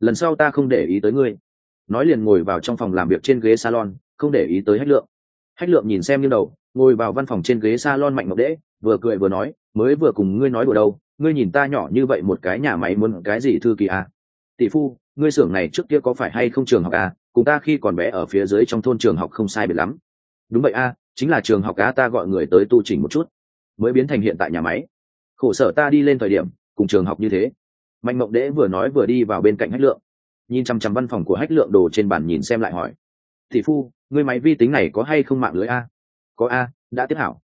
lần sau ta không để ý tới ngươi. Nói liền ngồi vào trong phòng làm việc trên ghế salon, không để ý tới hách lượng. Hách lượng nhìn xem như đầu, ngồi vào văn phòng trên ghế salon mạnh mộng đễ vừa cười vừa nói mới vừa cùng ngươi nói đùa đâu ngươi nhìn ta nhỏ như vậy một cái nhà máy muốn cái gì thư kỳ à? tỷ phu ngươi xưởng này trước kia có phải hay không trường học à? cùng ta khi còn bé ở phía dưới trong thôn trường học không sai biệt lắm. Đúng vậy a à, chính là trường học á ta gọi người tới tu chỉnh một chút mới biến thành hiện tại nhà máy. Khổ sở ta đi lên thời điểm cùng trường học như thế. Mạnh mộng đễ vừa nói vừa đi vào bên cạnh hách lượng nhìn chằm chằm văn phòng của hách lượng đồ trên bàn nhìn xem lại hỏi thị phu người máy vi tính này có hay không mạng lưới a? Có a đã tiếp hảo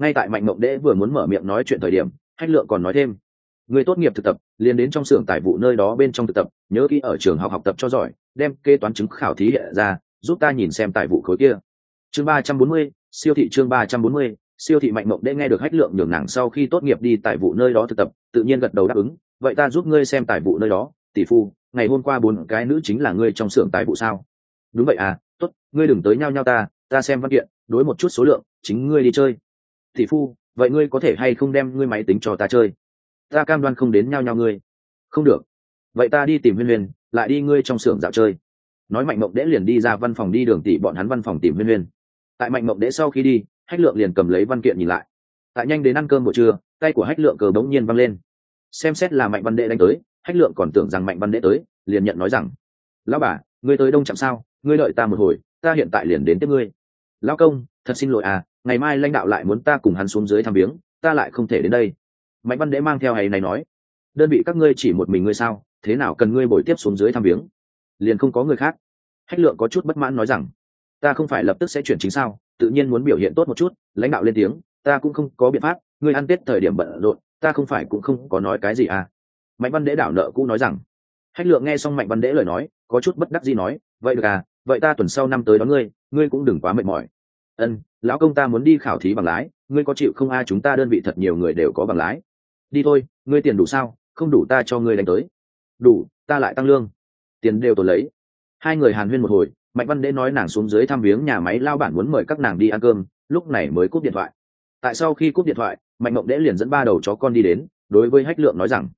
ngay tại mạnh mộng đễ vừa muốn mở miệng nói chuyện thời điểm hách lượng còn nói thêm. Người tốt nghiệp thực tập, liền đến trong xưởng tài vụ nơi đó bên trong thực tập, nhớ kỹ ở trường học học tập cho giỏi, đem kê toán chứng khảo thí hiện ra, giúp ta nhìn xem tài vụ khối kia. Chương ba trăm bốn mươi, siêu thị chương ba trăm bốn mươi, siêu thị mạnh mộng đễ nghe được hách lượng nhường nàng sau khi tốt nghiệp đi tài vụ nơi đó thực tập, tự nhiên gật đầu đáp ứng. Vậy ta giúp ngươi xem tài vụ nơi đó, tỷ phu, ngày hôm qua bốn cái nữ chính là ngươi trong xưởng tài vụ sao? Đúng vậy à tốt, ngươi đừng tới nhau nhau ta ta xem văn kiện, đối một chút số lượng, chính ngươi đi chơi tỷ phu, vậy ngươi có thể hay không đem ngươi máy tính cho ta chơi? Ta cam đoan không đến nhau nhau ngươi. Không được. Vậy ta đi tìm huyên huyên, lại đi ngươi trong xưởng dạo chơi. Nói mạnh mộng đễ liền đi ra văn phòng đi đường tỷ bọn hắn văn phòng tìm huyên huyên. Tại mạnh mộng đễ sau khi đi, hách lượng liền cầm lấy văn kiện nhìn lại. Tại nhanh đến ăn cơm buổi trưa, tay của hách lượng cờ bỗng nhiên văng lên. Xem xét là mạnh văn đệ đánh tới, hách lượng còn tưởng rằng mạnh văn đệ tới, liền nhận nói rằng, lão bà, ngươi tới đông chậm sao? Ngươi đợi ta một hồi, ta hiện tại liền đến tiếp ngươi. Lão công, thật xin lỗi à ngày mai lãnh đạo lại muốn ta cùng hắn xuống dưới thăm viếng, ta lại không thể đến đây. Mạnh văn Đế mang theo hay này nói, đơn vị các ngươi chỉ một mình ngươi sao, thế nào cần ngươi bồi tiếp xuống dưới thăm viếng? Liền không có người khác. Hách lượng có chút bất mãn nói rằng, ta không phải lập tức sẽ chuyển chính sao, tự nhiên muốn biểu hiện tốt một chút, lãnh đạo lên tiếng, ta cũng không có biện pháp, ngươi ăn tết thời điểm bận rộn, ta không phải cũng không có nói cái gì à. Mạnh văn đễ đảo nợ cũ nói rằng, hách lượng nghe xong mạnh văn đễ lời nói, có chút bất đắc gì nói, vậy được à vậy ta tuần sau năm tới đón ngươi ngươi cũng đừng quá mệt mỏi. Ân lão công ta muốn đi khảo thí bằng lái, ngươi có chịu không? A, chúng ta đơn vị thật nhiều người đều có bằng lái. Đi thôi, ngươi tiền đủ sao? Không đủ ta cho ngươi đánh tới. Đủ, ta lại tăng lương. Tiền đều tồn lấy. Hai người hàn huyên một hồi, mạnh văn đễ nói nàng xuống dưới thăm viếng nhà máy, lao bản muốn mời các nàng đi ăn cơm, lúc này mới cúp điện thoại. Tại sau khi cúp điện thoại, mạnh mộng đễ liền dẫn ba đầu chó con đi đến, đối với hách lượng nói rằng,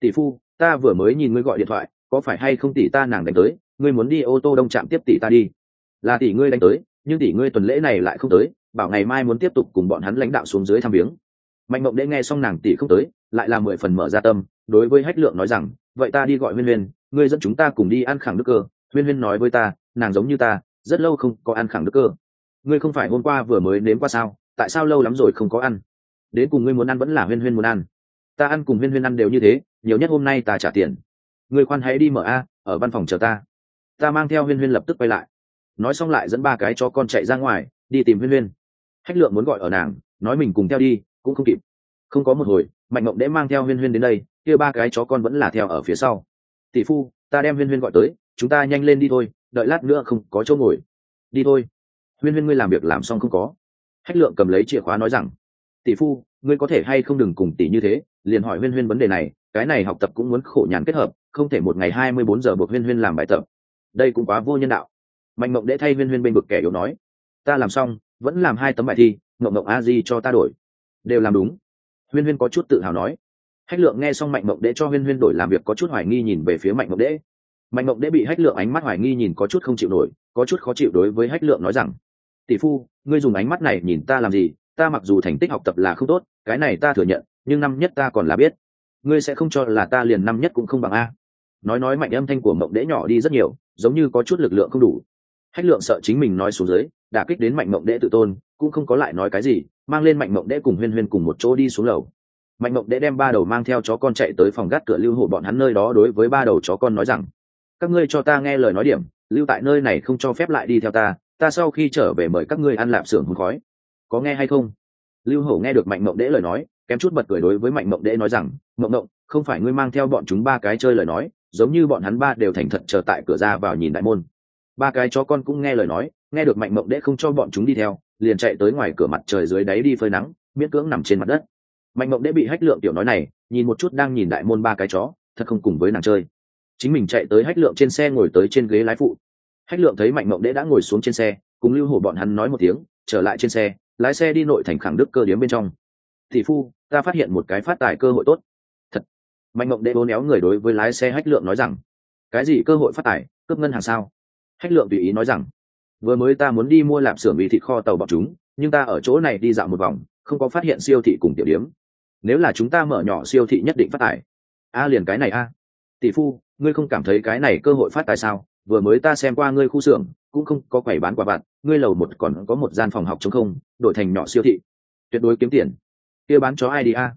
tỷ phu, ta vừa mới nhìn ngươi gọi điện thoại, có phải hay không tỷ ta nàng đánh tới? Ngươi muốn đi ô tô đông trạm tiếp tỷ ta đi. Là tỷ ngươi đánh tới nhưng tỷ ngươi tuần lễ này lại không tới, bảo ngày mai muốn tiếp tục cùng bọn hắn lãnh đạo xuống dưới thăm viếng. Mạnh mộng đễ nghe xong nàng tỷ không tới, lại là mười phần mở ra tâm, đối với hách lượng nói rằng, vậy ta đi gọi huyên huyên, ngươi dẫn chúng ta cùng đi ăn khẳng đức cơ. Huyên huyên nói với ta, nàng giống như ta, rất lâu không có ăn khẳng đức cơ. Ngươi không phải hôm qua vừa mới nếm qua sao, tại sao lâu lắm rồi không có ăn? Đến cùng ngươi muốn ăn vẫn là huyên huyên muốn ăn? Ta ăn cùng huyên huyên ăn đều như thế, nhiều nhất hôm nay ta trả tiền. Ngươi khoan hãy đi mở a, ở văn phòng chờ ta. Ta mang theo huyên huyên lập tức quay lại nói xong lại dẫn ba cái cho con chạy ra ngoài, đi tìm huyên huyên. Hách lượng muốn gọi ở nàng, nói mình cùng theo đi, cũng không kịp. Không có một hồi, mạnh mộng đễ mang theo huyên huyên đến đây, kia ba cái chó con vẫn là theo ở phía sau. Tỷ phu, ta đem huyên huyên gọi tới, chúng ta nhanh lên đi thôi, đợi lát nữa không có chỗ ngồi. Đi thôi. Huyên huyên ngươi làm việc làm xong không có? Hách lượng cầm lấy chìa khóa nói rằng. Tỷ phu, ngươi có thể hay không đừng cùng tỷ như thế, liền hỏi huyên huyên vấn đề này, cái này học tập cũng muốn khổ nhàn kết hợp, không thể một ngày hai mươi bốn giờ buộc huyên huyên làm bài tập. Đây cũng quá vô nhân đạo mạnh mộng Đệ thay huyên huyên bên vực kẻ yếu nói, ta làm xong, vẫn làm hai tấm bài thi mộng mộng a di cho ta đổi. Đều làm đúng. Huyên huyên có chút tự hào nói. Hách lượng nghe xong mạnh mộng đệ cho huyên huyên đổi làm việc có chút hoài nghi nhìn về phía mạnh mộng đệ mạnh mộng đệ bị hách lượng ánh mắt hoài nghi nhìn có chút không chịu nổi, có chút khó chịu đối với hách lượng nói rằng, tỷ phu, ngươi dùng ánh mắt này nhìn ta làm gì? Ta mặc dù thành tích học tập là không tốt, cái này ta thừa nhận, nhưng năm nhất ta còn là biết. Ngươi sẽ không cho là ta liền năm nhất cũng không bằng a. Nói nói mạnh âm thanh của mộng đễ nhỏ đi rất nhiều, giống như có chút lực lượng không đủ hách lượng sợ chính mình nói xuống dưới, đả kích đến mạnh mộng đệ tự tôn, cũng không có lại nói cái gì, mang lên mạnh mộng đệ cùng huyên huyên cùng một chỗ đi xuống lầu. Mạnh mộng đệ đem ba đầu mang theo chó con chạy tới phòng gác cửa lưu hộ bọn hắn nơi đó đối với ba đầu chó con nói rằng, các ngươi cho ta nghe lời nói điểm, lưu tại nơi này không cho phép lại đi theo ta ta sau khi trở về mời các ngươi ăn lạp xưởng hôn khói. Có nghe hay không? Lưu hổ nghe được mạnh mộng đễ lời nói, kém chút bật cười đối với mạnh mộng đễ nói rằng, mộng mộng, không phải ngươi mang theo bọn chúng ba cái chơi lời nói, giống như bọn hắn ba đều thành thật chờ tại cửa ra vào nhìn đại môn ba cái chó con cũng nghe lời nói, nghe được mạnh mộng đễ không cho bọn chúng đi theo, liền chạy tới ngoài cửa mặt trời dưới đáy đi phơi nắng, miễn cưỡng nằm trên mặt đất. Mạnh mộng đễ bị hách lượng tiểu nói này, nhìn một chút đang nhìn đại môn ba cái chó, thật không cùng với nàng chơi. Chính mình chạy tới hách lượng trên xe ngồi tới trên ghế lái phụ. Hách lượng thấy mạnh mộng đễ đã ngồi xuống trên xe, cùng lưu hổ bọn hắn nói một tiếng, trở lại trên xe, lái xe đi nội thành khẳng đức cơ điếm bên trong. Thị phu, ta phát hiện một cái phát tài cơ hội tốt. Thật. Mạnh mộng đễ bố néo người đối với lái xe hách lượng nói rằng, cái gì cơ hội phát tài? Cướp ngân hàng sao? Hách lượng tùy ý nói rằng, vừa mới ta muốn đi mua lạp xưởng vì thịt kho tàu bọc chúng, nhưng ta ở chỗ này đi dạo một vòng, không có phát hiện siêu thị cùng tiểu điếm. Nếu là chúng ta mở nhỏ siêu thị nhất định phát tài a liền cái này a. Tỷ phu, ngươi không cảm thấy cái này cơ hội phát tài sao? Vừa mới ta xem qua ngươi khu xưởng, cũng không có quầy bán quà vặt, ngươi lầu một còn có một gian phòng học chống không, đổi thành nhỏ siêu thị. Tuyệt đối kiếm tiền. Kia bán chó ai đi a?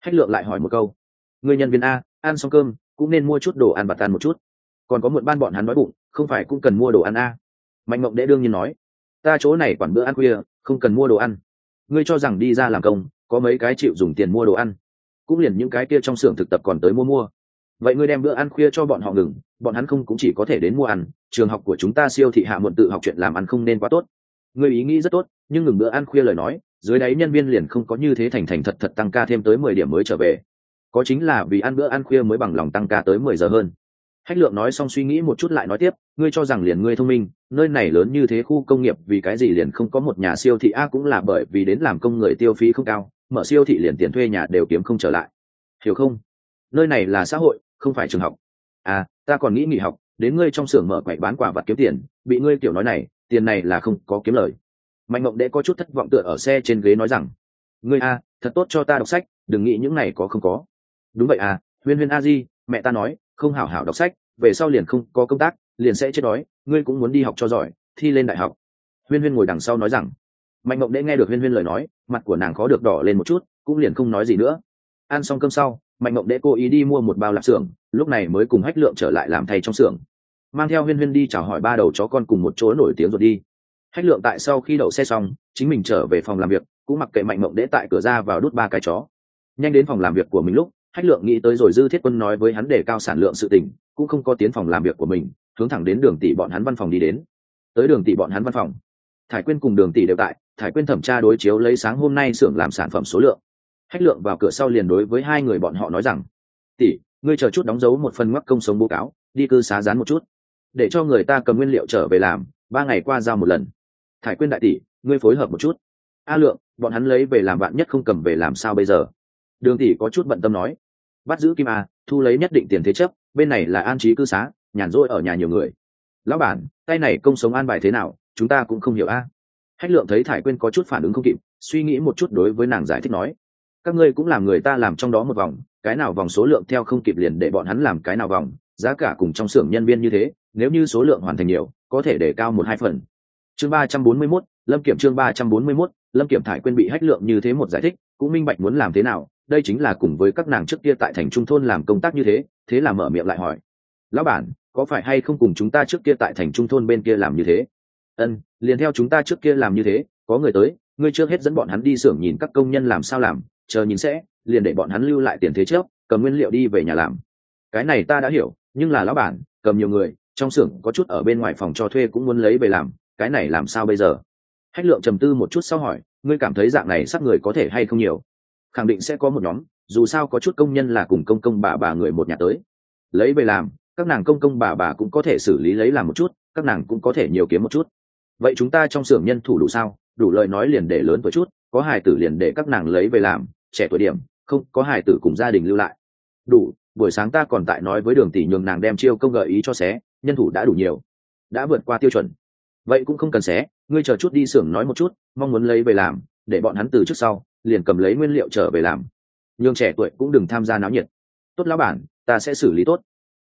Hách lượng lại hỏi một câu. Ngươi nhân viên a, ăn xong cơm, cũng nên mua chút đồ ăn vặt ăn một chút còn có muộn ban bọn hắn nói bụng, không phải cũng cần mua đồ ăn a? Mạnh mộng đệ đương nhiên nói, ta chỗ này quản bữa ăn khuya, không cần mua đồ ăn. Ngươi cho rằng đi ra làm công, có mấy cái chịu dùng tiền mua đồ ăn. Cũng liền những cái kia trong xưởng thực tập còn tới mua mua. Vậy ngươi đem bữa ăn khuya cho bọn họ ngừng, bọn hắn không cũng chỉ có thể đến mua ăn. Trường học của chúng ta siêu thị hạ muộn tự học chuyện làm ăn không nên quá tốt. Ngươi ý nghĩ rất tốt, nhưng ngừng bữa ăn khuya lời nói, dưới đáy nhân viên liền không có như thế thành thành thật thật tăng ca thêm tới mười điểm mới trở về. Có chính là vì ăn bữa ăn khuya mới bằng lòng tăng ca tới mười giờ hơn hách lượng nói xong suy nghĩ một chút lại nói tiếp, ngươi cho rằng liền ngươi thông minh, nơi này lớn như thế khu công nghiệp vì cái gì liền không có một nhà siêu thị? A, cũng là bởi vì đến làm công người tiêu phí không cao, mở siêu thị liền tiền thuê nhà đều kiếm không trở lại. Hiểu không? Nơi này là xã hội, không phải trường học. À ta còn nghĩ nghỉ học, đến ngươi trong xưởng mở quậy bán quả vật kiếm tiền, bị ngươi kiểu nói này, tiền này là không có kiếm lời. Mạnh mộng đệ có chút thất vọng tựa ở xe trên ghế nói rằng, ngươi a, thật tốt cho ta đọc sách, đừng nghĩ những này có không có. Đúng vậy à huyên huyên a di, mẹ ta nói không hảo hảo đọc sách, về sau liền không có công tác, liền sẽ chết đói, ngươi cũng muốn đi học cho giỏi, thi lên đại học. Huyên huyên ngồi đằng sau nói rằng. Mạnh mộng đệ nghe được huyên huyên lời nói, mặt của nàng khó được đỏ lên một chút, cũng liền không nói gì nữa. Ăn xong cơm sau, mạnh mộng đệ cố ý đi mua một bao lạp xưởng, lúc này mới cùng hách lượng trở lại làm thay trong xưởng. Mang theo huyên huyên đi chào hỏi ba đầu chó con cùng một chỗ nổi tiếng rồi đi. Hách lượng tại sau khi đậu xe xong, chính mình trở về phòng làm việc, cũng mặc kệ mạnh mộng đệ tại cửa ra vào đút ba cái chó. Nhanh đến phòng làm việc của mình lúc hách lượng nghĩ tới rồi dư thiết quân nói với hắn để cao sản lượng sự tình, cũng không có tiến phòng làm việc của mình, hướng thẳng đến đường tỷ bọn hắn văn phòng đi đến. Tới đường tỷ bọn hắn văn phòng, thải quyên cùng đường tỷ đều tại, thải quyên thẩm tra đối chiếu lấy sáng hôm nay xưởng làm sản phẩm số lượng. Hách lượng vào cửa sau liền đối với hai người bọn họ nói rằng, tỷ, ngươi chờ chút đóng dấu một phần ngoắc công sống báo cáo, đi cư xá dán một chút. Để cho người ta cầm nguyên liệu trở về làm, ba ngày qua giao một lần. Thải quyên đại tỷ, ngươi phối hợp một chút. A lượng, bọn hắn lấy về làm bạn nhất không cầm về làm sao bây giờ? Đường tỷ có chút bận tâm nói bắt giữ kim a, thu lấy nhất định tiền thế chấp, bên này là an trí cư xá, nhàn rỗi ở nhà nhiều người. Lão bản, tay này công sống an bài thế nào, chúng ta cũng không hiểu a. Hách lượng thấy thải quyên có chút phản ứng không kịp, suy nghĩ một chút đối với nàng giải thích nói, các ngươi cũng làm người ta làm trong đó một vòng, cái nào vòng số lượng theo không kịp liền để bọn hắn làm cái nào vòng, giá cả cùng trong xưởng nhân viên như thế, nếu như số lượng hoàn thành nhiều, có thể để cao một hai phần. Chương ba trăm bốn mươi mốt, lâm kiểm chương ba trăm bốn mươi mốt, lâm kiểm thải quyên bị hách lượng như thế một giải thích, cũng minh bạch muốn làm thế nào đây chính là cùng với các nàng trước kia tại thành trung thôn làm công tác như thế thế là mở miệng lại hỏi. Lão bản, có phải hay không cùng chúng ta trước kia tại thành trung thôn bên kia làm như thế? Ân, liền theo chúng ta trước kia làm như thế, có người tới, ngươi trước hết dẫn bọn hắn đi xưởng nhìn các công nhân làm sao làm, chờ nhìn sẽ, liền để bọn hắn lưu lại tiền thế trước, cầm nguyên liệu đi về nhà làm. Cái này ta đã hiểu, nhưng là lão bản, cầm nhiều người, trong xưởng có chút ở bên ngoài phòng cho thuê cũng muốn lấy về làm, cái này làm sao bây giờ? Hách lượng trầm tư một chút sau hỏi, ngươi cảm thấy dạng này sắp người có thể hay không nhiều? Khẳng định sẽ có một nhóm, dù sao có chút công nhân là cùng công công bà bà người một nhà tới. Lấy về làm, các nàng công công bà bà cũng có thể xử lý lấy làm một chút, các nàng cũng có thể nhiều kiếm một chút. Vậy chúng ta trong xưởng nhân thủ đủ sao? Đủ lời nói liền để lớn tuổi chút, có hài tử liền để các nàng lấy về làm, trẻ tuổi điểm, không, có hài tử cùng gia đình lưu lại. Đủ, buổi sáng ta còn tại nói với đường tỷ nhường nàng đem chiêu công gợi ý cho xé, nhân thủ đã đủ nhiều. Đã vượt qua tiêu chuẩn. Vậy cũng không cần xé, ngươi chờ chút đi xưởng nói một chút, mong muốn lấy về làm, để bọn hắn từ trước sau liền cầm lấy nguyên liệu trở về làm. Nhường trẻ tuổi cũng đừng tham gia náo nhiệt. Tốt lão bản, ta sẽ xử lý tốt.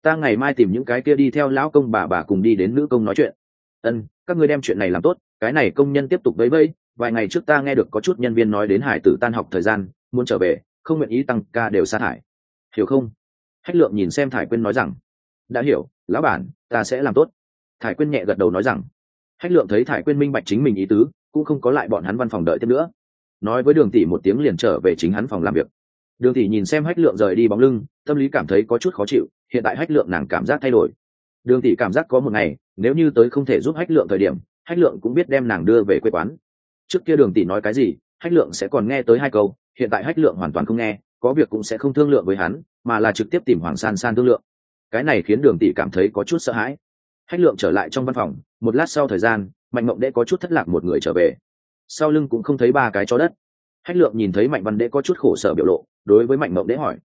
Ta ngày mai tìm những cái kia đi theo lão công bà bà cùng đi đến nữ công nói chuyện. Ân, các ngươi đem chuyện này làm tốt, cái này công nhân tiếp tục vẫy vây vài ngày trước ta nghe được có chút nhân viên nói đến hải tử tan học thời gian, muốn trở về, không nguyện ý tăng ca đều sa thải. Hiểu không? Hách lượng nhìn xem thải quyên nói rằng, đã hiểu, lão bản, ta sẽ làm tốt. Thải quyên nhẹ gật đầu nói rằng, hách lượng thấy thải quyên minh bạch chính mình ý tứ, cũng không có lại bọn hắn văn phòng đợi tiếp nữa nói với đường tỷ một tiếng liền trở về chính hắn phòng làm việc. Đường tỷ nhìn xem hách lượng rời đi bóng lưng, tâm lý cảm thấy có chút khó chịu, hiện tại hách lượng nàng cảm giác thay đổi. Đường tỷ cảm giác có một ngày, nếu như tới không thể giúp hách lượng thời điểm, hách lượng cũng biết đem nàng đưa về quê quán. Trước kia đường tỷ nói cái gì, hách lượng sẽ còn nghe tới hai câu, hiện tại hách lượng hoàn toàn không nghe, có việc cũng sẽ không thương lượng với hắn, mà là trực tiếp tìm hoàng san san thương lượng. Cái này khiến đường tỷ cảm thấy có chút sợ hãi. Hách lượng trở lại trong văn phòng, một lát sau thời gian, mạnh mộng đễ có chút thất lạc một người trở về sau lưng cũng không thấy ba cái chó đất. Hách lượng nhìn thấy mạnh văn đễ có chút khổ sở biểu lộ, đối với mạnh mộng đễ hỏi,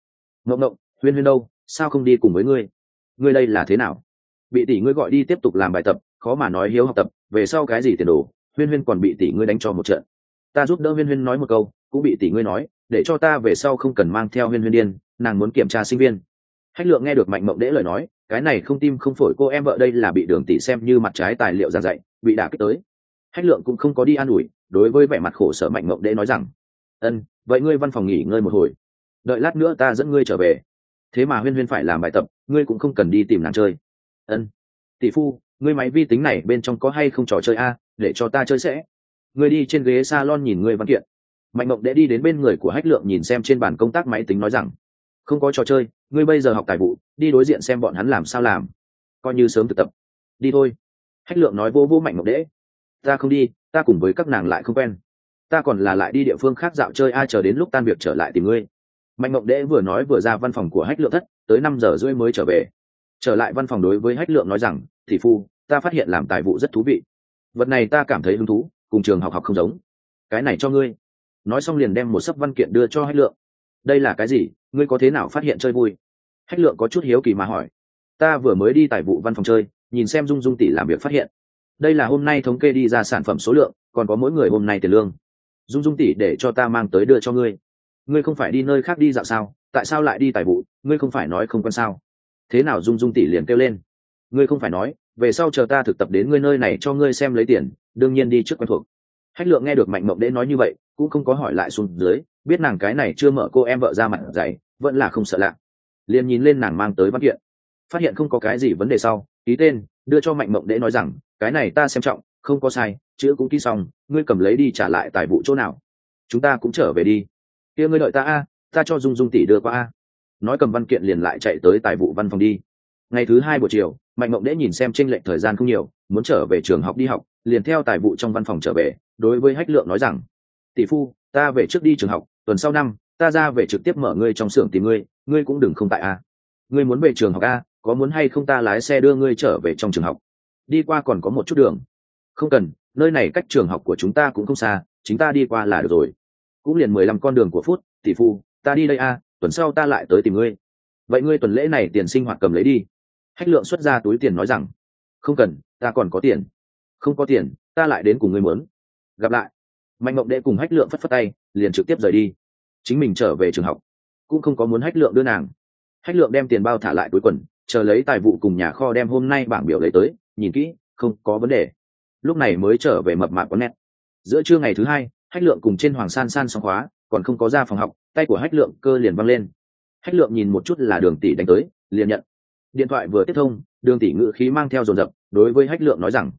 mộng mộng, huyên huyên đâu? Sao không đi cùng với ngươi? Ngươi đây là thế nào? Bị tỷ ngươi gọi đi tiếp tục làm bài tập, khó mà nói hiếu học tập, về sau cái gì tiền đồ, huyên huyên còn bị tỷ ngươi đánh cho một trận. Ta giúp đỡ huyên huyên nói một câu, cũng bị tỷ ngươi nói, để cho ta về sau không cần mang theo huyên huyên điên, nàng muốn kiểm tra sinh viên. Hách lượng nghe được mạnh mộng đễ lời nói, cái này không tim không phổi, cô em vợ đây là bị đường tỷ xem như mặt trái tài liệu giảng dạy, bị đả kích tới. Hách lượng cũng không có đi an ủi đối với vẻ mặt khổ sở mạnh mộng đệ nói rằng, ân, vậy ngươi văn phòng nghỉ ngơi một hồi, đợi lát nữa ta dẫn ngươi trở về. Thế mà huyên huyên phải làm bài tập, ngươi cũng không cần đi tìm nàng chơi. Ân, tỷ phu, ngươi máy vi tính này bên trong có hay không trò chơi a, để cho ta chơi sẽ. Ngươi đi trên ghế salon nhìn ngươi văn kiện. Mạnh mộng đệ đi đến bên người của hách lượng nhìn xem trên bàn công tác máy tính nói rằng, không có trò chơi, ngươi bây giờ học tài vụ, đi đối diện xem bọn hắn làm sao làm. Coi như sớm thực tập. Đi thôi. Hách lượng nói vô vô mạnh mộng đệ ta không đi ta cùng với các nàng lại không quen. Ta còn là lại đi địa phương khác dạo chơi, ai chờ đến lúc tan việc trở lại tìm ngươi. Mạnh mộng đễ vừa nói vừa ra văn phòng của hách lượng thất, tới năm giờ rưỡi mới trở về. Trở lại văn phòng đối với hách lượng nói rằng thị phu, ta phát hiện làm tài vụ rất thú vị. Vật này ta cảm thấy hứng thú, cùng trường học học không giống. Cái này cho ngươi. Nói xong liền đem một sấp văn kiện đưa cho hách lượng. Đây là cái gì? Ngươi có thế nào phát hiện chơi vui? Hách lượng có chút hiếu kỳ mà hỏi. Ta vừa mới đi tài vụ văn phòng chơi, nhìn xem dung dung tỷ làm việc phát hiện đây là hôm nay thống kê đi ra sản phẩm số lượng, còn có mỗi người hôm nay tiền lương. Dung dung tỷ để cho ta mang tới đưa cho ngươi. Ngươi không phải đi nơi khác đi dạo sao? Tại sao lại đi tài vụ? Ngươi không phải nói không quan sao? Thế nào dung dung tỷ liền kêu lên. Ngươi không phải nói, về sau chờ ta thực tập đến ngươi nơi này cho ngươi xem lấy tiền, đương nhiên đi trước quen thuộc. Hách lượng nghe được mạnh mộng đễ nói như vậy, cũng không có hỏi lại xuống dưới, biết nàng cái này chưa mở cô em vợ ra mặt dạy, vẫn là không sợ lạ. Liền nhìn lên nàng mang tới văn kiện. Phát hiện không có cái gì vấn đề sau, ký tên, đưa cho mạnh mộng đễ nói rằng cái này ta xem trọng, không có sai, chữ cũng ký xong, ngươi cầm lấy đi trả lại tài vụ chỗ nào. Chúng ta cũng trở về đi. Kia ngươi đợi ta a, ta cho dung dung tỷ đưa qua a. Nói cầm văn kiện liền lại chạy tới tài vụ văn phòng đi. Ngày thứ hai buổi chiều, mạnh mộng đễ nhìn xem tranh lệch thời gian không nhiều, muốn trở về trường học đi học, liền theo tài vụ trong văn phòng trở về, đối với hách lượng nói rằng, tỷ phu, ta về trước đi trường học, tuần sau năm, ta ra về trực tiếp mở ngươi trong xưởng tìm ngươi ngươi cũng đừng không tại a. Ngươi muốn về trường học a, có muốn hay không ta lái xe đưa ngươi trở về trong trường học? Đi qua còn có một chút đường. Không cần, nơi này cách trường học của chúng ta cũng không xa, chính ta đi qua là được rồi. Cũng liền mười lăm con đường của phút, tỷ phu, ta đi đây a, tuần sau ta lại tới tìm ngươi. Vậy ngươi tuần lễ này tiền sinh hoạt cầm lấy đi. Hách lượng xuất ra túi tiền nói rằng, không cần, ta còn có tiền. Không có tiền, ta lại đến cùng ngươi muốn. Gặp lại. Mạnh mộng đệ cùng hách lượng phất phất tay, liền trực tiếp rời đi. Chính mình trở về trường học. Cũng không có muốn hách lượng đưa nàng. Hách lượng đem tiền bao thả lại túi quần, chờ lấy tài vụ cùng nhà kho đem hôm nay bảng biểu lấy tới nhìn kỹ, không có vấn đề. Lúc này mới trở về mập mạp có nét giữa trưa ngày thứ hai, hách lượng cùng trên hoàng san san xong khóa, còn không có ra phòng học, tay của hách lượng cơ liền văng lên. Hách lượng nhìn một chút là đường tỷ đánh tới, liền nhận. Điện thoại vừa tiếp thông, đường tỷ ngự khí mang theo dồn dập, đối với hách lượng nói rằng,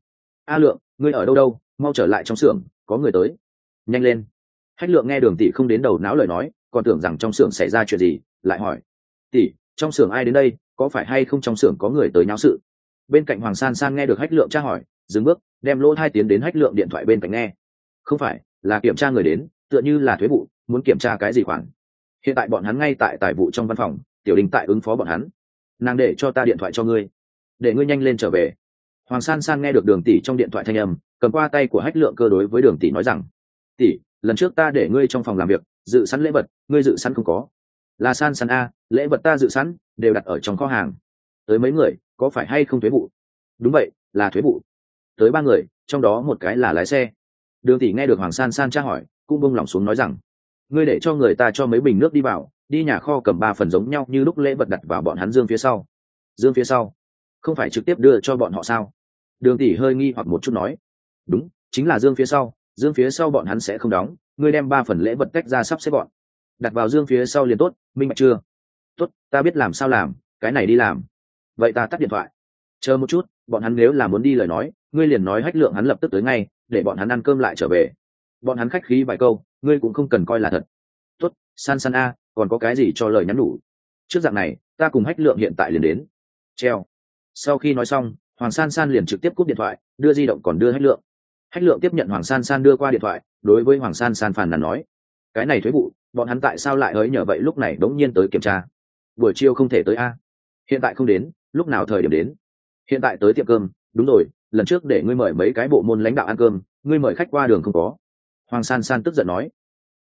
a lượng, ngươi ở đâu đâu, mau trở lại trong xưởng, có người tới. Nhanh lên. Hách lượng nghe đường tỷ không đến đầu não lời nói, còn tưởng rằng trong xưởng xảy ra chuyện gì, lại hỏi, tỷ, trong xưởng ai đến đây, có phải hay không trong xưởng có người tới nháo sự? Bên cạnh hoàng san san nghe được hách lượng tra hỏi, dừng bước, đem lỗ hai tiến đến hách lượng điện thoại bên cạnh nghe. Không phải, là kiểm tra người đến, tựa như là thuế vụ, muốn kiểm tra cái gì khoản. Hiện tại bọn hắn ngay tại tài vụ trong văn phòng, tiểu đình tại ứng phó bọn hắn. Nàng để cho ta điện thoại cho ngươi. Để ngươi nhanh lên trở về. Hoàng san san nghe được đường tỷ trong điện thoại thanh âm, cầm qua tay của hách lượng cơ đối với đường tỷ nói rằng, tỷ, lần trước ta để ngươi trong phòng làm việc, dự sẵn lễ vật, ngươi dự sẵn không có. Là san san a, lễ vật ta dự sẵn, đều đặt ở trong kho hàng. Tới mấy người có phải hay không thuế vụ? Đúng vậy, là thuế vụ. Tới ba người, trong đó một cái là lái xe. Đường tỷ nghe được hoàng san san tra hỏi, cũng bông lỏng xuống nói rằng, ngươi để cho người ta cho mấy bình nước đi vào, đi nhà kho cầm ba phần giống nhau như lúc lễ vật đặt vào bọn hắn dương phía sau. Dương phía sau? Không phải trực tiếp đưa cho bọn họ sao? Đường tỷ hơi nghi hoặc một chút nói, đúng, chính là dương phía sau, dương phía sau bọn hắn sẽ không đóng, ngươi đem ba phần lễ vật tách ra sắp xếp bọn đặt vào dương phía sau liền tốt, minh bạch chưa? Tốt, ta biết làm sao làm, cái này đi làm vậy ta tắt điện thoại. Chờ một chút, bọn hắn nếu là muốn đi lời nói, ngươi liền nói hách lượng hắn lập tức tới ngay, để bọn hắn ăn cơm lại trở về. Bọn hắn khách khí vài câu, ngươi cũng không cần coi là thật. Tốt, san san a, còn có cái gì cho lời nhắn đủ trước dạng này, ta cùng hách lượng hiện tại liền đến. Treo. Sau khi nói xong, hoàng san san liền trực tiếp cúp điện thoại, đưa di động còn đưa hách lượng. Hách lượng tiếp nhận hoàng san san đưa qua điện thoại, đối với hoàng san san phàn nàn nói. Cái này thuế vụ, bọn hắn tại sao lại hới nhờ vậy lúc này đống nhiên tới kiểm tra? Buổi chiều không thể tới a. Hiện tại không đến lúc nào thời điểm đến? Hiện tại tới tiệm cơm. Đúng rồi, lần trước để ngươi mời mấy cái bộ môn lãnh đạo ăn cơm, ngươi mời khách qua đường không có. Hoàng san san tức giận nói.